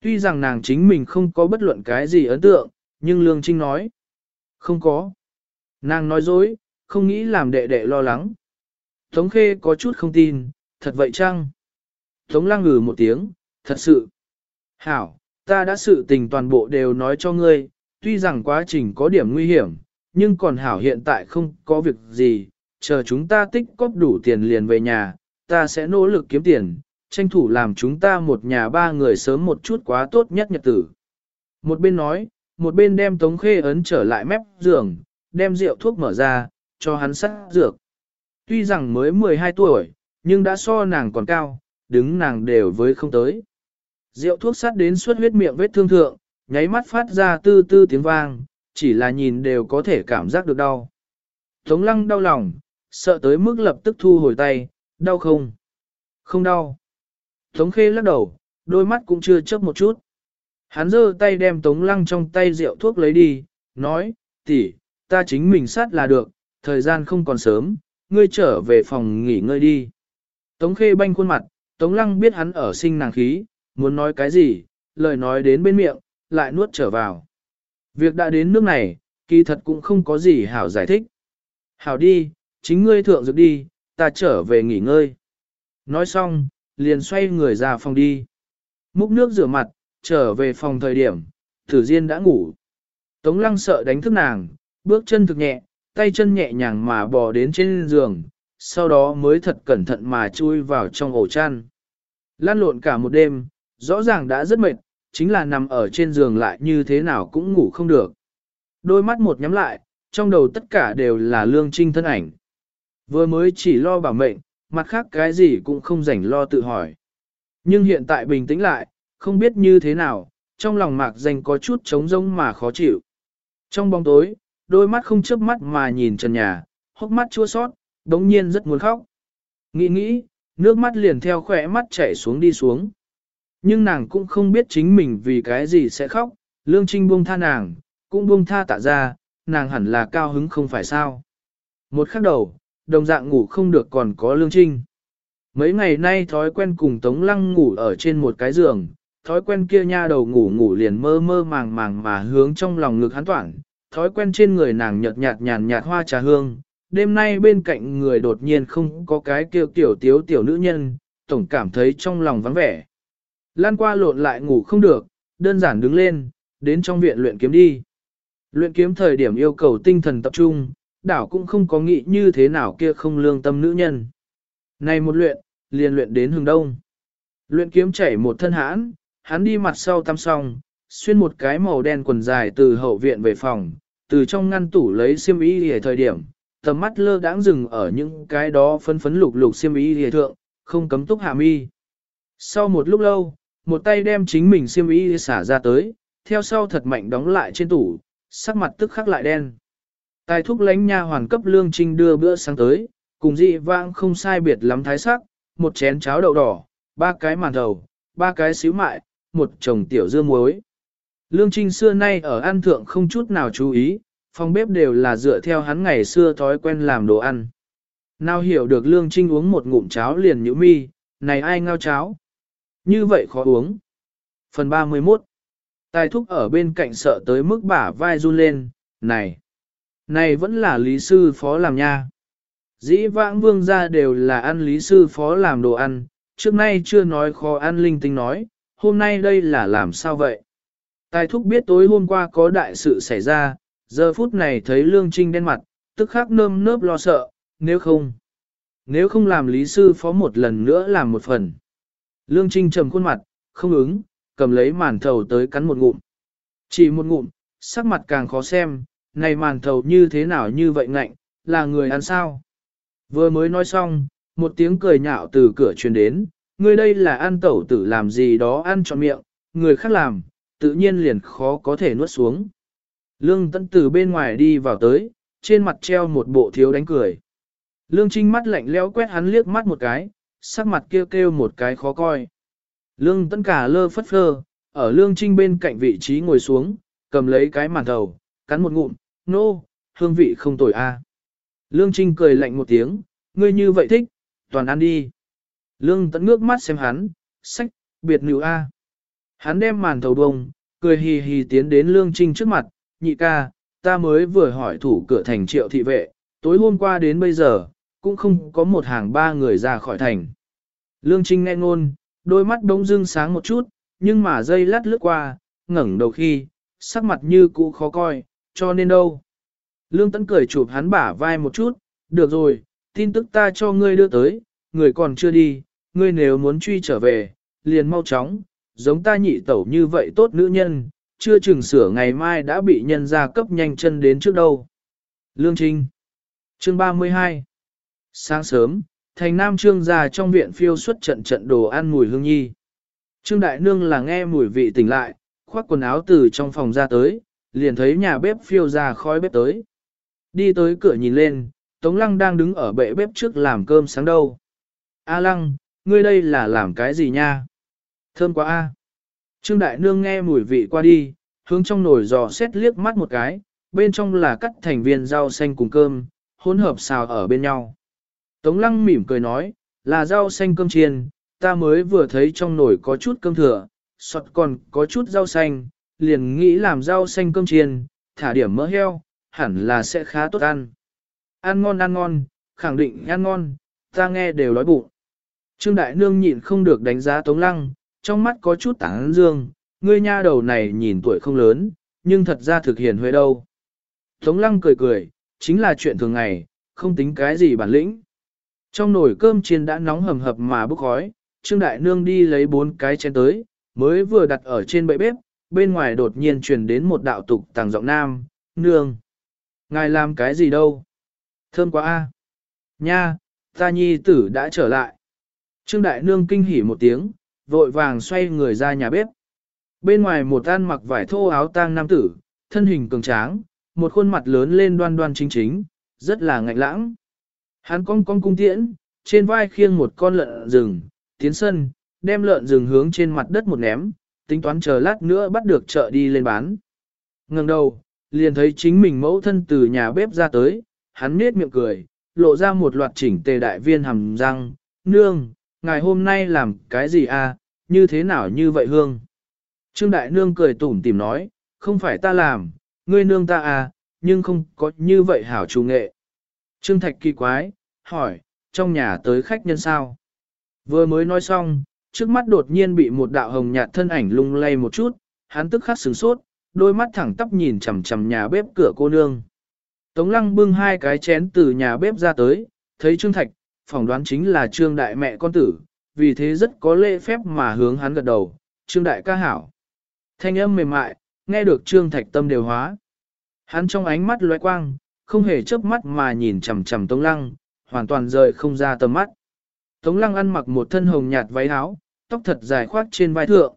A: Tuy rằng nàng chính mình không có bất luận cái gì ấn tượng, nhưng Lương Trinh nói. Không có. Nàng nói dối, không nghĩ làm đệ đệ lo lắng. Tống Khê có chút không tin, thật vậy chăng? Tống Lăng ngừ một tiếng, thật sự. Hảo, ta đã sự tình toàn bộ đều nói cho ngươi, tuy rằng quá trình có điểm nguy hiểm, nhưng còn hảo hiện tại không có việc gì, chờ chúng ta tích cóp đủ tiền liền về nhà, ta sẽ nỗ lực kiếm tiền, tranh thủ làm chúng ta một nhà ba người sớm một chút quá tốt nhất nhật tử. Một bên nói, một bên đem Tống Khê ấn trở lại mép giường, đem rượu thuốc mở ra, cho hắn sắc dược. Tuy rằng mới 12 tuổi, nhưng đã so nàng còn cao, đứng nàng đều với không tới. Rượu thuốc sát đến suốt huyết miệng vết thương thượng, nháy mắt phát ra tư tư tiếng vang, chỉ là nhìn đều có thể cảm giác được đau. Tống lăng đau lòng, sợ tới mức lập tức thu hồi tay, đau không? Không đau. Tống khê lắc đầu, đôi mắt cũng chưa chớp một chút. Hắn giơ tay đem tống lăng trong tay rượu thuốc lấy đi, nói, tỷ, ta chính mình sát là được, thời gian không còn sớm, ngươi trở về phòng nghỉ ngơi đi. Tống khê banh khuôn mặt, tống lăng biết hắn ở sinh nàng khí, muốn nói cái gì, lời nói đến bên miệng, lại nuốt trở vào. Việc đã đến nước này, kỳ thật cũng không có gì hảo giải thích. Hảo đi, chính ngươi thượng dược đi, ta trở về nghỉ ngơi. Nói xong, liền xoay người ra phòng đi. Múc nước rửa mặt, trở về phòng thời điểm, tử diên đã ngủ. Tống lăng sợ đánh thức nàng, bước chân thực nhẹ, tay chân nhẹ nhàng mà bò đến trên giường, sau đó mới thật cẩn thận mà chui vào trong ổ chăn. Lan lộn cả một đêm, rõ ràng đã rất mệt, chính là nằm ở trên giường lại như thế nào cũng ngủ không được. Đôi mắt một nhắm lại, trong đầu tất cả đều là lương trinh thân ảnh. Vừa mới chỉ lo bảo mệnh, mặt khác cái gì cũng không rảnh lo tự hỏi. Nhưng hiện tại bình tĩnh lại, không biết như thế nào, trong lòng mạc danh có chút trống rỗng mà khó chịu. Trong bóng tối, đôi mắt không chớp mắt mà nhìn trần nhà, hốc mắt chua sót, đống nhiên rất muốn khóc. Nghĩ nghĩ, nước mắt liền theo khỏe mắt chảy xuống đi xuống. Nhưng nàng cũng không biết chính mình vì cái gì sẽ khóc, lương trinh buông tha nàng, cũng buông tha tạ ra, nàng hẳn là cao hứng không phải sao. Một khắc đầu, đồng dạng ngủ không được còn có lương trinh. Mấy ngày nay thói quen cùng Tống Lăng ngủ ở trên một cái giường, thói quen kia nha đầu ngủ ngủ liền mơ mơ màng màng mà hướng trong lòng ngực hắn toản, thói quen trên người nàng nhợt nhạt nhàn nhạt hoa trà hương. Đêm nay bên cạnh người đột nhiên không có cái kêu tiểu tiếu tiểu nữ nhân, tổng cảm thấy trong lòng vắng vẻ. Lan qua lộn lại ngủ không được, đơn giản đứng lên, đến trong viện luyện kiếm đi. Luyện kiếm thời điểm yêu cầu tinh thần tập trung, đảo cũng không có nghĩ như thế nào kia không lương tâm nữ nhân. Này một luyện, liền luyện đến hừng đông. Luyện kiếm chảy một thân hãn, hắn đi mặt sau tăm song, xuyên một cái màu đen quần dài từ hậu viện về phòng, từ trong ngăn tủ lấy xiêm y hề thời điểm, tầm mắt lơ đãng dừng ở những cái đó phấn phấn lục lục xiêm y thượng, không cấm túc hạ mi. Sau một lúc lâu, một tay đem chính mình xiêm y xả ra tới, theo sau thật mạnh đóng lại trên tủ, sắc mặt tức khắc lại đen. Tài thúc lánh nha hoàn cấp lương trinh đưa bữa sáng tới, cùng dị vãng không sai biệt lắm thái sắc, một chén cháo đậu đỏ, ba cái màn thầu, ba cái xíu mại, một chồng tiểu dưa muối. Lương Trinh xưa nay ở ăn thượng không chút nào chú ý, phòng bếp đều là dựa theo hắn ngày xưa thói quen làm đồ ăn. Nào hiểu được Lương Trinh uống một ngụm cháo liền nhũ mi, này ai ngao cháo? Như vậy khó uống. Phần 31 Tài thúc ở bên cạnh sợ tới mức bả vai run lên, này, này vẫn là lý sư phó làm nha. Dĩ vãng vương gia đều là ăn lý sư phó làm đồ ăn, trước nay chưa nói khó ăn linh tinh nói, hôm nay đây là làm sao vậy? Tài thúc biết tối hôm qua có đại sự xảy ra, giờ phút này thấy lương trinh đen mặt, tức khắc nơm nớp lo sợ, nếu không, nếu không làm lý sư phó một lần nữa làm một phần. Lương trinh trầm khuôn mặt, không ứng, cầm lấy màn thầu tới cắn một ngụm. Chỉ một ngụm, sắc mặt càng khó xem, này màn thầu như thế nào như vậy ngạnh, là người ăn sao? Vừa mới nói xong, một tiếng cười nhạo từ cửa truyền đến, Người đây là ăn tẩu tử làm gì đó ăn trọn miệng, người khác làm, tự nhiên liền khó có thể nuốt xuống. Lương Tấn từ bên ngoài đi vào tới, trên mặt treo một bộ thiếu đánh cười. Lương Trinh mắt lạnh lẽo quét hắn liếc mắt một cái, sắc mặt kêu kêu một cái khó coi. Lương Tấn cả lơ phất phơ, ở Lương Trinh bên cạnh vị trí ngồi xuống, cầm lấy cái màn thầu, cắn một ngụm, nô, no, hương vị không tồi a. Lương Trinh cười lạnh một tiếng, ngươi như vậy thích, toàn ăn đi. Lương Tấn ngước mắt xem hắn, sách, biệt nữ a. Hắn đem màn thầu bông, cười hì hì tiến đến Lương Trinh trước mặt, nhị ca, ta mới vừa hỏi thủ cửa thành triệu thị vệ, tối hôm qua đến bây giờ, cũng không có một hàng ba người ra khỏi thành. Lương Trinh nghe ngôn, đôi mắt đống dưng sáng một chút, nhưng mà dây lát lướt qua, ngẩng đầu khi, sắc mặt như cũ khó coi, cho nên đâu. Lương Tấn cười chụp hắn bả vai một chút, được rồi, tin tức ta cho ngươi đưa tới, người còn chưa đi, ngươi nếu muốn truy trở về, liền mau chóng, giống ta nhị tẩu như vậy tốt nữ nhân, chưa chừng sửa ngày mai đã bị nhân gia cấp nhanh chân đến trước đâu. Lương Trinh Chương 32 Sáng sớm, thành nam trương già trong viện phiêu xuất trận trận đồ ăn mùi hương nhi. Trương Đại Nương là nghe mùi vị tỉnh lại, khoác quần áo từ trong phòng ra tới, liền thấy nhà bếp phiêu ra khói bếp tới. Đi tới cửa nhìn lên, Tống Lăng đang đứng ở bệ bếp trước làm cơm sáng đâu. A Lăng, ngươi đây là làm cái gì nha? Thơm quá a. Trương Đại Nương nghe mùi vị qua đi, hướng trong nồi giò xét liếc mắt một cái, bên trong là cắt thành viên rau xanh cùng cơm, hỗn hợp xào ở bên nhau. Tống Lăng mỉm cười nói, là rau xanh cơm chiên, ta mới vừa thấy trong nồi có chút cơm thừa, sọt còn có chút rau xanh, liền nghĩ làm rau xanh cơm chiên, thả điểm mỡ heo, hẳn là sẽ khá tốt ăn. Ăn ngon ăn ngon, khẳng định ăn ngon, ta nghe đều đói bụng. Trương Đại Nương nhịn không được đánh giá Tống Lăng, trong mắt có chút tảng dương, ngươi nha đầu này nhìn tuổi không lớn, nhưng thật ra thực hiện huệ đâu. Tống Lăng cười cười, chính là chuyện thường ngày, không tính cái gì bản lĩnh. Trong nồi cơm chiên đã nóng hầm hập mà bốc khói, Trương Đại Nương đi lấy bốn cái chén tới, mới vừa đặt ở trên bệ bếp, bên ngoài đột nhiên truyền đến một đạo tục tàng giọng nam, nương. Ngài làm cái gì đâu? Thơm quá a. Nha, ta nhi tử đã trở lại. Trương Đại Nương kinh hỉ một tiếng, vội vàng xoay người ra nhà bếp. Bên ngoài một tan mặc vải thô áo tang nam tử, thân hình cường tráng, một khuôn mặt lớn lên đoan đoan chính chính, rất là ngạnh lãng. Hắn cong cong cung tiễn, trên vai khiêng một con lợn rừng, tiến sân, đem lợn rừng hướng trên mặt đất một ném, tính toán chờ lát nữa bắt được chợ đi lên bán. Ngừng đầu, liền thấy chính mình mẫu thân từ nhà bếp ra tới, hắn nết miệng cười, lộ ra một loạt chỉnh tề đại viên hầm răng, nương, ngày hôm nay làm cái gì à, như thế nào như vậy hương. Trương Đại Nương cười tủm tìm nói, không phải ta làm, ngươi nương ta à, nhưng không có như vậy hảo chủ nghệ. Trương Thạch kỳ quái, hỏi, trong nhà tới khách nhân sao? Vừa mới nói xong, trước mắt đột nhiên bị một đạo hồng nhạt thân ảnh lung lay một chút, hắn tức khắc sửng sốt, đôi mắt thẳng tắp nhìn chằm chằm nhà bếp cửa cô nương. Tống lăng bưng hai cái chén từ nhà bếp ra tới, thấy Trương Thạch, phỏng đoán chính là Trương Đại mẹ con tử, vì thế rất có lễ phép mà hướng hắn gật đầu, Trương Đại ca hảo. Thanh âm mềm mại, nghe được Trương Thạch tâm đều hóa. Hắn trong ánh mắt loe quang, không hề chớp mắt mà nhìn chằm chằm Tống Lăng, hoàn toàn rời không ra tầm mắt. Tống Lăng ăn mặc một thân hồng nhạt váy áo, tóc thật dài khoác trên vai thượng.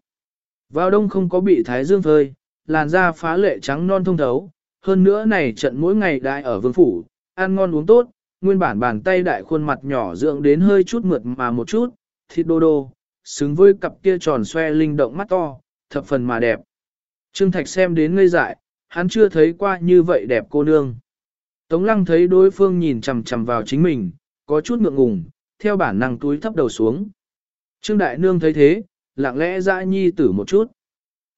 A: Vào đông không có bị thái dương phơi, làn da phá lệ trắng non thông thấu, hơn nữa này trận mỗi ngày đại ở vương phủ, ăn ngon uống tốt, nguyên bản bàn tay đại khuôn mặt nhỏ dưỡng đến hơi chút mượt mà một chút, thịt đô đô, xứng với cặp kia tròn xoe linh động mắt to, thập phần mà đẹp. Trương Thạch xem đến ngây dại, hắn chưa thấy qua như vậy đẹp cô nương. Tống lăng thấy đối phương nhìn chằm chằm vào chính mình, có chút ngượng ngùng, theo bản năng túi thấp đầu xuống. Trương Đại Nương thấy thế, lặng lẽ dã nhi tử một chút.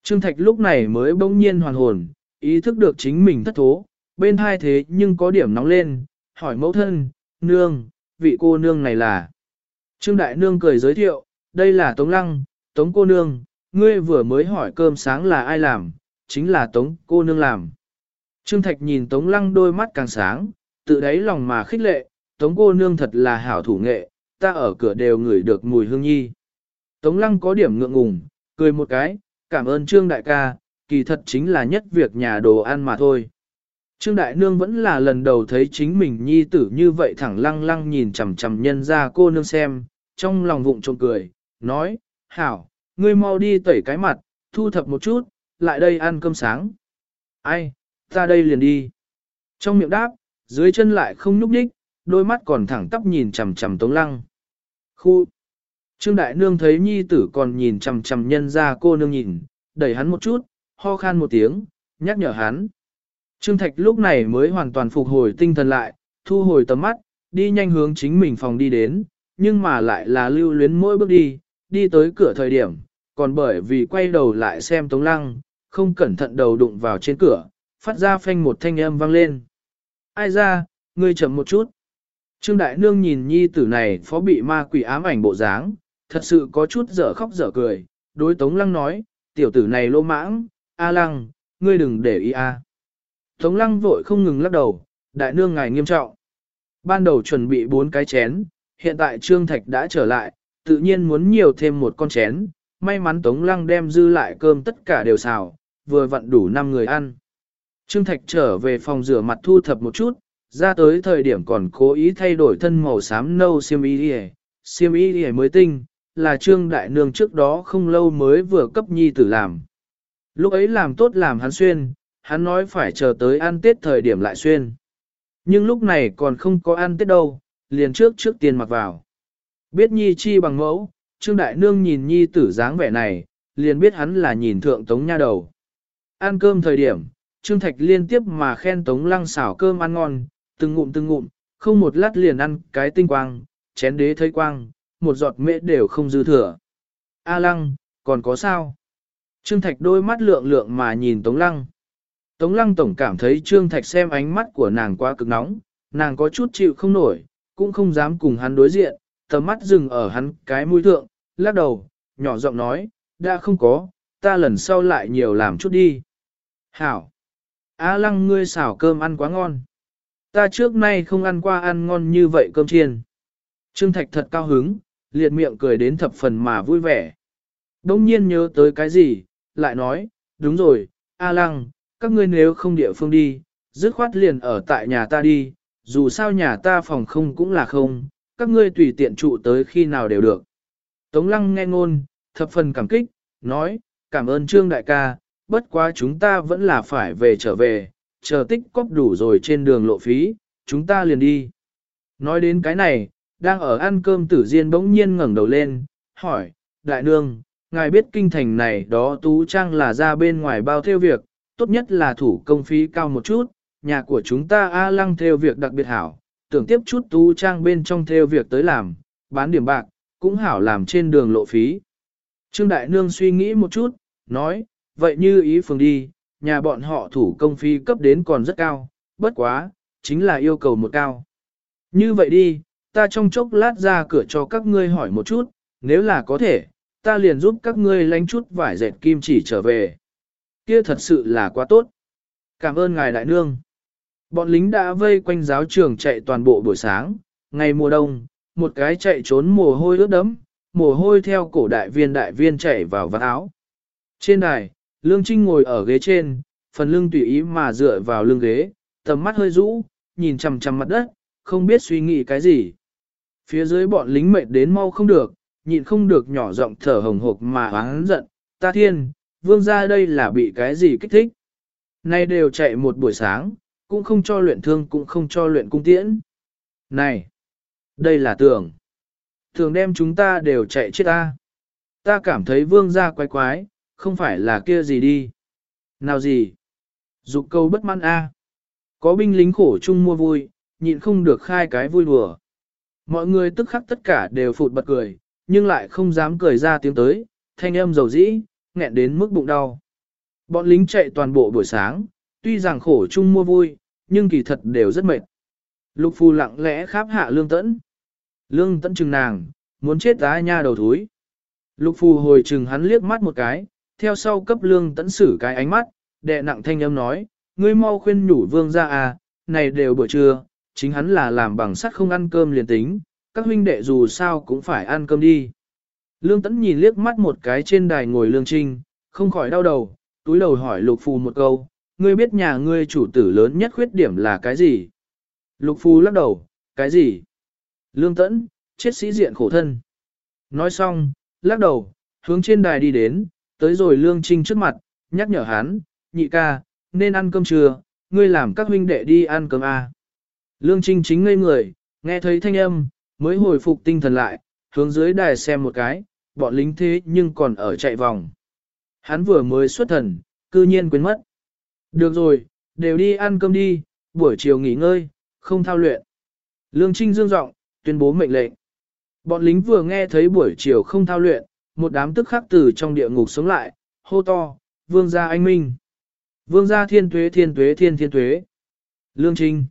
A: Trương Thạch lúc này mới bỗng nhiên hoàn hồn, ý thức được chính mình thất thố, bên hai thế nhưng có điểm nóng lên, hỏi mẫu thân, nương, vị cô nương này là. Trương Đại Nương cười giới thiệu, đây là Tống Lăng, Tống cô nương, ngươi vừa mới hỏi cơm sáng là ai làm, chính là Tống cô nương làm. Trương Thạch nhìn Tống Lăng đôi mắt càng sáng, tự đáy lòng mà khích lệ, Tống cô nương thật là hảo thủ nghệ, ta ở cửa đều ngửi được mùi hương nhi. Tống Lăng có điểm ngượng ngùng, cười một cái, cảm ơn Trương Đại ca, kỳ thật chính là nhất việc nhà đồ ăn mà thôi. Trương Đại Nương vẫn là lần đầu thấy chính mình nhi tử như vậy thẳng lăng lăng nhìn chằm chằm nhân ra cô nương xem, trong lòng vụng trộm cười, nói, hảo, ngươi mau đi tẩy cái mặt, thu thập một chút, lại đây ăn cơm sáng. Ai, ta đây liền đi. Trong miệng đáp, dưới chân lại không nhúc nhích, đôi mắt còn thẳng tắp nhìn chằm chằm Tống Lăng. Khu! Trương Đại Nương thấy nhi tử còn nhìn chằm chằm nhân ra cô nương nhìn, đẩy hắn một chút, ho khan một tiếng, nhắc nhở hắn. Trương Thạch lúc này mới hoàn toàn phục hồi tinh thần lại, thu hồi tầm mắt, đi nhanh hướng chính mình phòng đi đến, nhưng mà lại là lưu luyến mỗi bước đi, đi tới cửa thời điểm, còn bởi vì quay đầu lại xem Tống Lăng, không cẩn thận đầu đụng vào trên cửa, phát ra phanh một thanh âm vang lên. Ai ra, ngươi chậm một chút. Trương Đại Nương nhìn nhi tử này phó bị ma quỷ ám ảnh bộ dáng, thật sự có chút dở khóc dở cười, đối Tống Lăng nói, tiểu tử này lô mãng, A Lăng, ngươi đừng để ý a. Tống Lăng vội không ngừng lắc đầu, Đại Nương ngài nghiêm trọng. Ban đầu chuẩn bị bốn cái chén, hiện tại Trương Thạch đã trở lại, tự nhiên muốn nhiều thêm một con chén, may mắn Tống Lăng đem dư lại cơm tất cả đều xào, vừa vặn đủ 5 người ăn. Trương Thạch trở về phòng rửa mặt thu thập một chút, ra tới thời điểm còn cố ý thay đổi thân màu xám nâu xiêm y đi xiêm y đi mới tinh, là Trương Đại Nương trước đó không lâu mới vừa cấp nhi tử làm. Lúc ấy làm tốt làm hắn xuyên, hắn nói phải chờ tới ăn Tết thời điểm lại xuyên. Nhưng lúc này còn không có ăn Tết đâu, liền trước trước tiền mặc vào. Biết nhi chi bằng mẫu, Trương Đại Nương nhìn nhi tử dáng vẻ này, liền biết hắn là nhìn thượng tống nha đầu. Ăn cơm thời điểm, Trương Thạch liên tiếp mà khen tống lăng xảo cơm ăn ngon, từng ngụm từng ngụm, không một lát liền ăn cái tinh quang, chén đế thấy quang, một giọt mễ đều không dư thừa. A lăng, còn có sao? Trương Thạch đôi mắt lượng lượng mà nhìn Tống Lăng. Tống Lăng tổng cảm thấy Trương Thạch xem ánh mắt của nàng quá cực nóng, nàng có chút chịu không nổi, cũng không dám cùng hắn đối diện, tầm mắt dừng ở hắn cái mũi thượng, lắc đầu, nhỏ giọng nói, đã không có, ta lần sau lại nhiều làm chút đi. Hảo! A lăng ngươi xảo cơm ăn quá ngon. Ta trước nay không ăn qua ăn ngon như vậy cơm chiên. Trương Thạch thật cao hứng, liệt miệng cười đến thập phần mà vui vẻ. Đông nhiên nhớ tới cái gì, lại nói, đúng rồi, A lăng, các ngươi nếu không địa phương đi, dứt khoát liền ở tại nhà ta đi, dù sao nhà ta phòng không cũng là không, các ngươi tùy tiện trụ tới khi nào đều được. Tống lăng nghe ngôn, thập phần cảm kích, nói, cảm ơn trương đại ca, bất quá chúng ta vẫn là phải về trở về, chờ tích cóp đủ rồi trên đường lộ phí, chúng ta liền đi. Nói đến cái này, đang ở ăn cơm tử diên bỗng nhiên ngẩng đầu lên, hỏi, đại nương, ngài biết kinh thành này đó tú trang là ra bên ngoài bao theo việc, tốt nhất là thủ công phí cao một chút, nhà của chúng ta A lăng theo việc đặc biệt hảo, tưởng tiếp chút tú trang bên trong theo việc tới làm, bán điểm bạc, cũng hảo làm trên đường lộ phí. Trương Đại Nương suy nghĩ một chút, nói, vậy như ý phường đi, nhà bọn họ thủ công phi cấp đến còn rất cao, bất quá, chính là yêu cầu một cao. Như vậy đi, ta trong chốc lát ra cửa cho các ngươi hỏi một chút, nếu là có thể, ta liền giúp các ngươi lánh chút vải dệt kim chỉ trở về. Kia thật sự là quá tốt. Cảm ơn ngài đại nương. Bọn lính đã vây quanh giáo trường chạy toàn bộ buổi sáng, ngày mùa đông, một cái chạy trốn mồ hôi ướt đẫm, mồ hôi theo cổ đại viên đại viên chạy vào vạt áo. Trên đài, Lương Trinh ngồi ở ghế trên, phần lưng tùy ý mà dựa vào lưng ghế, tầm mắt hơi rũ, nhìn chằm chằm mặt đất, không biết suy nghĩ cái gì. Phía dưới bọn lính mệt đến mau không được, nhịn không được nhỏ giọng thở hồng hộc mà oán giận, ta thiên, vương ra đây là bị cái gì kích thích. Nay đều chạy một buổi sáng, cũng không cho luyện thương cũng không cho luyện cung tiễn. Này, đây là tưởng. Tưởng đem chúng ta đều chạy chết ta. Ta cảm thấy vương ra quái quái, không phải là kia gì đi. Nào gì? Dục câu bất mãn a. Có binh lính khổ chung mua vui, nhịn không được khai cái vui đùa. Mọi người tức khắc tất cả đều phụt bật cười, nhưng lại không dám cười ra tiếng tới, thanh âm dầu dĩ, nghẹn đến mức bụng đau. Bọn lính chạy toàn bộ buổi sáng, tuy rằng khổ chung mua vui, nhưng kỳ thật đều rất mệt. Lục phu lặng lẽ kháp hạ lương tẫn. Lương tẫn chừng nàng, muốn chết tá nha đầu thúi. Lục phù hồi chừng hắn liếc mắt một cái, theo sau cấp lương tẫn xử cái ánh mắt, đệ nặng thanh âm nói, ngươi mau khuyên nhủ vương ra à, này đều buổi trưa, chính hắn là làm bằng sắt không ăn cơm liền tính, các huynh đệ dù sao cũng phải ăn cơm đi. Lương tẫn nhìn liếc mắt một cái trên đài ngồi lương trinh, không khỏi đau đầu, túi đầu hỏi lục phù một câu, ngươi biết nhà ngươi chủ tử lớn nhất khuyết điểm là cái gì? Lục phù lắc đầu, cái gì? Lương tẫn, chết sĩ diện khổ thân. Nói xong, lắc đầu, hướng trên đài đi đến, tới rồi lương trinh trước mặt, nhắc nhở hắn, nhị ca, nên ăn cơm trưa, ngươi làm các huynh đệ đi ăn cơm à. Lương trinh chính ngây người, nghe thấy thanh âm, mới hồi phục tinh thần lại, hướng dưới đài xem một cái, bọn lính thế nhưng còn ở chạy vòng. Hắn vừa mới xuất thần, cư nhiên quên mất. Được rồi, đều đi ăn cơm đi, buổi chiều nghỉ ngơi, không thao luyện. Lương Trinh dương giọng tuyên bố mệnh lệnh. Bọn lính vừa nghe thấy buổi chiều không thao luyện, một đám tức khắc từ trong địa ngục sống lại, hô to, vương gia anh minh. Vương gia thiên tuế thiên tuế thiên thiên tuế. Lương Trinh.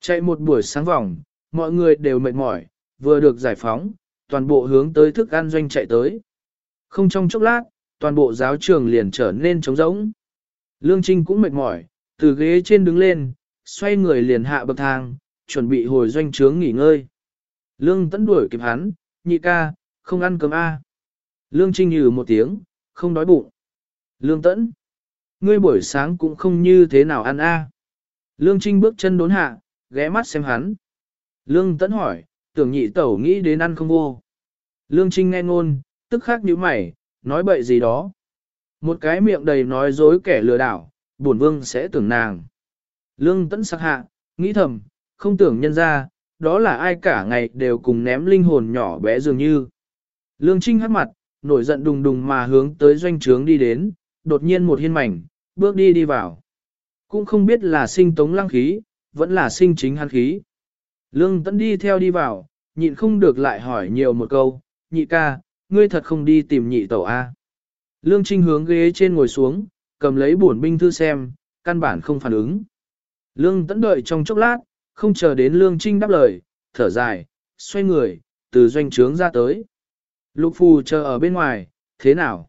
A: Chạy một buổi sáng vòng, mọi người đều mệt mỏi, vừa được giải phóng, toàn bộ hướng tới thức ăn doanh chạy tới. Không trong chốc lát, toàn bộ giáo trường liền trở nên trống rỗng. Lương Trinh cũng mệt mỏi, từ ghế trên đứng lên, xoay người liền hạ bậc thang, chuẩn bị hồi doanh trướng nghỉ ngơi. Lương tấn đuổi kịp hắn, nhị ca, không ăn cơm a. Lương Trinh nhừ một tiếng, không đói bụng. Lương Tẫn, ngươi buổi sáng cũng không như thế nào ăn a. À. Lương Trinh bước chân đốn hạ, ghé mắt xem hắn. Lương Tẫn hỏi, tưởng nhị tẩu nghĩ đến ăn không vô. Lương Trinh nghe ngôn, tức khắc nhíu mày, nói bậy gì đó. Một cái miệng đầy nói dối kẻ lừa đảo, bổn vương sẽ tưởng nàng. Lương tẫn sắc hạ, nghĩ thầm, không tưởng nhân ra, đó là ai cả ngày đều cùng ném linh hồn nhỏ bé dường như. Lương Trinh hát mặt, nổi giận đùng đùng mà hướng tới doanh trướng đi đến, đột nhiên một hiên mảnh, bước đi đi vào. Cũng không biết là sinh tống lăng khí, vẫn là sinh chính hắn khí. Lương tẫn đi theo đi vào, nhịn không được lại hỏi nhiều một câu, nhị ca, ngươi thật không đi tìm nhị tẩu A. Lương Trinh hướng ghế trên ngồi xuống, cầm lấy bổn binh thư xem, căn bản không phản ứng. Lương tẫn đợi trong chốc lát, không chờ đến Lương Trinh đáp lời, thở dài, xoay người, từ doanh trướng ra tới. Lục phù chờ ở bên ngoài, thế nào?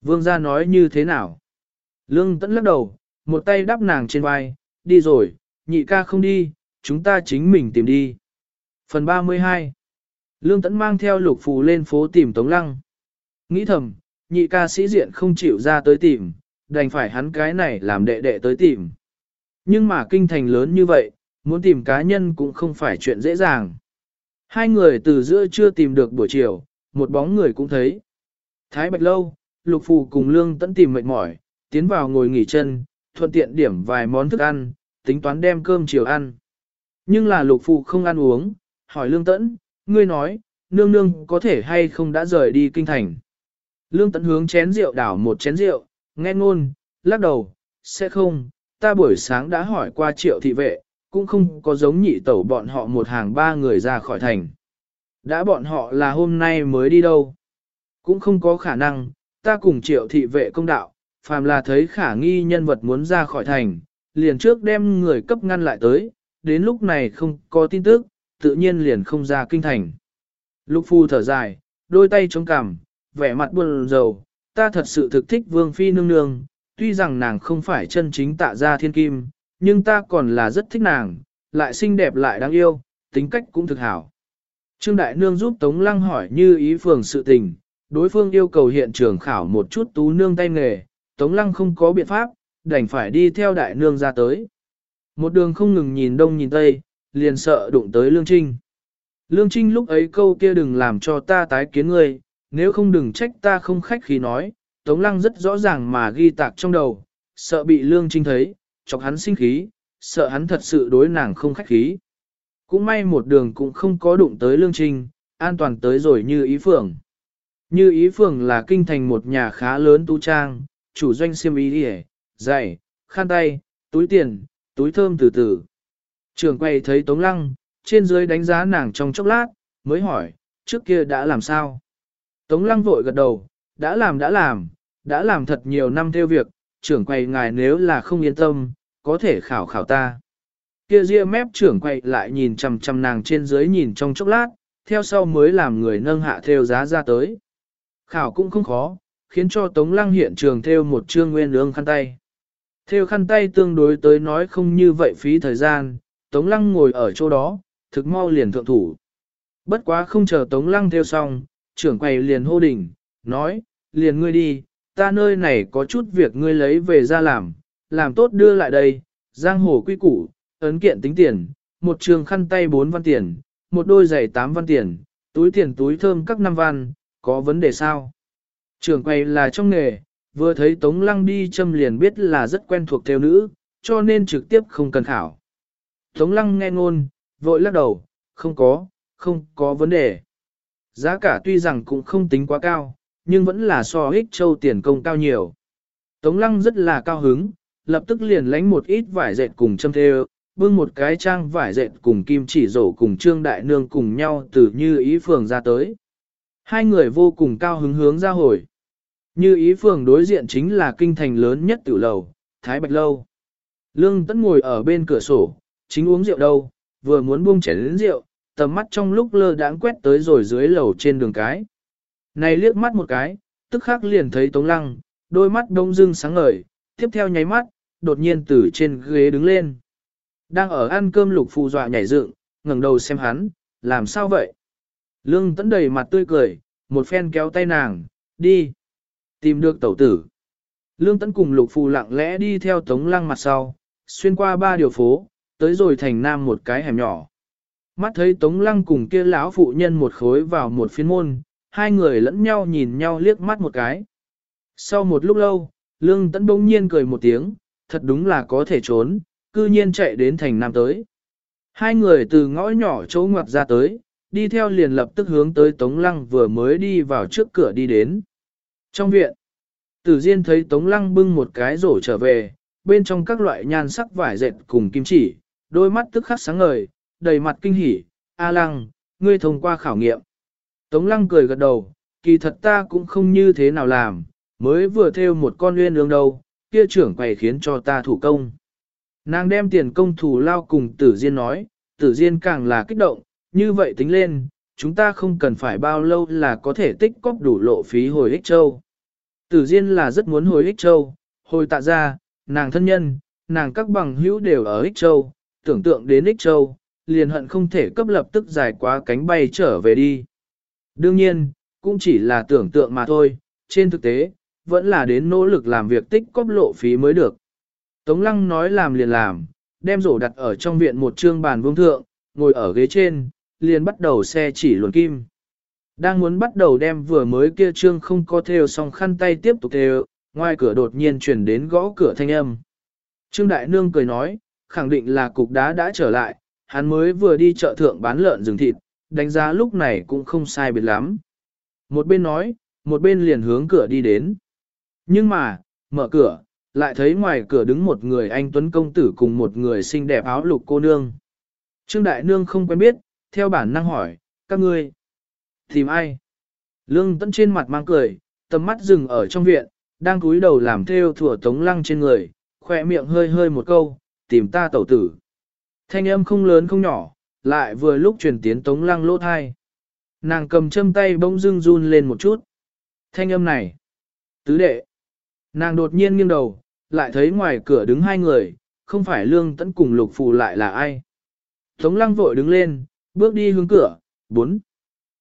A: Vương gia nói như thế nào? Lương tẫn lắc đầu, một tay đắp nàng trên vai, đi rồi, nhị ca không đi, chúng ta chính mình tìm đi. Phần 32 Lương tẫn mang theo lục phù lên phố tìm Tống Lăng. Nghĩ thầm, nhị ca sĩ diện không chịu ra tới tìm, đành phải hắn cái này làm đệ đệ tới tìm. Nhưng mà kinh thành lớn như vậy, muốn tìm cá nhân cũng không phải chuyện dễ dàng. Hai người từ giữa chưa tìm được buổi chiều, một bóng người cũng thấy. Thái Bạch Lâu, Lục Phù cùng Lương Tẫn tìm mệt mỏi, tiến vào ngồi nghỉ chân, thuận tiện điểm vài món thức ăn, tính toán đem cơm chiều ăn. Nhưng là Lục Phù không ăn uống, hỏi Lương Tẫn, ngươi nói, nương nương có thể hay không đã rời đi kinh thành. Lương Tẫn hướng chén rượu đảo một chén rượu, nghe ngôn, lắc đầu, sẽ không, ta buổi sáng đã hỏi qua triệu thị vệ, cũng không có giống nhị tẩu bọn họ một hàng ba người ra khỏi thành. Đã bọn họ là hôm nay mới đi đâu. Cũng không có khả năng, ta cùng triệu thị vệ công đạo, phàm là thấy khả nghi nhân vật muốn ra khỏi thành, liền trước đem người cấp ngăn lại tới, đến lúc này không có tin tức, tự nhiên liền không ra kinh thành. Lục phu thở dài, đôi tay chống cằm, vẻ mặt buồn rầu, ta thật sự thực thích vương phi nương nương, tuy rằng nàng không phải chân chính tạ gia thiên kim, nhưng ta còn là rất thích nàng, lại xinh đẹp lại đáng yêu, tính cách cũng thực hảo. Trương Đại Nương giúp Tống Lăng hỏi như ý phường sự tình, đối phương yêu cầu hiện trường khảo một chút tú nương tay nghề, Tống Lăng không có biện pháp, đành phải đi theo Đại Nương ra tới. Một đường không ngừng nhìn đông nhìn tây, liền sợ đụng tới Lương Trinh. Lương Trinh lúc ấy câu kia đừng làm cho ta tái kiến ngươi, nếu không đừng trách ta không khách khí nói, Tống Lăng rất rõ ràng mà ghi tạc trong đầu, sợ bị Lương Trinh thấy, chọc hắn sinh khí, sợ hắn thật sự đối nàng không khách khí. Cũng may một đường cũng không có đụng tới Lương Trinh, an toàn tới rồi như ý phường. Như ý phường là kinh thành một nhà khá lớn tu trang, chủ doanh xiêm ý đi giày, khăn tay, túi tiền, túi thơm từ từ. Trường quay thấy Tống Lăng, trên dưới đánh giá nàng trong chốc lát, mới hỏi, trước kia đã làm sao? Tống Lăng vội gật đầu, đã làm đã làm, đã làm thật nhiều năm theo việc, trưởng quầy ngài nếu là không yên tâm, có thể khảo khảo ta. Kia ria mép trưởng quầy lại nhìn chằm chằm nàng trên dưới nhìn trong chốc lát, theo sau mới làm người nâng hạ theo giá ra tới. Khảo cũng không khó, khiến cho Tống Lăng hiện trường theo một trương nguyên lương khăn tay. Theo khăn tay tương đối tới nói không như vậy phí thời gian, Tống Lăng ngồi ở chỗ đó, thực mau liền thượng thủ. Bất quá không chờ Tống Lăng theo xong, trưởng quầy liền hô đỉnh, nói, liền ngươi đi, ta nơi này có chút việc ngươi lấy về ra làm, làm tốt đưa lại đây, giang hồ quy củ, ấn kiện tính tiền, một trường khăn tay 4 văn tiền, một đôi giày 8 văn tiền, túi tiền túi thơm các năm văn, có vấn đề sao? trường quay là trong nghề, vừa thấy Tống Lăng đi châm liền biết là rất quen thuộc theo nữ, cho nên trực tiếp không cần khảo. Tống Lăng nghe ngôn, vội lắc đầu, không có, không có vấn đề. Giá cả tuy rằng cũng không tính quá cao, nhưng vẫn là so ích châu tiền công cao nhiều. Tống lăng rất là cao hứng, lập tức liền lánh một ít vải dệt cùng châm thêu, bưng một cái trang vải dệt cùng kim chỉ rổ cùng trương đại nương cùng nhau từ như ý phường ra tới. Hai người vô cùng cao hứng hướng ra hồi. Như ý phường đối diện chính là kinh thành lớn nhất tiểu lầu, Thái Bạch Lâu. Lương Tấn ngồi ở bên cửa sổ, chính uống rượu đâu, vừa muốn buông chén đến rượu, tầm mắt trong lúc lơ đãng quét tới rồi dưới lầu trên đường cái. Này liếc mắt một cái, tức khắc liền thấy Tống Lăng, đôi mắt đông dưng sáng ngời, tiếp theo nháy mắt, đột nhiên từ trên ghế đứng lên. Đang ở ăn cơm lục phù dọa nhảy dựng, ngẩng đầu xem hắn, làm sao vậy? Lương tấn đầy mặt tươi cười, một phen kéo tay nàng, đi. Tìm được tẩu tử. Lương tấn cùng lục phù lặng lẽ đi theo tống lăng mặt sau, xuyên qua ba điều phố, tới rồi thành nam một cái hẻm nhỏ. Mắt thấy tống lăng cùng kia lão phụ nhân một khối vào một phiên môn, hai người lẫn nhau nhìn nhau liếc mắt một cái. Sau một lúc lâu, Lương Tấn bỗng nhiên cười một tiếng, thật đúng là có thể trốn, cư nhiên chạy đến thành nam tới. Hai người từ ngõ nhỏ chỗ ngoặt ra tới, đi theo liền lập tức hướng tới Tống Lăng vừa mới đi vào trước cửa đi đến. Trong viện, Tử Diên thấy Tống Lăng bưng một cái rổ trở về, bên trong các loại nhan sắc vải dệt cùng kim chỉ, đôi mắt tức khắc sáng ngời, đầy mặt kinh hỉ. A Lăng, ngươi thông qua khảo nghiệm. Tống lăng cười gật đầu, kỳ thật ta cũng không như thế nào làm, mới vừa theo một con nguyên ương đâu, kia trưởng quầy khiến cho ta thủ công. Nàng đem tiền công thủ lao cùng tử diên nói, tử diên càng là kích động, như vậy tính lên, chúng ta không cần phải bao lâu là có thể tích cóp đủ lộ phí hồi ích châu. Tử diên là rất muốn hồi ích châu, hồi tạ ra, nàng thân nhân, nàng các bằng hữu đều ở ích châu, tưởng tượng đến ích châu, liền hận không thể cấp lập tức dài quá cánh bay trở về đi. Đương nhiên, cũng chỉ là tưởng tượng mà thôi, trên thực tế, vẫn là đến nỗ lực làm việc tích cóp lộ phí mới được. Tống lăng nói làm liền làm, đem rổ đặt ở trong viện một trương bàn vương thượng, ngồi ở ghế trên, liền bắt đầu xe chỉ luồn kim. Đang muốn bắt đầu đem vừa mới kia trương không có theo xong khăn tay tiếp tục theo, ngoài cửa đột nhiên chuyển đến gõ cửa thanh âm. Trương Đại Nương cười nói, khẳng định là cục đá đã trở lại, hắn mới vừa đi chợ thượng bán lợn rừng thịt, đánh giá lúc này cũng không sai biệt lắm. Một bên nói, một bên liền hướng cửa đi đến. Nhưng mà, mở cửa, lại thấy ngoài cửa đứng một người anh Tuấn Công Tử cùng một người xinh đẹp áo lục cô nương. Trương Đại Nương không quen biết, theo bản năng hỏi, các ngươi tìm ai? Lương Tấn trên mặt mang cười, tầm mắt dừng ở trong viện, đang cúi đầu làm theo thủa tống lăng trên người, khỏe miệng hơi hơi một câu, tìm ta tẩu tử. Thanh âm không lớn không nhỏ, lại vừa lúc truyền tiến tống lăng lỗ thai. Nàng cầm châm tay bỗng dưng run lên một chút. Thanh âm này. Tứ đệ. Nàng đột nhiên nghiêng đầu, lại thấy ngoài cửa đứng hai người, không phải lương tẫn cùng lục phù lại là ai. Tống lăng vội đứng lên, bước đi hướng cửa, bốn.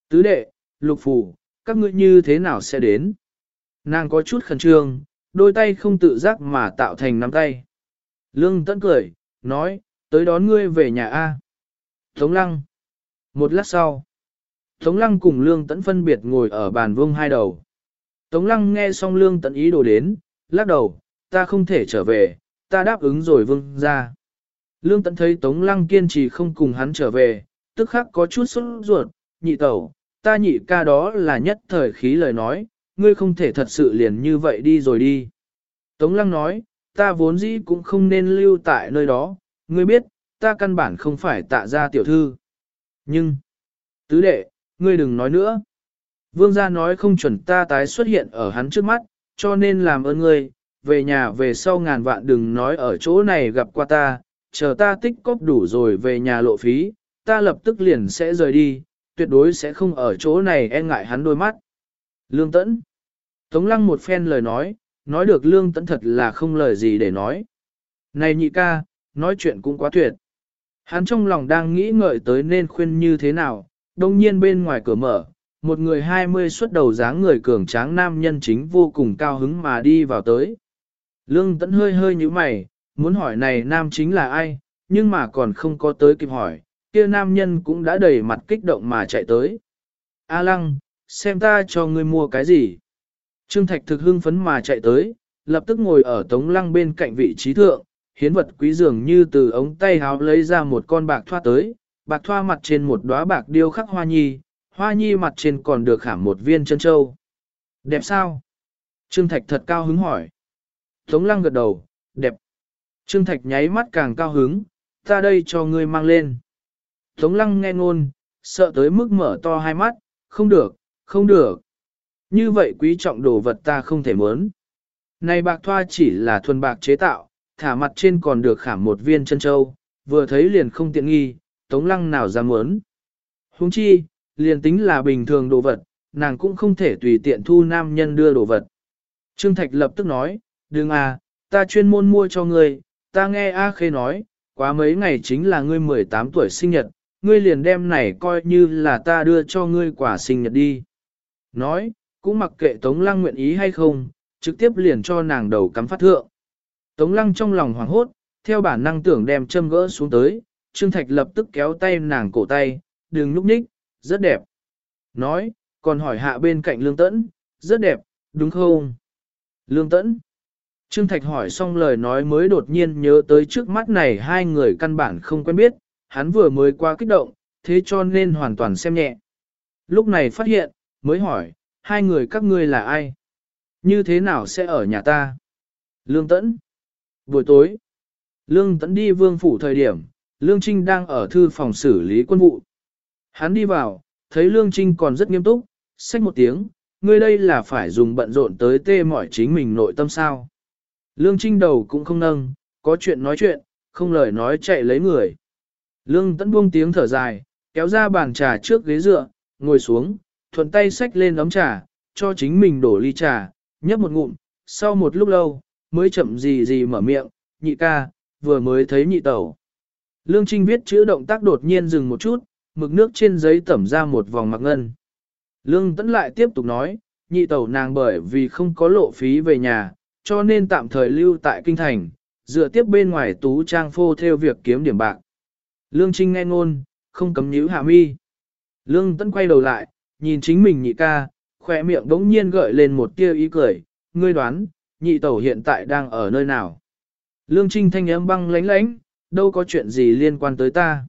A: Tứ đệ, lục phù, các ngươi như thế nào sẽ đến? Nàng có chút khẩn trương, đôi tay không tự giác mà tạo thành nắm tay. Lương tẫn cười, nói, tới đón ngươi về nhà A. Tống lăng. Một lát sau, Tống lăng cùng lương tẫn phân biệt ngồi ở bàn vương hai đầu. Tống lăng nghe xong lương tẫn ý đồ đến, lắc đầu, ta không thể trở về, ta đáp ứng rồi vương ra. Lương tận thấy tống lăng kiên trì không cùng hắn trở về, tức khắc có chút sốt ruột, nhị tẩu, ta nhị ca đó là nhất thời khí lời nói, ngươi không thể thật sự liền như vậy đi rồi đi. Tống lăng nói, ta vốn dĩ cũng không nên lưu tại nơi đó, ngươi biết, ta căn bản không phải tạ ra tiểu thư. Nhưng, tứ đệ, ngươi đừng nói nữa. Vương gia nói không chuẩn ta tái xuất hiện ở hắn trước mắt, cho nên làm ơn ngươi, về nhà về sau ngàn vạn đừng nói ở chỗ này gặp qua ta, chờ ta tích cóp đủ rồi về nhà lộ phí, ta lập tức liền sẽ rời đi, tuyệt đối sẽ không ở chỗ này e ngại hắn đôi mắt. Lương Tẫn Tống Lăng một phen lời nói, nói được Lương Tẫn thật là không lời gì để nói. Này nhị ca, nói chuyện cũng quá tuyệt. Hắn trong lòng đang nghĩ ngợi tới nên khuyên như thế nào, đông nhiên bên ngoài cửa mở, một người hai mươi xuất đầu dáng người cường tráng nam nhân chính vô cùng cao hứng mà đi vào tới. Lương tẫn hơi hơi như mày, muốn hỏi này nam chính là ai, nhưng mà còn không có tới kịp hỏi, kia nam nhân cũng đã đầy mặt kích động mà chạy tới. A lăng, xem ta cho ngươi mua cái gì. Trương Thạch thực hưng phấn mà chạy tới, lập tức ngồi ở tống lăng bên cạnh vị trí thượng, hiến vật quý dường như từ ống tay háo lấy ra một con bạc thoa tới, bạc thoa mặt trên một đóa bạc điêu khắc hoa nhi, hoa nhi mặt trên còn được khảm một viên chân châu. Đẹp sao? Trương Thạch thật cao hứng hỏi. Tống lăng gật đầu, đẹp. Trương Thạch nháy mắt càng cao hứng, ta đây cho ngươi mang lên. Tống lăng nghe ngôn, sợ tới mức mở to hai mắt, không được, không được. Như vậy quý trọng đồ vật ta không thể muốn. Này bạc thoa chỉ là thuần bạc chế tạo, thả mặt trên còn được khảm một viên chân châu, vừa thấy liền không tiện nghi, tống lăng nào dám muốn. Huống chi, liền tính là bình thường đồ vật, nàng cũng không thể tùy tiện thu nam nhân đưa đồ vật. Trương Thạch lập tức nói, đừng à, ta chuyên môn mua cho ngươi, ta nghe A Khê nói, quá mấy ngày chính là ngươi 18 tuổi sinh nhật, ngươi liền đem này coi như là ta đưa cho ngươi quả sinh nhật đi. Nói, cũng mặc kệ Tống Lăng nguyện ý hay không, trực tiếp liền cho nàng đầu cắm phát thượng. Tống Lăng trong lòng hoảng hốt, theo bản năng tưởng đem châm gỡ xuống tới, Trương Thạch lập tức kéo tay nàng cổ tay, đừng lúc nhích, rất đẹp. Nói, còn hỏi hạ bên cạnh Lương Tẫn, rất đẹp, đúng không? Lương Tẫn. Trương Thạch hỏi xong lời nói mới đột nhiên nhớ tới trước mắt này hai người căn bản không quen biết, hắn vừa mới qua kích động, thế cho nên hoàn toàn xem nhẹ. Lúc này phát hiện, mới hỏi, hai người các ngươi là ai? Như thế nào sẽ ở nhà ta? Lương Tẫn. Buổi tối, Lương Tẫn đi vương phủ thời điểm, Lương Trinh đang ở thư phòng xử lý quân vụ. Hắn đi vào, thấy Lương Trinh còn rất nghiêm túc, xách một tiếng, ngươi đây là phải dùng bận rộn tới tê mỏi chính mình nội tâm sao. Lương Trinh đầu cũng không nâng, có chuyện nói chuyện, không lời nói chạy lấy người. Lương Tấn buông tiếng thở dài, kéo ra bàn trà trước ghế dựa, ngồi xuống, thuận tay xách lên ấm trà, cho chính mình đổ ly trà, nhấp một ngụm, sau một lúc lâu, mới chậm gì gì mở miệng, nhị ca, vừa mới thấy nhị tẩu. Lương Trinh viết chữ động tác đột nhiên dừng một chút, mực nước trên giấy tẩm ra một vòng mặc ngân. Lương Tấn lại tiếp tục nói, nhị tẩu nàng bởi vì không có lộ phí về nhà, cho nên tạm thời lưu tại kinh thành, dựa tiếp bên ngoài tú trang phô theo việc kiếm điểm bạc. Lương Trinh nghe ngôn, không cấm nhíu hạ mi. Lương Tấn quay đầu lại, nhìn chính mình nhị ca, khỏe miệng đống nhiên gợi lên một tia ý cười, ngươi đoán, nhị tẩu hiện tại đang ở nơi nào. Lương Trinh thanh âm băng lánh lánh, đâu có chuyện gì liên quan tới ta.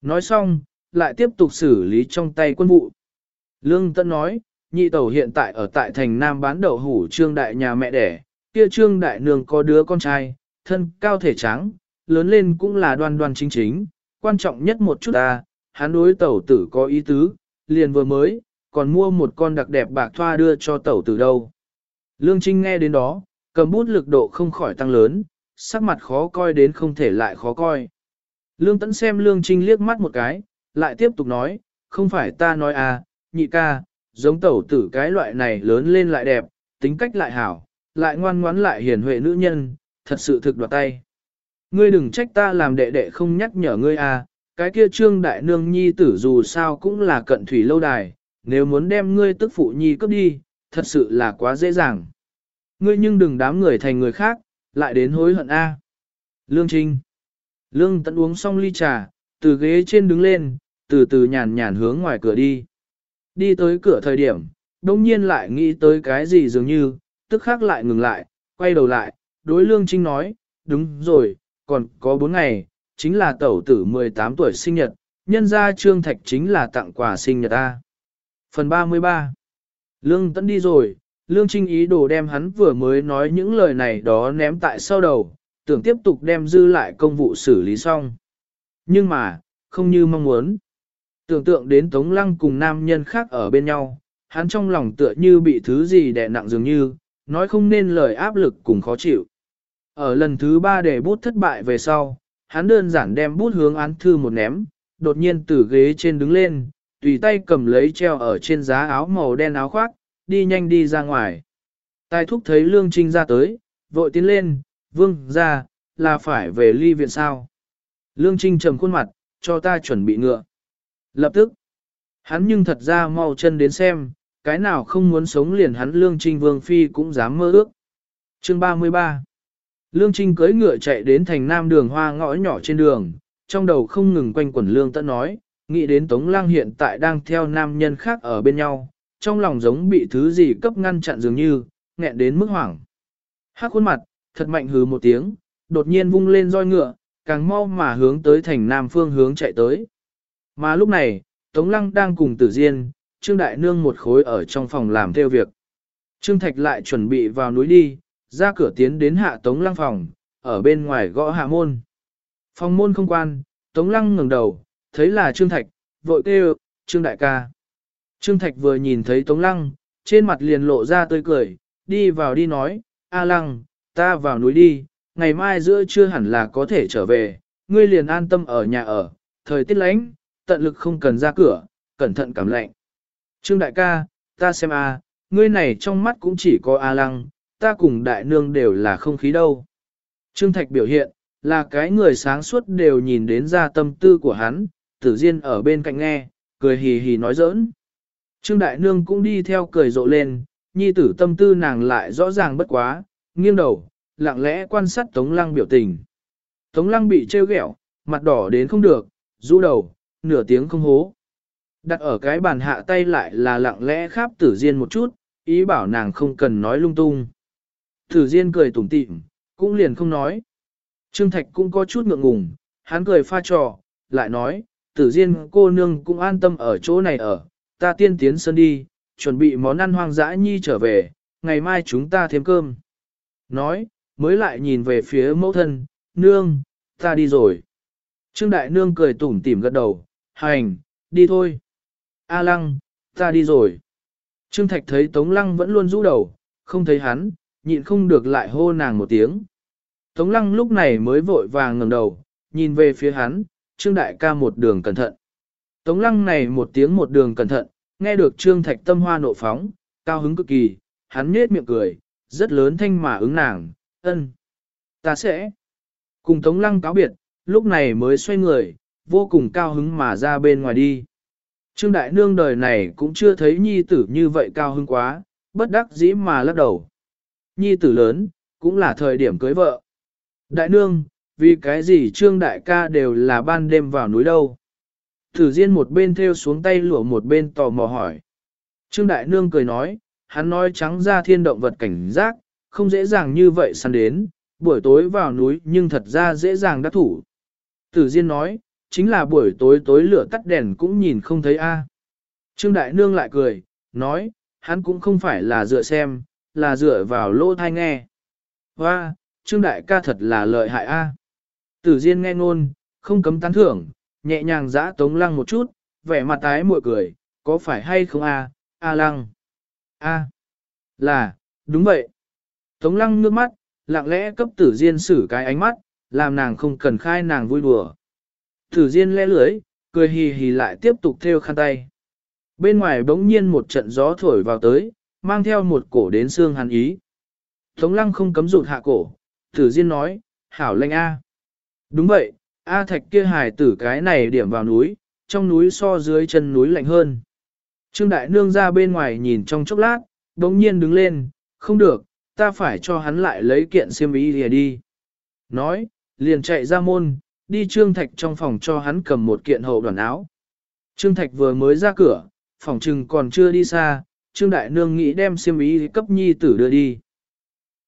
A: Nói xong, lại tiếp tục xử lý trong tay quân vụ. Lương Tấn nói, nhị tẩu hiện tại ở tại thành Nam bán đậu hủ trương đại nhà mẹ đẻ, kia trương đại nương có đứa con trai, thân cao thể trắng, lớn lên cũng là đoan đoan chính chính, quan trọng nhất một chút ta, hắn đối tẩu tử có ý tứ, liền vừa mới, còn mua một con đặc đẹp bạc thoa đưa cho tẩu tử đâu. Lương Trinh nghe đến đó, cầm bút lực độ không khỏi tăng lớn, sắc mặt khó coi đến không thể lại khó coi. Lương Tấn xem Lương Trinh liếc mắt một cái, lại tiếp tục nói, không phải ta nói à, nhị ca, giống tẩu tử cái loại này lớn lên lại đẹp, tính cách lại hảo, lại ngoan ngoãn lại hiền huệ nữ nhân, thật sự thực đoạt tay. Ngươi đừng trách ta làm đệ đệ không nhắc nhở ngươi à, cái kia trương đại nương nhi tử dù sao cũng là cận thủy lâu đài, nếu muốn đem ngươi tức phụ nhi cướp đi, thật sự là quá dễ dàng. Ngươi nhưng đừng đám người thành người khác, lại đến hối hận a. Lương Trinh. Lương tận uống xong ly trà, từ ghế trên đứng lên, từ từ nhàn nhàn hướng ngoài cửa đi. Đi tới cửa thời điểm, đông nhiên lại nghĩ tới cái gì dường như, tức khắc lại ngừng lại, quay đầu lại, đối Lương Trinh nói, đúng rồi, còn có bốn ngày, chính là tẩu tử 18 tuổi sinh nhật, nhân gia Trương Thạch chính là tặng quà sinh nhật ta. Phần 33 Lương Tấn đi rồi, Lương Trinh ý đồ đem hắn vừa mới nói những lời này đó ném tại sau đầu, tưởng tiếp tục đem dư lại công vụ xử lý xong. Nhưng mà, không như mong muốn. Tưởng tượng đến Tống Lăng cùng nam nhân khác ở bên nhau, hắn trong lòng tựa như bị thứ gì đè nặng dường như, nói không nên lời áp lực cùng khó chịu. Ở lần thứ ba để bút thất bại về sau, hắn đơn giản đem bút hướng án thư một ném, đột nhiên từ ghế trên đứng lên, tùy tay cầm lấy treo ở trên giá áo màu đen áo khoác, đi nhanh đi ra ngoài. Tài thúc thấy Lương Trinh ra tới, vội tiến lên, vương ra, là phải về ly viện sao. Lương Trinh trầm khuôn mặt, cho ta chuẩn bị ngựa. Lập tức, hắn nhưng thật ra mau chân đến xem, cái nào không muốn sống liền hắn Lương Trinh Vương Phi cũng dám mơ ước. Chương 33 Lương Trinh cưỡi ngựa chạy đến thành nam đường hoa ngõ nhỏ trên đường, trong đầu không ngừng quanh quẩn Lương Tẫn nói, nghĩ đến Tống Lang hiện tại đang theo nam nhân khác ở bên nhau, trong lòng giống bị thứ gì cấp ngăn chặn dường như, nghẹn đến mức hoảng. Hắc khuôn mặt, thật mạnh hừ một tiếng, đột nhiên vung lên roi ngựa, càng mau mà hướng tới thành nam phương hướng chạy tới. Mà lúc này, Tống Lăng đang cùng Tử Diên, Trương Đại Nương một khối ở trong phòng làm theo việc. Trương Thạch lại chuẩn bị vào núi đi, ra cửa tiến đến hạ Tống Lăng phòng, ở bên ngoài gõ hạ môn. Phòng môn không quan, Tống Lăng ngẩng đầu, thấy là Trương Thạch, vội kêu, Trương Đại ca. Trương Thạch vừa nhìn thấy Tống Lăng, trên mặt liền lộ ra tươi cười, đi vào đi nói, A Lăng, ta vào núi đi, ngày mai giữa trưa hẳn là có thể trở về, ngươi liền an tâm ở nhà ở, thời tiết lạnh, tận lực không cần ra cửa, cẩn thận cảm lạnh. Trương Đại ca, ta xem A, ngươi này trong mắt cũng chỉ có A Lăng, ta cùng đại nương đều là không khí đâu. Trương Thạch biểu hiện, là cái người sáng suốt đều nhìn đến ra tâm tư của hắn, tử diên ở bên cạnh nghe, cười hì hì nói giỡn. Trương Đại Nương cũng đi theo cười rộ lên, nhi tử tâm tư nàng lại rõ ràng bất quá, nghiêng đầu, lặng lẽ quan sát Tống Lăng biểu tình. Tống Lăng bị trêu ghẹo, mặt đỏ đến không được, rũ đầu, nửa tiếng không hố. Đặt ở cái bàn hạ tay lại là lặng lẽ kháp tử diên một chút, ý bảo nàng không cần nói lung tung. Tử diên cười tủm tỉm, cũng liền không nói. Trương Thạch cũng có chút ngượng ngùng, hắn cười pha trò, lại nói, tử diên cô nương cũng an tâm ở chỗ này ở, ta tiên tiến sân đi, chuẩn bị món ăn hoang dã nhi trở về, ngày mai chúng ta thêm cơm. Nói, mới lại nhìn về phía mẫu thân, nương, ta đi rồi. Trương Đại Nương cười tủm tỉm gật đầu, hành, đi thôi. A Lăng, ta đi rồi. Trương Thạch thấy Tống Lăng vẫn luôn rũ đầu, không thấy hắn, nhịn không được lại hô nàng một tiếng. Tống Lăng lúc này mới vội vàng ngẩng đầu, nhìn về phía hắn, Trương Đại ca một đường cẩn thận. Tống lăng này một tiếng một đường cẩn thận, nghe được trương thạch tâm hoa nộ phóng, cao hứng cực kỳ, hắn nhếch miệng cười, rất lớn thanh mà ứng nàng, ân. Ta sẽ cùng tống lăng cáo biệt, lúc này mới xoay người, vô cùng cao hứng mà ra bên ngoài đi. Trương đại nương đời này cũng chưa thấy nhi tử như vậy cao hứng quá, bất đắc dĩ mà lắc đầu. Nhi tử lớn, cũng là thời điểm cưới vợ. Đại nương, vì cái gì trương đại ca đều là ban đêm vào núi đâu. Thử Diên một bên theo xuống tay lụa một bên tò mò hỏi. Trương Đại Nương cười nói, hắn nói trắng ra thiên động vật cảnh giác, không dễ dàng như vậy săn đến, buổi tối vào núi nhưng thật ra dễ dàng đắc thủ. Tử Diên nói, chính là buổi tối tối lửa tắt đèn cũng nhìn không thấy a. Trương Đại Nương lại cười, nói, hắn cũng không phải là dựa xem, là dựa vào lỗ thai nghe. Hoa, Trương Đại ca thật là lợi hại a. Tử Diên nghe ngôn, không cấm tán thưởng, nhẹ nhàng giã Tống Lăng một chút, vẻ mặt tái muội cười, có phải hay không a, a Lăng? A, là, đúng vậy. Tống Lăng nước mắt, lặng lẽ cấp Tử Diên xử cái ánh mắt, làm nàng không cần khai nàng vui đùa. Thử Diên lẽ lưới, cười hì hì lại tiếp tục theo khăn tay. Bên ngoài bỗng nhiên một trận gió thổi vào tới, mang theo một cổ đến xương hàn ý. Tống lăng không cấm rụt hạ cổ, Thử diên nói, hảo lệnh A. Đúng vậy, A thạch kia hài tử cái này điểm vào núi, trong núi so dưới chân núi lạnh hơn. Trương Đại Nương ra bên ngoài nhìn trong chốc lát, bỗng nhiên đứng lên, không được, ta phải cho hắn lại lấy kiện xiêm y lìa đi. Nói, liền chạy ra môn, đi Trương Thạch trong phòng cho hắn cầm một kiện hậu đoàn áo. Trương Thạch vừa mới ra cửa, phòng trừng còn chưa đi xa, Trương Đại Nương nghĩ đem xiêm ý cấp nhi tử đưa đi.